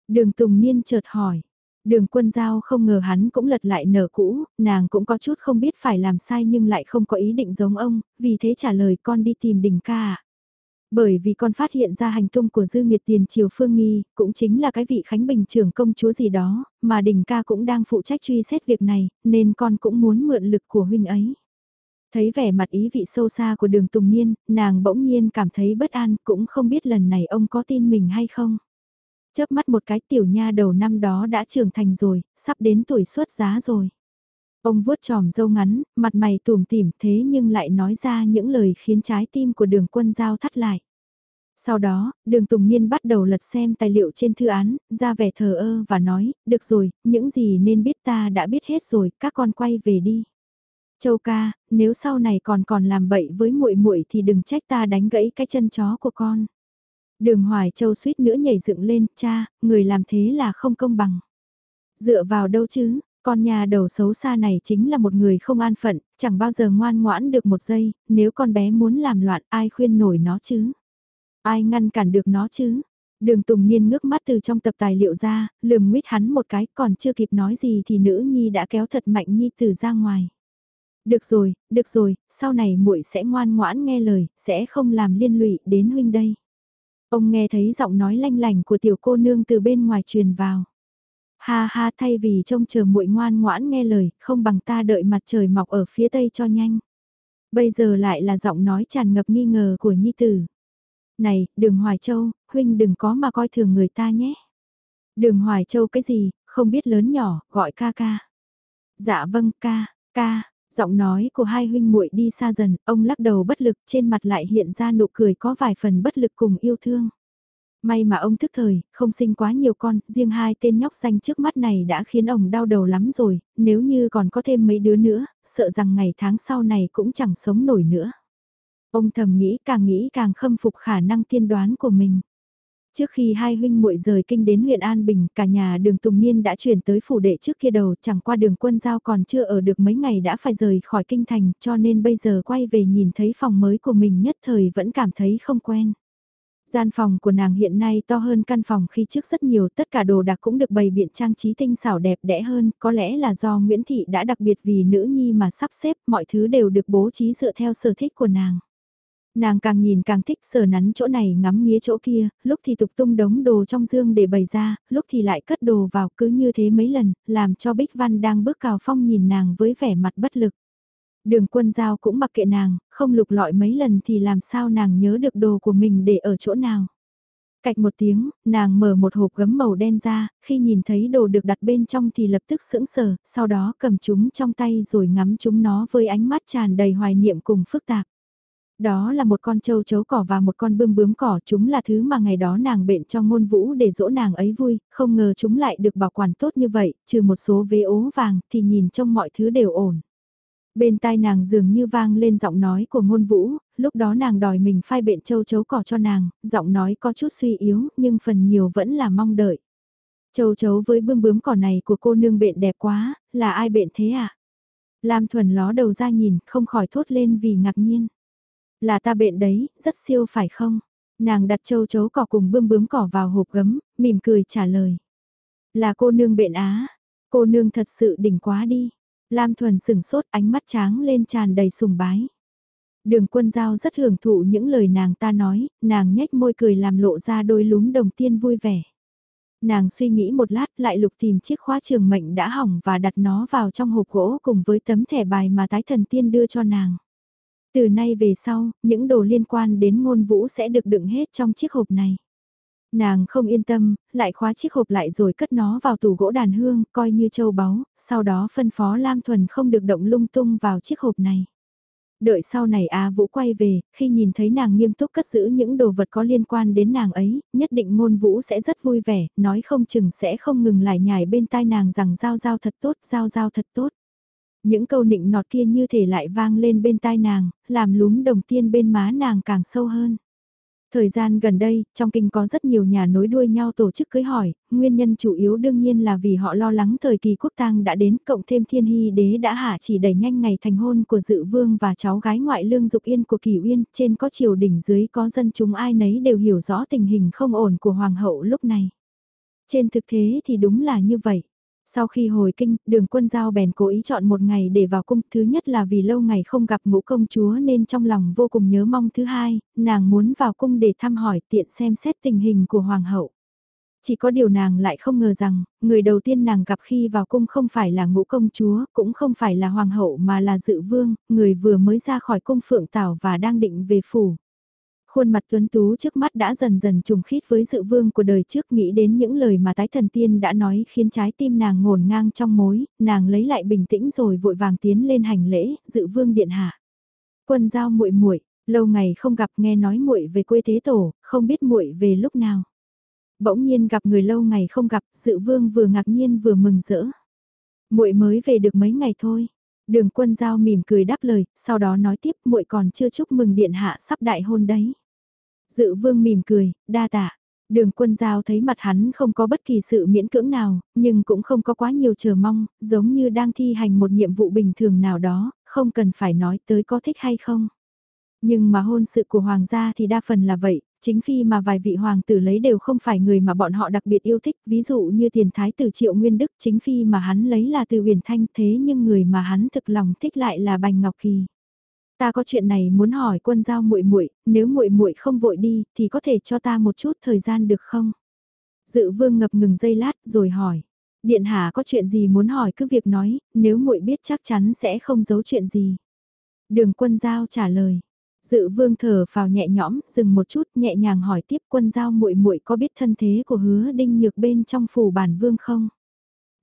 Speaker 1: Đường Tùng Niên chợt hỏi. Đường quân giao không ngờ hắn cũng lật lại nở cũ, nàng cũng có chút không biết phải làm sai nhưng lại không có ý định giống ông, vì thế trả lời con đi tìm đình ca ạ. Bởi vì con phát hiện ra hành tung của Dư Nghiệt Tiền Triều Phương Nghi, cũng chính là cái vị Khánh Bình trưởng công chúa gì đó, mà đình ca cũng đang phụ trách truy xét việc này, nên con cũng muốn mượn lực của huynh ấy. Thấy vẻ mặt ý vị sâu xa của đường Tùng Niên, nàng bỗng nhiên cảm thấy bất an, cũng không biết lần này ông có tin mình hay không. Chớp mắt một cái tiểu nha đầu năm đó đã trưởng thành rồi, sắp đến tuổi xuất giá rồi. Ông vuốt tròm dâu ngắn, mặt mày tủm tỉm thế nhưng lại nói ra những lời khiến trái tim của đường quân giao thắt lại. Sau đó, đường Tùng Niên bắt đầu lật xem tài liệu trên thư án, ra vẻ thờ ơ và nói, được rồi, những gì nên biết ta đã biết hết rồi, các con quay về đi. Châu ca, nếu sau này còn còn làm bậy với muội muội thì đừng trách ta đánh gãy cái chân chó của con. Đường Hoài Châu suýt nữa nhảy dựng lên, cha, người làm thế là không công bằng. Dựa vào đâu chứ, con nhà đầu xấu xa này chính là một người không an phận, chẳng bao giờ ngoan ngoãn được một giây, nếu con bé muốn làm loạn ai khuyên nổi nó chứ? Ai ngăn cản được nó chứ? Đường Tùng Niên ngước mắt từ trong tập tài liệu ra, lườm nguyết hắn một cái còn chưa kịp nói gì thì nữ nhi đã kéo thật mạnh nhi từ ra ngoài. Được rồi, được rồi, sau này muội sẽ ngoan ngoãn nghe lời, sẽ không làm liên lụy đến huynh đây. Ông nghe thấy giọng nói lanh lành của tiểu cô nương từ bên ngoài truyền vào. Ha ha thay vì trông chờ muội ngoan ngoãn nghe lời, không bằng ta đợi mặt trời mọc ở phía tây cho nhanh. Bây giờ lại là giọng nói tràn ngập nghi ngờ của Nhi Tử. Này, đường Hoài Châu, huynh đừng có mà coi thường người ta nhé. Đường Hoài Châu cái gì, không biết lớn nhỏ, gọi ca ca. Dạ vâng ca, ca, giọng nói của hai huynh muội đi xa dần, ông lắc đầu bất lực trên mặt lại hiện ra nụ cười có vài phần bất lực cùng yêu thương. May mà ông thức thời, không sinh quá nhiều con, riêng hai tên nhóc xanh trước mắt này đã khiến ông đau đầu lắm rồi, nếu như còn có thêm mấy đứa nữa, sợ rằng ngày tháng sau này cũng chẳng sống nổi nữa. Ông thầm nghĩ càng nghĩ càng khâm phục khả năng tiên đoán của mình. Trước khi hai huynh muội rời kinh đến huyện An Bình, cả nhà đường Tùng Niên đã chuyển tới phủ đệ trước kia đầu, chẳng qua đường quân giao còn chưa ở được mấy ngày đã phải rời khỏi kinh thành, cho nên bây giờ quay về nhìn thấy phòng mới của mình nhất thời vẫn cảm thấy không quen. Gian phòng của nàng hiện nay to hơn căn phòng khi trước rất nhiều, tất cả đồ đạc cũng được bày biện trang trí tinh xảo đẹp đẽ hơn, có lẽ là do Nguyễn Thị đã đặc biệt vì nữ nhi mà sắp xếp, mọi thứ đều được bố trí dựa theo sở thích của nàng. Nàng càng nhìn càng thích sờ nắn chỗ này ngắm nghía chỗ kia, lúc thì tục tung đống đồ trong dương để bày ra, lúc thì lại cất đồ vào cứ như thế mấy lần, làm cho Bích Văn đang bước cào phong nhìn nàng với vẻ mặt bất lực. Đường quân giao cũng mặc kệ nàng, không lục lọi mấy lần thì làm sao nàng nhớ được đồ của mình để ở chỗ nào. Cạch một tiếng, nàng mở một hộp gấm màu đen ra, khi nhìn thấy đồ được đặt bên trong thì lập tức sững sờ, sau đó cầm chúng trong tay rồi ngắm chúng nó với ánh mắt tràn đầy hoài niệm cùng phức tạp. Đó là một con châu chấu cỏ và một con bươm bướm cỏ, chúng là thứ mà ngày đó nàng bệnh cho ngôn vũ để dỗ nàng ấy vui, không ngờ chúng lại được bảo quản tốt như vậy, trừ một số vế ố vàng thì nhìn trông mọi thứ đều ổn. Bên tai nàng dường như vang lên giọng nói của ngôn vũ, lúc đó nàng đòi mình phai bệnh châu chấu cỏ cho nàng, giọng nói có chút suy yếu nhưng phần nhiều vẫn là mong đợi. Châu chấu với bươm bướm cỏ này của cô nương bệnh đẹp quá, là ai bệnh thế à? Lam thuần ló đầu ra nhìn, không khỏi thốt lên vì ngạc nhiên. Là ta bệnh đấy, rất siêu phải không? Nàng đặt châu chấu cỏ cùng bươm bướm cỏ vào hộp gấm, mỉm cười trả lời. Là cô nương bệnh á, cô nương thật sự đỉnh quá đi. Lam Thuần sửng sốt ánh mắt tráng lên tràn đầy sùng bái. Đường quân giao rất hưởng thụ những lời nàng ta nói, nàng nhếch môi cười làm lộ ra đôi lúm đồng tiên vui vẻ. Nàng suy nghĩ một lát lại lục tìm chiếc khóa trường mệnh đã hỏng và đặt nó vào trong hộp gỗ cùng với tấm thẻ bài mà tái thần tiên đưa cho nàng. Từ nay về sau, những đồ liên quan đến ngôn vũ sẽ được đựng hết trong chiếc hộp này. Nàng không yên tâm, lại khóa chiếc hộp lại rồi cất nó vào tủ gỗ đàn hương, coi như châu báu, sau đó phân phó Lam Thuần không được động lung tung vào chiếc hộp này. Đợi sau này A Vũ quay về, khi nhìn thấy nàng nghiêm túc cất giữ những đồ vật có liên quan đến nàng ấy, nhất định ngôn vũ sẽ rất vui vẻ, nói không chừng sẽ không ngừng lại nhải bên tai nàng rằng giao giao thật tốt, giao giao thật tốt. Những câu nịnh nọt kia như thể lại vang lên bên tai nàng, làm lúm đồng tiên bên má nàng càng sâu hơn. Thời gian gần đây, trong kinh có rất nhiều nhà nối đuôi nhau tổ chức cưới hỏi, nguyên nhân chủ yếu đương nhiên là vì họ lo lắng thời kỳ quốc tang đã đến, cộng thêm thiên hy đế đã hạ chỉ đẩy nhanh ngày thành hôn của dự vương và cháu gái ngoại lương dục yên của kỳ uyên, trên có triều đỉnh dưới có dân chúng ai nấy đều hiểu rõ tình hình không ổn của hoàng hậu lúc này. Trên thực thế thì đúng là như vậy. Sau khi hồi kinh, đường quân giao bèn cố ý chọn một ngày để vào cung. Thứ nhất là vì lâu ngày không gặp ngũ công chúa nên trong lòng vô cùng nhớ mong. Thứ hai, nàng muốn vào cung để thăm hỏi tiện xem xét tình hình của hoàng hậu. Chỉ có điều nàng lại không ngờ rằng, người đầu tiên nàng gặp khi vào cung không phải là ngũ công chúa, cũng không phải là hoàng hậu mà là dự vương, người vừa mới ra khỏi cung phượng tảo và đang định về phủ. Khuôn mặt tuấn tú trước mắt đã dần dần trùng khít với dự vương của đời trước nghĩ đến những lời mà tái thần tiên đã nói khiến trái tim nàng ngổn ngang trong mối, nàng lấy lại bình tĩnh rồi vội vàng tiến lên hành lễ, dự vương điện hạ. Quân giao muội muội lâu ngày không gặp nghe nói muội về quê thế tổ, không biết muội về lúc nào. Bỗng nhiên gặp người lâu ngày không gặp, dự vương vừa ngạc nhiên vừa mừng rỡ. muội mới về được mấy ngày thôi. Đường quân giao mỉm cười đáp lời, sau đó nói tiếp muội còn chưa chúc mừng điện hạ sắp đại hôn đấy. Dự vương mỉm cười, đa tạ. Đường quân giao thấy mặt hắn không có bất kỳ sự miễn cưỡng nào, nhưng cũng không có quá nhiều chờ mong, giống như đang thi hành một nhiệm vụ bình thường nào đó, không cần phải nói tới có thích hay không. Nhưng mà hôn sự của hoàng gia thì đa phần là vậy, chính phi mà vài vị hoàng tử lấy đều không phải người mà bọn họ đặc biệt yêu thích, ví dụ như tiền thái tử triệu nguyên đức chính phi mà hắn lấy là từ huyền thanh thế nhưng người mà hắn thực lòng thích lại là bành ngọc kỳ. Ta có chuyện này muốn hỏi quân giao muội muội, nếu muội muội không vội đi thì có thể cho ta một chút thời gian được không? Dự vương ngập ngừng giây lát rồi hỏi. Điện hạ có chuyện gì muốn hỏi cứ việc nói, nếu muội biết chắc chắn sẽ không giấu chuyện gì. Đường quân giao trả lời. Dự vương thở vào nhẹ nhõm, dừng một chút nhẹ nhàng hỏi tiếp quân giao muội muội có biết thân thế của hứa đinh nhược bên trong phủ bản vương không?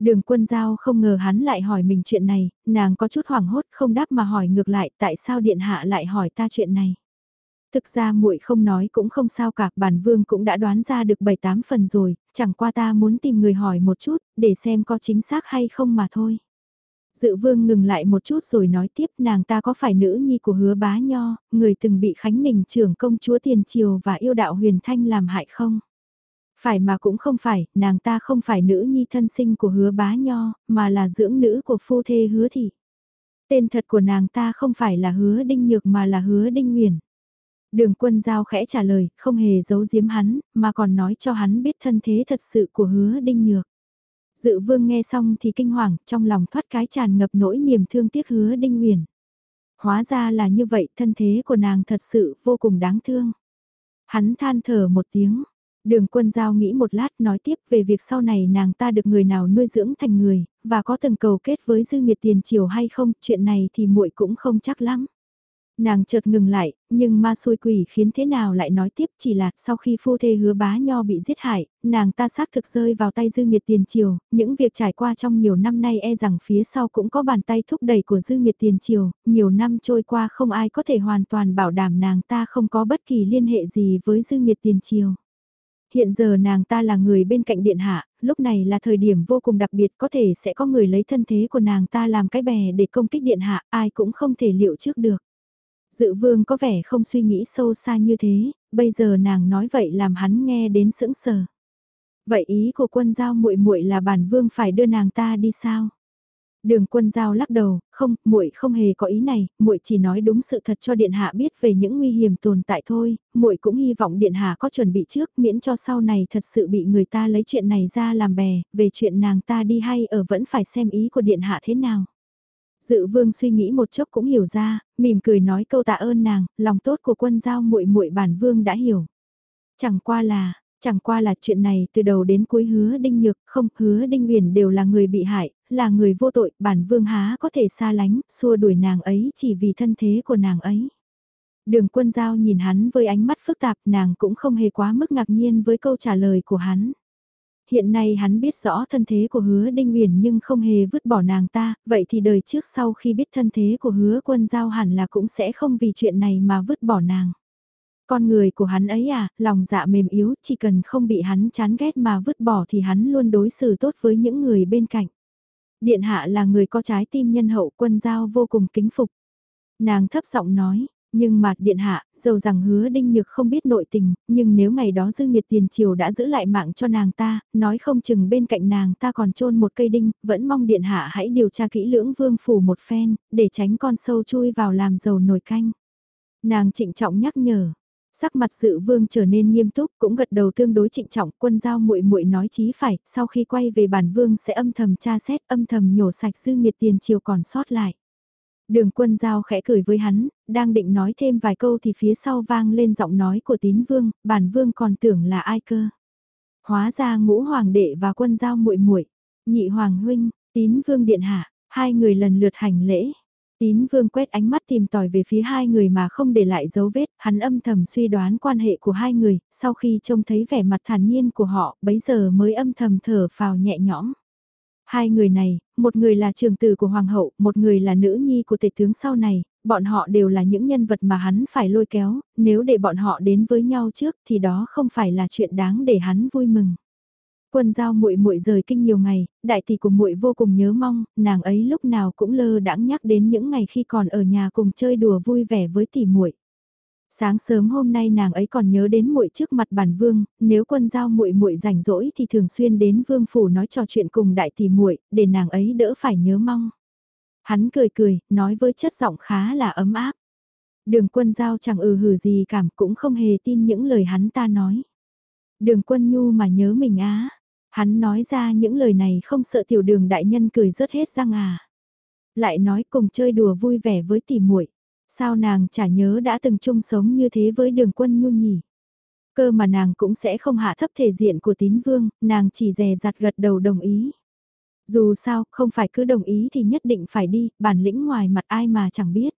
Speaker 1: Đường quân giao không ngờ hắn lại hỏi mình chuyện này, nàng có chút hoảng hốt không đáp mà hỏi ngược lại tại sao điện hạ lại hỏi ta chuyện này. Thực ra muội không nói cũng không sao cả, bản vương cũng đã đoán ra được 7-8 phần rồi, chẳng qua ta muốn tìm người hỏi một chút, để xem có chính xác hay không mà thôi. Dự vương ngừng lại một chút rồi nói tiếp nàng ta có phải nữ nhi của hứa bá nho, người từng bị Khánh Ninh trưởng công chúa Tiền Triều và yêu đạo huyền thanh làm hại không? Phải mà cũng không phải, nàng ta không phải nữ nhi thân sinh của hứa bá nho, mà là dưỡng nữ của phu thê hứa thị. Tên thật của nàng ta không phải là hứa đinh nhược mà là hứa đinh nguyền. Đường quân giao khẽ trả lời, không hề giấu giếm hắn, mà còn nói cho hắn biết thân thế thật sự của hứa đinh nhược. Dự vương nghe xong thì kinh hoàng, trong lòng thoát cái tràn ngập nỗi niềm thương tiếc hứa đinh nguyền. Hóa ra là như vậy, thân thế của nàng thật sự vô cùng đáng thương. Hắn than thở một tiếng, Đường quân giao nghĩ một lát nói tiếp về việc sau này nàng ta được người nào nuôi dưỡng thành người, và có từng cầu kết với dư nghiệt tiền triều hay không, chuyện này thì muội cũng không chắc lắm. Nàng chợt ngừng lại, nhưng ma xui quỷ khiến thế nào lại nói tiếp chỉ là sau khi phu thê hứa bá nho bị giết hại, nàng ta xác thực rơi vào tay dư nghiệt tiền triều, những việc trải qua trong nhiều năm nay e rằng phía sau cũng có bàn tay thúc đẩy của dư nghiệt tiền triều, nhiều năm trôi qua không ai có thể hoàn toàn bảo đảm nàng ta không có bất kỳ liên hệ gì với dư nghiệt tiền triều hiện giờ nàng ta là người bên cạnh điện hạ, lúc này là thời điểm vô cùng đặc biệt có thể sẽ có người lấy thân thế của nàng ta làm cái bè để công kích điện hạ, ai cũng không thể liệu trước được. Dự vương có vẻ không suy nghĩ sâu xa như thế, bây giờ nàng nói vậy làm hắn nghe đến sững sờ. Vậy ý của quân giao muội muội là bản vương phải đưa nàng ta đi sao? Đường Quân Giao lắc đầu, không, muội không hề có ý này, muội chỉ nói đúng sự thật cho điện hạ biết về những nguy hiểm tồn tại thôi, muội cũng hy vọng điện hạ có chuẩn bị trước, miễn cho sau này thật sự bị người ta lấy chuyện này ra làm bè, về chuyện nàng ta đi hay ở vẫn phải xem ý của điện hạ thế nào. Dự Vương suy nghĩ một chốc cũng hiểu ra, mỉm cười nói câu tạ ơn nàng, lòng tốt của Quân Giao muội muội bản vương đã hiểu. Chẳng qua là, Chẳng qua là chuyện này từ đầu đến cuối hứa đinh nhược, không hứa đinh huyền đều là người bị hại, là người vô tội, bản vương há có thể xa lánh, xua đuổi nàng ấy chỉ vì thân thế của nàng ấy. Đường quân giao nhìn hắn với ánh mắt phức tạp nàng cũng không hề quá mức ngạc nhiên với câu trả lời của hắn. hiện nay hắn biết rõ thân thế của hứa Đinh Uyển nhưng không hề vứt bỏ nàng ta, vậy thì đời trước sau khi biết thân thế của hứa quân giao hẳn là cũng sẽ không vì chuyện này mà vứt bỏ nàng. Con người của hắn ấy à, lòng dạ mềm yếu, chỉ cần không bị hắn chán ghét mà vứt bỏ thì hắn luôn đối xử tốt với những người bên cạnh. Điện hạ là người có trái tim nhân hậu quân giao vô cùng kính phục. Nàng thấp giọng nói, nhưng mà điện hạ, dầu rằng hứa đinh nhược không biết nội tình, nhưng nếu ngày đó dư nhiệt tiền triều đã giữ lại mạng cho nàng ta, nói không chừng bên cạnh nàng ta còn trôn một cây đinh, vẫn mong điện hạ hãy điều tra kỹ lưỡng vương phủ một phen, để tránh con sâu chui vào làm dầu nồi canh. Nàng trịnh trọng nhắc nhở, Sắc mặt sự vương trở nên nghiêm túc, cũng gật đầu tương đối trịnh trọng, quân giao muội muội nói chí phải, sau khi quay về bản vương sẽ âm thầm tra xét, âm thầm nhổ sạch dư nghiệt tiền chiều còn sót lại. Đường quân giao khẽ cười với hắn, đang định nói thêm vài câu thì phía sau vang lên giọng nói của tín vương, bản vương còn tưởng là ai cơ. Hóa ra ngũ hoàng đệ và quân giao muội muội nhị hoàng huynh, tín vương điện hạ, hai người lần lượt hành lễ. Tín vương quét ánh mắt tìm tòi về phía hai người mà không để lại dấu vết, hắn âm thầm suy đoán quan hệ của hai người, sau khi trông thấy vẻ mặt thản nhiên của họ, bấy giờ mới âm thầm thở phào nhẹ nhõm. Hai người này, một người là trường tử của hoàng hậu, một người là nữ nhi của tể tướng sau này, bọn họ đều là những nhân vật mà hắn phải lôi kéo, nếu để bọn họ đến với nhau trước thì đó không phải là chuyện đáng để hắn vui mừng. Quân giao muội muội rời kinh nhiều ngày, đại tỷ của muội vô cùng nhớ mong, nàng ấy lúc nào cũng lơ đãng nhắc đến những ngày khi còn ở nhà cùng chơi đùa vui vẻ với tỷ muội. Sáng sớm hôm nay nàng ấy còn nhớ đến muội trước mặt bản vương, nếu quân giao muội muội rảnh rỗi thì thường xuyên đến vương phủ nói trò chuyện cùng đại tỷ muội, để nàng ấy đỡ phải nhớ mong. Hắn cười cười, nói với chất giọng khá là ấm áp. Đường quân giao chẳng ừ hừ gì cảm cũng không hề tin những lời hắn ta nói. Đường quân nhu mà nhớ mình á. Hắn nói ra những lời này không sợ tiểu đường đại nhân cười rớt hết răng à. Lại nói cùng chơi đùa vui vẻ với tỷ muội Sao nàng chả nhớ đã từng chung sống như thế với đường quân nhu nhỉ? Cơ mà nàng cũng sẽ không hạ thấp thể diện của tín vương, nàng chỉ dè dặt gật đầu đồng ý. Dù sao, không phải cứ đồng ý thì nhất định phải đi, bản lĩnh ngoài mặt ai mà chẳng biết.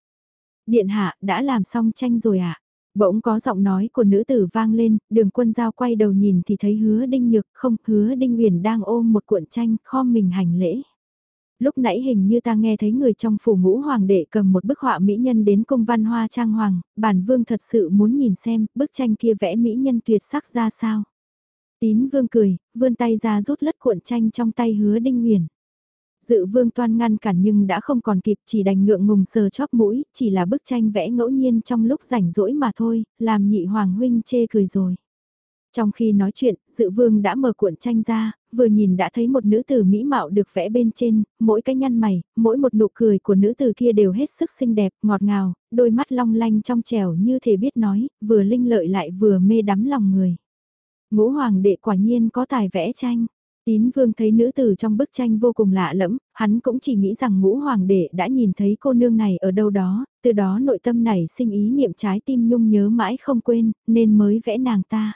Speaker 1: Điện hạ, đã làm xong tranh rồi ạ. À? Bỗng có giọng nói của nữ tử vang lên, đường quân giao quay đầu nhìn thì thấy hứa đinh nhược không, hứa đinh huyền đang ôm một cuộn tranh, khom mình hành lễ. Lúc nãy hình như ta nghe thấy người trong phủ ngũ hoàng đệ cầm một bức họa mỹ nhân đến công văn hoa trang hoàng, bản vương thật sự muốn nhìn xem bức tranh kia vẽ mỹ nhân tuyệt sắc ra sao. Tín vương cười, vươn tay ra rút lất cuộn tranh trong tay hứa đinh huyền. Dự vương toan ngăn cản nhưng đã không còn kịp chỉ đành ngượng ngùng sờ chóp mũi, chỉ là bức tranh vẽ ngẫu nhiên trong lúc rảnh rỗi mà thôi, làm nhị hoàng huynh chê cười rồi. Trong khi nói chuyện, dự vương đã mở cuộn tranh ra, vừa nhìn đã thấy một nữ tử mỹ mạo được vẽ bên trên, mỗi cái nhăn mày, mỗi một nụ cười của nữ tử kia đều hết sức xinh đẹp, ngọt ngào, đôi mắt long lanh trong trẻo như thể biết nói, vừa linh lợi lại vừa mê đắm lòng người. Ngũ hoàng đệ quả nhiên có tài vẽ tranh. Tín vương thấy nữ tử trong bức tranh vô cùng lạ lẫm, hắn cũng chỉ nghĩ rằng ngũ hoàng đệ đã nhìn thấy cô nương này ở đâu đó, từ đó nội tâm này sinh ý niệm trái tim nhung nhớ mãi không quên, nên mới vẽ nàng ta.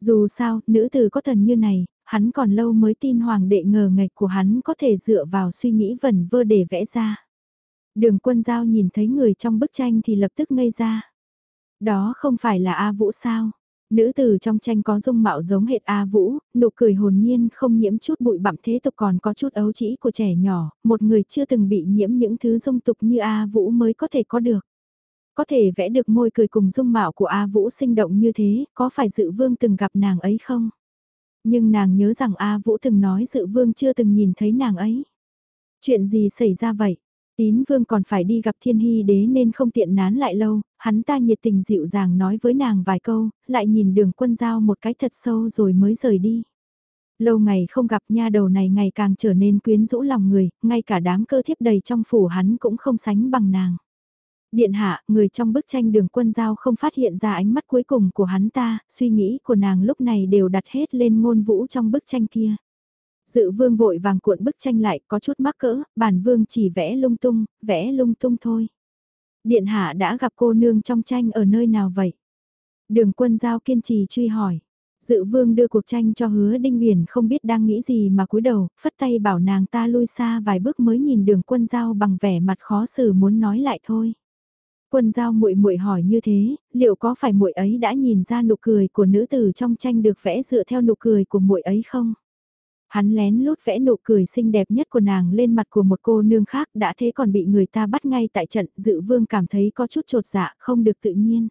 Speaker 1: Dù sao, nữ tử có thần như này, hắn còn lâu mới tin hoàng đệ ngờ ngạch của hắn có thể dựa vào suy nghĩ vẩn vơ để vẽ ra. Đường quân giao nhìn thấy người trong bức tranh thì lập tức ngây ra. Đó không phải là A Vũ sao? Nữ tử trong tranh có dung mạo giống hệt A Vũ, nụ cười hồn nhiên không nhiễm chút bụi bặm thế tục còn có chút ấu trĩ của trẻ nhỏ, một người chưa từng bị nhiễm những thứ dung tục như A Vũ mới có thể có được. Có thể vẽ được môi cười cùng dung mạo của A Vũ sinh động như thế, có phải dự vương từng gặp nàng ấy không? Nhưng nàng nhớ rằng A Vũ từng nói dự vương chưa từng nhìn thấy nàng ấy. Chuyện gì xảy ra vậy? Tín vương còn phải đi gặp thiên hy đế nên không tiện nán lại lâu, hắn ta nhiệt tình dịu dàng nói với nàng vài câu, lại nhìn đường quân giao một cái thật sâu rồi mới rời đi. Lâu ngày không gặp nha đầu này ngày càng trở nên quyến rũ lòng người, ngay cả đám cơ thiếp đầy trong phủ hắn cũng không sánh bằng nàng. Điện hạ, người trong bức tranh đường quân giao không phát hiện ra ánh mắt cuối cùng của hắn ta, suy nghĩ của nàng lúc này đều đặt hết lên ngôn vũ trong bức tranh kia. Dự vương vội vàng cuộn bức tranh lại có chút mắc cỡ, bản vương chỉ vẽ lung tung, vẽ lung tung thôi. Điện hạ đã gặp cô nương trong tranh ở nơi nào vậy? Đường quân giao kiên trì truy hỏi. Dự vương đưa cuộc tranh cho hứa đinh huyền không biết đang nghĩ gì mà cúi đầu, phất tay bảo nàng ta lui xa vài bước mới nhìn đường quân giao bằng vẻ mặt khó xử muốn nói lại thôi. Quân giao muội muội hỏi như thế, liệu có phải muội ấy đã nhìn ra nụ cười của nữ tử trong tranh được vẽ dựa theo nụ cười của muội ấy không? Hắn lén lút vẽ nụ cười xinh đẹp nhất của nàng lên mặt của một cô nương khác đã thế còn bị người ta bắt ngay tại trận, dự vương cảm thấy có chút trột dạ, không được tự nhiên.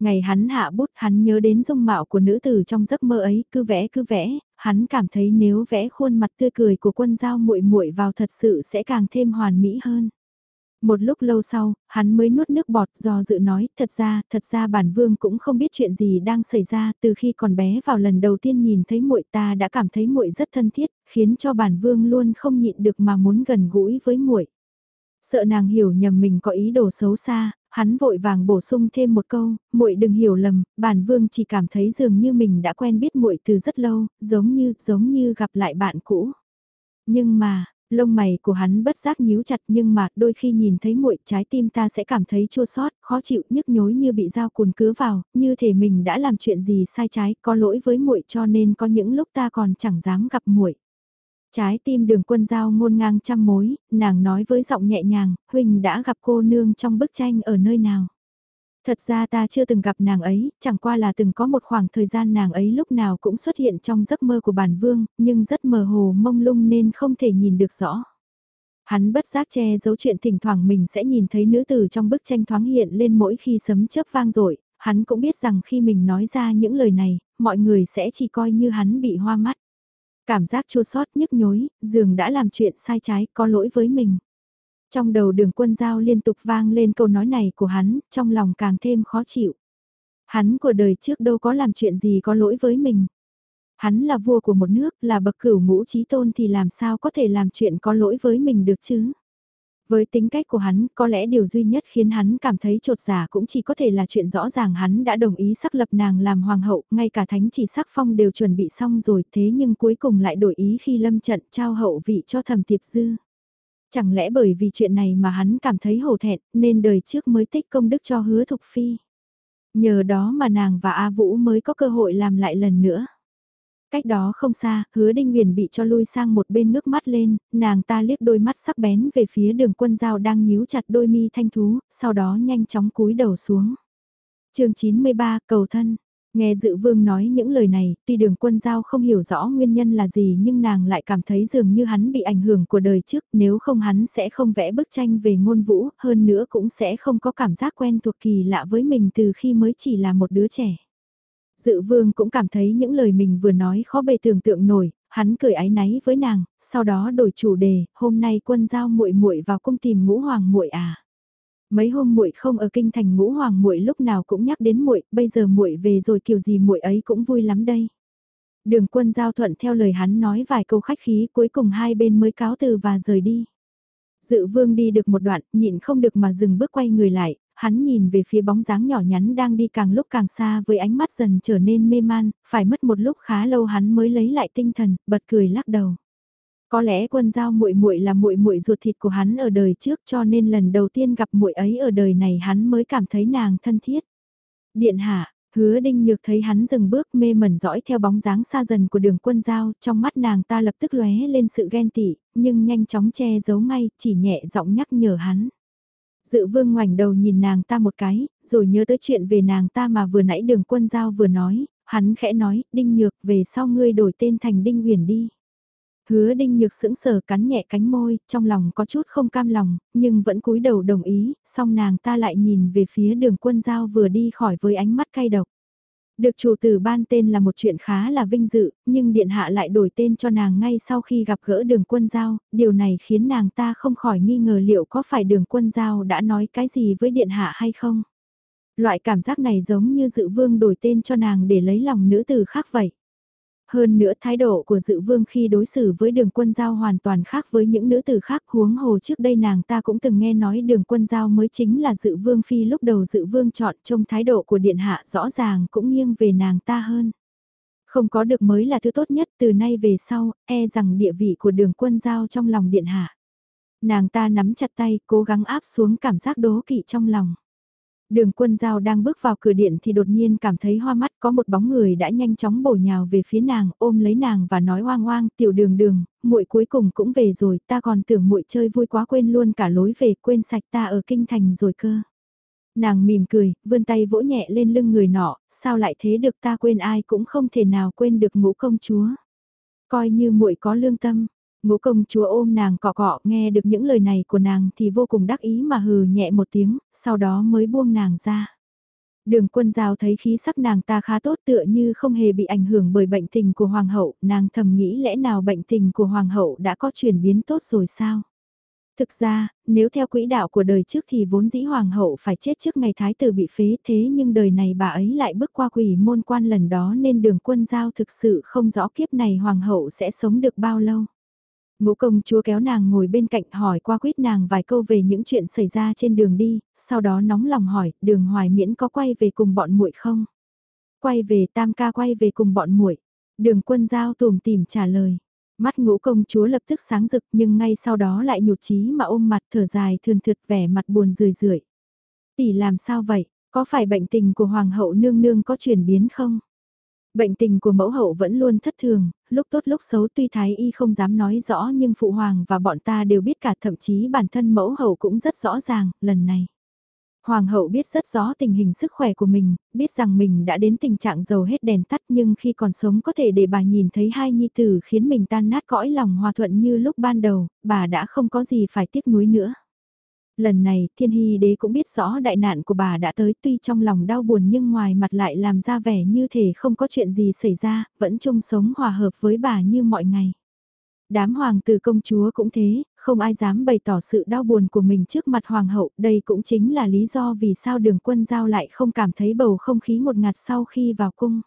Speaker 1: Ngày hắn hạ bút hắn nhớ đến dung mạo của nữ tử trong giấc mơ ấy, cứ vẽ cứ vẽ, hắn cảm thấy nếu vẽ khuôn mặt tươi cười của quân giao muội muội vào thật sự sẽ càng thêm hoàn mỹ hơn. Một lúc lâu sau, hắn mới nuốt nước bọt do dự nói, thật ra, thật ra bản vương cũng không biết chuyện gì đang xảy ra, từ khi còn bé vào lần đầu tiên nhìn thấy muội ta đã cảm thấy muội rất thân thiết, khiến cho bản vương luôn không nhịn được mà muốn gần gũi với muội. Sợ nàng hiểu nhầm mình có ý đồ xấu xa, hắn vội vàng bổ sung thêm một câu, muội đừng hiểu lầm, bản vương chỉ cảm thấy dường như mình đã quen biết muội từ rất lâu, giống như, giống như gặp lại bạn cũ. Nhưng mà, lông mày của hắn bất giác nhíu chặt nhưng mà đôi khi nhìn thấy muội trái tim ta sẽ cảm thấy chua xót, khó chịu, nhức nhối như bị dao cùn cứa vào, như thể mình đã làm chuyện gì sai trái, có lỗi với muội cho nên có những lúc ta còn chẳng dám gặp muội. Trái tim đường quân giao ngôn ngang trăm mối, nàng nói với giọng nhẹ nhàng, Huynh đã gặp cô nương trong bức tranh ở nơi nào. Thật ra ta chưa từng gặp nàng ấy, chẳng qua là từng có một khoảng thời gian nàng ấy lúc nào cũng xuất hiện trong giấc mơ của bản vương, nhưng rất mờ hồ mông lung nên không thể nhìn được rõ. Hắn bất giác che giấu chuyện thỉnh thoảng mình sẽ nhìn thấy nữ tử trong bức tranh thoáng hiện lên mỗi khi sấm chớp vang dội hắn cũng biết rằng khi mình nói ra những lời này, mọi người sẽ chỉ coi như hắn bị hoa mắt. Cảm giác chua xót nhức nhối, dường đã làm chuyện sai trái, có lỗi với mình. Trong đầu đường quân giao liên tục vang lên câu nói này của hắn, trong lòng càng thêm khó chịu. Hắn của đời trước đâu có làm chuyện gì có lỗi với mình. Hắn là vua của một nước, là bậc cửu ngũ trí tôn thì làm sao có thể làm chuyện có lỗi với mình được chứ. Với tính cách của hắn, có lẽ điều duy nhất khiến hắn cảm thấy trột giả dạ cũng chỉ có thể là chuyện rõ ràng hắn đã đồng ý xác lập nàng làm hoàng hậu, ngay cả thánh chỉ sắc phong đều chuẩn bị xong rồi, thế nhưng cuối cùng lại đổi ý khi lâm trận trao hậu vị cho thầm tiệp dư. Chẳng lẽ bởi vì chuyện này mà hắn cảm thấy hổ thẹn, nên đời trước mới tích công đức cho hứa thục phi. Nhờ đó mà nàng và A Vũ mới có cơ hội làm lại lần nữa. Cách đó không xa, hứa đinh huyền bị cho lui sang một bên ngước mắt lên, nàng ta liếc đôi mắt sắc bén về phía đường quân dao đang nhíu chặt đôi mi thanh thú, sau đó nhanh chóng cúi đầu xuống. chương 93 cầu thân, Nghe dự vương nói những lời này, tuy đường quân giao không hiểu rõ nguyên nhân là gì nhưng nàng lại cảm thấy dường như hắn bị ảnh hưởng của đời trước, nếu không hắn sẽ không vẽ bức tranh về ngôn vũ, hơn nữa cũng sẽ không có cảm giác quen thuộc kỳ lạ với mình từ khi mới chỉ là một đứa trẻ. Dự vương cũng cảm thấy những lời mình vừa nói khó bề tưởng tượng nổi, hắn cười ái náy với nàng, sau đó đổi chủ đề, hôm nay quân giao muội muội vào cung tìm ngũ hoàng muội à. Mấy hôm muội không ở kinh thành ngũ hoàng muội lúc nào cũng nhắc đến muội, bây giờ muội về rồi kiểu gì muội ấy cũng vui lắm đây. Đường quân giao thuận theo lời hắn nói vài câu khách khí cuối cùng hai bên mới cáo từ và rời đi. Dự vương đi được một đoạn, nhịn không được mà dừng bước quay người lại, hắn nhìn về phía bóng dáng nhỏ nhắn đang đi càng lúc càng xa với ánh mắt dần trở nên mê man, phải mất một lúc khá lâu hắn mới lấy lại tinh thần, bật cười lắc đầu. Có lẽ quân giao muội muội là muội muội ruột thịt của hắn ở đời trước cho nên lần đầu tiên gặp muội ấy ở đời này hắn mới cảm thấy nàng thân thiết. Điện hạ, hứa đinh nhược thấy hắn dừng bước mê mẩn dõi theo bóng dáng xa dần của đường quân giao, trong mắt nàng ta lập tức lóe lên sự ghen tị, nhưng nhanh chóng che giấu ngay, chỉ nhẹ giọng nhắc nhở hắn. Dự vương ngoảnh đầu nhìn nàng ta một cái, rồi nhớ tới chuyện về nàng ta mà vừa nãy đường quân giao vừa nói, hắn khẽ nói, đinh nhược về sau ngươi đổi tên thành đinh huyền đi. Hứa đinh nhược sững sờ cắn nhẹ cánh môi, trong lòng có chút không cam lòng, nhưng vẫn cúi đầu đồng ý, song nàng ta lại nhìn về phía đường quân giao vừa đi khỏi với ánh mắt cay độc. Được chủ tử ban tên là một chuyện khá là vinh dự, nhưng điện hạ lại đổi tên cho nàng ngay sau khi gặp gỡ đường quân giao, điều này khiến nàng ta không khỏi nghi ngờ liệu có phải đường quân giao đã nói cái gì với điện hạ hay không. Loại cảm giác này giống như dự vương đổi tên cho nàng để lấy lòng nữ tử khác vậy. Hơn nữa thái độ của dự vương khi đối xử với đường quân giao hoàn toàn khác với những nữ tử khác huống hồ trước đây nàng ta cũng từng nghe nói đường quân giao mới chính là dự vương phi lúc đầu dự vương chọn trong thái độ của điện hạ rõ ràng cũng nghiêng về nàng ta hơn. Không có được mới là thứ tốt nhất từ nay về sau, e rằng địa vị của đường quân giao trong lòng điện hạ. Nàng ta nắm chặt tay cố gắng áp xuống cảm giác đố kỵ trong lòng. Đường quân giao đang bước vào cửa điện thì đột nhiên cảm thấy hoa mắt có một bóng người đã nhanh chóng bổ nhào về phía nàng ôm lấy nàng và nói hoang hoang tiểu đường đường, muội cuối cùng cũng về rồi ta còn tưởng muội chơi vui quá quên luôn cả lối về quên sạch ta ở kinh thành rồi cơ. Nàng mỉm cười, vươn tay vỗ nhẹ lên lưng người nọ, sao lại thế được ta quên ai cũng không thể nào quên được ngũ công chúa. coi như muội có lương tâm. Ngũ công chúa ôm nàng cọ cọ nghe được những lời này của nàng thì vô cùng đắc ý mà hừ nhẹ một tiếng, sau đó mới buông nàng ra. Đường quân giao thấy khí sắc nàng ta khá tốt tựa như không hề bị ảnh hưởng bởi bệnh tình của hoàng hậu, nàng thầm nghĩ lẽ nào bệnh tình của hoàng hậu đã có chuyển biến tốt rồi sao? Thực ra, nếu theo quỹ đạo của đời trước thì vốn dĩ hoàng hậu phải chết trước ngày thái tử bị phế thế nhưng đời này bà ấy lại bước qua quỷ môn quan lần đó nên đường quân giao thực sự không rõ kiếp này hoàng hậu sẽ sống được bao lâu. Ngũ công chúa kéo nàng ngồi bên cạnh hỏi qua quyết nàng vài câu về những chuyện xảy ra trên đường đi, sau đó nóng lòng hỏi, đường hoài miễn có quay về cùng bọn muội không? Quay về tam ca quay về cùng bọn muội Đường quân giao tùm tìm trả lời. Mắt ngũ công chúa lập tức sáng rực nhưng ngay sau đó lại nhụt chí mà ôm mặt thở dài thường thượt vẻ mặt buồn rười rượi. Tỷ làm sao vậy? Có phải bệnh tình của hoàng hậu nương nương có chuyển biến không? Bệnh tình của mẫu hậu vẫn luôn thất thường, lúc tốt lúc xấu tuy thái y không dám nói rõ nhưng phụ hoàng và bọn ta đều biết cả thậm chí bản thân mẫu hậu cũng rất rõ ràng, lần này. Hoàng hậu biết rất rõ tình hình sức khỏe của mình, biết rằng mình đã đến tình trạng dầu hết đèn tắt nhưng khi còn sống có thể để bà nhìn thấy hai nhi tử khiến mình tan nát cõi lòng hòa thuận như lúc ban đầu, bà đã không có gì phải tiếc nuối nữa. Lần này, thiên hy đế cũng biết rõ đại nạn của bà đã tới tuy trong lòng đau buồn nhưng ngoài mặt lại làm ra vẻ như thể không có chuyện gì xảy ra, vẫn chung sống hòa hợp với bà như mọi ngày. Đám hoàng tử công chúa cũng thế, không ai dám bày tỏ sự đau buồn của mình trước mặt hoàng hậu, đây cũng chính là lý do vì sao đường quân giao lại không cảm thấy bầu không khí một ngạt sau khi vào cung.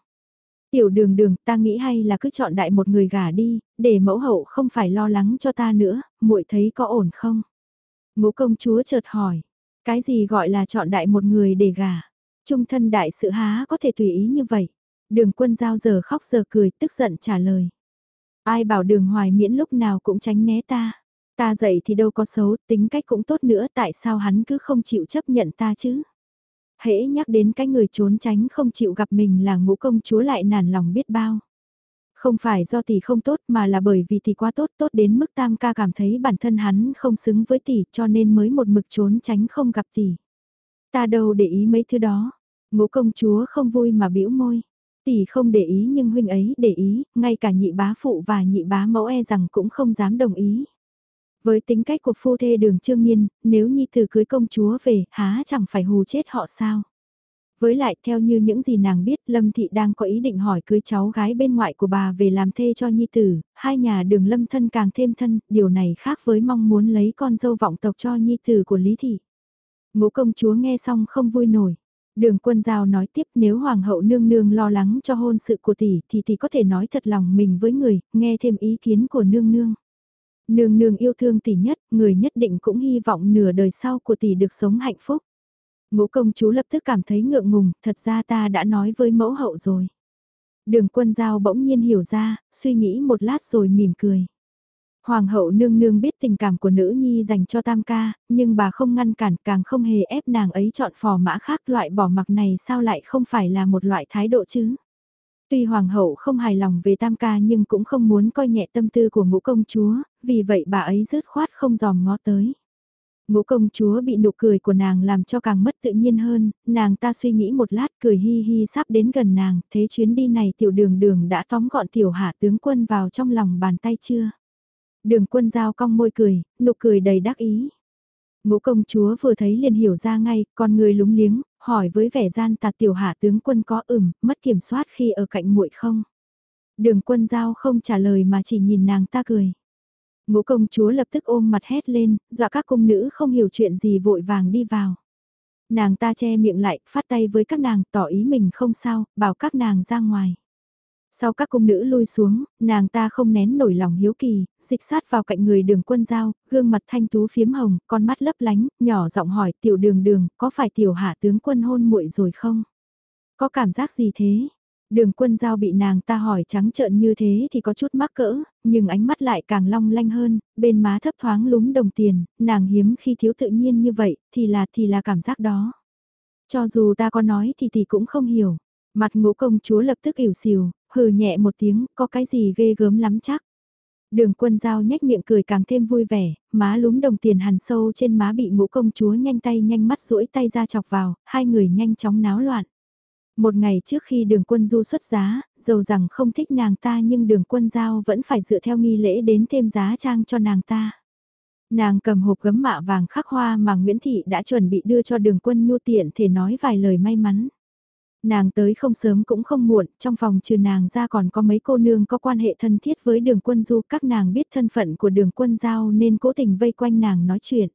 Speaker 1: Tiểu đường đường, ta nghĩ hay là cứ chọn đại một người gả đi, để mẫu hậu không phải lo lắng cho ta nữa, muội thấy có ổn không? Ngũ công chúa chợt hỏi, cái gì gọi là chọn đại một người để gả? Trung thân đại sự há có thể tùy ý như vậy? Đường quân giao giờ khóc giờ cười tức giận trả lời. Ai bảo đường hoài miễn lúc nào cũng tránh né ta. Ta dậy thì đâu có xấu, tính cách cũng tốt nữa tại sao hắn cứ không chịu chấp nhận ta chứ? Hễ nhắc đến cái người trốn tránh không chịu gặp mình là ngũ công chúa lại nản lòng biết bao. Không phải do tỷ không tốt mà là bởi vì tỷ quá tốt tốt đến mức tam ca cảm thấy bản thân hắn không xứng với tỷ cho nên mới một mực trốn tránh không gặp tỷ. Ta đâu để ý mấy thứ đó. Ngũ công chúa không vui mà bĩu môi. Tỷ không để ý nhưng huynh ấy để ý, ngay cả nhị bá phụ và nhị bá mẫu e rằng cũng không dám đồng ý. Với tính cách của phu thê đường trương nhiên, nếu nhi tử cưới công chúa về, há chẳng phải hù chết họ sao. Với lại theo như những gì nàng biết Lâm Thị đang có ý định hỏi cưới cháu gái bên ngoại của bà về làm thê cho Nhi Tử, hai nhà đường Lâm thân càng thêm thân, điều này khác với mong muốn lấy con dâu vọng tộc cho Nhi Tử của Lý Thị. Ngũ công chúa nghe xong không vui nổi. Đường quân giao nói tiếp nếu hoàng hậu nương nương lo lắng cho hôn sự của tỷ thì tỷ có thể nói thật lòng mình với người, nghe thêm ý kiến của nương nương. Nương nương yêu thương tỷ nhất, người nhất định cũng hy vọng nửa đời sau của tỷ được sống hạnh phúc. Ngũ công chúa lập tức cảm thấy ngượng ngùng, thật ra ta đã nói với mẫu hậu rồi. Đường quân giao bỗng nhiên hiểu ra, suy nghĩ một lát rồi mỉm cười. Hoàng hậu nương nương biết tình cảm của nữ nhi dành cho tam ca, nhưng bà không ngăn cản càng không hề ép nàng ấy chọn phò mã khác loại bỏ mặc này sao lại không phải là một loại thái độ chứ. Tuy hoàng hậu không hài lòng về tam ca nhưng cũng không muốn coi nhẹ tâm tư của ngũ công chúa, vì vậy bà ấy rứt khoát không dòm ngó tới. Ngũ công chúa bị nụ cười của nàng làm cho càng mất tự nhiên hơn, nàng ta suy nghĩ một lát cười hi hi sắp đến gần nàng, thế chuyến đi này tiểu đường đường đã tóm gọn tiểu hạ tướng quân vào trong lòng bàn tay chưa? Đường quân giao cong môi cười, nụ cười đầy đắc ý. Ngũ công chúa vừa thấy liền hiểu ra ngay, con người lúng liếng, hỏi với vẻ gian tà tiểu hạ tướng quân có ửm, mất kiểm soát khi ở cạnh muội không? Đường quân giao không trả lời mà chỉ nhìn nàng ta cười. Ngũ công chúa lập tức ôm mặt hét lên, dọa các cung nữ không hiểu chuyện gì vội vàng đi vào. Nàng ta che miệng lại, phát tay với các nàng, tỏ ý mình không sao, bảo các nàng ra ngoài. Sau các cung nữ lui xuống, nàng ta không nén nổi lòng hiếu kỳ, dịch sát vào cạnh người đường quân giao, gương mặt thanh tú phiếm hồng, con mắt lấp lánh, nhỏ giọng hỏi tiểu đường đường, có phải tiểu hạ tướng quân hôn muội rồi không? Có cảm giác gì thế? Đường quân giao bị nàng ta hỏi trắng trợn như thế thì có chút mắc cỡ, nhưng ánh mắt lại càng long lanh hơn, bên má thấp thoáng lúm đồng tiền, nàng hiếm khi thiếu tự nhiên như vậy, thì là thì là cảm giác đó. Cho dù ta có nói thì thì cũng không hiểu. Mặt ngũ công chúa lập tức ỉu xìu, hừ nhẹ một tiếng, có cái gì ghê gớm lắm chắc. Đường quân giao nhếch miệng cười càng thêm vui vẻ, má lúm đồng tiền hằn sâu trên má bị ngũ công chúa nhanh tay nhanh mắt duỗi tay ra chọc vào, hai người nhanh chóng náo loạn. Một ngày trước khi đường quân du xuất giá, dầu rằng không thích nàng ta nhưng đường quân giao vẫn phải dựa theo nghi lễ đến thêm giá trang cho nàng ta. Nàng cầm hộp gấm mạ vàng khắc hoa mà Nguyễn Thị đã chuẩn bị đưa cho đường quân nhu tiện thể nói vài lời may mắn. Nàng tới không sớm cũng không muộn, trong phòng trừ nàng ra còn có mấy cô nương có quan hệ thân thiết với đường quân du, các nàng biết thân phận của đường quân giao nên cố tình vây quanh nàng nói chuyện.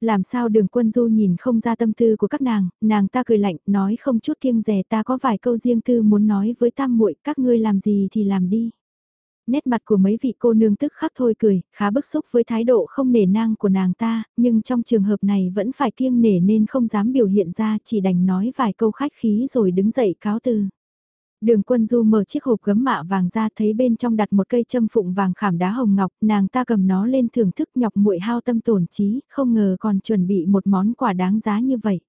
Speaker 1: Làm sao đường quân du nhìn không ra tâm tư của các nàng, nàng ta cười lạnh, nói không chút kiêng rè ta có vài câu riêng tư muốn nói với tam muội các ngươi làm gì thì làm đi. Nét mặt của mấy vị cô nương tức khắc thôi cười, khá bức xúc với thái độ không nể nang của nàng ta, nhưng trong trường hợp này vẫn phải kiêng nể nên không dám biểu hiện ra, chỉ đành nói vài câu khách khí rồi đứng dậy cáo từ. Đường quân du mở chiếc hộp gấm mạ vàng ra thấy bên trong đặt một cây châm phụng vàng khảm đá hồng ngọc, nàng ta cầm nó lên thưởng thức nhọc muội hao tâm tổn trí, không ngờ còn chuẩn bị một món quà đáng giá như vậy.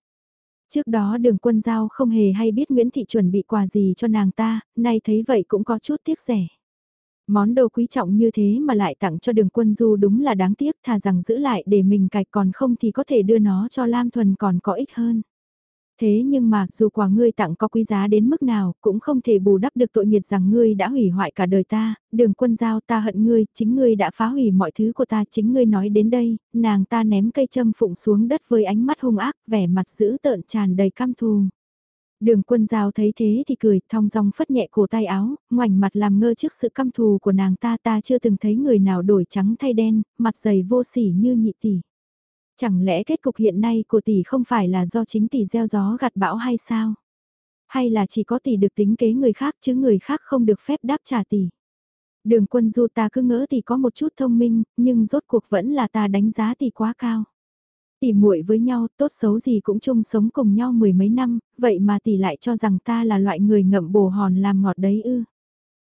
Speaker 1: Trước đó đường quân giao không hề hay biết Nguyễn Thị chuẩn bị quà gì cho nàng ta, nay thấy vậy cũng có chút tiếc rẻ. Món đồ quý trọng như thế mà lại tặng cho đường quân du đúng là đáng tiếc thà rằng giữ lại để mình cạch còn không thì có thể đưa nó cho Lam Thuần còn có ích hơn. Thế nhưng mà, dù quà ngươi tặng có quý giá đến mức nào, cũng không thể bù đắp được tội nghiệt rằng ngươi đã hủy hoại cả đời ta, đường quân giao ta hận ngươi, chính ngươi đã phá hủy mọi thứ của ta, chính ngươi nói đến đây, nàng ta ném cây châm phụng xuống đất với ánh mắt hung ác, vẻ mặt dữ tợn tràn đầy cam thù. Đường quân giao thấy thế thì cười, thong dong phất nhẹ cổ tay áo, ngoảnh mặt làm ngơ trước sự căm thù của nàng ta ta chưa từng thấy người nào đổi trắng thay đen, mặt dày vô sỉ như nhị tỷ. Chẳng lẽ kết cục hiện nay của tỷ không phải là do chính tỷ gieo gió gặt bão hay sao? Hay là chỉ có tỷ được tính kế người khác chứ người khác không được phép đáp trả tỷ? Đường quân du ta cứ ngỡ tỷ có một chút thông minh, nhưng rốt cuộc vẫn là ta đánh giá tỷ quá cao. Tỷ muội với nhau, tốt xấu gì cũng chung sống cùng nhau mười mấy năm, vậy mà tỷ lại cho rằng ta là loại người ngậm bồ hòn làm ngọt đấy ư.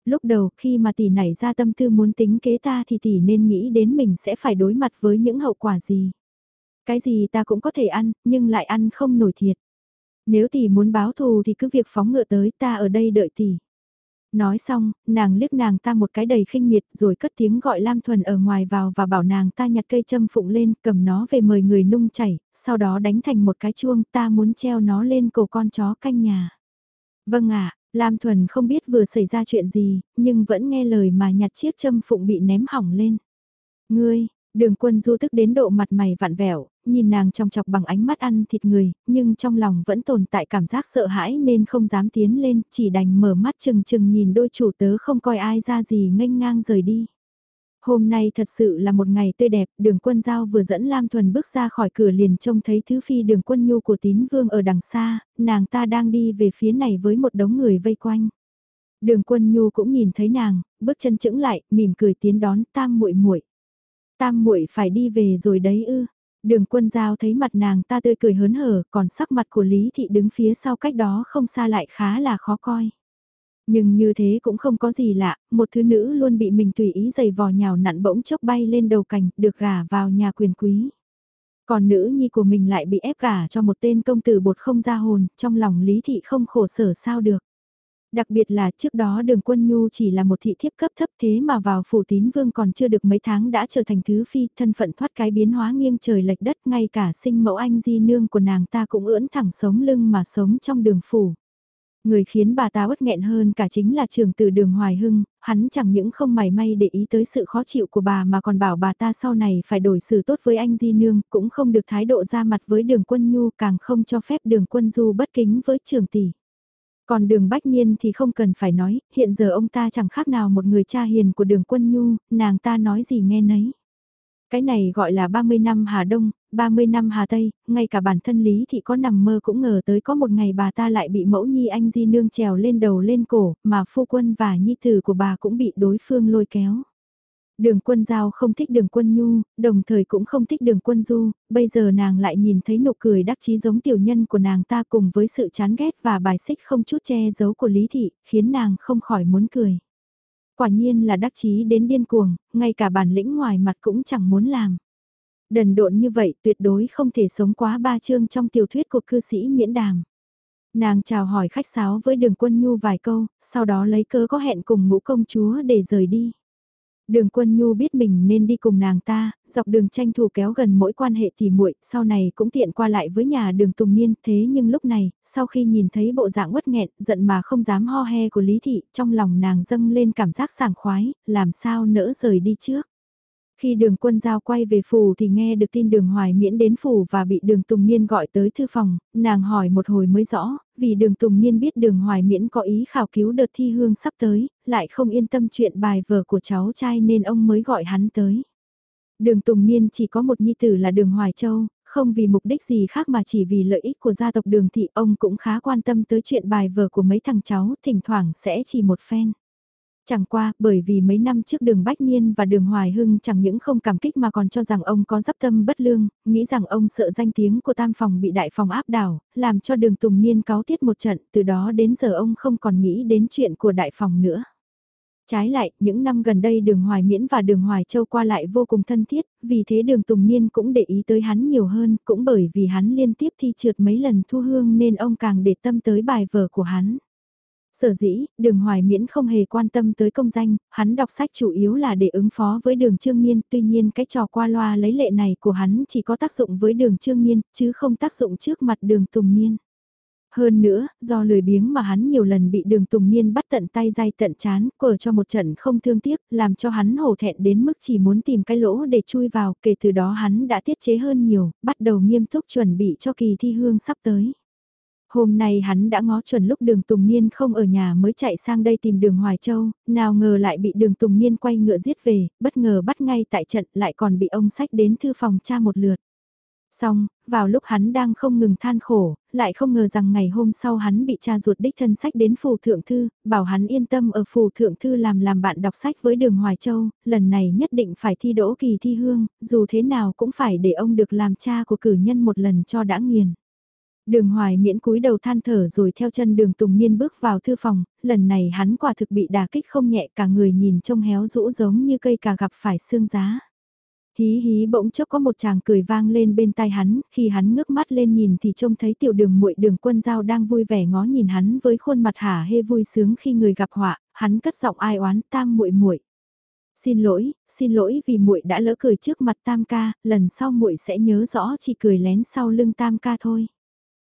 Speaker 1: Lúc đầu khi mà tỷ nảy ra tâm tư muốn tính kế ta thì tỷ nên nghĩ đến mình sẽ phải đối mặt với những hậu quả gì. Cái gì ta cũng có thể ăn, nhưng lại ăn không nổi thiệt. Nếu tỷ muốn báo thù thì cứ việc phóng ngựa tới ta ở đây đợi tỷ. Nói xong, nàng liếc nàng ta một cái đầy khinh miệt rồi cất tiếng gọi Lam Thuần ở ngoài vào và bảo nàng ta nhặt cây châm phụng lên cầm nó về mời người nung chảy, sau đó đánh thành một cái chuông ta muốn treo nó lên cổ con chó canh nhà. Vâng ạ, Lam Thuần không biết vừa xảy ra chuyện gì, nhưng vẫn nghe lời mà nhặt chiếc châm phụng bị ném hỏng lên. Ngươi, Đường quân du tức đến độ mặt mày vặn vẹo, nhìn nàng trong chọc bằng ánh mắt ăn thịt người, nhưng trong lòng vẫn tồn tại cảm giác sợ hãi nên không dám tiến lên, chỉ đành mở mắt chừng chừng nhìn đôi chủ tớ không coi ai ra gì nghênh ngang rời đi. Hôm nay thật sự là một ngày tươi đẹp, đường quân giao vừa dẫn Lam Thuần bước ra khỏi cửa liền trông thấy thứ phi đường quân nhu của tín vương ở đằng xa, nàng ta đang đi về phía này với một đống người vây quanh. Đường quân nhu cũng nhìn thấy nàng, bước chân chững lại, mỉm cười tiến đón tam muội muội Tam muội phải đi về rồi đấy ư. Đường quân giao thấy mặt nàng ta tươi cười hớn hở, còn sắc mặt của Lý Thị đứng phía sau cách đó không xa lại khá là khó coi. Nhưng như thế cũng không có gì lạ, một thứ nữ luôn bị mình tùy ý giày vò nhào nặn bỗng chốc bay lên đầu cành, được gả vào nhà quyền quý. Còn nữ nhi của mình lại bị ép gả cho một tên công tử bột không ra hồn, trong lòng Lý Thị không khổ sở sao được. Đặc biệt là trước đó đường quân nhu chỉ là một thị thiếp cấp thấp thế mà vào phủ tín vương còn chưa được mấy tháng đã trở thành thứ phi, thân phận thoát cái biến hóa nghiêng trời lệch đất ngay cả sinh mẫu anh di nương của nàng ta cũng ưỡn thẳng sống lưng mà sống trong đường phủ. Người khiến bà ta uất nghẹn hơn cả chính là trường tử đường Hoài Hưng, hắn chẳng những không mảy may để ý tới sự khó chịu của bà mà còn bảo bà ta sau này phải đổi xử tốt với anh Di Nương, cũng không được thái độ ra mặt với đường quân nhu càng không cho phép đường quân du bất kính với trường tỷ. Còn đường Bách Nhiên thì không cần phải nói, hiện giờ ông ta chẳng khác nào một người cha hiền của đường quân nhu, nàng ta nói gì nghe nấy. Cái này gọi là 30 năm Hà Đông, 30 năm Hà Tây, ngay cả bản thân Lý thì có nằm mơ cũng ngờ tới có một ngày bà ta lại bị mẫu nhi anh Di Nương trèo lên đầu lên cổ, mà phu quân và nhi tử của bà cũng bị đối phương lôi kéo. Đường quân giao không thích đường quân nhu, đồng thời cũng không thích đường quân du, bây giờ nàng lại nhìn thấy nụ cười đắc chí giống tiểu nhân của nàng ta cùng với sự chán ghét và bài xích không chút che giấu của Lý Thị, khiến nàng không khỏi muốn cười. Quả nhiên là đắc chí đến điên cuồng, ngay cả bản lĩnh ngoài mặt cũng chẳng muốn làm. Đần độn như vậy tuyệt đối không thể sống quá ba chương trong tiểu thuyết của cư sĩ miễn đàm. Nàng chào hỏi khách sáo với đường quân nhu vài câu, sau đó lấy cớ có hẹn cùng ngũ công chúa để rời đi. Đường quân nhu biết mình nên đi cùng nàng ta, dọc đường tranh thủ kéo gần mỗi quan hệ tỉ muội sau này cũng tiện qua lại với nhà đường tùng niên thế nhưng lúc này, sau khi nhìn thấy bộ dạng uất nghẹn, giận mà không dám ho he của Lý Thị, trong lòng nàng dâng lên cảm giác sảng khoái, làm sao nỡ rời đi trước. Khi đường quân giao quay về phủ thì nghe được tin đường hoài miễn đến phủ và bị đường Tùng Niên gọi tới thư phòng, nàng hỏi một hồi mới rõ, vì đường Tùng Niên biết đường hoài miễn có ý khảo cứu đợt thi hương sắp tới, lại không yên tâm chuyện bài vở của cháu trai nên ông mới gọi hắn tới. Đường Tùng Niên chỉ có một nhi tử là đường Hoài Châu, không vì mục đích gì khác mà chỉ vì lợi ích của gia tộc đường thị ông cũng khá quan tâm tới chuyện bài vở của mấy thằng cháu, thỉnh thoảng sẽ chỉ một phen. Chẳng qua, bởi vì mấy năm trước đường Bách Niên và đường Hoài Hưng chẳng những không cảm kích mà còn cho rằng ông có dấp tâm bất lương, nghĩ rằng ông sợ danh tiếng của tam phòng bị đại phòng áp đảo, làm cho đường Tùng Niên cáo tiết một trận, từ đó đến giờ ông không còn nghĩ đến chuyện của đại phòng nữa. Trái lại, những năm gần đây đường Hoài Miễn và đường Hoài Châu qua lại vô cùng thân thiết, vì thế đường Tùng Niên cũng để ý tới hắn nhiều hơn, cũng bởi vì hắn liên tiếp thi trượt mấy lần thu hương nên ông càng để tâm tới bài vở của hắn. Sở dĩ, đường hoài miễn không hề quan tâm tới công danh, hắn đọc sách chủ yếu là để ứng phó với đường trương niên, tuy nhiên cái trò qua loa lấy lệ này của hắn chỉ có tác dụng với đường trương niên, chứ không tác dụng trước mặt đường tùng niên. Hơn nữa, do lười biếng mà hắn nhiều lần bị đường Tùng Niên bắt tận tay dai tận chán, quở cho một trận không thương tiếc, làm cho hắn hổ thẹn đến mức chỉ muốn tìm cái lỗ để chui vào, kể từ đó hắn đã tiết chế hơn nhiều, bắt đầu nghiêm túc chuẩn bị cho kỳ thi hương sắp tới. Hôm nay hắn đã ngó chuẩn lúc đường Tùng Niên không ở nhà mới chạy sang đây tìm đường Hoài Châu, nào ngờ lại bị đường Tùng Niên quay ngựa giết về, bất ngờ bắt ngay tại trận lại còn bị ông sách đến thư phòng cha một lượt. Xong, vào lúc hắn đang không ngừng than khổ, lại không ngờ rằng ngày hôm sau hắn bị cha ruột đích thân sách đến phù thượng thư, bảo hắn yên tâm ở phù thượng thư làm làm bạn đọc sách với đường Hoài Châu, lần này nhất định phải thi đỗ kỳ thi hương, dù thế nào cũng phải để ông được làm cha của cử nhân một lần cho đã nghiền. Đường hoài miễn cúi đầu than thở rồi theo chân đường Tùng Niên bước vào thư phòng, lần này hắn quả thực bị đả kích không nhẹ cả người nhìn trông héo rũ giống như cây cà gặp phải xương giá. Hí hí bỗng chốc có một chàng cười vang lên bên tai hắn, khi hắn ngước mắt lên nhìn thì trông thấy tiểu đường muội đường quân giao đang vui vẻ ngó nhìn hắn với khuôn mặt hả hê vui sướng khi người gặp họa, hắn cất giọng ai oán tam muội muội. Xin lỗi, xin lỗi vì muội đã lỡ cười trước mặt tam ca, lần sau muội sẽ nhớ rõ chỉ cười lén sau lưng tam ca thôi.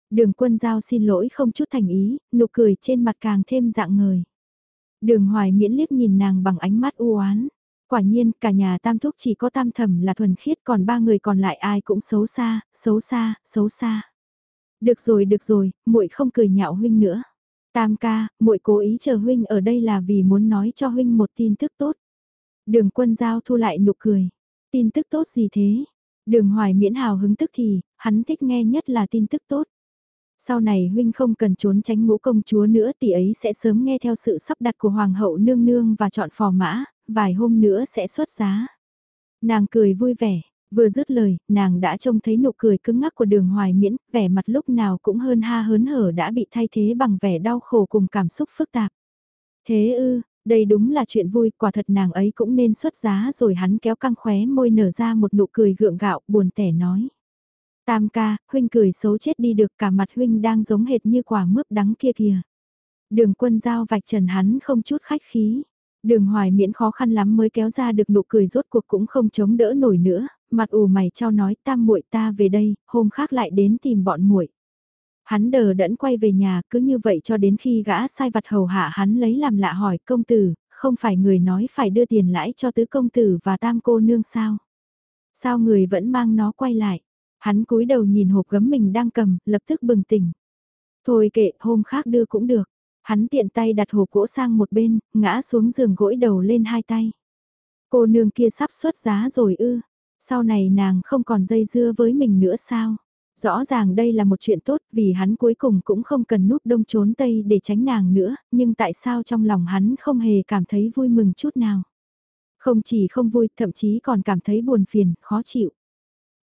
Speaker 1: Đường quân giao xin lỗi không chút thành ý, nụ cười trên mặt càng thêm dạng ngời. Đường hoài miễn liếc nhìn nàng bằng ánh mắt u oán Quả nhiên cả nhà tam thúc chỉ có tam thẩm là thuần khiết còn ba người còn lại ai cũng xấu xa, xấu xa, xấu xa. Được rồi được rồi, muội không cười nhạo huynh nữa. Tam ca, muội cố ý chờ huynh ở đây là vì muốn nói cho huynh một tin tức tốt. Đường quân giao thu lại nụ cười. Tin tức tốt gì thế? Đường hoài miễn hào hứng tức thì, hắn thích nghe nhất là tin tức tốt. Sau này huynh không cần trốn tránh ngũ công chúa nữa tỷ ấy sẽ sớm nghe theo sự sắp đặt của hoàng hậu nương nương và chọn phò mã, vài hôm nữa sẽ xuất giá. Nàng cười vui vẻ, vừa dứt lời, nàng đã trông thấy nụ cười cứng ngắc của đường hoài miễn, vẻ mặt lúc nào cũng hơn ha hớn hở đã bị thay thế bằng vẻ đau khổ cùng cảm xúc phức tạp. Thế ư, đây đúng là chuyện vui, quả thật nàng ấy cũng nên xuất giá rồi hắn kéo căng khóe môi nở ra một nụ cười gượng gạo buồn tẻ nói. Tam ca, huynh cười xấu chết đi được cả mặt huynh đang giống hệt như quả mướp đắng kia kìa. Đường quân giao vạch trần hắn không chút khách khí. Đường hoài miễn khó khăn lắm mới kéo ra được nụ cười rốt cuộc cũng không chống đỡ nổi nữa, mặt ủ mày trao nói tam muội ta về đây, hôm khác lại đến tìm bọn muội. Hắn đờ đẫn quay về nhà cứ như vậy cho đến khi gã sai vặt hầu hạ hắn lấy làm lạ hỏi công tử, không phải người nói phải đưa tiền lãi cho tứ công tử và tam cô nương sao? Sao người vẫn mang nó quay lại? Hắn cúi đầu nhìn hộp gấm mình đang cầm, lập tức bừng tỉnh. Thôi kệ, hôm khác đưa cũng được. Hắn tiện tay đặt hộp gỗ sang một bên, ngã xuống giường gỗi đầu lên hai tay. Cô nương kia sắp xuất giá rồi ư, sau này nàng không còn dây dưa với mình nữa sao? Rõ ràng đây là một chuyện tốt vì hắn cuối cùng cũng không cần núp đông trốn tây để tránh nàng nữa, nhưng tại sao trong lòng hắn không hề cảm thấy vui mừng chút nào? Không chỉ không vui, thậm chí còn cảm thấy buồn phiền, khó chịu.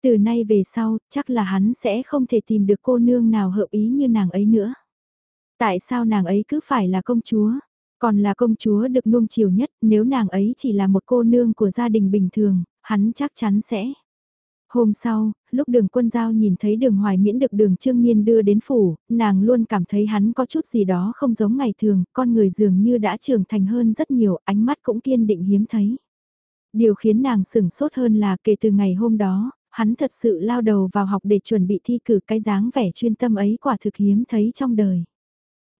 Speaker 1: Từ nay về sau, chắc là hắn sẽ không thể tìm được cô nương nào hợp ý như nàng ấy nữa. Tại sao nàng ấy cứ phải là công chúa? Còn là công chúa được nuông chiều nhất, nếu nàng ấy chỉ là một cô nương của gia đình bình thường, hắn chắc chắn sẽ. Hôm sau, lúc đường quân giao nhìn thấy đường hoài miễn được đường trương nhiên đưa đến phủ, nàng luôn cảm thấy hắn có chút gì đó không giống ngày thường, con người dường như đã trưởng thành hơn rất nhiều, ánh mắt cũng kiên định hiếm thấy. Điều khiến nàng sửng sốt hơn là kể từ ngày hôm đó, hắn thật sự lao đầu vào học để chuẩn bị thi cử cái dáng vẻ chuyên tâm ấy quả thực hiếm thấy trong đời.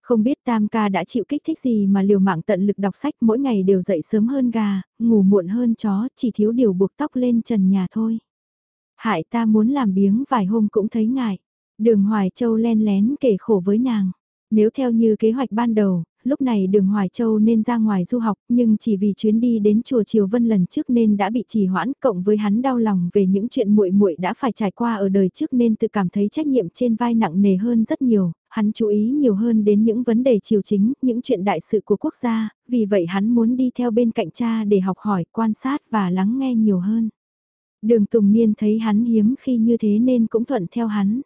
Speaker 1: Không biết Tam ca đã chịu kích thích gì mà liều mạng tận lực đọc sách mỗi ngày đều dậy sớm hơn gà, ngủ muộn hơn chó, chỉ thiếu điều buộc tóc lên trần nhà thôi. Hại ta muốn làm biếng vài hôm cũng thấy ngại. Đường Hoài Châu len lén kể khổ với nàng. Nếu theo như kế hoạch ban đầu, lúc này đường Hoài Châu nên ra ngoài du học, nhưng chỉ vì chuyến đi đến chùa Triều Vân lần trước nên đã bị trì hoãn, cộng với hắn đau lòng về những chuyện muội muội đã phải trải qua ở đời trước nên tự cảm thấy trách nhiệm trên vai nặng nề hơn rất nhiều, hắn chú ý nhiều hơn đến những vấn đề triều chính, những chuyện đại sự của quốc gia, vì vậy hắn muốn đi theo bên cạnh cha để học hỏi, quan sát và lắng nghe nhiều hơn. Đường Tùng Niên thấy hắn hiếm khi như thế nên cũng thuận theo hắn.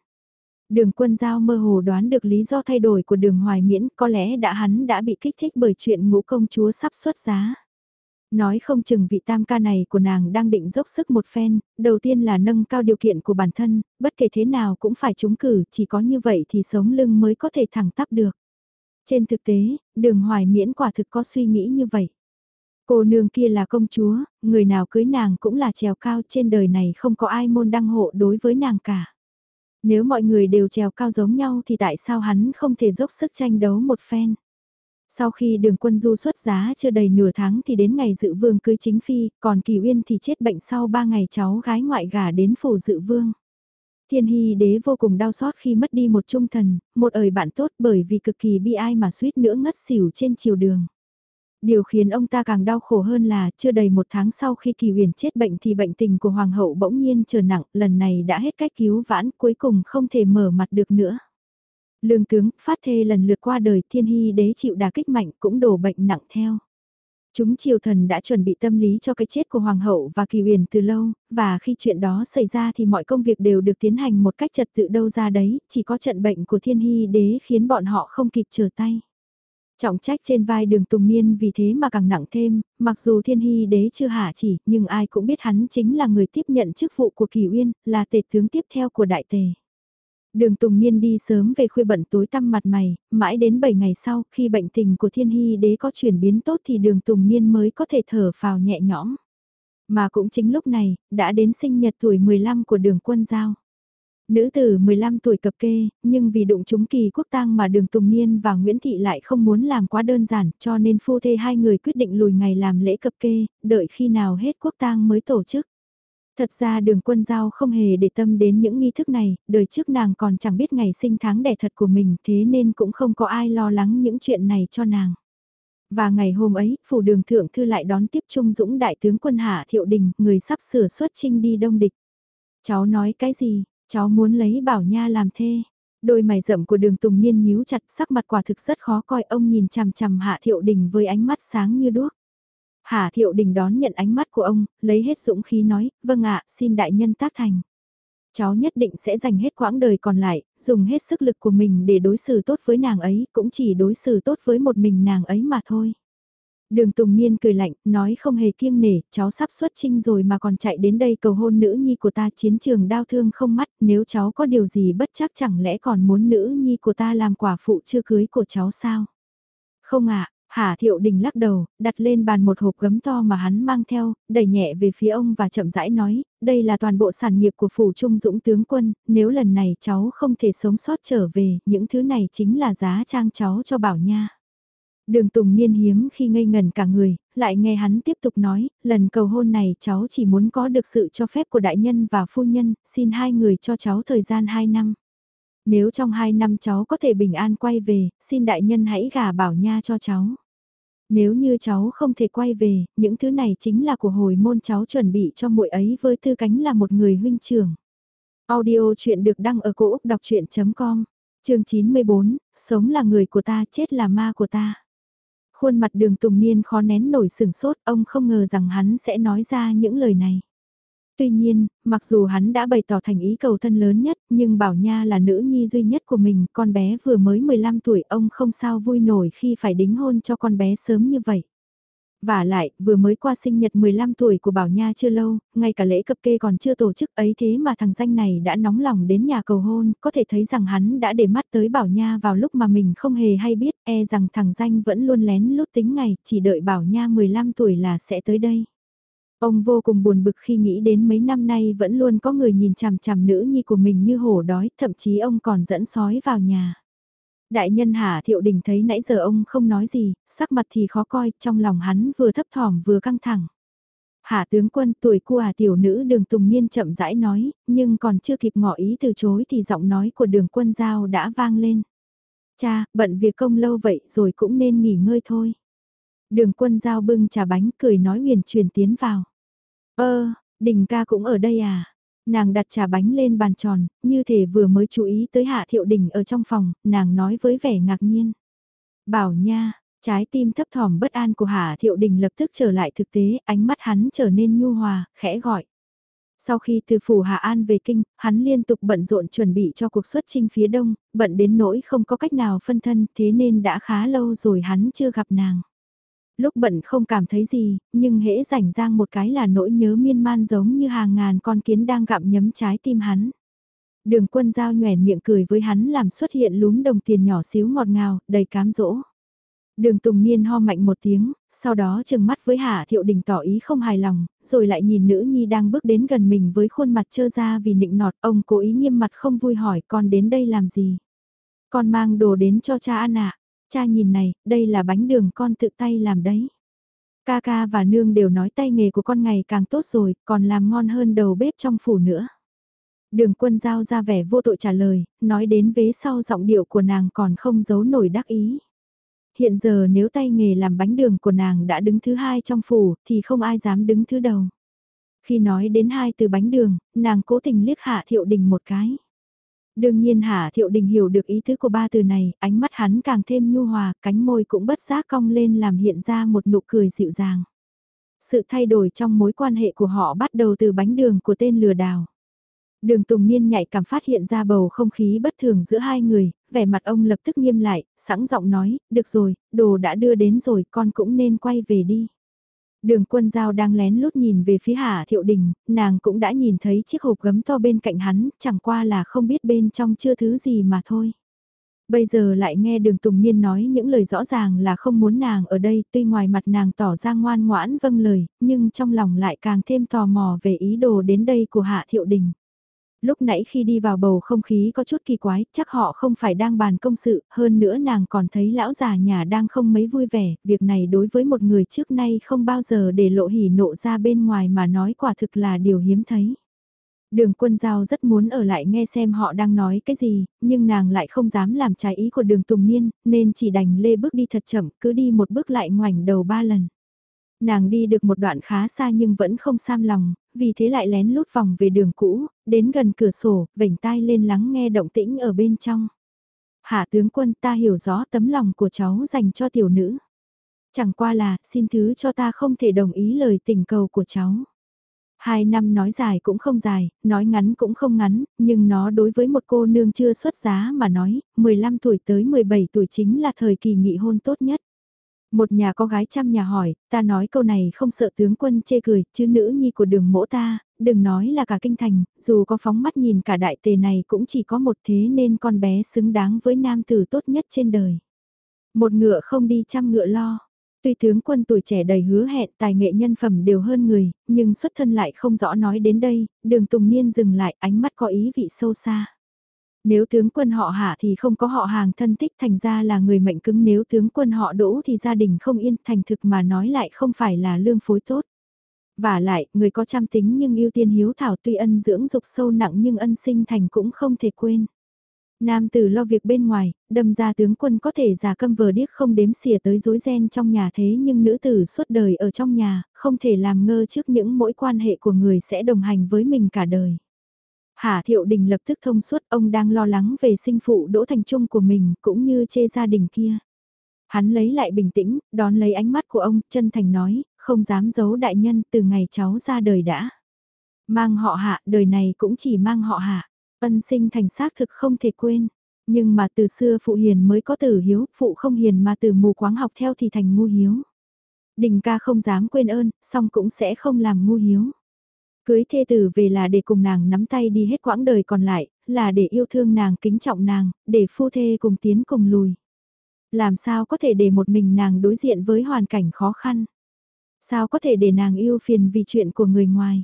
Speaker 1: Đường quân giao mơ hồ đoán được lý do thay đổi của đường hoài miễn có lẽ đã hắn đã bị kích thích bởi chuyện ngũ công chúa sắp xuất giá. Nói không chừng vị tam ca này của nàng đang định dốc sức một phen, đầu tiên là nâng cao điều kiện của bản thân, bất kể thế nào cũng phải trúng cử, chỉ có như vậy thì sống lưng mới có thể thẳng tắp được. Trên thực tế, đường hoài miễn quả thực có suy nghĩ như vậy. Cô nương kia là công chúa, người nào cưới nàng cũng là trèo cao trên đời này không có ai môn đăng hộ đối với nàng cả. Nếu mọi người đều trèo cao giống nhau thì tại sao hắn không thể dốc sức tranh đấu một phen? Sau khi đường quân du xuất giá chưa đầy nửa tháng thì đến ngày dự vương cưới chính phi, còn Kỳ Uyên thì chết bệnh sau ba ngày cháu gái ngoại gả đến phủ dự vương. Thiên Hy đế vô cùng đau xót khi mất đi một trung thần, một ời bạn tốt bởi vì cực kỳ bi ai mà suýt nữa ngất xỉu trên chiều đường. Điều khiến ông ta càng đau khổ hơn là chưa đầy một tháng sau khi Kỳ Huyền chết bệnh thì bệnh tình của Hoàng hậu bỗng nhiên trở nặng, lần này đã hết cách cứu vãn cuối cùng không thể mở mặt được nữa. Lương tướng, phát thê lần lượt qua đời thiên hy đế chịu đà kích mạnh cũng đổ bệnh nặng theo. Chúng triều thần đã chuẩn bị tâm lý cho cái chết của Hoàng hậu và Kỳ Huyền từ lâu, và khi chuyện đó xảy ra thì mọi công việc đều được tiến hành một cách trật tự đâu ra đấy, chỉ có trận bệnh của thiên hy đế khiến bọn họ không kịp trở tay. Trọng trách trên vai đường Tùng Niên vì thế mà càng nặng thêm, mặc dù thiên hy đế chưa hạ chỉ, nhưng ai cũng biết hắn chính là người tiếp nhận chức vụ của Kỳ Uyên, là tể tướng tiếp theo của đại tề. Đường Tùng Niên đi sớm về khuya bận tối tăm mặt mày, mãi đến 7 ngày sau khi bệnh tình của thiên hy đế có chuyển biến tốt thì đường Tùng Niên mới có thể thở phào nhẹ nhõm. Mà cũng chính lúc này, đã đến sinh nhật tuổi 15 của đường quân giao. Nữ tử 15 tuổi cập kê, nhưng vì đụng chúng kỳ quốc tang mà đường Tùng Niên và Nguyễn Thị lại không muốn làm quá đơn giản cho nên phu thê hai người quyết định lùi ngày làm lễ cập kê, đợi khi nào hết quốc tang mới tổ chức. Thật ra đường quân giao không hề để tâm đến những nghi thức này, đời trước nàng còn chẳng biết ngày sinh tháng đẻ thật của mình thế nên cũng không có ai lo lắng những chuyện này cho nàng. Và ngày hôm ấy, phủ đường thượng thư lại đón tiếp Trung Dũng đại tướng quân Hạ Thiệu Đình, người sắp sửa xuất chinh đi đông địch. Cháu nói cái gì, cháu muốn lấy bảo nha làm thê. Đôi mày rậm của đường Tùng Niên nhíu chặt sắc mặt quả thực rất khó coi ông nhìn chằm chằm Hạ Thiệu Đình với ánh mắt sáng như đuốc. Hà Thiệu Đình đón nhận ánh mắt của ông, lấy hết dũng khí nói, vâng ạ, xin đại nhân tác thành. Cháu nhất định sẽ dành hết quãng đời còn lại, dùng hết sức lực của mình để đối xử tốt với nàng ấy, cũng chỉ đối xử tốt với một mình nàng ấy mà thôi. Đường Tùng Niên cười lạnh, nói không hề kiêng nể, cháu sắp xuất trinh rồi mà còn chạy đến đây cầu hôn nữ nhi của ta chiến trường đau thương không mắt, nếu cháu có điều gì bất chắc chẳng lẽ còn muốn nữ nhi của ta làm quả phụ chưa cưới của cháu sao? Không ạ, Hà Thiệu Đình lắc đầu, đặt lên bàn một hộp gấm to mà hắn mang theo, đẩy nhẹ về phía ông và chậm rãi nói, đây là toàn bộ sản nghiệp của phủ trung dũng tướng quân, nếu lần này cháu không thể sống sót trở về, những thứ này chính là giá trang cháu cho bảo nha. Đường Tùng Niên hiếm khi ngây ngần cả người, lại nghe hắn tiếp tục nói, lần cầu hôn này cháu chỉ muốn có được sự cho phép của đại nhân và phu nhân, xin hai người cho cháu thời gian hai năm. Nếu trong hai năm cháu có thể bình an quay về, xin đại nhân hãy gả bảo nha cho cháu. Nếu như cháu không thể quay về, những thứ này chính là của hồi môn cháu chuẩn bị cho muội ấy với tư cánh là một người huynh trưởng. Audio chuyện được đăng ở cổ Úc đọc chuyện.com, chương 94, sống là người của ta, chết là ma của ta. Khuôn mặt đường Tùng Niên khó nén nổi sừng sốt, ông không ngờ rằng hắn sẽ nói ra những lời này. Tuy nhiên, mặc dù hắn đã bày tỏ thành ý cầu thân lớn nhất, nhưng Bảo Nha là nữ nhi duy nhất của mình, con bé vừa mới 15 tuổi ông không sao vui nổi khi phải đính hôn cho con bé sớm như vậy. Và lại, vừa mới qua sinh nhật 15 tuổi của Bảo Nha chưa lâu, ngay cả lễ cập kê còn chưa tổ chức ấy thế mà thằng danh này đã nóng lòng đến nhà cầu hôn, có thể thấy rằng hắn đã để mắt tới Bảo Nha vào lúc mà mình không hề hay biết, e rằng thằng danh vẫn luôn lén lút tính ngày, chỉ đợi Bảo Nha 15 tuổi là sẽ tới đây. Ông vô cùng buồn bực khi nghĩ đến mấy năm nay vẫn luôn có người nhìn chằm chằm nữ nhi của mình như hổ đói, thậm chí ông còn dẫn sói vào nhà. Đại nhân Hà Thiệu Đình thấy nãy giờ ông không nói gì, sắc mặt thì khó coi, trong lòng hắn vừa thấp thỏm vừa căng thẳng. Hạ tướng quân tuổi của à tiểu nữ đường Tùng Niên chậm rãi nói, nhưng còn chưa kịp ngỏ ý từ chối thì giọng nói của đường quân giao đã vang lên. Cha, bận việc công lâu vậy rồi cũng nên nghỉ ngơi thôi. Đường quân giao bưng trà bánh cười nói huyền truyền tiến vào. Ơ, đình ca cũng ở đây à? Nàng đặt trà bánh lên bàn tròn, như thể vừa mới chú ý tới hạ thiệu đình ở trong phòng, nàng nói với vẻ ngạc nhiên. Bảo nha, trái tim thấp thỏm bất an của hạ thiệu đình lập tức trở lại thực tế, ánh mắt hắn trở nên nhu hòa, khẽ gọi. Sau khi từ phủ hà An về kinh, hắn liên tục bận rộn chuẩn bị cho cuộc xuất chinh phía đông, bận đến nỗi không có cách nào phân thân thế nên đã khá lâu rồi hắn chưa gặp nàng lúc bận không cảm thấy gì, nhưng hễ rảnh rang một cái là nỗi nhớ miên man giống như hàng ngàn con kiến đang gặm nhấm trái tim hắn. Đường quân giao nhoẻn miệng cười với hắn làm xuất hiện lúm đồng tiền nhỏ xíu ngọt ngào, đầy cám dỗ. Đường Tùng Niên ho mạnh một tiếng, sau đó chừng mắt với Hạ Thiệu Đình tỏ ý không hài lòng, rồi lại nhìn nữ nhi đang bước đến gần mình với khuôn mặt trơ ra vì nịnh nọt, ông cố ý nghiêm mặt không vui hỏi con đến đây làm gì. Con mang đồ đến cho cha ăn ạ. Cha nhìn này, đây là bánh đường con tự tay làm đấy. Ca ca và nương đều nói tay nghề của con ngày càng tốt rồi, còn làm ngon hơn đầu bếp trong phủ nữa. Đường quân giao ra vẻ vô tội trả lời, nói đến vế sau giọng điệu của nàng còn không giấu nổi đắc ý. Hiện giờ nếu tay nghề làm bánh đường của nàng đã đứng thứ hai trong phủ, thì không ai dám đứng thứ đầu. Khi nói đến hai từ bánh đường, nàng cố tình liếc hạ thiệu đình một cái. Đương nhiên Hạ Thiệu Đình hiểu được ý tứ của ba từ này, ánh mắt hắn càng thêm nhu hòa, cánh môi cũng bất giác cong lên làm hiện ra một nụ cười dịu dàng. Sự thay đổi trong mối quan hệ của họ bắt đầu từ bánh đường của tên lừa đảo. Đường Tùng Niên nhạy cảm phát hiện ra bầu không khí bất thường giữa hai người, vẻ mặt ông lập tức nghiêm lại, sẵn giọng nói, được rồi, đồ đã đưa đến rồi, con cũng nên quay về đi. Đường quân giao đang lén lút nhìn về phía Hạ Thiệu Đình, nàng cũng đã nhìn thấy chiếc hộp gấm to bên cạnh hắn, chẳng qua là không biết bên trong chưa thứ gì mà thôi. Bây giờ lại nghe đường Tùng Niên nói những lời rõ ràng là không muốn nàng ở đây, tuy ngoài mặt nàng tỏ ra ngoan ngoãn vâng lời, nhưng trong lòng lại càng thêm tò mò về ý đồ đến đây của Hạ Thiệu Đình lúc nãy khi đi vào bầu không khí có chút kỳ quái, chắc họ không phải đang bàn công sự, hơn nữa nàng còn thấy lão già nhà đang không mấy vui vẻ, việc này đối với một người trước nay không bao giờ để lộ hỉ nộ ra bên ngoài mà nói quả thực là điều hiếm thấy. Đường quân giao rất muốn ở lại nghe xem họ đang nói cái gì, nhưng nàng lại không dám làm trái ý của đường Tùng Niên, nên chỉ đành lê bước đi thật chậm, cứ đi một bước lại ngoảnh đầu ba lần. Nàng đi được một đoạn khá xa nhưng vẫn không sam lòng, vì thế lại lén lút vòng về đường cũ, đến gần cửa sổ, vểnh tai lên lắng nghe động tĩnh ở bên trong. Hạ tướng quân ta hiểu rõ tấm lòng của cháu dành cho tiểu nữ. Chẳng qua là, xin thứ cho ta không thể đồng ý lời tình cầu của cháu. Hai năm nói dài cũng không dài, nói ngắn cũng không ngắn, nhưng nó đối với một cô nương chưa xuất giá mà nói, 15 tuổi tới 17 tuổi chính là thời kỳ nghị hôn tốt nhất. Một nhà có gái trăm nhà hỏi, ta nói câu này không sợ tướng quân chê cười, chứ nữ nhi của đường mỗ ta, đừng nói là cả kinh thành, dù có phóng mắt nhìn cả đại tề này cũng chỉ có một thế nên con bé xứng đáng với nam tử tốt nhất trên đời. Một ngựa không đi trăm ngựa lo. Tuy tướng quân tuổi trẻ đầy hứa hẹn tài nghệ nhân phẩm đều hơn người, nhưng xuất thân lại không rõ nói đến đây, đường Tùng Niên dừng lại ánh mắt có ý vị sâu xa. Nếu tướng quân họ hạ thì không có họ hàng thân tích thành ra là người mệnh cứng nếu tướng quân họ đỗ thì gia đình không yên thành thực mà nói lại không phải là lương phối tốt. Và lại, người có trăm tính nhưng ưu tiên hiếu thảo tuy ân dưỡng dục sâu nặng nhưng ân sinh thành cũng không thể quên. Nam tử lo việc bên ngoài, đâm ra tướng quân có thể già câm vờ điếc không đếm xỉa tới rối ren trong nhà thế nhưng nữ tử suốt đời ở trong nhà, không thể làm ngơ trước những mỗi quan hệ của người sẽ đồng hành với mình cả đời. Hà Thiệu Đình lập tức thông suốt ông đang lo lắng về sinh phụ Đỗ Thành Trung của mình cũng như chê gia đình kia. Hắn lấy lại bình tĩnh, đón lấy ánh mắt của ông, chân thành nói, không dám giấu đại nhân từ ngày cháu ra đời đã. Mang họ hạ, đời này cũng chỉ mang họ hạ. Ân sinh thành xác thực không thể quên. Nhưng mà từ xưa phụ hiền mới có tử hiếu, phụ không hiền mà từ mù quáng học theo thì thành ngu hiếu. Đình ca không dám quên ơn, song cũng sẽ không làm ngu hiếu. Cưới thê tử về là để cùng nàng nắm tay đi hết quãng đời còn lại, là để yêu thương nàng kính trọng nàng, để phu thê cùng tiến cùng lùi. Làm sao có thể để một mình nàng đối diện với hoàn cảnh khó khăn. Sao có thể để nàng yêu phiền vì chuyện của người ngoài.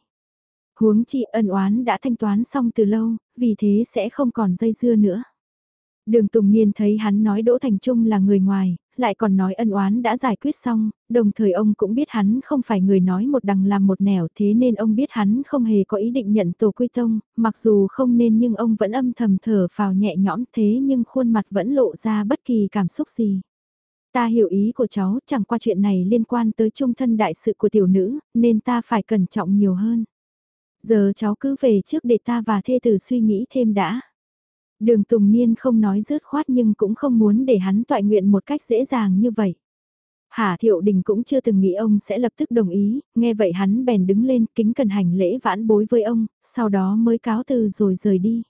Speaker 1: Huống chi ân oán đã thanh toán xong từ lâu, vì thế sẽ không còn dây dưa nữa. Đường Tùng Niên thấy hắn nói Đỗ Thành Trung là người ngoài, lại còn nói ân oán đã giải quyết xong, đồng thời ông cũng biết hắn không phải người nói một đằng làm một nẻo thế nên ông biết hắn không hề có ý định nhận tổ quy tông, mặc dù không nên nhưng ông vẫn âm thầm thở vào nhẹ nhõm thế nhưng khuôn mặt vẫn lộ ra bất kỳ cảm xúc gì. Ta hiểu ý của cháu, chẳng qua chuyện này liên quan tới trung thân đại sự của tiểu nữ, nên ta phải cẩn trọng nhiều hơn. Giờ cháu cứ về trước để ta và thê tử suy nghĩ thêm đã. Đường Tùng Niên không nói rớt khoát nhưng cũng không muốn để hắn toại nguyện một cách dễ dàng như vậy. Hà Thiệu Đình cũng chưa từng nghĩ ông sẽ lập tức đồng ý, nghe vậy hắn bèn đứng lên kính cần hành lễ vãn bối với ông, sau đó mới cáo từ rồi rời đi.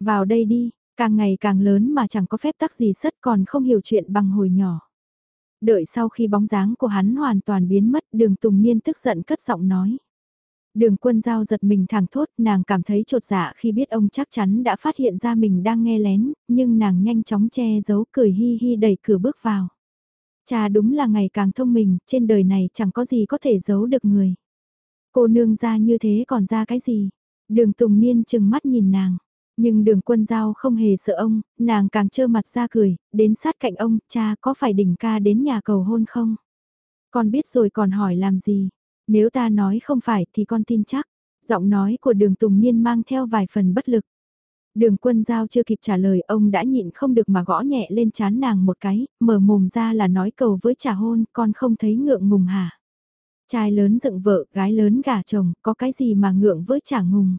Speaker 1: Vào đây đi, càng ngày càng lớn mà chẳng có phép tắc gì sất còn không hiểu chuyện bằng hồi nhỏ. Đợi sau khi bóng dáng của hắn hoàn toàn biến mất đường Tùng Niên tức giận cất giọng nói. Đường quân giao giật mình thẳng thốt, nàng cảm thấy trột dạ khi biết ông chắc chắn đã phát hiện ra mình đang nghe lén, nhưng nàng nhanh chóng che giấu cười hi hi đẩy cửa bước vào. Cha đúng là ngày càng thông minh, trên đời này chẳng có gì có thể giấu được người. Cô nương ra như thế còn ra cái gì? Đường Tùng Niên chừng mắt nhìn nàng. Nhưng đường quân giao không hề sợ ông, nàng càng trơ mặt ra cười, đến sát cạnh ông, cha có phải đỉnh ca đến nhà cầu hôn không? Con biết rồi còn hỏi làm gì? Nếu ta nói không phải thì con tin chắc. Giọng nói của đường Tùng Niên mang theo vài phần bất lực. Đường quân giao chưa kịp trả lời ông đã nhịn không được mà gõ nhẹ lên chán nàng một cái, mở mồm ra là nói cầu với trả hôn, con không thấy ngượng ngùng hả? Trai lớn dựng vợ, gái lớn gả chồng, có cái gì mà ngượng với trả ngùng?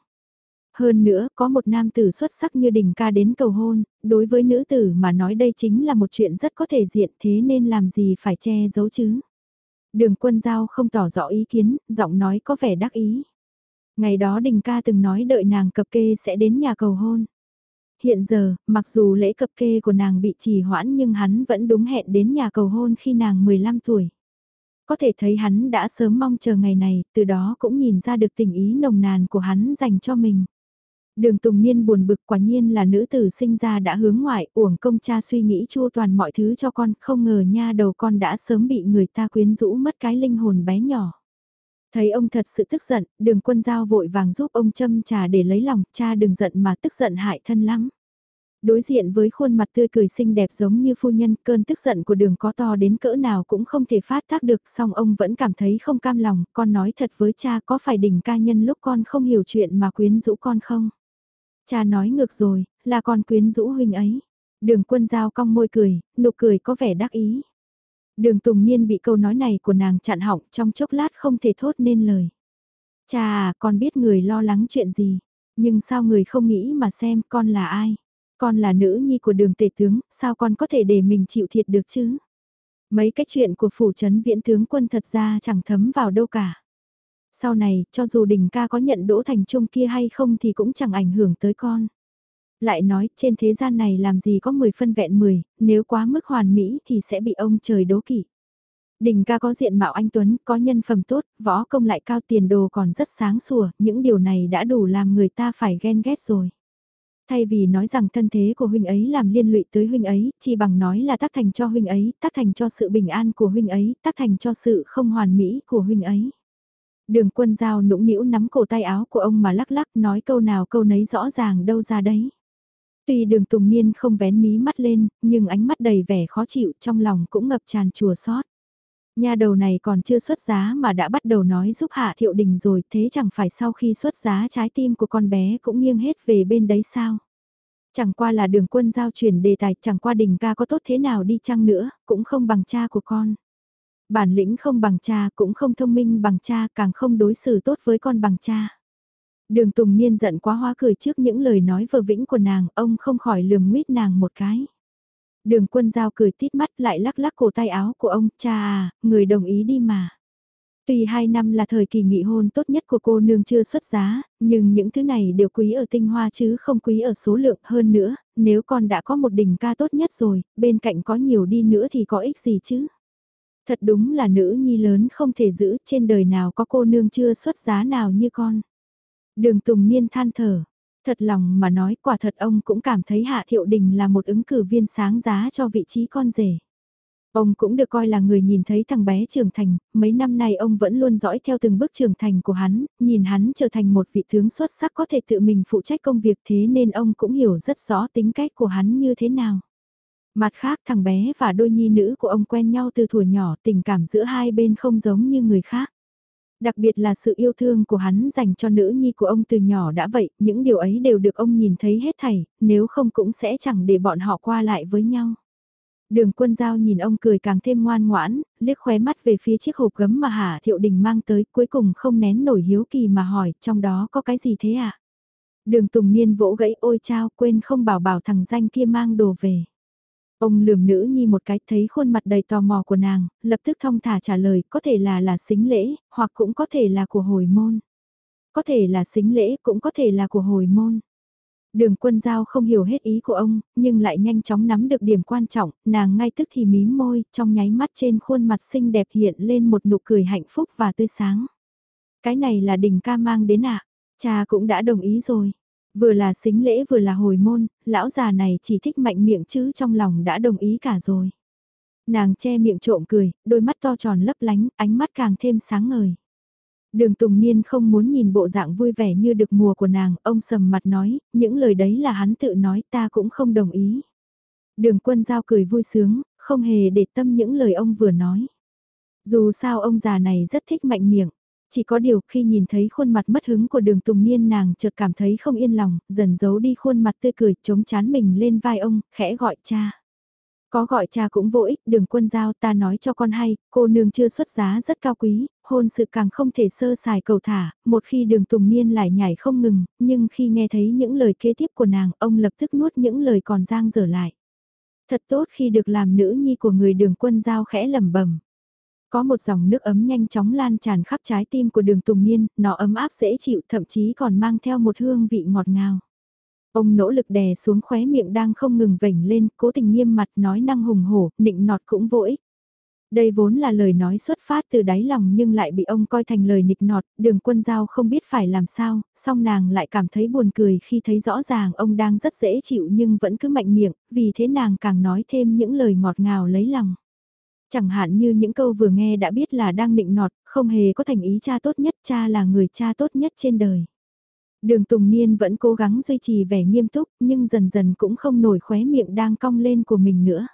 Speaker 1: Hơn nữa, có một nam tử xuất sắc như đình ca đến cầu hôn, đối với nữ tử mà nói đây chính là một chuyện rất có thể diện thế nên làm gì phải che giấu chứ? Đường quân giao không tỏ rõ ý kiến, giọng nói có vẻ đắc ý. Ngày đó đình ca từng nói đợi nàng cập kê sẽ đến nhà cầu hôn. Hiện giờ, mặc dù lễ cập kê của nàng bị trì hoãn nhưng hắn vẫn đúng hẹn đến nhà cầu hôn khi nàng 15 tuổi. Có thể thấy hắn đã sớm mong chờ ngày này, từ đó cũng nhìn ra được tình ý nồng nàn của hắn dành cho mình. Đường Tùng Niên buồn bực quả nhiên là nữ tử sinh ra đã hướng ngoại, uổng công cha suy nghĩ chu toàn mọi thứ cho con, không ngờ nha đầu con đã sớm bị người ta quyến rũ mất cái linh hồn bé nhỏ. Thấy ông thật sự tức giận, đường quân giao vội vàng giúp ông châm trà để lấy lòng, cha đừng giận mà tức giận hại thân lắm. Đối diện với khuôn mặt tươi cười xinh đẹp giống như phu nhân, cơn tức giận của đường có to đến cỡ nào cũng không thể phát tác được, song ông vẫn cảm thấy không cam lòng, con nói thật với cha có phải đỉnh ca nhân lúc con không hiểu chuyện mà quyến rũ con không? Cha nói ngược rồi, là con quyến rũ huynh ấy. Đường quân giao cong môi cười, nụ cười có vẻ đắc ý. Đường Tùng Niên bị câu nói này của nàng chặn họng trong chốc lát không thể thốt nên lời. Cha à, con biết người lo lắng chuyện gì, nhưng sao người không nghĩ mà xem con là ai? Con là nữ nhi của đường tể tướng, sao con có thể để mình chịu thiệt được chứ? Mấy cái chuyện của phủ trấn viễn tướng quân thật ra chẳng thấm vào đâu cả sau này, cho dù đình ca có nhận đỗ thành trung kia hay không thì cũng chẳng ảnh hưởng tới con. Lại nói, trên thế gian này làm gì có 10 phân vẹn 10, nếu quá mức hoàn mỹ thì sẽ bị ông trời đố kỵ. Đình ca có diện mạo anh Tuấn, có nhân phẩm tốt, võ công lại cao tiền đồ còn rất sáng sủa, những điều này đã đủ làm người ta phải ghen ghét rồi. Thay vì nói rằng thân thế của huynh ấy làm liên lụy tới huynh ấy, chỉ bằng nói là tác thành cho huynh ấy, tác thành cho sự bình an của huynh ấy, tác thành cho sự không hoàn mỹ của huynh ấy. Đường quân giao nũng nĩu nắm cổ tay áo của ông mà lắc lắc nói câu nào câu nấy rõ ràng đâu ra đấy. Tuy đường tùng niên không vén mí mắt lên, nhưng ánh mắt đầy vẻ khó chịu trong lòng cũng ngập tràn chùa sót. Nhà đầu này còn chưa xuất giá mà đã bắt đầu nói giúp hạ thiệu đình rồi thế chẳng phải sau khi xuất giá trái tim của con bé cũng nghiêng hết về bên đấy sao. Chẳng qua là đường quân giao chuyển đề tài chẳng qua đình ca có tốt thế nào đi chăng nữa, cũng không bằng cha của con. Bản lĩnh không bằng cha cũng không thông minh bằng cha càng không đối xử tốt với con bằng cha. Đường Tùng Niên giận quá hoa cười trước những lời nói vờ vĩnh của nàng, ông không khỏi lườm nguyết nàng một cái. Đường quân giao cười tít mắt lại lắc lắc cổ tay áo của ông, cha à, người đồng ý đi mà. Tuy hai năm là thời kỳ nghị hôn tốt nhất của cô nương chưa xuất giá, nhưng những thứ này đều quý ở tinh hoa chứ không quý ở số lượng hơn nữa, nếu con đã có một đỉnh ca tốt nhất rồi, bên cạnh có nhiều đi nữa thì có ích gì chứ. Thật đúng là nữ nhi lớn không thể giữ trên đời nào có cô nương chưa xuất giá nào như con. Đường Tùng Niên than thở, thật lòng mà nói quả thật ông cũng cảm thấy Hạ Thiệu Đình là một ứng cử viên sáng giá cho vị trí con rể. Ông cũng được coi là người nhìn thấy thằng bé trưởng thành, mấy năm nay ông vẫn luôn dõi theo từng bước trưởng thành của hắn, nhìn hắn trở thành một vị tướng xuất sắc có thể tự mình phụ trách công việc thế nên ông cũng hiểu rất rõ tính cách của hắn như thế nào. Mặt khác thằng bé và đôi nhi nữ của ông quen nhau từ thuở nhỏ tình cảm giữa hai bên không giống như người khác. Đặc biệt là sự yêu thương của hắn dành cho nữ nhi của ông từ nhỏ đã vậy, những điều ấy đều được ông nhìn thấy hết thảy, nếu không cũng sẽ chẳng để bọn họ qua lại với nhau. Đường quân giao nhìn ông cười càng thêm ngoan ngoãn, liếc khóe mắt về phía chiếc hộp gấm mà Hà Thiệu Đình mang tới cuối cùng không nén nổi hiếu kỳ mà hỏi trong đó có cái gì thế ạ? À? Đường Tùng Niên vỗ gãy ôi chao quên không bảo bảo thằng danh kia mang đồ về. Ông lườm nữ nhi một cái thấy khuôn mặt đầy tò mò của nàng, lập tức thông thả trả lời có thể là là xính lễ, hoặc cũng có thể là của hồi môn. Có thể là xính lễ cũng có thể là của hồi môn. Đường quân giao không hiểu hết ý của ông, nhưng lại nhanh chóng nắm được điểm quan trọng, nàng ngay tức thì mím môi, trong nháy mắt trên khuôn mặt xinh đẹp hiện lên một nụ cười hạnh phúc và tươi sáng. Cái này là đình ca mang đến ạ, cha cũng đã đồng ý rồi. Vừa là xính lễ vừa là hồi môn, lão già này chỉ thích mạnh miệng chứ trong lòng đã đồng ý cả rồi. Nàng che miệng trộm cười, đôi mắt to tròn lấp lánh, ánh mắt càng thêm sáng ngời. Đường Tùng Niên không muốn nhìn bộ dạng vui vẻ như được mùa của nàng, ông sầm mặt nói, những lời đấy là hắn tự nói ta cũng không đồng ý. Đường quân giao cười vui sướng, không hề để tâm những lời ông vừa nói. Dù sao ông già này rất thích mạnh miệng, chỉ có điều khi nhìn thấy khuôn mặt mất hứng của đường Tùng Niên nàng chợt cảm thấy không yên lòng, dần giấu đi khuôn mặt tươi cười chống chán mình lên vai ông, khẽ gọi cha. Có gọi cha cũng vô ích, đường quân giao ta nói cho con hay, cô nương chưa xuất giá rất cao quý, hôn sự càng không thể sơ sài cầu thả, một khi đường tùng niên lại nhảy không ngừng, nhưng khi nghe thấy những lời kế tiếp của nàng, ông lập tức nuốt những lời còn giang dở lại. Thật tốt khi được làm nữ nhi của người đường quân giao khẽ lầm bẩm có một dòng nước ấm nhanh chóng lan tràn khắp trái tim của đường tùng niên, nó ấm áp dễ chịu thậm chí còn mang theo một hương vị ngọt ngào. Ông nỗ lực đè xuống khóe miệng đang không ngừng vểnh lên, cố tình nghiêm mặt nói năng hùng hổ, nịnh nọt cũng vô ích. Đây vốn là lời nói xuất phát từ đáy lòng nhưng lại bị ông coi thành lời nịch nọt, đường quân giao không biết phải làm sao, song nàng lại cảm thấy buồn cười khi thấy rõ ràng ông đang rất dễ chịu nhưng vẫn cứ mạnh miệng, vì thế nàng càng nói thêm những lời ngọt ngào lấy lòng. Chẳng hạn như những câu vừa nghe đã biết là đang nịnh nọt, không hề có thành ý cha tốt nhất, cha là người cha tốt nhất trên đời. Đường Tùng Niên vẫn cố gắng duy trì vẻ nghiêm túc nhưng dần dần cũng không nổi khóe miệng đang cong lên của mình nữa.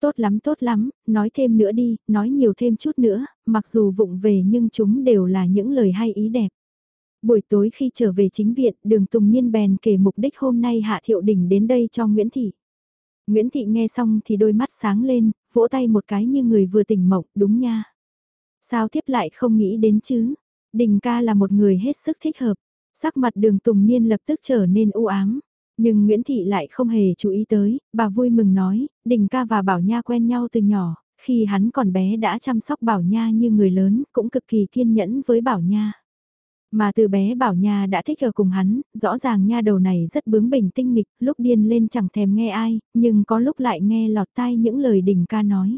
Speaker 1: Tốt lắm tốt lắm, nói thêm nữa đi, nói nhiều thêm chút nữa, mặc dù vụng về nhưng chúng đều là những lời hay ý đẹp. Buổi tối khi trở về chính viện, đường Tùng Niên bèn kể mục đích hôm nay Hạ Thiệu Đình đến đây cho Nguyễn Thị. Nguyễn Thị nghe xong thì đôi mắt sáng lên, vỗ tay một cái như người vừa tỉnh mộng, đúng nha. Sao tiếp lại không nghĩ đến chứ? Đình ca là một người hết sức thích hợp. Sắc mặt đường Tùng Niên lập tức trở nên u ám. Nhưng Nguyễn Thị lại không hề chú ý tới, bà vui mừng nói, Đình ca và Bảo Nha quen nhau từ nhỏ, khi hắn còn bé đã chăm sóc Bảo Nha như người lớn, cũng cực kỳ kiên nhẫn với Bảo Nha. Mà từ bé Bảo Nha đã thích ở cùng hắn, rõ ràng nha đầu này rất bướng bỉnh tinh nghịch, lúc điên lên chẳng thèm nghe ai, nhưng có lúc lại nghe lọt tai những lời Đình ca nói.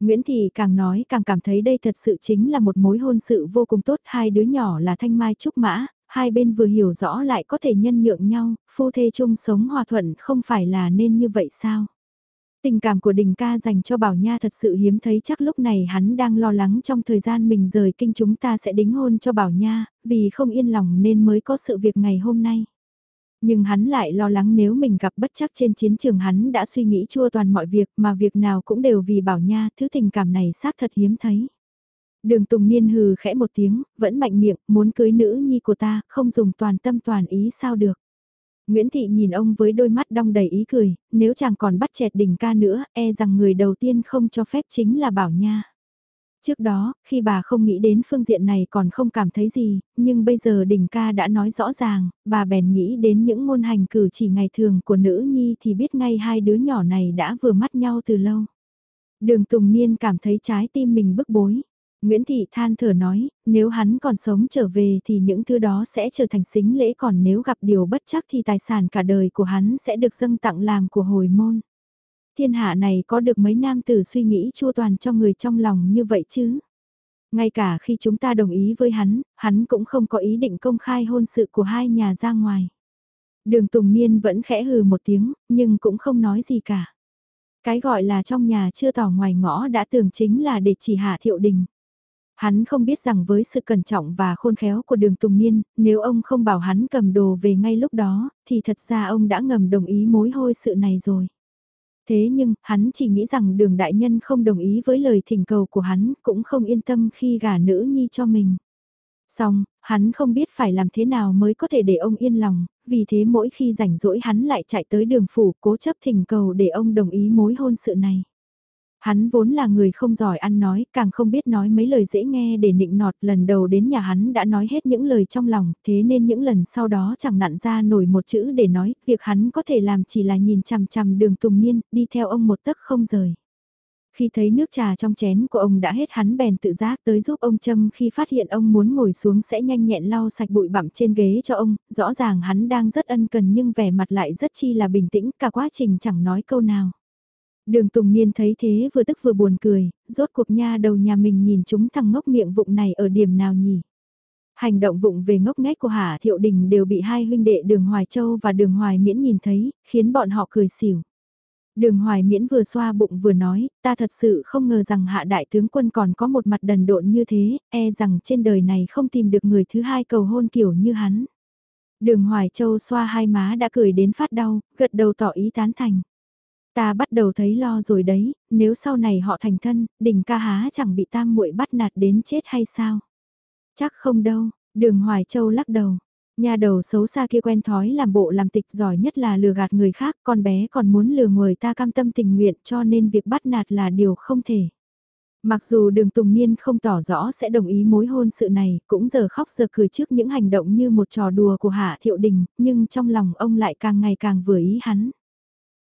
Speaker 1: Nguyễn Thị càng nói càng cảm thấy đây thật sự chính là một mối hôn sự vô cùng tốt, hai đứa nhỏ là Thanh Mai Trúc Mã, hai bên vừa hiểu rõ lại có thể nhân nhượng nhau, phu thê chung sống hòa thuận không phải là nên như vậy sao? Tình cảm của đình ca dành cho Bảo Nha thật sự hiếm thấy chắc lúc này hắn đang lo lắng trong thời gian mình rời kinh chúng ta sẽ đính hôn cho Bảo Nha, vì không yên lòng nên mới có sự việc ngày hôm nay. Nhưng hắn lại lo lắng nếu mình gặp bất chắc trên chiến trường hắn đã suy nghĩ chua toàn mọi việc mà việc nào cũng đều vì Bảo Nha, thứ tình cảm này xác thật hiếm thấy. Đường Tùng Niên hừ khẽ một tiếng, vẫn mạnh miệng, muốn cưới nữ nhi của ta, không dùng toàn tâm toàn ý sao được. Nguyễn Thị nhìn ông với đôi mắt đong đầy ý cười, nếu chàng còn bắt chẹt đỉnh ca nữa, e rằng người đầu tiên không cho phép chính là Bảo Nha. Trước đó, khi bà không nghĩ đến phương diện này còn không cảm thấy gì, nhưng bây giờ đỉnh ca đã nói rõ ràng, bà bèn nghĩ đến những môn hành cử chỉ ngày thường của nữ nhi thì biết ngay hai đứa nhỏ này đã vừa mắt nhau từ lâu. Đường Tùng Niên cảm thấy trái tim mình bức bối. Nguyễn Thị than thở nói, nếu hắn còn sống trở về thì những thứ đó sẽ trở thành xính lễ còn nếu gặp điều bất chắc thì tài sản cả đời của hắn sẽ được dâng tặng làm của hồi môn. Thiên hạ này có được mấy nam tử suy nghĩ chua toàn cho người trong lòng như vậy chứ? Ngay cả khi chúng ta đồng ý với hắn, hắn cũng không có ý định công khai hôn sự của hai nhà ra ngoài. Đường Tùng Niên vẫn khẽ hừ một tiếng, nhưng cũng không nói gì cả. Cái gọi là trong nhà chưa tỏ ngoài ngõ đã tưởng chính là để chỉ hạ thiệu đình. Hắn không biết rằng với sự cẩn trọng và khôn khéo của đường Tùng Niên, nếu ông không bảo hắn cầm đồ về ngay lúc đó, thì thật ra ông đã ngầm đồng ý mối hôi sự này rồi. Thế nhưng, hắn chỉ nghĩ rằng đường đại nhân không đồng ý với lời thỉnh cầu của hắn, cũng không yên tâm khi gả nữ nhi cho mình. Xong, hắn không biết phải làm thế nào mới có thể để ông yên lòng, vì thế mỗi khi rảnh rỗi hắn lại chạy tới đường phủ cố chấp thỉnh cầu để ông đồng ý mối hôn sự này. Hắn vốn là người không giỏi ăn nói, càng không biết nói mấy lời dễ nghe để nịnh nọt, lần đầu đến nhà hắn đã nói hết những lời trong lòng, thế nên những lần sau đó chẳng nặn ra nổi một chữ để nói, việc hắn có thể làm chỉ là nhìn chằm chằm đường Tùng Niên, đi theo ông một tấc không rời. Khi thấy nước trà trong chén của ông đã hết hắn bèn tự giác tới giúp ông châm khi phát hiện ông muốn ngồi xuống sẽ nhanh nhẹn lau sạch bụi bặm trên ghế cho ông, rõ ràng hắn đang rất ân cần nhưng vẻ mặt lại rất chi là bình tĩnh, cả quá trình chẳng nói câu nào. Đường Tùng Niên thấy thế vừa tức vừa buồn cười, rốt cuộc nha đầu nhà mình nhìn chúng thằng ngốc miệng vụng này ở điểm nào nhỉ? Hành động vụng về ngốc nghếch của Hà Thiệu Đình đều bị hai huynh đệ đường Hoài Châu và đường Hoài Miễn nhìn thấy, khiến bọn họ cười xỉu. Đường Hoài Miễn vừa xoa bụng vừa nói, ta thật sự không ngờ rằng hạ đại tướng quân còn có một mặt đần độn như thế, e rằng trên đời này không tìm được người thứ hai cầu hôn kiểu như hắn. Đường Hoài Châu xoa hai má đã cười đến phát đau, gật đầu tỏ ý tán thành. Ta bắt đầu thấy lo rồi đấy, nếu sau này họ thành thân, đình ca há chẳng bị tam muội bắt nạt đến chết hay sao? Chắc không đâu, đường Hoài Châu lắc đầu. Nhà đầu xấu xa kia quen thói làm bộ làm tịch giỏi nhất là lừa gạt người khác, con bé còn muốn lừa người ta cam tâm tình nguyện cho nên việc bắt nạt là điều không thể. Mặc dù đường Tùng Niên không tỏ rõ sẽ đồng ý mối hôn sự này, cũng giờ khóc giờ cười trước những hành động như một trò đùa của Hạ Thiệu Đình, nhưng trong lòng ông lại càng ngày càng vừa ý hắn.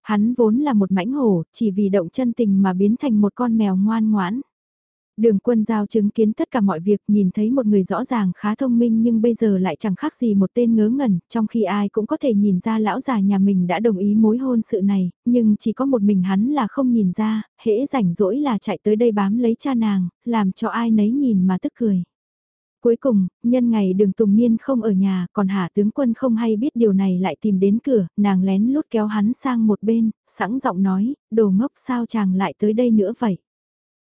Speaker 1: Hắn vốn là một mãnh hổ, chỉ vì động chân tình mà biến thành một con mèo ngoan ngoãn. Đường quân giao chứng kiến tất cả mọi việc nhìn thấy một người rõ ràng khá thông minh nhưng bây giờ lại chẳng khác gì một tên ngớ ngẩn, trong khi ai cũng có thể nhìn ra lão già nhà mình đã đồng ý mối hôn sự này, nhưng chỉ có một mình hắn là không nhìn ra, hễ rảnh rỗi là chạy tới đây bám lấy cha nàng, làm cho ai nấy nhìn mà tức cười. Cuối cùng, nhân ngày đường Tùng Niên không ở nhà, còn Hạ tướng quân không hay biết điều này lại tìm đến cửa, nàng lén lút kéo hắn sang một bên, sẵn giọng nói, đồ ngốc sao chàng lại tới đây nữa vậy.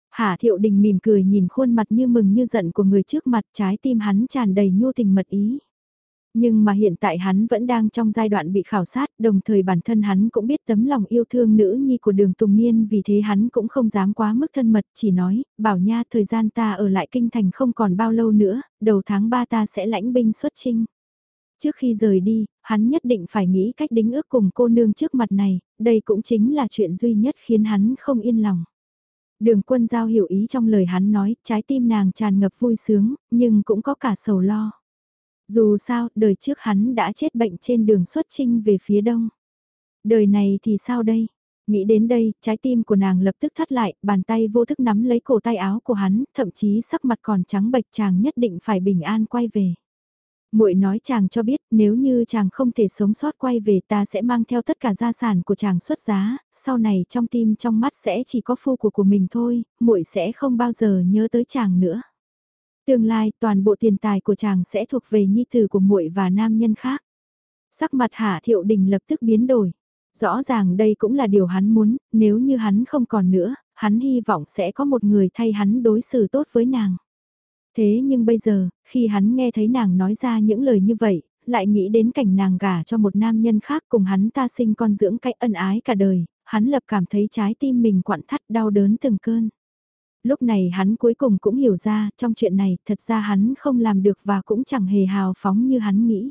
Speaker 1: Hạ thiệu đình mỉm cười nhìn khuôn mặt như mừng như giận của người trước mặt trái tim hắn tràn đầy nhu tình mật ý. Nhưng mà hiện tại hắn vẫn đang trong giai đoạn bị khảo sát, đồng thời bản thân hắn cũng biết tấm lòng yêu thương nữ nhi của đường Tùng Niên vì thế hắn cũng không dám quá mức thân mật, chỉ nói, bảo nha thời gian ta ở lại kinh thành không còn bao lâu nữa, đầu tháng 3 ta sẽ lãnh binh xuất chinh. Trước khi rời đi, hắn nhất định phải nghĩ cách đính ước cùng cô nương trước mặt này, đây cũng chính là chuyện duy nhất khiến hắn không yên lòng. Đường quân giao hiểu ý trong lời hắn nói, trái tim nàng tràn ngập vui sướng, nhưng cũng có cả sầu lo. Dù sao, đời trước hắn đã chết bệnh trên đường xuất trinh về phía đông. Đời này thì sao đây? Nghĩ đến đây, trái tim của nàng lập tức thắt lại, bàn tay vô thức nắm lấy cổ tay áo của hắn, thậm chí sắc mặt còn trắng bệch chàng nhất định phải bình an quay về. Muội nói chàng cho biết nếu như chàng không thể sống sót quay về ta sẽ mang theo tất cả gia sản của chàng xuất giá, sau này trong tim trong mắt sẽ chỉ có phu của của mình thôi, muội sẽ không bao giờ nhớ tới chàng nữa. Tương lai toàn bộ tiền tài của chàng sẽ thuộc về nhi tử của muội và nam nhân khác. Sắc mặt Hạ Thiệu Đình lập tức biến đổi. Rõ ràng đây cũng là điều hắn muốn, nếu như hắn không còn nữa, hắn hy vọng sẽ có một người thay hắn đối xử tốt với nàng. Thế nhưng bây giờ, khi hắn nghe thấy nàng nói ra những lời như vậy, lại nghĩ đến cảnh nàng gả cho một nam nhân khác cùng hắn ta sinh con dưỡng cái ân ái cả đời, hắn lập cảm thấy trái tim mình quặn thắt đau đớn từng cơn. Lúc này hắn cuối cùng cũng hiểu ra, trong chuyện này, thật ra hắn không làm được và cũng chẳng hề hào phóng như hắn nghĩ.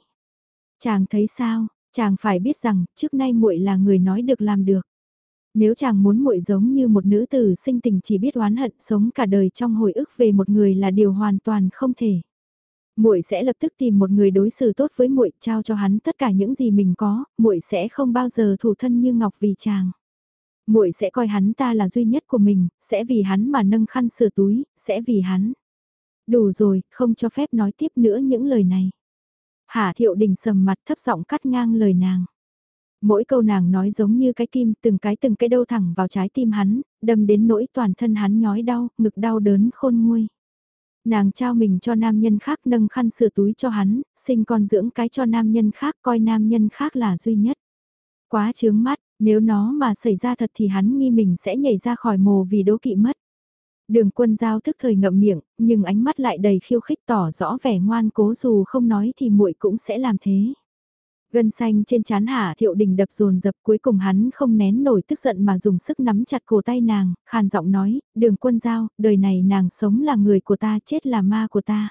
Speaker 1: Chàng thấy sao, chàng phải biết rằng, trước nay muội là người nói được làm được. Nếu chàng muốn muội giống như một nữ tử sinh tình chỉ biết oán hận sống cả đời trong hồi ức về một người là điều hoàn toàn không thể. Muội sẽ lập tức tìm một người đối xử tốt với muội, trao cho hắn tất cả những gì mình có, muội sẽ không bao giờ thủ thân như ngọc vì chàng muội sẽ coi hắn ta là duy nhất của mình, sẽ vì hắn mà nâng khăn sửa túi, sẽ vì hắn. Đủ rồi, không cho phép nói tiếp nữa những lời này. Hà thiệu đình sầm mặt thấp giọng cắt ngang lời nàng. Mỗi câu nàng nói giống như cái kim từng cái từng cái đâu thẳng vào trái tim hắn, đâm đến nỗi toàn thân hắn nhói đau, ngực đau đớn khôn nguôi. Nàng trao mình cho nam nhân khác nâng khăn sửa túi cho hắn, sinh con dưỡng cái cho nam nhân khác coi nam nhân khác là duy nhất. Quá chướng mắt, nếu nó mà xảy ra thật thì hắn nghi mình sẽ nhảy ra khỏi mồ vì đố kỵ mất. Đường quân giao thức thời ngậm miệng, nhưng ánh mắt lại đầy khiêu khích tỏ rõ vẻ ngoan cố dù không nói thì muội cũng sẽ làm thế. Gân xanh trên chán Hạ Thiệu Đình đập dồn dập cuối cùng hắn không nén nổi tức giận mà dùng sức nắm chặt cổ tay nàng, khàn giọng nói, đường quân giao, đời này nàng sống là người của ta, chết là ma của ta.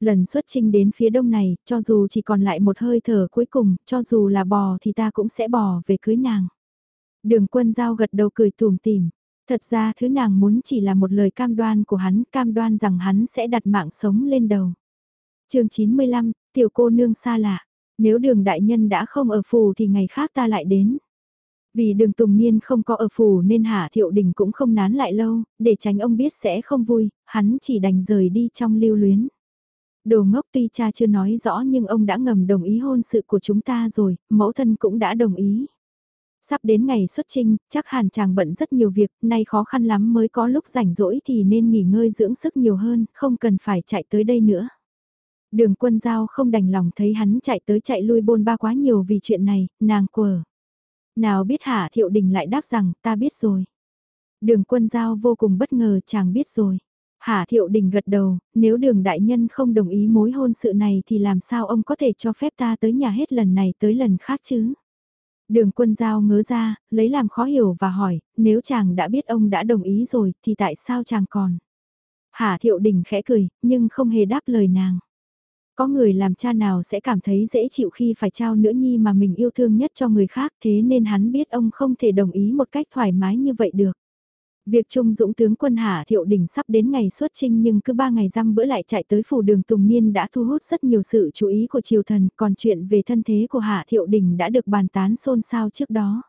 Speaker 1: Lần xuất trinh đến phía đông này, cho dù chỉ còn lại một hơi thở cuối cùng, cho dù là bò thì ta cũng sẽ bò về cưới nàng. Đường quân giao gật đầu cười tùm tìm. Thật ra thứ nàng muốn chỉ là một lời cam đoan của hắn, cam đoan rằng hắn sẽ đặt mạng sống lên đầu. chương 95, tiểu cô nương xa lạ. Nếu đường đại nhân đã không ở phủ thì ngày khác ta lại đến. Vì đường Tùng Niên không có ở phủ nên Hạ Thiệu Đình cũng không nán lại lâu, để tránh ông biết sẽ không vui, hắn chỉ đành rời đi trong lưu luyến. Đồ ngốc tuy cha chưa nói rõ nhưng ông đã ngầm đồng ý hôn sự của chúng ta rồi, mẫu thân cũng đã đồng ý. Sắp đến ngày xuất trinh, chắc hàn chàng bận rất nhiều việc, nay khó khăn lắm mới có lúc rảnh rỗi thì nên nghỉ ngơi dưỡng sức nhiều hơn, không cần phải chạy tới đây nữa. Đường quân giao không đành lòng thấy hắn chạy tới chạy lui bôn ba quá nhiều vì chuyện này, nàng quờ. Nào biết Hạ Thiệu Đình lại đáp rằng ta biết rồi. Đường quân giao vô cùng bất ngờ chàng biết rồi. Hà Thiệu Đình gật đầu, nếu đường đại nhân không đồng ý mối hôn sự này thì làm sao ông có thể cho phép ta tới nhà hết lần này tới lần khác chứ? Đường quân giao ngớ ra, lấy làm khó hiểu và hỏi, nếu chàng đã biết ông đã đồng ý rồi thì tại sao chàng còn? Hà Thiệu Đình khẽ cười, nhưng không hề đáp lời nàng. Có người làm cha nào sẽ cảm thấy dễ chịu khi phải trao nữ nhi mà mình yêu thương nhất cho người khác thế nên hắn biết ông không thể đồng ý một cách thoải mái như vậy được. Việc Trung Dũng tướng quân Hạ Thiệu Đình sắp đến ngày xuất trinh nhưng cứ ba ngày răm bữa lại chạy tới phủ đường Tùng Niên đã thu hút rất nhiều sự chú ý của triều thần, còn chuyện về thân thế của Hạ Thiệu Đình đã được bàn tán xôn xao trước đó.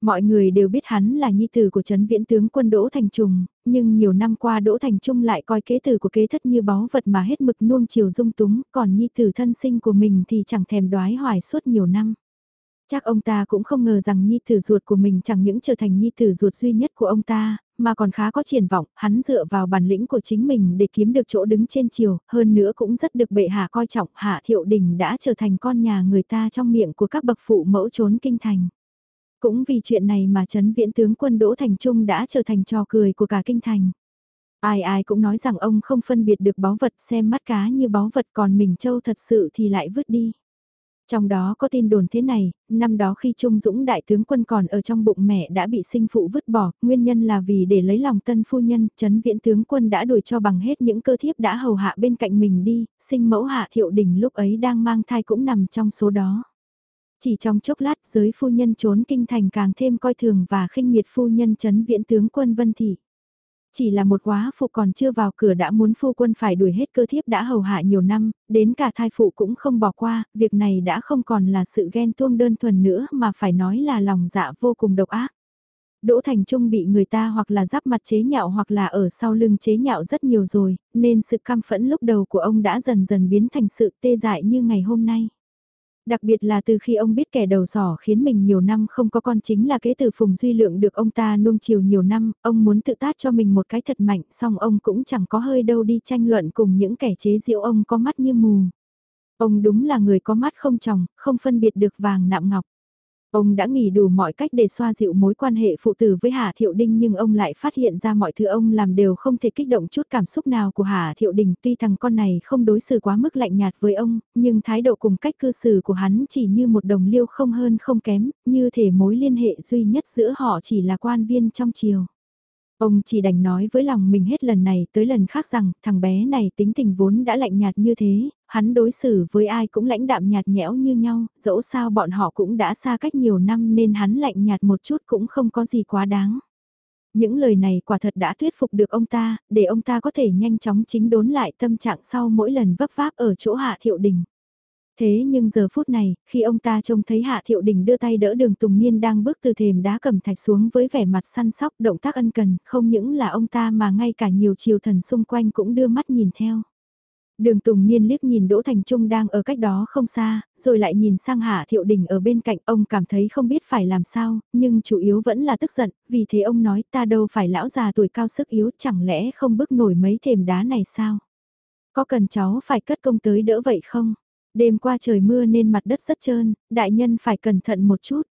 Speaker 1: Mọi người đều biết hắn là nhi tử của Trấn Viễn tướng quân Đỗ Thành Trùng, nhưng nhiều năm qua Đỗ Thành Trung lại coi kế tử của kế thất như báu vật mà hết mực nuông chiều dung túng, còn nhi tử thân sinh của mình thì chẳng thèm đoái hoài suốt nhiều năm. Chắc ông ta cũng không ngờ rằng nhi tử ruột của mình chẳng những trở thành nhi tử ruột duy nhất của ông ta, mà còn khá có triển vọng, hắn dựa vào bản lĩnh của chính mình để kiếm được chỗ đứng trên chiều, hơn nữa cũng rất được bệ hạ coi trọng, hạ thiệu đình đã trở thành con nhà người ta trong miệng của các bậc phụ mẫu trốn kinh thành. Cũng vì chuyện này mà chấn viễn tướng quân Đỗ Thành Trung đã trở thành trò cười của cả kinh thành. Ai ai cũng nói rằng ông không phân biệt được báu vật xem mắt cá như báu vật còn mình châu thật sự thì lại vứt đi. Trong đó có tin đồn thế này, năm đó khi Trung Dũng đại tướng quân còn ở trong bụng mẹ đã bị sinh phụ vứt bỏ, nguyên nhân là vì để lấy lòng tân phu nhân, chấn viễn tướng quân đã đuổi cho bằng hết những cơ thiếp đã hầu hạ bên cạnh mình đi, sinh mẫu hạ thiệu đình lúc ấy đang mang thai cũng nằm trong số đó. Chỉ trong chốc lát giới phu nhân trốn kinh thành càng thêm coi thường và khinh miệt phu nhân chấn viễn tướng quân Vân Thị. Chỉ là một quá phụ còn chưa vào cửa đã muốn phu quân phải đuổi hết cơ thiếp đã hầu hạ nhiều năm, đến cả thai phụ cũng không bỏ qua, việc này đã không còn là sự ghen tuông đơn thuần nữa mà phải nói là lòng dạ vô cùng độc ác. Đỗ Thành Trung bị người ta hoặc là giáp mặt chế nhạo hoặc là ở sau lưng chế nhạo rất nhiều rồi, nên sự cam phẫn lúc đầu của ông đã dần dần biến thành sự tê dại như ngày hôm nay. Đặc biệt là từ khi ông biết kẻ đầu sỏ khiến mình nhiều năm không có con chính là kế từ Phùng Duy Lượng được ông ta nuông chiều nhiều năm, ông muốn tự tát cho mình một cái thật mạnh, song ông cũng chẳng có hơi đâu đi tranh luận cùng những kẻ chế giễu ông có mắt như mù. Ông đúng là người có mắt không tròng, không phân biệt được vàng nạm ngọc. Ông đã nghỉ đủ mọi cách để xoa dịu mối quan hệ phụ tử với Hà Thiệu Đinh nhưng ông lại phát hiện ra mọi thứ ông làm đều không thể kích động chút cảm xúc nào của Hà Thiệu Đình. Tuy thằng con này không đối xử quá mức lạnh nhạt với ông, nhưng thái độ cùng cách cư xử của hắn chỉ như một đồng liêu không hơn không kém, như thể mối liên hệ duy nhất giữa họ chỉ là quan viên trong triều. Ông chỉ đành nói với lòng mình hết lần này tới lần khác rằng thằng bé này tính tình vốn đã lạnh nhạt như thế, hắn đối xử với ai cũng lãnh đạm nhạt nhẽo như nhau, dẫu sao bọn họ cũng đã xa cách nhiều năm nên hắn lạnh nhạt một chút cũng không có gì quá đáng. Những lời này quả thật đã thuyết phục được ông ta, để ông ta có thể nhanh chóng chính đốn lại tâm trạng sau mỗi lần vấp váp ở chỗ hạ thiệu đình. Thế nhưng giờ phút này, khi ông ta trông thấy Hạ Thiệu Đình đưa tay đỡ đường Tùng Niên đang bước từ thềm đá cầm thạch xuống với vẻ mặt săn sóc động tác ân cần, không những là ông ta mà ngay cả nhiều triều thần xung quanh cũng đưa mắt nhìn theo. Đường Tùng Niên liếc nhìn Đỗ Thành Trung đang ở cách đó không xa, rồi lại nhìn sang Hạ Thiệu Đình ở bên cạnh ông cảm thấy không biết phải làm sao, nhưng chủ yếu vẫn là tức giận, vì thế ông nói ta đâu phải lão già tuổi cao sức yếu chẳng lẽ không bước nổi mấy thềm đá này sao? Có cần cháu phải cất công tới đỡ vậy không? Đêm qua trời mưa nên mặt đất rất trơn, đại nhân phải cẩn thận một chút.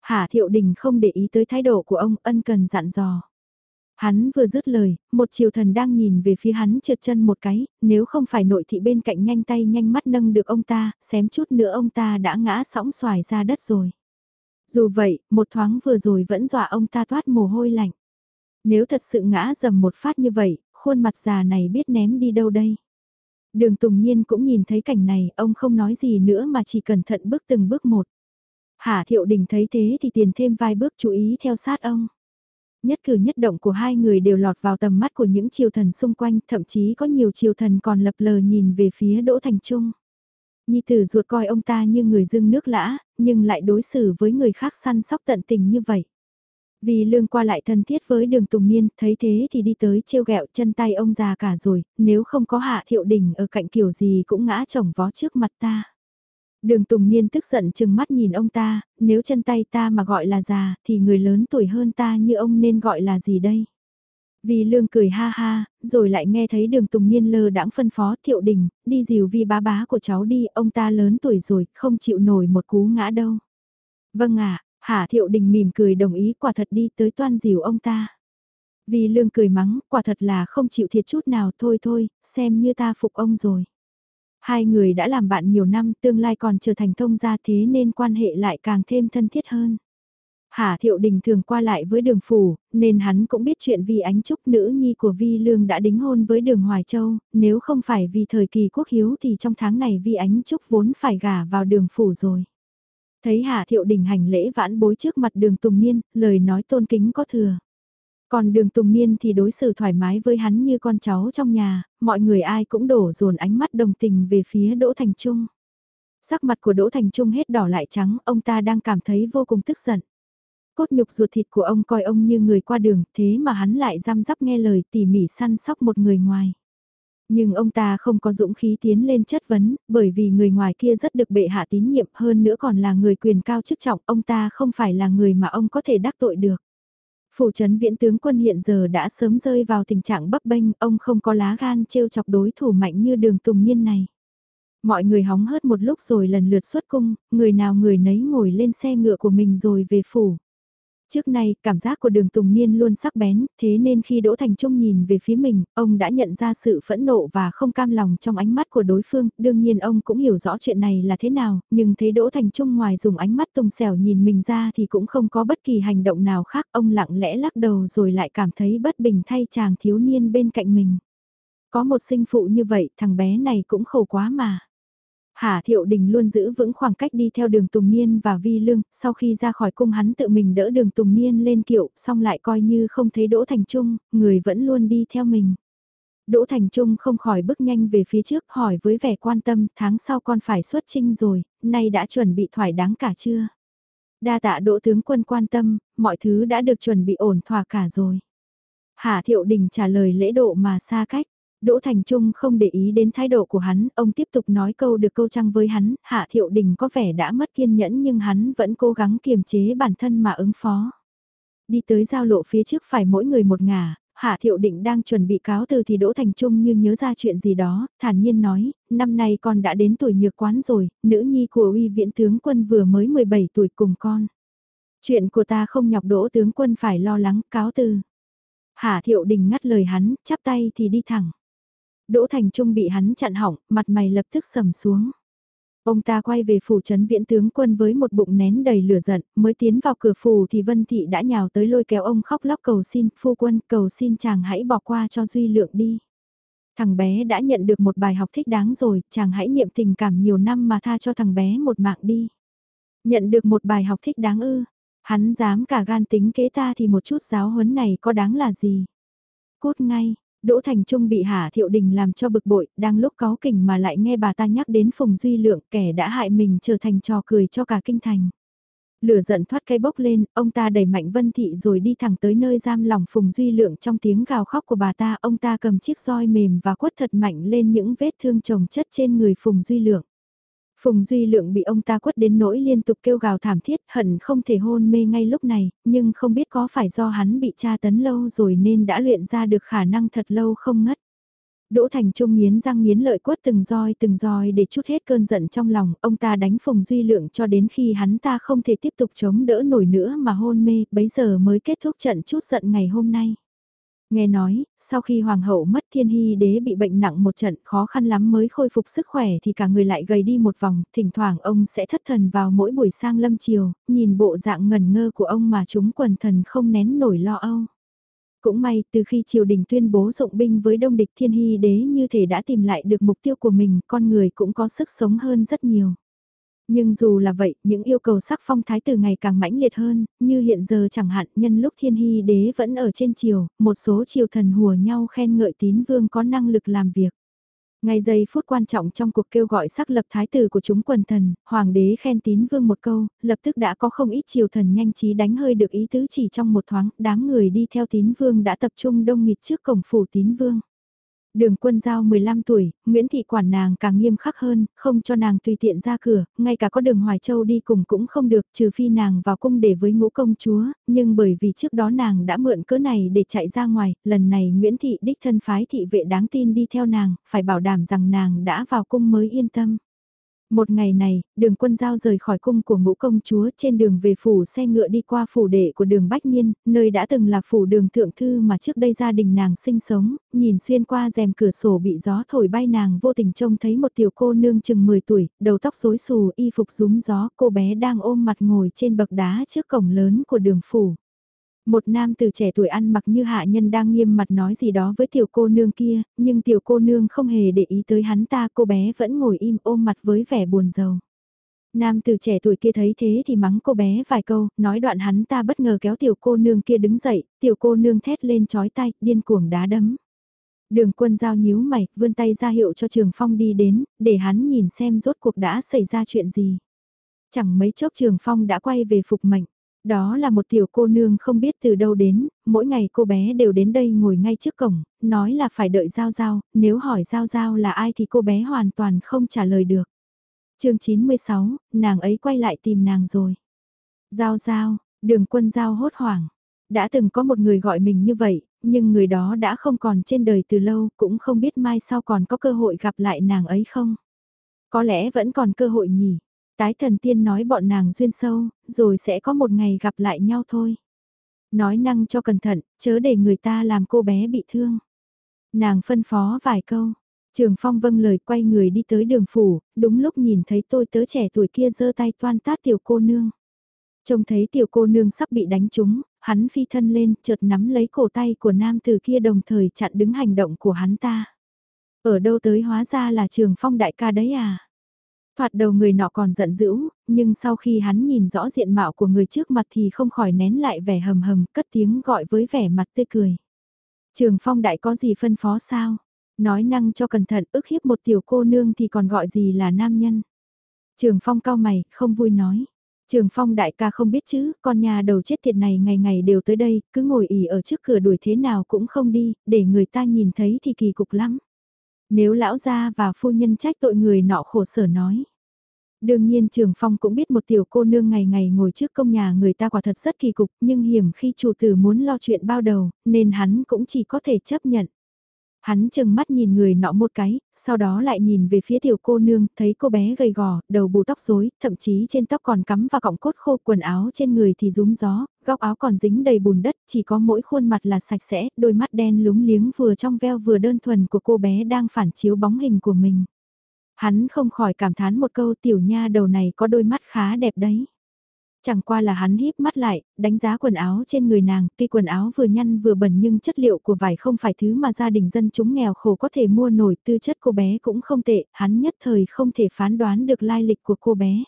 Speaker 1: Hà Thiệu Đình không để ý tới thái độ của ông ân cần dặn dò. Hắn vừa dứt lời, một triều thần đang nhìn về phía hắn trượt chân một cái, nếu không phải nội thị bên cạnh nhanh tay nhanh mắt nâng được ông ta, xém chút nữa ông ta đã ngã sóng xoài ra đất rồi. Dù vậy, một thoáng vừa rồi vẫn dọa ông ta toát mồ hôi lạnh. Nếu thật sự ngã dầm một phát như vậy, khuôn mặt già này biết ném đi đâu đây. Đường Tùng Nhiên cũng nhìn thấy cảnh này, ông không nói gì nữa mà chỉ cẩn thận bước từng bước một. Hà Thiệu Đình thấy thế thì tiền thêm vài bước chú ý theo sát ông. Nhất cử nhất động của hai người đều lọt vào tầm mắt của những triều thần xung quanh, thậm chí có nhiều triều thần còn lập lờ nhìn về phía Đỗ Thành Trung. Nhi tử ruột coi ông ta như người dưng nước lã, nhưng lại đối xử với người khác săn sóc tận tình như vậy. Vì lương qua lại thân thiết với đường Tùng Niên, thấy thế thì đi tới trêu ghẹo chân tay ông già cả rồi, nếu không có hạ thiệu đình ở cạnh kiểu gì cũng ngã chồng vó trước mặt ta. Đường Tùng Niên tức giận chừng mắt nhìn ông ta, nếu chân tay ta mà gọi là già, thì người lớn tuổi hơn ta như ông nên gọi là gì đây? Vì lương cười ha ha, rồi lại nghe thấy đường Tùng Niên lơ đãng phân phó thiệu đình, đi dìu vi bá bá của cháu đi, ông ta lớn tuổi rồi, không chịu nổi một cú ngã đâu. Vâng ạ, à, Hà Thiệu Đình mỉm cười đồng ý quả thật đi tới toan dìu ông ta. Vì lương cười mắng, quả thật là không chịu thiệt chút nào thôi thôi, xem như ta phục ông rồi. Hai người đã làm bạn nhiều năm, tương lai còn trở thành thông gia thế nên quan hệ lại càng thêm thân thiết hơn. Hà Thiệu Đình thường qua lại với đường phủ, nên hắn cũng biết chuyện vì ánh trúc nữ nhi của Vi Lương đã đính hôn với đường Hoài Châu, nếu không phải vì thời kỳ quốc hiếu thì trong tháng này Vi ánh trúc vốn phải gả vào đường phủ rồi. Thấy Hà Thiệu Đình hành lễ vãn bối trước mặt đường Tùng Niên, lời nói tôn kính có thừa. Còn đường Tùng Niên thì đối xử thoải mái với hắn như con cháu trong nhà, mọi người ai cũng đổ dồn ánh mắt đồng tình về phía Đỗ Thành Trung. Sắc mặt của Đỗ Thành Trung hết đỏ lại trắng, ông ta đang cảm thấy vô cùng tức giận. Cốt nhục ruột thịt của ông coi ông như người qua đường, thế mà hắn lại giam giáp nghe lời tỉ mỉ săn sóc một người ngoài. Nhưng ông ta không có dũng khí tiến lên chất vấn, bởi vì người ngoài kia rất được bệ hạ tín nhiệm hơn nữa còn là người quyền cao chức trọng, ông ta không phải là người mà ông có thể đắc tội được. Phủ trấn viễn tướng quân hiện giờ đã sớm rơi vào tình trạng bấp bênh, ông không có lá gan trêu chọc đối thủ mạnh như đường tùng nhiên này. Mọi người hóng hớt một lúc rồi lần lượt xuất cung, người nào người nấy ngồi lên xe ngựa của mình rồi về phủ. Trước nay, cảm giác của đường Tùng Niên luôn sắc bén, thế nên khi Đỗ Thành Trung nhìn về phía mình, ông đã nhận ra sự phẫn nộ và không cam lòng trong ánh mắt của đối phương. Đương nhiên ông cũng hiểu rõ chuyện này là thế nào, nhưng thấy Đỗ Thành Trung ngoài dùng ánh mắt tùng xẻo nhìn mình ra thì cũng không có bất kỳ hành động nào khác. Ông lặng lẽ lắc đầu rồi lại cảm thấy bất bình thay chàng thiếu niên bên cạnh mình. Có một sinh phụ như vậy, thằng bé này cũng khổ quá mà. Hà Thiệu Đình luôn giữ vững khoảng cách đi theo đường Tùng Niên và Vi Lương, sau khi ra khỏi cung hắn tự mình đỡ đường Tùng Niên lên kiệu, xong lại coi như không thấy Đỗ Thành Trung, người vẫn luôn đi theo mình. Đỗ Thành Trung không khỏi bước nhanh về phía trước hỏi với vẻ quan tâm tháng sau con phải xuất trinh rồi, nay đã chuẩn bị thoải đáng cả chưa? Đa tạ Đỗ tướng quân quan tâm, mọi thứ đã được chuẩn bị ổn thỏa cả rồi. Hà Thiệu Đình trả lời lễ độ mà xa cách. Đỗ Thành Trung không để ý đến thái độ của hắn, ông tiếp tục nói câu được câu trăng với hắn, Hạ Thiệu Đình có vẻ đã mất kiên nhẫn nhưng hắn vẫn cố gắng kiềm chế bản thân mà ứng phó. Đi tới giao lộ phía trước phải mỗi người một ngả, Hạ Thiệu Định đang chuẩn bị cáo từ thì Đỗ Thành Trung như nhớ ra chuyện gì đó, thản nhiên nói, năm nay con đã đến tuổi nhược quán rồi, nữ nhi của uy viễn tướng quân vừa mới 17 tuổi cùng con. Chuyện của ta không nhọc Đỗ tướng quân phải lo lắng, cáo từ. Hạ Thiệu Đình ngắt lời hắn, chắp tay thì đi thẳng. Đỗ Thành Trung bị hắn chặn hỏng, mặt mày lập tức sầm xuống. Ông ta quay về phủ trấn viễn tướng quân với một bụng nén đầy lửa giận, mới tiến vào cửa phủ thì Vân Thị đã nhào tới lôi kéo ông khóc lóc cầu xin, phu quân cầu xin chàng hãy bỏ qua cho Duy Lượng đi. Thằng bé đã nhận được một bài học thích đáng rồi, chàng hãy niệm tình cảm nhiều năm mà tha cho thằng bé một mạng đi. Nhận được một bài học thích đáng ư, hắn dám cả gan tính kế ta thì một chút giáo huấn này có đáng là gì. Cút ngay, Đỗ Thành Trung bị Hà Thiệu Đình làm cho bực bội, đang lúc có kỉnh mà lại nghe bà ta nhắc đến Phùng Duy Lượng kẻ đã hại mình trở thành trò cười cho cả kinh thành. Lửa giận thoát cây bốc lên, ông ta đẩy mạnh Vân Thị rồi đi thẳng tới nơi giam lòng Phùng Duy Lượng trong tiếng gào khóc của bà ta, ông ta cầm chiếc roi mềm và quất thật mạnh lên những vết thương chồng chất trên người Phùng Duy Lượng. Phùng Duy Lượng bị ông ta quất đến nỗi liên tục kêu gào thảm thiết, hận không thể hôn mê ngay lúc này, nhưng không biết có phải do hắn bị tra tấn lâu rồi nên đã luyện ra được khả năng thật lâu không ngất. Đỗ Thành Trung nghiến răng nghiến lợi quất từng roi từng roi để chút hết cơn giận trong lòng, ông ta đánh Phùng Duy Lượng cho đến khi hắn ta không thể tiếp tục chống đỡ nổi nữa mà hôn mê, bấy giờ mới kết thúc trận chút giận ngày hôm nay. Nghe nói, sau khi hoàng hậu mất thiên hy đế bị bệnh nặng một trận khó khăn lắm mới khôi phục sức khỏe thì cả người lại gầy đi một vòng, thỉnh thoảng ông sẽ thất thần vào mỗi buổi sang lâm chiều, nhìn bộ dạng ngần ngơ của ông mà chúng quần thần không nén nổi lo âu. Cũng may, từ khi triều đình tuyên bố dụng binh với đông địch thiên hy đế như thể đã tìm lại được mục tiêu của mình, con người cũng có sức sống hơn rất nhiều. Nhưng dù là vậy, những yêu cầu sắc phong thái tử ngày càng mãnh liệt hơn, như hiện giờ chẳng hạn nhân lúc thiên hy đế vẫn ở trên triều, một số triều thần hùa nhau khen ngợi tín vương có năng lực làm việc. Ngay giây phút quan trọng trong cuộc kêu gọi xác lập thái tử của chúng quần thần, hoàng đế khen tín vương một câu, lập tức đã có không ít triều thần nhanh trí đánh hơi được ý tứ chỉ trong một thoáng, đám người đi theo tín vương đã tập trung đông nghịt trước cổng phủ tín vương. Đường quân giao 15 tuổi, Nguyễn Thị quản nàng càng nghiêm khắc hơn, không cho nàng tùy tiện ra cửa, ngay cả có đường Hoài Châu đi cùng cũng không được, trừ phi nàng vào cung để với ngũ công chúa, nhưng bởi vì trước đó nàng đã mượn cớ này để chạy ra ngoài, lần này Nguyễn Thị đích thân phái thị vệ đáng tin đi theo nàng, phải bảo đảm rằng nàng đã vào cung mới yên tâm. Một ngày này, đường quân giao rời khỏi cung của ngũ công chúa trên đường về phủ xe ngựa đi qua phủ đệ của đường Bách nhiên, nơi đã từng là phủ đường thượng thư mà trước đây gia đình nàng sinh sống, nhìn xuyên qua rèm cửa sổ bị gió thổi bay nàng vô tình trông thấy một tiểu cô nương chừng 10 tuổi, đầu tóc rối xù y phục rúm gió, cô bé đang ôm mặt ngồi trên bậc đá trước cổng lớn của đường phủ. Một nam từ trẻ tuổi ăn mặc như hạ nhân đang nghiêm mặt nói gì đó với tiểu cô nương kia, nhưng tiểu cô nương không hề để ý tới hắn ta, cô bé vẫn ngồi im ôm mặt với vẻ buồn rầu. Nam từ trẻ tuổi kia thấy thế thì mắng cô bé vài câu, nói đoạn hắn ta bất ngờ kéo tiểu cô nương kia đứng dậy, tiểu cô nương thét lên chói tay, điên cuồng đá đấm. Đường quân giao nhíu mày, vươn tay ra hiệu cho Trường Phong đi đến, để hắn nhìn xem rốt cuộc đã xảy ra chuyện gì. Chẳng mấy chốc Trường Phong đã quay về phục mệnh. Đó là một tiểu cô nương không biết từ đâu đến, mỗi ngày cô bé đều đến đây ngồi ngay trước cổng, nói là phải đợi Giao Giao, nếu hỏi Giao Giao là ai thì cô bé hoàn toàn không trả lời được. chương 96, nàng ấy quay lại tìm nàng rồi. Giao Giao, đường quân Giao hốt hoảng. Đã từng có một người gọi mình như vậy, nhưng người đó đã không còn trên đời từ lâu, cũng không biết mai sau còn có cơ hội gặp lại nàng ấy không. Có lẽ vẫn còn cơ hội nhỉ, Tái thần tiên nói bọn nàng duyên sâu, rồi sẽ có một ngày gặp lại nhau thôi. Nói năng cho cẩn thận, chớ để người ta làm cô bé bị thương. Nàng phân phó vài câu. Trường Phong vâng lời quay người đi tới đường phủ, đúng lúc nhìn thấy tôi tớ trẻ tuổi kia giơ tay toan tát tiểu cô nương. Trông thấy tiểu cô nương sắp bị đánh trúng, hắn phi thân lên chợt nắm lấy cổ tay của nam từ kia đồng thời chặn đứng hành động của hắn ta. Ở đâu tới hóa ra là trường phong đại ca đấy à? Thoạt đầu người nọ còn giận dữ, nhưng sau khi hắn nhìn rõ diện mạo của người trước mặt thì không khỏi nén lại vẻ hầm hầm, cất tiếng gọi với vẻ mặt tươi cười. Trường phong đại có gì phân phó sao? Nói năng cho cẩn thận ức hiếp một tiểu cô nương thì còn gọi gì là nam nhân. Trường phong cao mày, không vui nói. Trường phong đại ca không biết chứ, con nhà đầu chết tiệt này ngày ngày đều tới đây, cứ ngồi ỉ ở trước cửa đuổi thế nào cũng không đi, để người ta nhìn thấy thì kỳ cục lắm. Nếu lão gia và phu nhân trách tội người nọ khổ sở nói. Đương nhiên Trường Phong cũng biết một tiểu cô nương ngày ngày ngồi trước công nhà người ta quả thật rất kỳ cục, nhưng hiểm khi chủ tử muốn lo chuyện bao đầu, nên hắn cũng chỉ có thể chấp nhận. Hắn chừng mắt nhìn người nọ một cái, sau đó lại nhìn về phía tiểu cô nương, thấy cô bé gầy gò, đầu bù tóc rối, thậm chí trên tóc còn cắm và cọng cốt khô quần áo trên người thì rúm gió, góc áo còn dính đầy bùn đất, chỉ có mỗi khuôn mặt là sạch sẽ, đôi mắt đen lúng liếng vừa trong veo vừa đơn thuần của cô bé đang phản chiếu bóng hình của mình. Hắn không khỏi cảm thán một câu tiểu nha đầu này có đôi mắt khá đẹp đấy. Chẳng qua là hắn híp mắt lại, đánh giá quần áo trên người nàng, tuy quần áo vừa nhăn vừa bẩn nhưng chất liệu của vải không phải thứ mà gia đình dân chúng nghèo khổ có thể mua nổi, tư chất cô bé cũng không tệ, hắn nhất thời không thể phán đoán được lai lịch của cô bé.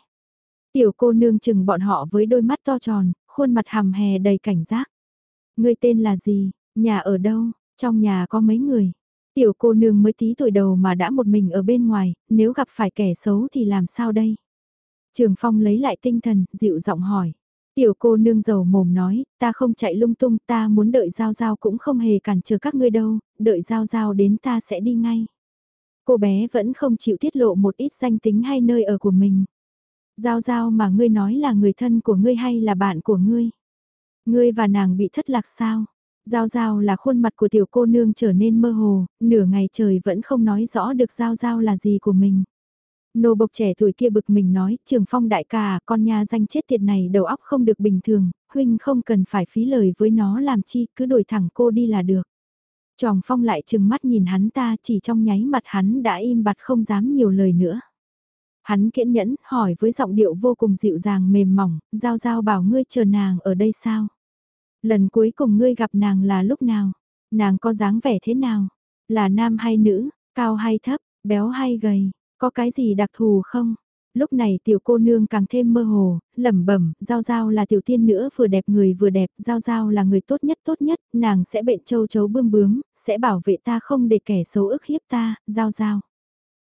Speaker 1: Tiểu cô nương chừng bọn họ với đôi mắt to tròn, khuôn mặt hàm hè đầy cảnh giác. Người tên là gì, nhà ở đâu, trong nhà có mấy người. Tiểu cô nương mới tí tuổi đầu mà đã một mình ở bên ngoài, nếu gặp phải kẻ xấu thì làm sao đây? Trường Phong lấy lại tinh thần, dịu giọng hỏi. Tiểu cô nương giàu mồm nói, ta không chạy lung tung, ta muốn đợi Giao Giao cũng không hề cản trở các ngươi đâu, đợi Giao Giao đến ta sẽ đi ngay. Cô bé vẫn không chịu tiết lộ một ít danh tính hay nơi ở của mình. Giao Giao mà ngươi nói là người thân của ngươi hay là bạn của ngươi? Ngươi và nàng bị thất lạc sao? Giao Giao là khuôn mặt của tiểu cô nương trở nên mơ hồ, nửa ngày trời vẫn không nói rõ được Giao Giao là gì của mình. Nô bộc trẻ tuổi kia bực mình nói, trường phong đại ca à, con nha danh chết tiệt này đầu óc không được bình thường, huynh không cần phải phí lời với nó làm chi, cứ đổi thẳng cô đi là được. Tròng phong lại trừng mắt nhìn hắn ta chỉ trong nháy mặt hắn đã im bặt không dám nhiều lời nữa. Hắn kiễn nhẫn hỏi với giọng điệu vô cùng dịu dàng mềm mỏng, giao giao bảo ngươi chờ nàng ở đây sao? Lần cuối cùng ngươi gặp nàng là lúc nào? Nàng có dáng vẻ thế nào? Là nam hay nữ, cao hay thấp, béo hay gầy, có cái gì đặc thù không? Lúc này tiểu cô nương càng thêm mơ hồ, lẩm bẩm, Giao Giao là tiểu tiên nữa vừa đẹp người vừa đẹp, Giao Giao là người tốt nhất tốt nhất, nàng sẽ bệnh châu chấu bươm bướm, sẽ bảo vệ ta không để kẻ xấu ức hiếp ta, Giao Giao.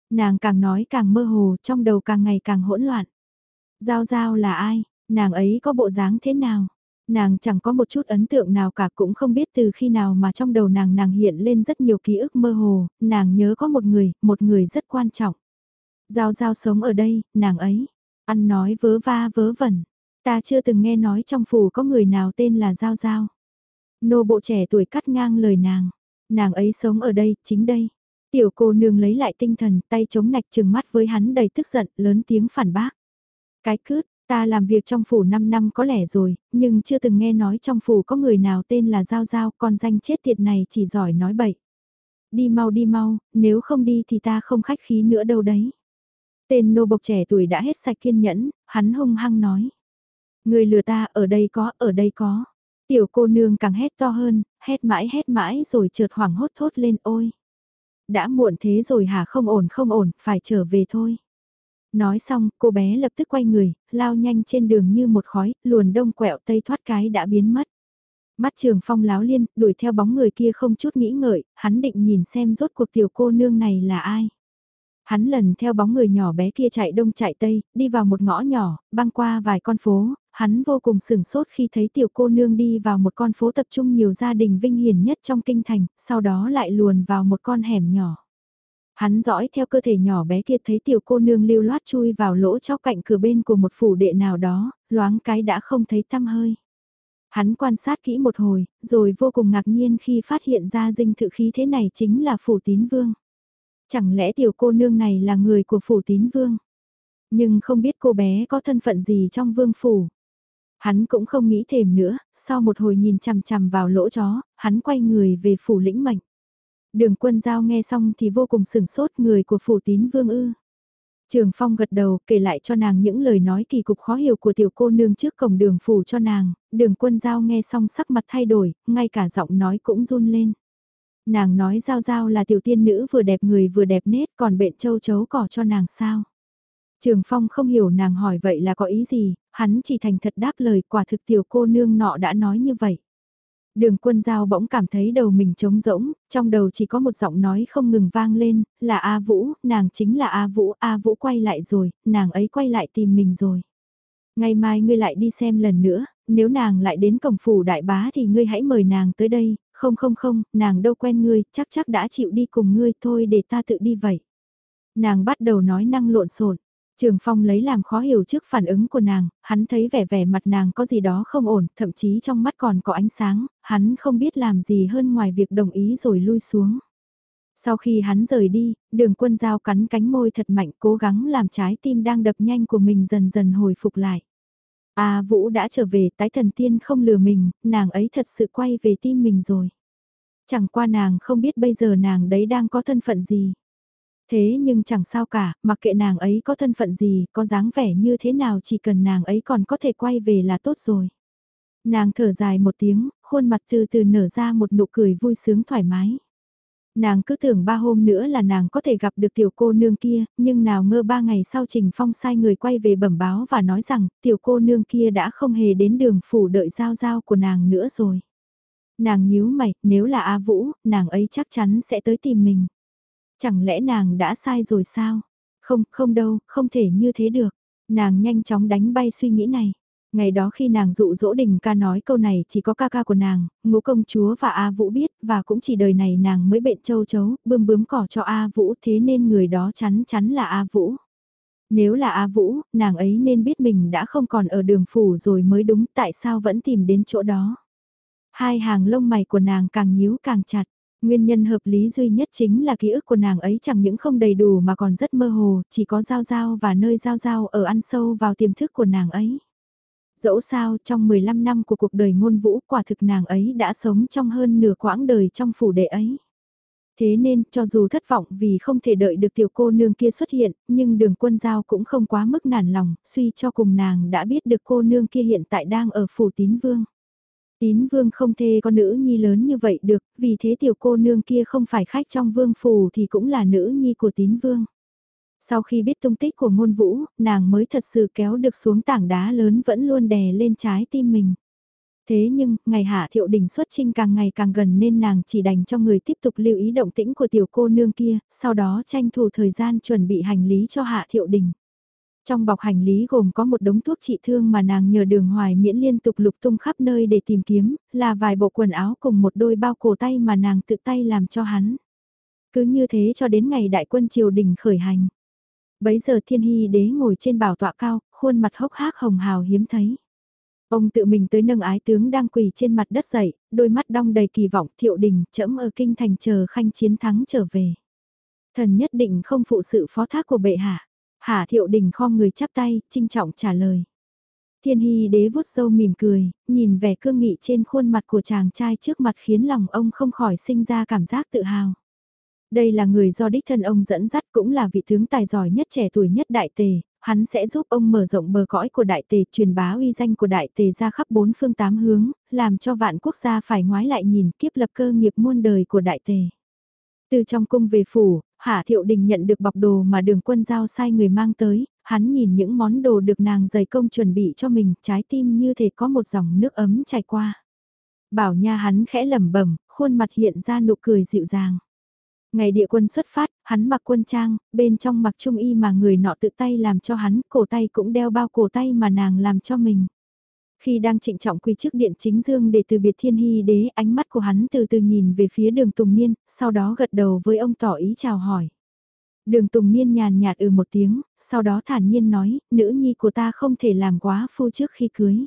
Speaker 1: Nàng càng nói càng mơ hồ, trong đầu càng ngày càng hỗn loạn. Giao Giao là ai? Nàng ấy có bộ dáng thế nào? Nàng chẳng có một chút ấn tượng nào cả cũng không biết từ khi nào mà trong đầu nàng nàng hiện lên rất nhiều ký ức mơ hồ, nàng nhớ có một người, một người rất quan trọng. Giao giao sống ở đây, nàng ấy, ăn nói vớ va vớ vẩn. Ta chưa từng nghe nói trong phủ có người nào tên là Giao Giao. Nô bộ trẻ tuổi cắt ngang lời nàng. Nàng ấy sống ở đây, chính đây. Tiểu cô nương lấy lại tinh thần, tay chống nạch trừng mắt với hắn đầy tức giận, lớn tiếng phản bác. Cái cướp, ta làm việc trong phủ 5 năm có lẽ rồi, nhưng chưa từng nghe nói trong phủ có người nào tên là Giao Giao, con danh chết tiệt này chỉ giỏi nói bậy. Đi mau đi mau, nếu không đi thì ta không khách khí nữa đâu đấy. Tên nô bộc trẻ tuổi đã hết sạch kiên nhẫn, hắn hung hăng nói. Người lừa ta ở đây có, ở đây có. Tiểu cô nương càng hét to hơn, hét mãi hét mãi rồi trượt hoảng hốt thốt lên ôi. Đã muộn thế rồi hả không ổn không ổn, phải trở về thôi. Nói xong, cô bé lập tức quay người, lao nhanh trên đường như một khói, luồn đông quẹo tây thoát cái đã biến mất. Mắt trường phong láo liên, đuổi theo bóng người kia không chút nghĩ ngợi, hắn định nhìn xem rốt cuộc tiểu cô nương này là ai. Hắn lần theo bóng người nhỏ bé kia chạy đông chạy tây, đi vào một ngõ nhỏ, băng qua vài con phố, hắn vô cùng sửng sốt khi thấy tiểu cô nương đi vào một con phố tập trung nhiều gia đình vinh hiển nhất trong kinh thành, sau đó lại luồn vào một con hẻm nhỏ. Hắn dõi theo cơ thể nhỏ bé kia thấy tiểu cô nương lưu loát chui vào lỗ chóc cạnh cửa bên của một phủ đệ nào đó, loáng cái đã không thấy tăm hơi. Hắn quan sát kỹ một hồi, rồi vô cùng ngạc nhiên khi phát hiện ra dinh thự khí thế này chính là phủ tín vương. Chẳng lẽ tiểu cô nương này là người của phủ tín vương? Nhưng không biết cô bé có thân phận gì trong vương phủ. Hắn cũng không nghĩ thêm nữa, sau một hồi nhìn chằm chằm vào lỗ chó, hắn quay người về phủ lĩnh mệnh. Đường quân giao nghe xong thì vô cùng sửng sốt người của phủ tín vương ư. Trường Phong gật đầu kể lại cho nàng những lời nói kỳ cục khó hiểu của tiểu cô nương trước cổng đường phủ cho nàng, đường quân giao nghe xong sắc mặt thay đổi, ngay cả giọng nói cũng run lên. Nàng nói Giao Giao là tiểu tiên nữ vừa đẹp người vừa đẹp nết còn bệnh châu chấu cỏ cho nàng sao. Trường Phong không hiểu nàng hỏi vậy là có ý gì, hắn chỉ thành thật đáp lời quả thực tiểu cô nương nọ đã nói như vậy. Đường quân giao bỗng cảm thấy đầu mình trống rỗng, trong đầu chỉ có một giọng nói không ngừng vang lên, là A Vũ, nàng chính là A Vũ, A Vũ quay lại rồi, nàng ấy quay lại tìm mình rồi. Ngày mai ngươi lại đi xem lần nữa, nếu nàng lại đến cổng phủ đại bá thì ngươi hãy mời nàng tới đây, không không không, nàng đâu quen ngươi, chắc chắc đã chịu đi cùng ngươi thôi để ta tự đi vậy. Nàng bắt đầu nói năng lộn xộn. Trường Phong lấy làm khó hiểu trước phản ứng của nàng, hắn thấy vẻ vẻ mặt nàng có gì đó không ổn, thậm chí trong mắt còn có ánh sáng, hắn không biết làm gì hơn ngoài việc đồng ý rồi lui xuống. Sau khi hắn rời đi, đường quân dao cắn cánh môi thật mạnh cố gắng làm trái tim đang đập nhanh của mình dần dần hồi phục lại. A Vũ đã trở về tái thần tiên không lừa mình, nàng ấy thật sự quay về tim mình rồi. Chẳng qua nàng không biết bây giờ nàng đấy đang có thân phận gì. Thế nhưng chẳng sao cả, mặc kệ nàng ấy có thân phận gì, có dáng vẻ như thế nào chỉ cần nàng ấy còn có thể quay về là tốt rồi. Nàng thở dài một tiếng, khuôn mặt từ từ nở ra một nụ cười vui sướng thoải mái. Nàng cứ tưởng ba hôm nữa là nàng có thể gặp được tiểu cô nương kia, nhưng nào ngơ ba ngày sau Trình Phong sai người quay về bẩm báo và nói rằng tiểu cô nương kia đã không hề đến đường phủ đợi giao giao của nàng nữa rồi. Nàng nhíu mày, nếu là A Vũ, nàng ấy chắc chắn sẽ tới tìm mình. Chẳng lẽ nàng đã sai rồi sao? Không, không đâu, không thể như thế được. Nàng nhanh chóng đánh bay suy nghĩ này. Ngày đó khi nàng dụ dỗ đình ca nói câu này chỉ có ca ca của nàng, ngũ công chúa và A Vũ biết và cũng chỉ đời này nàng mới bệnh châu chấu, bươm bướm cỏ cho A Vũ thế nên người đó chắn chắn là A Vũ. Nếu là A Vũ, nàng ấy nên biết mình đã không còn ở đường phủ rồi mới đúng tại sao vẫn tìm đến chỗ đó. Hai hàng lông mày của nàng càng nhíu càng chặt. Nguyên nhân hợp lý duy nhất chính là ký ức của nàng ấy chẳng những không đầy đủ mà còn rất mơ hồ, chỉ có giao giao và nơi giao giao ở ăn sâu vào tiềm thức của nàng ấy. Dẫu sao trong 15 năm của cuộc đời ngôn vũ quả thực nàng ấy đã sống trong hơn nửa quãng đời trong phủ đệ ấy. Thế nên, cho dù thất vọng vì không thể đợi được tiểu cô nương kia xuất hiện, nhưng đường quân giao cũng không quá mức nản lòng, suy cho cùng nàng đã biết được cô nương kia hiện tại đang ở phủ tín vương. Tín vương không thê con nữ nhi lớn như vậy được, vì thế tiểu cô nương kia không phải khách trong vương phủ thì cũng là nữ nhi của tín vương. Sau khi biết tung tích của ngôn vũ, nàng mới thật sự kéo được xuống tảng đá lớn vẫn luôn đè lên trái tim mình. Thế nhưng, ngày hạ thiệu đình xuất trinh càng ngày càng gần nên nàng chỉ đành cho người tiếp tục lưu ý động tĩnh của tiểu cô nương kia, sau đó tranh thủ thời gian chuẩn bị hành lý cho hạ thiệu đình. Trong bọc hành lý gồm có một đống thuốc trị thương mà nàng nhờ đường hoài miễn liên tục lục tung khắp nơi để tìm kiếm, là vài bộ quần áo cùng một đôi bao cổ tay mà nàng tự tay làm cho hắn. Cứ như thế cho đến ngày đại quân triều đình khởi hành. Bấy giờ thiên hy đế ngồi trên bảo tọa cao, khuôn mặt hốc hác hồng hào hiếm thấy. Ông tự mình tới nâng ái tướng đang quỳ trên mặt đất dậy, đôi mắt đong đầy kỳ vọng thiệu đình chẫm ở kinh thành chờ khanh chiến thắng trở về. Thần nhất định không phụ sự phó thác của bệ hạ. Hạ thiệu đình khom người chắp tay, trinh trọng trả lời. Thiên hy đế vuốt sâu mỉm cười, nhìn vẻ cương nghị trên khuôn mặt của chàng trai trước mặt khiến lòng ông không khỏi sinh ra cảm giác tự hào. Đây là người do đích thân ông dẫn dắt cũng là vị tướng tài giỏi nhất trẻ tuổi nhất đại tề, hắn sẽ giúp ông mở rộng bờ cõi của đại tề truyền bá uy danh của đại tề ra khắp bốn phương tám hướng, làm cho vạn quốc gia phải ngoái lại nhìn kiếp lập cơ nghiệp muôn đời của đại tề. Từ trong cung về phủ, Hạ Thiệu Đình nhận được bọc đồ mà đường quân giao sai người mang tới, hắn nhìn những món đồ được nàng dày công chuẩn bị cho mình, trái tim như thể có một dòng nước ấm chảy qua. Bảo nha hắn khẽ lẩm bẩm, khuôn mặt hiện ra nụ cười dịu dàng. Ngày địa quân xuất phát, hắn mặc quân trang, bên trong mặc trung y mà người nọ tự tay làm cho hắn, cổ tay cũng đeo bao cổ tay mà nàng làm cho mình. Khi đang trịnh trọng quỳ trước điện chính dương để từ biệt thiên hy đế, ánh mắt của hắn từ từ nhìn về phía đường Tùng Niên, sau đó gật đầu với ông tỏ ý chào hỏi. Đường Tùng Niên nhàn nhạt ừ một tiếng, sau đó thản nhiên nói, nữ nhi của ta không thể làm quá phu trước khi cưới.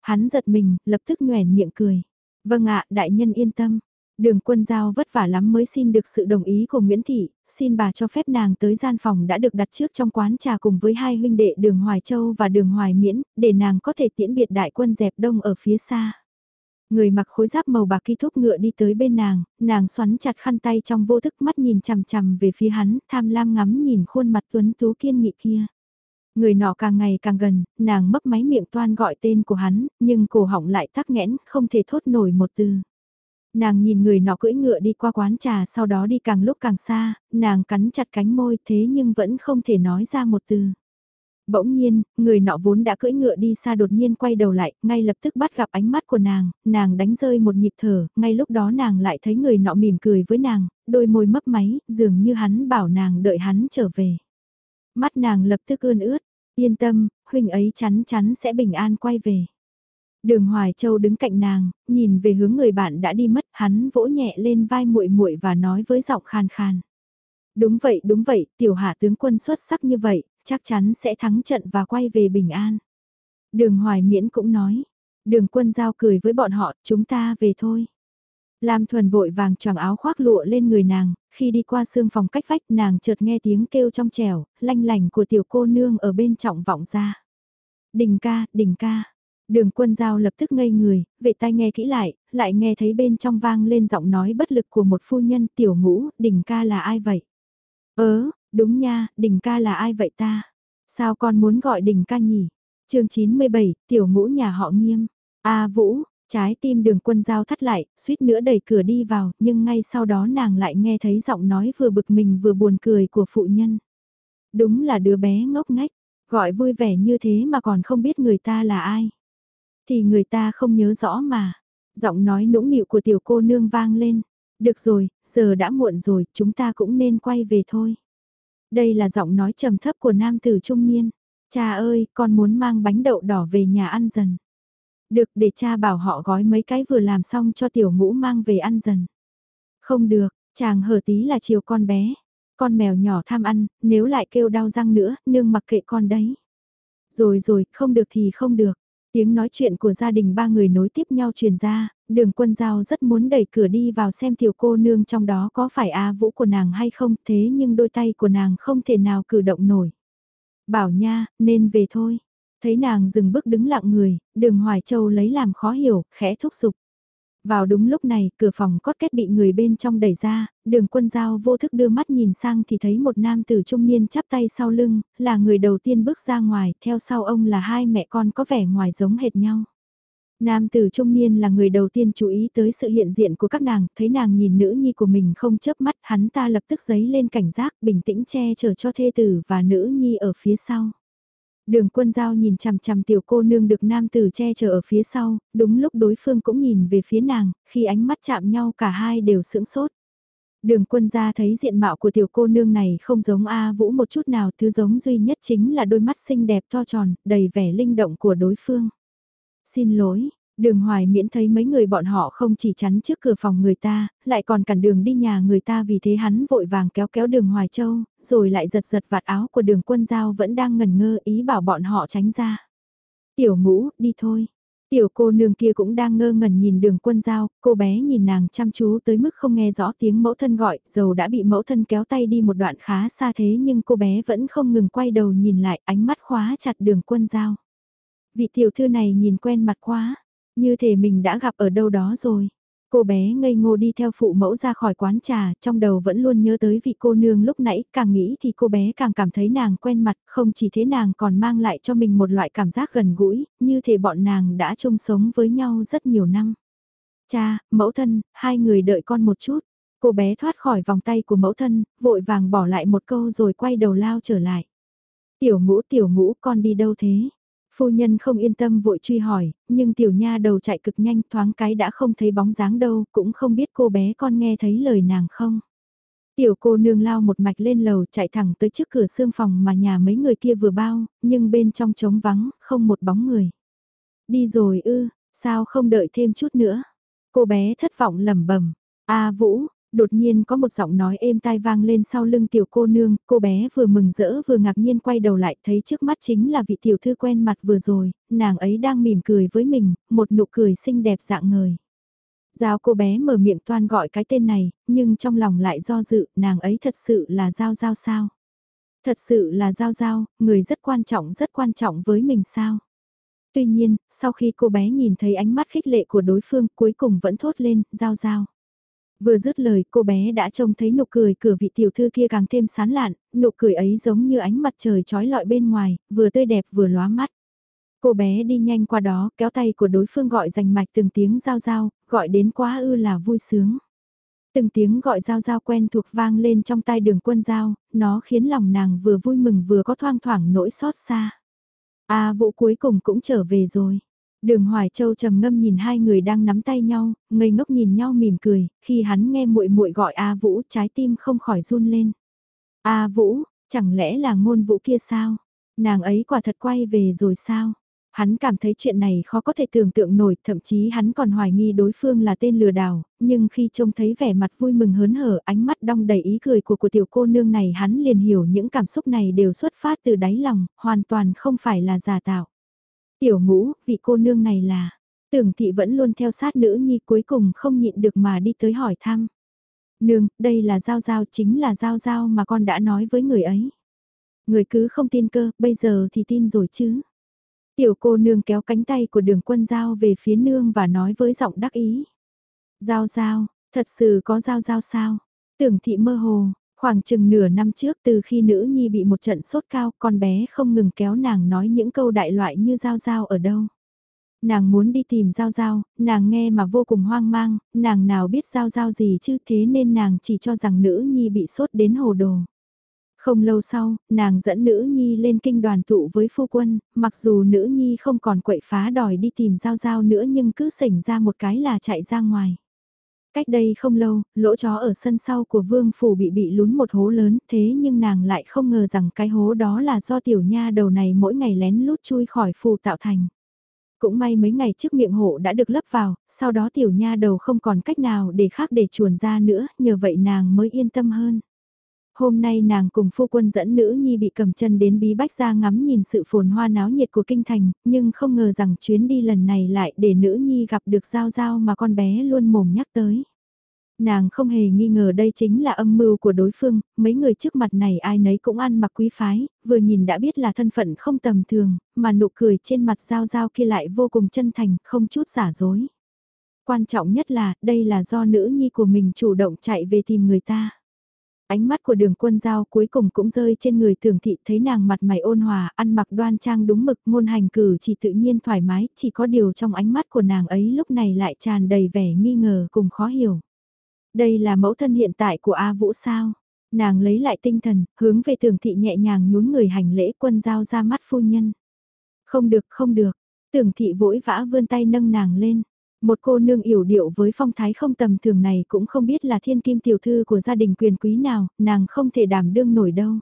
Speaker 1: Hắn giật mình, lập tức nhoẻn miệng cười. Vâng ạ, đại nhân yên tâm. Đường quân giao vất vả lắm mới xin được sự đồng ý của Nguyễn Thị, xin bà cho phép nàng tới gian phòng đã được đặt trước trong quán trà cùng với hai huynh đệ đường Hoài Châu và đường Hoài Miễn, để nàng có thể tiễn biệt đại quân dẹp đông ở phía xa. Người mặc khối giáp màu bạc kỳ thúc ngựa đi tới bên nàng, nàng xoắn chặt khăn tay trong vô thức mắt nhìn chằm chằm về phía hắn, tham lam ngắm nhìn khuôn mặt tuấn tú kiên nghị kia. Người nọ càng ngày càng gần, nàng mấp máy miệng toan gọi tên của hắn, nhưng cổ họng lại tắc nghẽn, không thể thốt nổi một từ. Nàng nhìn người nọ cưỡi ngựa đi qua quán trà sau đó đi càng lúc càng xa, nàng cắn chặt cánh môi thế nhưng vẫn không thể nói ra một từ. Bỗng nhiên, người nọ vốn đã cưỡi ngựa đi xa đột nhiên quay đầu lại, ngay lập tức bắt gặp ánh mắt của nàng, nàng đánh rơi một nhịp thở, ngay lúc đó nàng lại thấy người nọ mỉm cười với nàng, đôi môi mấp máy, dường như hắn bảo nàng đợi hắn trở về. Mắt nàng lập tức ươn ướt, yên tâm, huynh ấy chắn chắn sẽ bình an quay về. Đường Hoài Châu đứng cạnh nàng, nhìn về hướng người bạn đã đi mất, hắn vỗ nhẹ lên vai muội muội và nói với giọng khàn khàn. Đúng vậy, đúng vậy, tiểu hạ tướng quân xuất sắc như vậy, chắc chắn sẽ thắng trận và quay về bình an. Đường Hoài Miễn cũng nói, đường quân giao cười với bọn họ, chúng ta về thôi. Lam Thuần vội vàng choàng áo khoác lụa lên người nàng, khi đi qua xương phòng cách vách nàng chợt nghe tiếng kêu trong trẻo, lanh lành của tiểu cô nương ở bên trọng vọng ra. Đình ca, đình ca, Đường quân giao lập tức ngây người, vệ tai nghe kỹ lại, lại nghe thấy bên trong vang lên giọng nói bất lực của một phu nhân tiểu ngũ, đình ca là ai vậy? Ớ, đúng nha, đình ca là ai vậy ta? Sao con muốn gọi đình ca nhỉ? chương 97, tiểu ngũ nhà họ nghiêm. A Vũ, trái tim đường quân giao thắt lại, suýt nữa đẩy cửa đi vào, nhưng ngay sau đó nàng lại nghe thấy giọng nói vừa bực mình vừa buồn cười của phụ nhân. Đúng là đứa bé ngốc ngách, gọi vui vẻ như thế mà còn không biết người ta là ai. Thì người ta không nhớ rõ mà. Giọng nói nũng nịu của tiểu cô nương vang lên. Được rồi, giờ đã muộn rồi, chúng ta cũng nên quay về thôi. Đây là giọng nói trầm thấp của nam tử trung niên. Cha ơi, con muốn mang bánh đậu đỏ về nhà ăn dần. Được để cha bảo họ gói mấy cái vừa làm xong cho tiểu ngũ mang về ăn dần. Không được, chàng hở tí là chiều con bé. Con mèo nhỏ tham ăn, nếu lại kêu đau răng nữa, nương mặc kệ con đấy. Rồi rồi, không được thì không được. Tiếng nói chuyện của gia đình ba người nối tiếp nhau truyền ra, đường quân giao rất muốn đẩy cửa đi vào xem tiểu cô nương trong đó có phải á vũ của nàng hay không thế nhưng đôi tay của nàng không thể nào cử động nổi. Bảo nha, nên về thôi. Thấy nàng dừng bước đứng lặng người, đường Hoài Châu lấy làm khó hiểu, khẽ thúc giục. Vào đúng lúc này, cửa phòng cốt kết bị người bên trong đẩy ra, đường quân giao vô thức đưa mắt nhìn sang thì thấy một nam tử trung niên chắp tay sau lưng, là người đầu tiên bước ra ngoài, theo sau ông là hai mẹ con có vẻ ngoài giống hệt nhau. Nam tử trung niên là người đầu tiên chú ý tới sự hiện diện của các nàng, thấy nàng nhìn nữ nhi của mình không chớp mắt, hắn ta lập tức giấy lên cảnh giác, bình tĩnh che chở cho thê tử và nữ nhi ở phía sau. Đường quân giao nhìn chằm chằm tiểu cô nương được nam tử che chở ở phía sau, đúng lúc đối phương cũng nhìn về phía nàng, khi ánh mắt chạm nhau cả hai đều sững sốt. Đường quân gia thấy diện mạo của tiểu cô nương này không giống A Vũ một chút nào, thứ giống duy nhất chính là đôi mắt xinh đẹp to tròn, đầy vẻ linh động của đối phương. Xin lỗi, Đường hoài miễn thấy mấy người bọn họ không chỉ chắn trước cửa phòng người ta, lại còn cản đường đi nhà người ta vì thế hắn vội vàng kéo kéo đường hoài châu, rồi lại giật giật vạt áo của đường quân giao vẫn đang ngần ngơ ý bảo bọn họ tránh ra. Tiểu ngũ, đi thôi. Tiểu cô nương kia cũng đang ngơ ngẩn nhìn đường quân giao, cô bé nhìn nàng chăm chú tới mức không nghe rõ tiếng mẫu thân gọi, dầu đã bị mẫu thân kéo tay đi một đoạn khá xa thế nhưng cô bé vẫn không ngừng quay đầu nhìn lại ánh mắt khóa chặt đường quân giao. Vị tiểu thư này nhìn quen mặt quá, như thể mình đã gặp ở đâu đó rồi. Cô bé ngây ngô đi theo phụ mẫu ra khỏi quán trà, trong đầu vẫn luôn nhớ tới vị cô nương lúc nãy, càng nghĩ thì cô bé càng cảm thấy nàng quen mặt, không chỉ thế nàng còn mang lại cho mình một loại cảm giác gần gũi, như thể bọn nàng đã chung sống với nhau rất nhiều năm. Cha, mẫu thân, hai người đợi con một chút. Cô bé thoát khỏi vòng tay của mẫu thân, vội vàng bỏ lại một câu rồi quay đầu lao trở lại. Tiểu ngũ tiểu ngũ con đi đâu thế? Phu nhân không yên tâm vội truy hỏi, nhưng tiểu nha đầu chạy cực nhanh thoáng cái đã không thấy bóng dáng đâu, cũng không biết cô bé con nghe thấy lời nàng không. Tiểu cô nương lao một mạch lên lầu chạy thẳng tới trước cửa xương phòng mà nhà mấy người kia vừa bao, nhưng bên trong trống vắng, không một bóng người. Đi rồi ư, sao không đợi thêm chút nữa? Cô bé thất vọng lẩm bẩm. A Vũ, đột nhiên có một giọng nói êm tai vang lên sau lưng tiểu cô nương, cô bé vừa mừng rỡ vừa ngạc nhiên quay đầu lại thấy trước mắt chính là vị tiểu thư quen mặt vừa rồi, nàng ấy đang mỉm cười với mình, một nụ cười xinh đẹp dạng ngời. Giao cô bé mở miệng toan gọi cái tên này, nhưng trong lòng lại do dự, nàng ấy thật sự là Giao Giao sao? Thật sự là Giao Giao, người rất quan trọng rất quan trọng với mình sao? Tuy nhiên, sau khi cô bé nhìn thấy ánh mắt khích lệ của đối phương cuối cùng vẫn thốt lên, Giao Giao. Vừa dứt lời cô bé đã trông thấy nụ cười cửa vị tiểu thư kia càng thêm sán lạn, nụ cười ấy giống như ánh mặt trời trói lọi bên ngoài, vừa tươi đẹp vừa lóa mắt. Cô bé đi nhanh qua đó, kéo tay của đối phương gọi rành mạch từng tiếng giao giao, gọi đến quá ư là vui sướng. Từng tiếng gọi giao giao quen thuộc vang lên trong tai đường quân giao, nó khiến lòng nàng vừa vui mừng vừa có thoang thoảng nỗi xót xa. À vụ cuối cùng cũng trở về rồi. Đường Hoài Châu trầm ngâm nhìn hai người đang nắm tay nhau, ngây ngốc nhìn nhau mỉm cười, khi hắn nghe muội muội gọi A Vũ, trái tim không khỏi run lên. A Vũ, chẳng lẽ là ngôn vũ kia sao? Nàng ấy quả thật quay về rồi sao? Hắn cảm thấy chuyện này khó có thể tưởng tượng nổi, thậm chí hắn còn hoài nghi đối phương là tên lừa đảo, nhưng khi trông thấy vẻ mặt vui mừng hớn hở, ánh mắt đong đầy ý cười của của tiểu cô nương này hắn liền hiểu những cảm xúc này đều xuất phát từ đáy lòng, hoàn toàn không phải là giả tạo. Tiểu ngũ, vị cô nương này là, tưởng thị vẫn luôn theo sát nữ nhi cuối cùng không nhịn được mà đi tới hỏi thăm. Nương, đây là Giao Giao chính là Giao Giao mà con đã nói với người ấy. Người cứ không tin cơ, bây giờ thì tin rồi chứ. Tiểu cô nương kéo cánh tay của đường quân Giao về phía nương và nói với giọng đắc ý. Giao Giao, thật sự có Giao Giao sao? Tưởng thị mơ hồ, Khoảng chừng nửa năm trước từ khi nữ nhi bị một trận sốt cao con bé không ngừng kéo nàng nói những câu đại loại như giao giao ở đâu. Nàng muốn đi tìm giao giao, nàng nghe mà vô cùng hoang mang, nàng nào biết giao giao gì chứ thế nên nàng chỉ cho rằng nữ nhi bị sốt đến hồ đồ. Không lâu sau, nàng dẫn nữ nhi lên kinh đoàn tụ với phu quân, mặc dù nữ nhi không còn quậy phá đòi đi tìm giao giao nữa nhưng cứ xảy ra một cái là chạy ra ngoài. Cách đây không lâu, lỗ chó ở sân sau của vương phủ bị bị lún một hố lớn, thế nhưng nàng lại không ngờ rằng cái hố đó là do tiểu nha đầu này mỗi ngày lén lút chui khỏi phủ tạo thành. Cũng may mấy ngày trước miệng hộ đã được lấp vào, sau đó tiểu nha đầu không còn cách nào để khác để chuồn ra nữa, nhờ vậy nàng mới yên tâm hơn. Hôm nay nàng cùng phu quân dẫn nữ nhi bị cầm chân đến bí bách ra ngắm nhìn sự phồn hoa náo nhiệt của kinh thành, nhưng không ngờ rằng chuyến đi lần này lại để nữ nhi gặp được giao giao mà con bé luôn mồm nhắc tới. Nàng không hề nghi ngờ đây chính là âm mưu của đối phương, mấy người trước mặt này ai nấy cũng ăn mặc quý phái, vừa nhìn đã biết là thân phận không tầm thường, mà nụ cười trên mặt giao giao kia lại vô cùng chân thành, không chút giả dối. Quan trọng nhất là, đây là do nữ nhi của mình chủ động chạy về tìm người ta. Ánh mắt của đường quân giao cuối cùng cũng rơi trên người tưởng thị thấy nàng mặt mày ôn hòa, ăn mặc đoan trang đúng mực, ngôn hành cử chỉ tự nhiên thoải mái, chỉ có điều trong ánh mắt của nàng ấy lúc này lại tràn đầy vẻ nghi ngờ cùng khó hiểu. Đây là mẫu thân hiện tại của A Vũ sao? Nàng lấy lại tinh thần, hướng về tưởng thị nhẹ nhàng nhún người hành lễ quân giao ra mắt phu nhân. Không được, không được. Tưởng thị vội vã vươn tay nâng nàng lên. Một cô nương yểu điệu với phong thái không tầm thường này cũng không biết là thiên kim tiểu thư của gia đình quyền quý nào, nàng không thể đảm đương nổi đâu.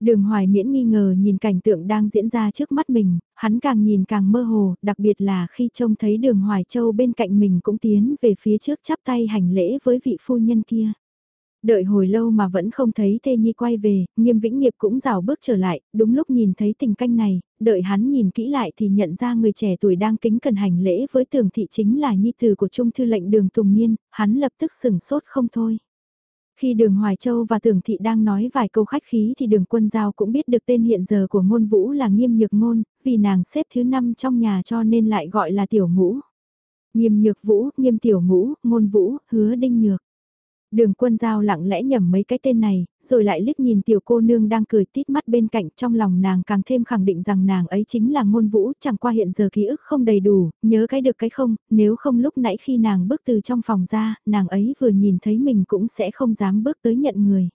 Speaker 1: Đường hoài miễn nghi ngờ nhìn cảnh tượng đang diễn ra trước mắt mình, hắn càng nhìn càng mơ hồ, đặc biệt là khi trông thấy đường hoài châu bên cạnh mình cũng tiến về phía trước chắp tay hành lễ với vị phu nhân kia. Đợi hồi lâu mà vẫn không thấy Thê Nhi quay về, nghiêm vĩnh nghiệp cũng rào bước trở lại, đúng lúc nhìn thấy tình canh này, đợi hắn nhìn kỹ lại thì nhận ra người trẻ tuổi đang kính cần hành lễ với tường thị chính là Nhi Tử của Trung Thư lệnh đường Tùng Niên, hắn lập tức sừng sốt không thôi. Khi đường Hoài Châu và Tưởng Thị đang nói vài câu khách khí thì đường quân giao cũng biết được tên hiện giờ của ngôn vũ là nghiêm nhược ngôn, vì nàng xếp thứ năm trong nhà cho nên lại gọi là tiểu ngũ. Nghiêm nhược vũ, nghiêm tiểu ngũ, ngôn vũ, hứa đinh nhược. Đường quân giao lặng lẽ nhầm mấy cái tên này, rồi lại liếc nhìn tiểu cô nương đang cười tít mắt bên cạnh trong lòng nàng càng thêm khẳng định rằng nàng ấy chính là ngôn vũ chẳng qua hiện giờ ký ức không đầy đủ, nhớ cái được cái không, nếu không lúc nãy khi nàng bước từ trong phòng ra, nàng ấy vừa nhìn thấy mình cũng sẽ không dám bước tới nhận người.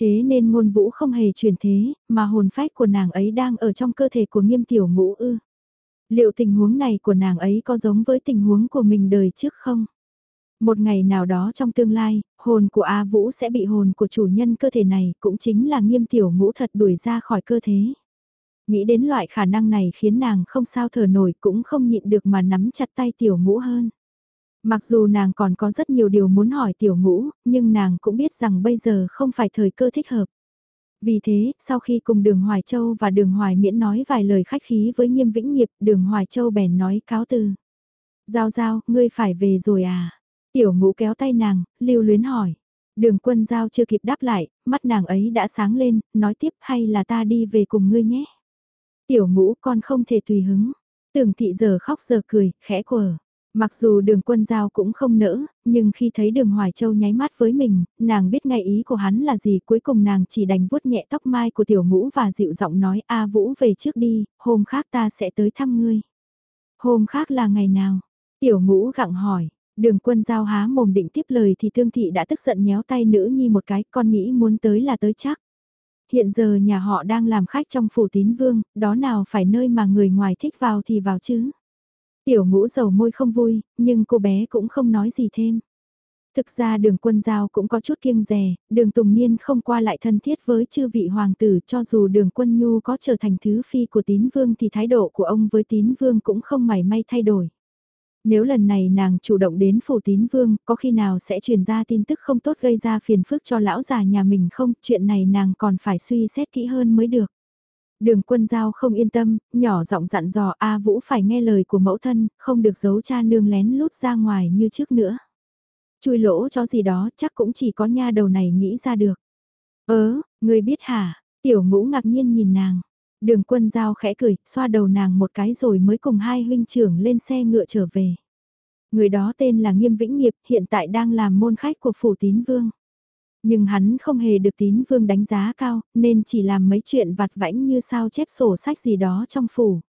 Speaker 1: Thế nên ngôn vũ không hề chuyển thế, mà hồn phách của nàng ấy đang ở trong cơ thể của nghiêm tiểu ngũ ư. Liệu tình huống này của nàng ấy có giống với tình huống của mình đời trước không? Một ngày nào đó trong tương lai, hồn của A Vũ sẽ bị hồn của chủ nhân cơ thể này cũng chính là nghiêm tiểu ngũ thật đuổi ra khỏi cơ thể. Nghĩ đến loại khả năng này khiến nàng không sao thở nổi cũng không nhịn được mà nắm chặt tay tiểu ngũ hơn. Mặc dù nàng còn có rất nhiều điều muốn hỏi tiểu ngũ, nhưng nàng cũng biết rằng bây giờ không phải thời cơ thích hợp. Vì thế, sau khi cùng đường Hoài Châu và đường Hoài Miễn nói vài lời khách khí với nghiêm vĩnh nghiệp, đường Hoài Châu bèn nói cáo từ. Giao giao, ngươi phải về rồi à? Tiểu ngũ kéo tay nàng, lưu luyến hỏi. Đường quân giao chưa kịp đáp lại, mắt nàng ấy đã sáng lên, nói tiếp hay là ta đi về cùng ngươi nhé. Tiểu ngũ con không thể tùy hứng. Tưởng thị giờ khóc giờ cười, khẽ quờ. Mặc dù đường quân giao cũng không nỡ, nhưng khi thấy đường Hoài Châu nháy mắt với mình, nàng biết ngay ý của hắn là gì cuối cùng nàng chỉ đành vuốt nhẹ tóc mai của tiểu ngũ và dịu giọng nói A Vũ về trước đi, hôm khác ta sẽ tới thăm ngươi. Hôm khác là ngày nào? Tiểu ngũ gặng hỏi, Đường quân giao há mồm định tiếp lời thì thương thị đã tức giận nhéo tay nữ nhi một cái, con nghĩ muốn tới là tới chắc. Hiện giờ nhà họ đang làm khách trong phủ tín vương, đó nào phải nơi mà người ngoài thích vào thì vào chứ. Tiểu ngũ dầu môi không vui, nhưng cô bé cũng không nói gì thêm. Thực ra đường quân giao cũng có chút kiêng rè, đường Tùng Niên không qua lại thân thiết với chư vị hoàng tử cho dù đường quân nhu có trở thành thứ phi của tín vương thì thái độ của ông với tín vương cũng không mảy may thay đổi. Nếu lần này nàng chủ động đến phủ tín vương, có khi nào sẽ truyền ra tin tức không tốt gây ra phiền phức cho lão già nhà mình không, chuyện này nàng còn phải suy xét kỹ hơn mới được. Đường quân giao không yên tâm, nhỏ giọng dặn dò A Vũ phải nghe lời của mẫu thân, không được giấu cha nương lén lút ra ngoài như trước nữa. Chui lỗ cho gì đó chắc cũng chỉ có nha đầu này nghĩ ra được. Ớ, người biết hả? Tiểu ngũ ngạc nhiên nhìn nàng. Đường quân giao khẽ cười, xoa đầu nàng một cái rồi mới cùng hai huynh trưởng lên xe ngựa trở về. Người đó tên là Nghiêm Vĩnh Nghiệp, hiện tại đang làm môn khách của phủ tín vương. Nhưng hắn không hề được tín vương đánh giá cao, nên chỉ làm mấy chuyện vặt vãnh như sao chép sổ sách gì đó trong phủ.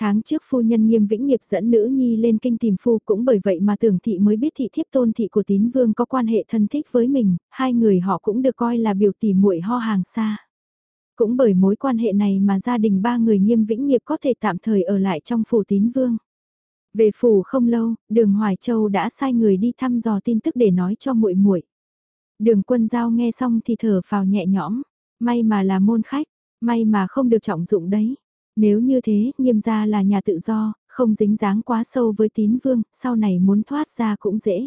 Speaker 1: Tháng trước phu nhân nghiêm vĩnh nghiệp dẫn nữ nhi lên kinh tìm phu cũng bởi vậy mà tưởng thị mới biết thị thiếp tôn thị của tín vương có quan hệ thân thích với mình, hai người họ cũng được coi là biểu tỷ muội ho hàng xa. Cũng bởi mối quan hệ này mà gia đình ba người nghiêm vĩnh nghiệp có thể tạm thời ở lại trong phủ tín vương. Về phủ không lâu, đường Hoài Châu đã sai người đi thăm dò tin tức để nói cho muội muội. Đường quân giao nghe xong thì thở phào nhẹ nhõm, may mà là môn khách, may mà không được trọng dụng đấy. Nếu như thế, nghiêm gia là nhà tự do, không dính dáng quá sâu với tín vương, sau này muốn thoát ra cũng dễ.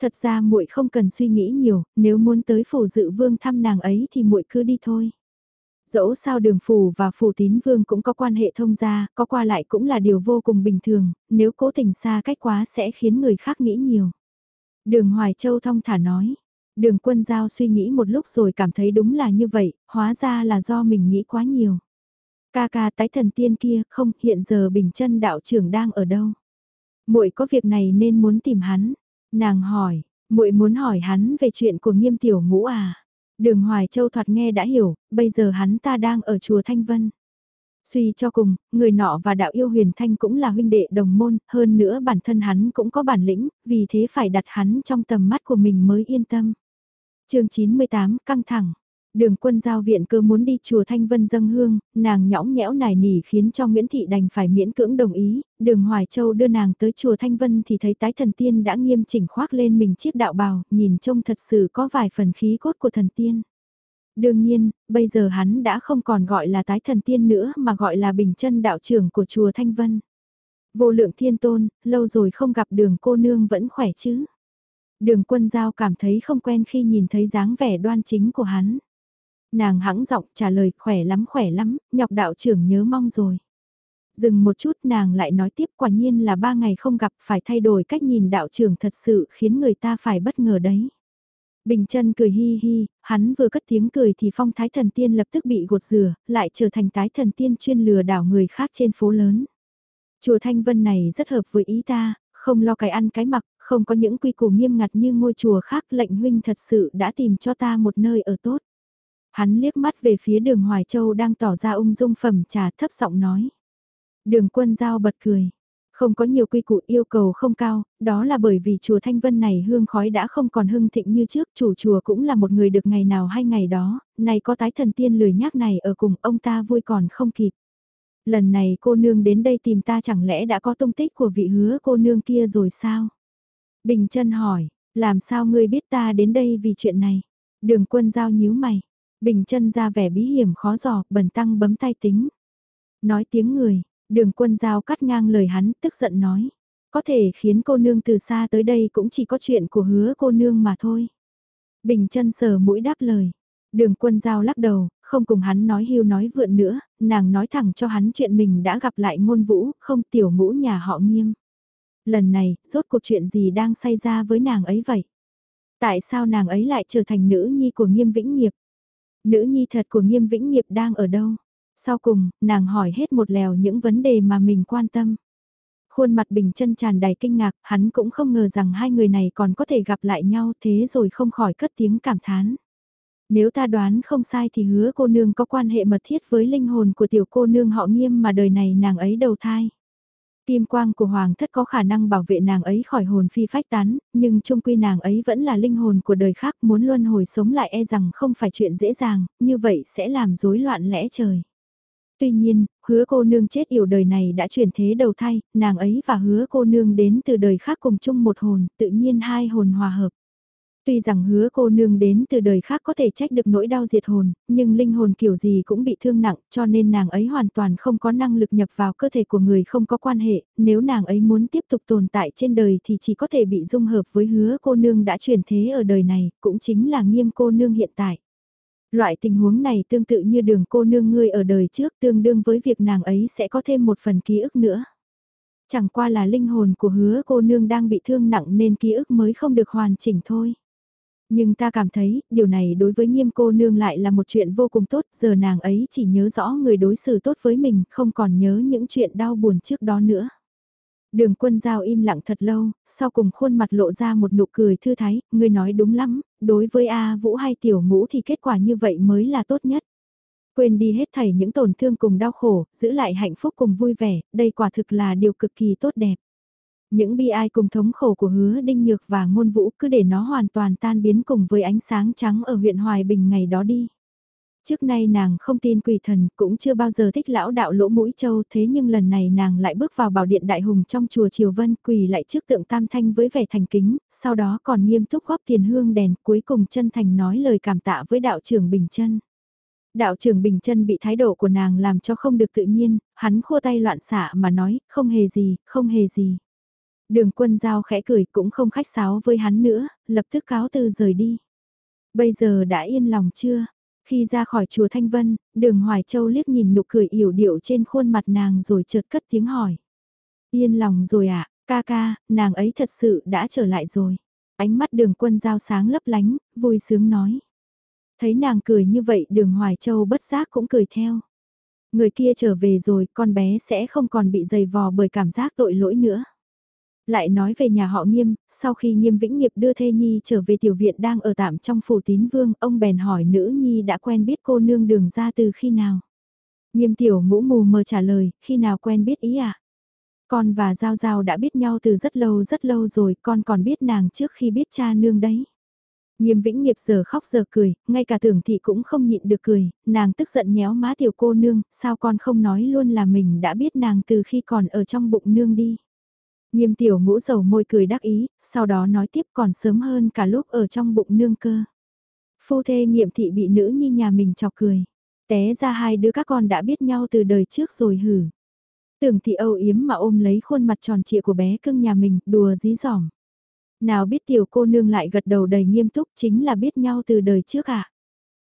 Speaker 1: Thật ra muội không cần suy nghĩ nhiều, nếu muốn tới phủ dự vương thăm nàng ấy thì muội cứ đi thôi. Dẫu sao đường phủ và phủ tín vương cũng có quan hệ thông gia, có qua lại cũng là điều vô cùng bình thường, nếu cố tình xa cách quá sẽ khiến người khác nghĩ nhiều. Đường Hoài Châu thong thả nói, đường quân giao suy nghĩ một lúc rồi cảm thấy đúng là như vậy, hóa ra là do mình nghĩ quá nhiều. Ca ca tái thần tiên kia, không, hiện giờ Bình chân đạo trưởng đang ở đâu? muội có việc này nên muốn tìm hắn. Nàng hỏi, muội muốn hỏi hắn về chuyện của nghiêm tiểu ngũ à? Đường Hoài Châu thoạt nghe đã hiểu, bây giờ hắn ta đang ở chùa Thanh Vân. Suy cho cùng, người nọ và đạo yêu huyền thanh cũng là huynh đệ đồng môn, hơn nữa bản thân hắn cũng có bản lĩnh, vì thế phải đặt hắn trong tầm mắt của mình mới yên tâm. chương 98, căng thẳng. Đường quân giao viện cơ muốn đi chùa Thanh Vân dâng hương, nàng nhõng nhẽo nài nỉ khiến cho Nguyễn Thị đành phải miễn cưỡng đồng ý, đường Hoài Châu đưa nàng tới chùa Thanh Vân thì thấy tái thần tiên đã nghiêm chỉnh khoác lên mình chiếc đạo bào, nhìn trông thật sự có vài phần khí cốt của thần tiên. Đương nhiên, bây giờ hắn đã không còn gọi là tái thần tiên nữa mà gọi là bình chân đạo trưởng của chùa Thanh Vân. Vô lượng thiên tôn, lâu rồi không gặp đường cô nương vẫn khỏe chứ. Đường quân giao cảm thấy không quen khi nhìn thấy dáng vẻ đoan chính của hắn. Nàng hãng giọng trả lời khỏe lắm khỏe lắm, nhọc đạo trưởng nhớ mong rồi. Dừng một chút nàng lại nói tiếp quả nhiên là ba ngày không gặp phải thay đổi cách nhìn đạo trưởng thật sự khiến người ta phải bất ngờ đấy. Bình chân cười hi hi, hắn vừa cất tiếng cười thì phong thái thần tiên lập tức bị gột rửa, lại trở thành tái thần tiên chuyên lừa đảo người khác trên phố lớn. Chùa Thanh Vân này rất hợp với ý ta, không lo cái ăn cái mặc, không có những quy củ nghiêm ngặt như ngôi chùa khác lệnh huynh thật sự đã tìm cho ta một nơi ở tốt. Hắn liếc mắt về phía đường Hoài Châu đang tỏ ra ung dung phẩm trà thấp giọng nói. Đường quân giao bật cười. Không có nhiều quy củ yêu cầu không cao, đó là bởi vì chùa Thanh Vân này hương khói đã không còn hưng thịnh như trước, chủ chùa cũng là một người được ngày nào hay ngày đó, này có tái thần tiên lười nhác này ở cùng ông ta vui còn không kịp. Lần này cô nương đến đây tìm ta chẳng lẽ đã có tung tích của vị hứa cô nương kia rồi sao? Bình chân hỏi, làm sao ngươi biết ta đến đây vì chuyện này? Đường quân giao nhíu mày. Bình chân ra vẻ bí hiểm khó dò, bẩn tăng bấm tay tính. Nói tiếng người, đường quân giao cắt ngang lời hắn, tức giận nói. Có thể khiến cô nương từ xa tới đây cũng chỉ có chuyện của hứa cô nương mà thôi. Bình chân sờ mũi đáp lời. Đường quân giao lắc đầu, không cùng hắn nói hưu nói vượn nữa, nàng nói thẳng cho hắn chuyện mình đã gặp lại ngôn vũ, không tiểu ngũ nhà họ nghiêm. Lần này, rốt cuộc chuyện gì đang xảy ra với nàng ấy vậy? Tại sao nàng ấy lại trở thành nữ nhi của nghiêm vĩnh nghiệp? Nữ nhi thật của nghiêm vĩnh nghiệp đang ở đâu? Sau cùng, nàng hỏi hết một lèo những vấn đề mà mình quan tâm. Khuôn mặt bình chân tràn đầy kinh ngạc, hắn cũng không ngờ rằng hai người này còn có thể gặp lại nhau thế rồi không khỏi cất tiếng cảm thán. Nếu ta đoán không sai thì hứa cô nương có quan hệ mật thiết với linh hồn của tiểu cô nương họ nghiêm mà đời này nàng ấy đầu thai. Kim quang của hoàng thất có khả năng bảo vệ nàng ấy khỏi hồn phi phách tán, nhưng trung quy nàng ấy vẫn là linh hồn của đời khác muốn luân hồi sống lại e rằng không phải chuyện dễ dàng, như vậy sẽ làm rối loạn lẽ trời. Tuy nhiên, hứa cô nương chết yểu đời này đã chuyển thế đầu thai, nàng ấy và hứa cô nương đến từ đời khác cùng chung một hồn, tự nhiên hai hồn hòa hợp. Tuy rằng hứa cô nương đến từ đời khác có thể trách được nỗi đau diệt hồn, nhưng linh hồn kiểu gì cũng bị thương nặng cho nên nàng ấy hoàn toàn không có năng lực nhập vào cơ thể của người không có quan hệ, nếu nàng ấy muốn tiếp tục tồn tại trên đời thì chỉ có thể bị dung hợp với hứa cô nương đã chuyển thế ở đời này, cũng chính là nghiêm cô nương hiện tại. Loại tình huống này tương tự như đường cô nương ngươi ở đời trước tương đương với việc nàng ấy sẽ có thêm một phần ký ức nữa. Chẳng qua là linh hồn của hứa cô nương đang bị thương nặng nên ký ức mới không được hoàn chỉnh thôi. Nhưng ta cảm thấy, điều này đối với nghiêm cô nương lại là một chuyện vô cùng tốt, giờ nàng ấy chỉ nhớ rõ người đối xử tốt với mình, không còn nhớ những chuyện đau buồn trước đó nữa. Đường quân giao im lặng thật lâu, sau cùng khuôn mặt lộ ra một nụ cười thư thái, người nói đúng lắm, đối với A Vũ hay Tiểu Ngũ thì kết quả như vậy mới là tốt nhất. Quên đi hết thảy những tổn thương cùng đau khổ, giữ lại hạnh phúc cùng vui vẻ, đây quả thực là điều cực kỳ tốt đẹp. Những bi ai cùng thống khổ của hứa đinh nhược và ngôn vũ cứ để nó hoàn toàn tan biến cùng với ánh sáng trắng ở huyện Hoài Bình ngày đó đi. Trước nay nàng không tin quỷ thần, cũng chưa bao giờ thích lão đạo lỗ mũi châu thế nhưng lần này nàng lại bước vào bảo điện đại hùng trong chùa Triều Vân quỳ lại trước tượng tam thanh với vẻ thành kính, sau đó còn nghiêm túc góp tiền hương đèn cuối cùng chân thành nói lời cảm tạ với đạo trưởng Bình chân Đạo trưởng Bình chân bị thái độ của nàng làm cho không được tự nhiên, hắn khua tay loạn xạ mà nói, không hề gì, không hề gì. Đường quân giao khẽ cười cũng không khách sáo với hắn nữa, lập tức cáo từ rời đi. Bây giờ đã yên lòng chưa? Khi ra khỏi chùa Thanh Vân, đường Hoài Châu liếc nhìn nụ cười yểu điệu trên khuôn mặt nàng rồi chợt cất tiếng hỏi. Yên lòng rồi ạ, à, ca ca, nàng ấy thật sự đã trở lại rồi. Ánh mắt đường quân giao sáng lấp lánh, vui sướng nói. Thấy nàng cười như vậy đường Hoài Châu bất giác cũng cười theo. Người kia trở về rồi con bé sẽ không còn bị dày vò bởi cảm giác tội lỗi nữa. Lại nói về nhà họ nghiêm, sau khi nghiêm vĩnh nghiệp đưa thê nhi trở về tiểu viện đang ở tạm trong phủ tín vương, ông bèn hỏi nữ nhi đã quen biết cô nương đường ra từ khi nào. Nghiêm tiểu ngũ mù mờ trả lời, khi nào quen biết ý à? Con và Giao Giao đã biết nhau từ rất lâu rất lâu rồi, con còn biết nàng trước khi biết cha nương đấy. Nghiêm vĩnh nghiệp giờ khóc giờ cười, ngay cả tưởng thị cũng không nhịn được cười, nàng tức giận nhéo má tiểu cô nương, sao con không nói luôn là mình đã biết nàng từ khi còn ở trong bụng nương đi. Nghiêm tiểu ngũ dầu môi cười đắc ý, sau đó nói tiếp còn sớm hơn cả lúc ở trong bụng nương cơ. Phu thê nghiệm thị bị nữ nhi nhà mình chọc cười. Té ra hai đứa các con đã biết nhau từ đời trước rồi hử. Tưởng thị âu yếm mà ôm lấy khuôn mặt tròn trịa của bé cưng nhà mình, đùa dí dỏm. Nào biết tiểu cô nương lại gật đầu đầy nghiêm túc chính là biết nhau từ đời trước ạ. À?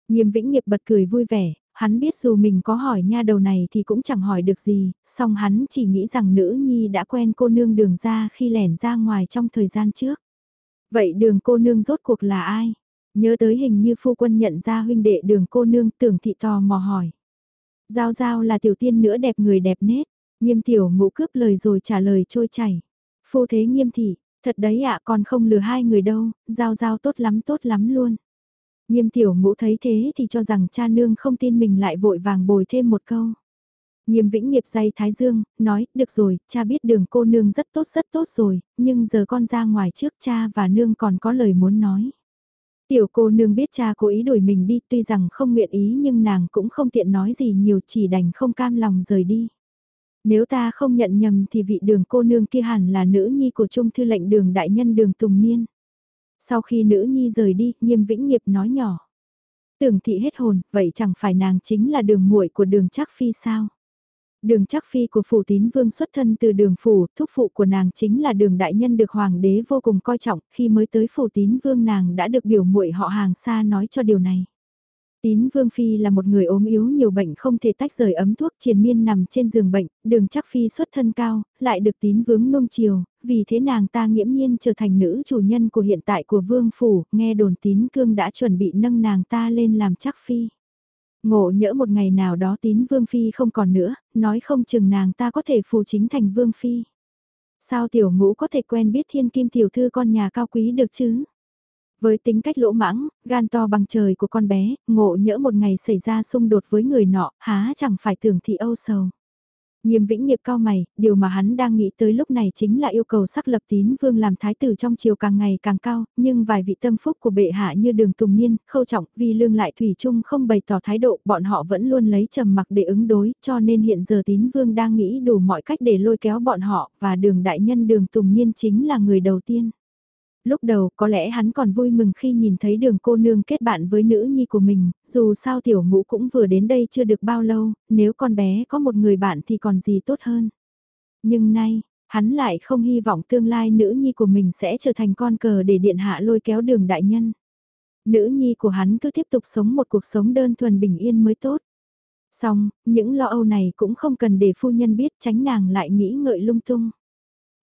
Speaker 1: Nghiêm vĩnh nghiệp bật cười vui vẻ, hắn biết dù mình có hỏi nha đầu này thì cũng chẳng hỏi được gì, song hắn chỉ nghĩ rằng nữ nhi đã quen cô nương đường ra khi lẻn ra ngoài trong thời gian trước. Vậy đường cô nương rốt cuộc là ai? Nhớ tới hình như phu quân nhận ra huynh đệ đường cô nương tưởng thị tò mò hỏi. Giao giao là tiểu tiên nữa đẹp người đẹp nết, nghiêm tiểu ngũ cướp lời rồi trả lời trôi chảy. Phu thế nghiêm thị, thật đấy ạ còn không lừa hai người đâu, giao giao tốt lắm tốt lắm luôn. Nghiêm tiểu ngũ thấy thế thì cho rằng cha nương không tin mình lại vội vàng bồi thêm một câu. Nghiêm vĩnh nghiệp dây Thái Dương, nói, được rồi, cha biết đường cô nương rất tốt rất tốt rồi, nhưng giờ con ra ngoài trước cha và nương còn có lời muốn nói. Tiểu cô nương biết cha cố ý đuổi mình đi tuy rằng không nguyện ý nhưng nàng cũng không tiện nói gì nhiều chỉ đành không cam lòng rời đi. Nếu ta không nhận nhầm thì vị đường cô nương kia hẳn là nữ nhi của trung thư lệnh đường đại nhân đường Tùng Niên. Sau khi nữ nhi rời đi, nghiêm vĩnh nghiệp nói nhỏ. Tưởng thị hết hồn, vậy chẳng phải nàng chính là đường muội của đường chắc phi sao? Đường chắc phi của phủ tín vương xuất thân từ đường phủ, thúc phụ của nàng chính là đường đại nhân được hoàng đế vô cùng coi trọng, khi mới tới phủ tín vương nàng đã được biểu muội họ hàng xa nói cho điều này. Tín Vương Phi là một người ốm yếu nhiều bệnh không thể tách rời ấm thuốc triền miên nằm trên giường bệnh, đường chắc Phi xuất thân cao, lại được tín vướng nung chiều, vì thế nàng ta nghiễm nhiên trở thành nữ chủ nhân của hiện tại của Vương Phủ, nghe đồn tín cương đã chuẩn bị nâng nàng ta lên làm chắc Phi. Ngộ nhỡ một ngày nào đó tín Vương Phi không còn nữa, nói không chừng nàng ta có thể phù chính thành Vương Phi. Sao tiểu ngũ có thể quen biết thiên kim tiểu thư con nhà cao quý được chứ? Với tính cách lỗ mãng, gan to bằng trời của con bé, ngộ nhỡ một ngày xảy ra xung đột với người nọ, há chẳng phải tưởng thị âu sầu. Nghiêm vĩnh nghiệp cao mày, điều mà hắn đang nghĩ tới lúc này chính là yêu cầu sắc lập tín vương làm thái tử trong chiều càng ngày càng cao, nhưng vài vị tâm phúc của bệ hạ như đường tùng niên, khâu trọng, vi lương lại thủy chung không bày tỏ thái độ, bọn họ vẫn luôn lấy trầm mặc để ứng đối, cho nên hiện giờ tín vương đang nghĩ đủ mọi cách để lôi kéo bọn họ, và đường đại nhân đường tùng niên chính là người đầu tiên lúc đầu có lẽ hắn còn vui mừng khi nhìn thấy đường cô nương kết bạn với nữ nhi của mình, dù sao tiểu ngũ cũng vừa đến đây chưa được bao lâu, nếu con bé có một người bạn thì còn gì tốt hơn. Nhưng nay, hắn lại không hy vọng tương lai nữ nhi của mình sẽ trở thành con cờ để điện hạ lôi kéo đường đại nhân. Nữ nhi của hắn cứ tiếp tục sống một cuộc sống đơn thuần bình yên mới tốt. Xong, những lo âu này cũng không cần để phu nhân biết tránh nàng lại nghĩ ngợi lung tung.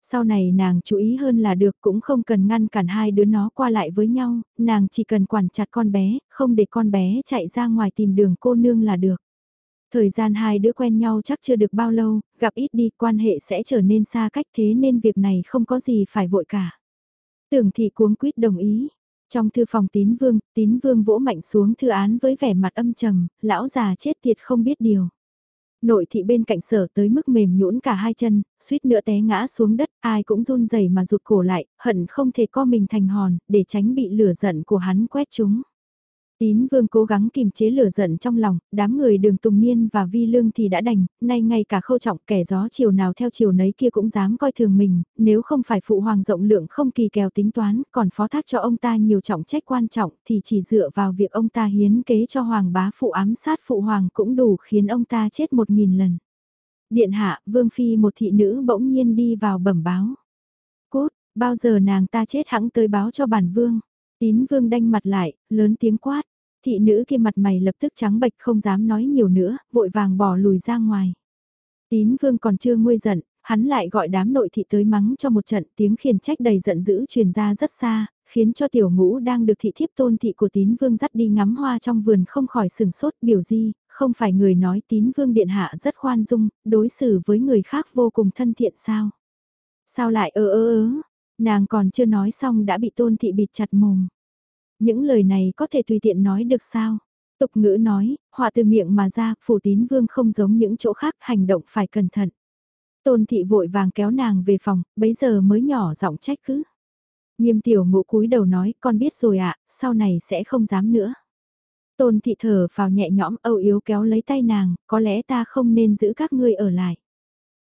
Speaker 1: Sau này nàng chú ý hơn là được cũng không cần ngăn cản hai đứa nó qua lại với nhau, nàng chỉ cần quản chặt con bé, không để con bé chạy ra ngoài tìm đường cô nương là được. Thời gian hai đứa quen nhau chắc chưa được bao lâu, gặp ít đi quan hệ sẽ trở nên xa cách thế nên việc này không có gì phải vội cả. Tưởng thị cuống quýt đồng ý. Trong thư phòng tín vương, tín vương vỗ mạnh xuống thư án với vẻ mặt âm trầm, lão già chết tiệt không biết điều. Nội thị bên cạnh sở tới mức mềm nhũn cả hai chân, suýt nữa té ngã xuống đất, ai cũng run rẩy mà rụt cổ lại, hận không thể co mình thành hòn, để tránh bị lửa giận của hắn quét chúng. Tín vương cố gắng kìm chế lửa giận trong lòng, đám người đường Tùng Niên và Vi Lương thì đã đành, nay ngay cả khâu trọng kẻ gió chiều nào theo chiều nấy kia cũng dám coi thường mình, nếu không phải phụ hoàng rộng lượng không kỳ kèo tính toán, còn phó thác cho ông ta nhiều trọng trách quan trọng thì chỉ dựa vào việc ông ta hiến kế cho hoàng bá phụ ám sát phụ hoàng cũng đủ khiến ông ta chết một nghìn lần. Điện hạ, vương phi một thị nữ bỗng nhiên đi vào bẩm báo. Bao giờ nàng ta chết hãng tới báo cho bản vương. Tín vương đanh mặt lại, lớn tiếng quát. Thị nữ kia mặt mày lập tức trắng bệch không dám nói nhiều nữa, vội vàng bỏ lùi ra ngoài. Tín vương còn chưa nguôi giận, hắn lại gọi đám nội thị tới mắng cho một trận tiếng khiển trách đầy giận dữ truyền ra rất xa, khiến cho tiểu ngũ đang được thị thiếp tôn thị của tín vương dắt đi ngắm hoa trong vườn không khỏi sừng sốt biểu di, không phải người nói tín vương điện hạ rất khoan dung, đối xử với người khác vô cùng thân thiện sao. Sao lại ơ ơ ớ, nàng còn chưa nói xong đã bị tôn thị bịt chặt mồm. Những lời này có thể tùy tiện nói được sao? Tục ngữ nói, họa từ miệng mà ra, phủ tín vương không giống những chỗ khác, hành động phải cẩn thận. Tôn thị vội vàng kéo nàng về phòng, bấy giờ mới nhỏ giọng trách cứ. Nghiêm tiểu ngũ cúi đầu nói, con biết rồi ạ, sau này sẽ không dám nữa. Tôn thị thở vào nhẹ nhõm âu yếu kéo lấy tay nàng, có lẽ ta không nên giữ các ngươi ở lại.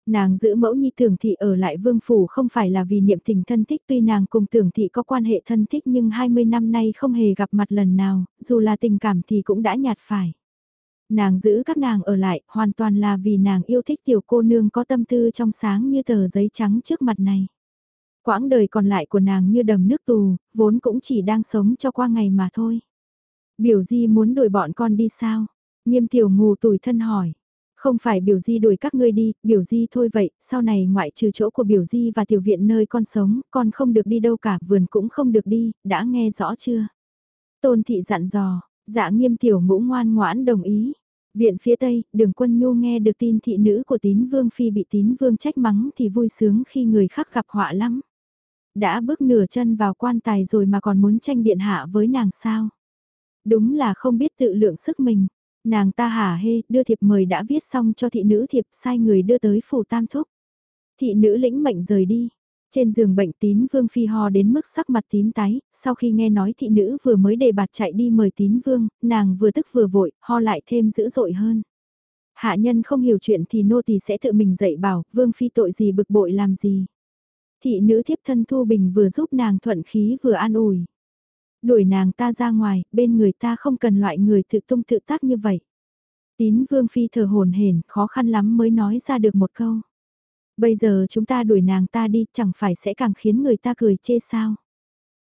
Speaker 1: Nàng giữ mẫu nhi tưởng thị ở lại vương phủ không phải là vì niệm tình thân thích tuy nàng cùng tưởng thị có quan hệ thân thích nhưng 20 năm nay không hề gặp mặt lần nào, dù là tình cảm thì cũng đã nhạt phải. Nàng giữ các nàng ở lại hoàn toàn là vì nàng yêu thích tiểu cô nương có tâm tư trong sáng như tờ giấy trắng trước mặt này. Quãng đời còn lại của nàng như đầm nước tù, vốn cũng chỉ đang sống cho qua ngày mà thôi. Biểu di muốn đuổi bọn con đi sao? Nghiêm tiểu ngù tủi thân hỏi. Không phải biểu di đuổi các ngươi đi, biểu di thôi vậy, sau này ngoại trừ chỗ của biểu di và tiểu viện nơi con sống, con không được đi đâu cả, vườn cũng không được đi, đã nghe rõ chưa? Tôn thị dặn dò, dạ nghiêm tiểu ngũ ngoan ngoãn đồng ý. Viện phía tây, đường quân nhu nghe được tin thị nữ của tín vương phi bị tín vương trách mắng thì vui sướng khi người khác gặp họa lắm. Đã bước nửa chân vào quan tài rồi mà còn muốn tranh điện hạ với nàng sao? Đúng là không biết tự lượng sức mình. Nàng ta hả hê, đưa thiệp mời đã viết xong cho thị nữ thiệp sai người đưa tới phủ tam thúc. Thị nữ lĩnh mệnh rời đi. Trên giường bệnh tín vương phi ho đến mức sắc mặt tím tái, sau khi nghe nói thị nữ vừa mới đề bạt chạy đi mời tín vương, nàng vừa tức vừa vội, ho lại thêm dữ dội hơn. Hạ nhân không hiểu chuyện thì nô tỳ sẽ tự mình dạy bảo, vương phi tội gì bực bội làm gì. Thị nữ thiếp thân Thu Bình vừa giúp nàng thuận khí vừa an ủi. Đuổi nàng ta ra ngoài, bên người ta không cần loại người tự tung tự tác như vậy. Tín Vương Phi thở hồn hển, khó khăn lắm mới nói ra được một câu. Bây giờ chúng ta đuổi nàng ta đi, chẳng phải sẽ càng khiến người ta cười chê sao?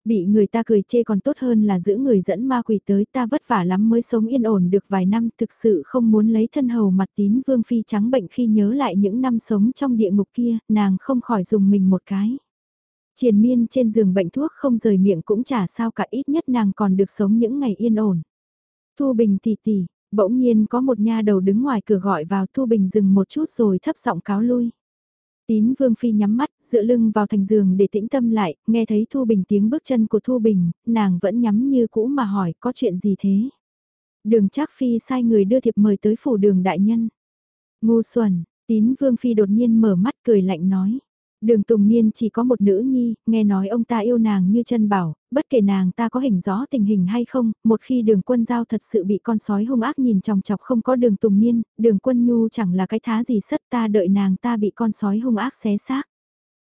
Speaker 1: Bị người ta cười chê còn tốt hơn là giữ người dẫn ma quỷ tới ta vất vả lắm mới sống yên ổn được vài năm thực sự không muốn lấy thân hầu mặt tín vương phi trắng bệnh khi nhớ lại những năm sống trong địa ngục kia, nàng không khỏi dùng mình một cái. Triền miên trên giường bệnh thuốc không rời miệng cũng chả sao cả ít nhất nàng còn được sống những ngày yên ổn. Thu Bình tỉ tỉ, bỗng nhiên có một nha đầu đứng ngoài cửa gọi vào Thu Bình dừng một chút rồi thấp giọng cáo lui. Tín Vương Phi nhắm mắt, dựa lưng vào thành giường để tĩnh tâm lại, nghe thấy Thu Bình tiếng bước chân của Thu Bình, nàng vẫn nhắm như cũ mà hỏi có chuyện gì thế. Đường Trác Phi sai người đưa thiệp mời tới phủ đường đại nhân. Ngu xuẩn, Tín Vương Phi đột nhiên mở mắt cười lạnh nói. Đường Tùng Niên chỉ có một nữ nhi, nghe nói ông ta yêu nàng như chân bảo, bất kể nàng ta có hình rõ tình hình hay không, một khi đường quân giao thật sự bị con sói hung ác nhìn chòng chọc không có đường Tùng Niên, đường quân nhu chẳng là cái thá gì sất ta đợi nàng ta bị con sói hung ác xé xác.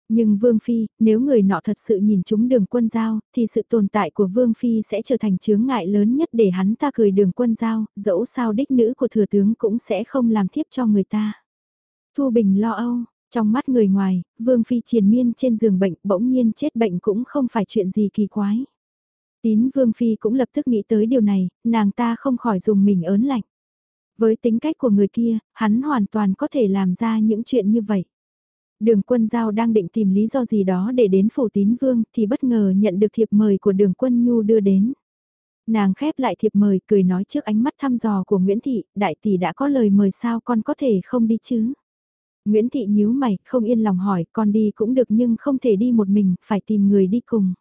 Speaker 1: Nhưng Vương Phi, nếu người nọ thật sự nhìn chúng đường quân giao, thì sự tồn tại của Vương Phi sẽ trở thành chướng ngại lớn nhất để hắn ta cười đường quân giao, dẫu sao đích nữ của thừa tướng cũng sẽ không làm thiếp cho người ta. Thu Bình lo âu, trong mắt người ngoài, Vương Phi triền miên trên giường bệnh bỗng nhiên chết bệnh cũng không phải chuyện gì kỳ quái. Tín Vương Phi cũng lập tức nghĩ tới điều này, nàng ta không khỏi dùng mình ớn lạnh. Với tính cách của người kia, hắn hoàn toàn có thể làm ra những chuyện như vậy. Đường quân giao đang định tìm lý do gì đó để đến phủ tín vương thì bất ngờ nhận được thiệp mời của đường quân nhu đưa đến. Nàng khép lại thiệp mời cười nói trước ánh mắt thăm dò của Nguyễn Thị, đại tỷ đã có lời mời sao con có thể không đi chứ? Nguyễn Thị nhíu mày, không yên lòng hỏi, con đi cũng được nhưng không thể đi một mình, phải tìm người đi cùng.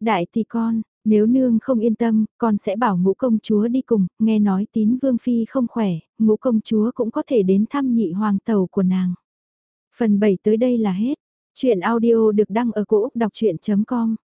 Speaker 1: Đại tỷ con, nếu nương không yên tâm, con sẽ bảo ngũ công chúa đi cùng, nghe nói tín vương phi không khỏe, ngũ công chúa cũng có thể đến thăm nhị hoàng tàu của nàng. Phần 7 tới đây là hết. Chuyện audio được đăng ở cổ Úc đọc chuyện.com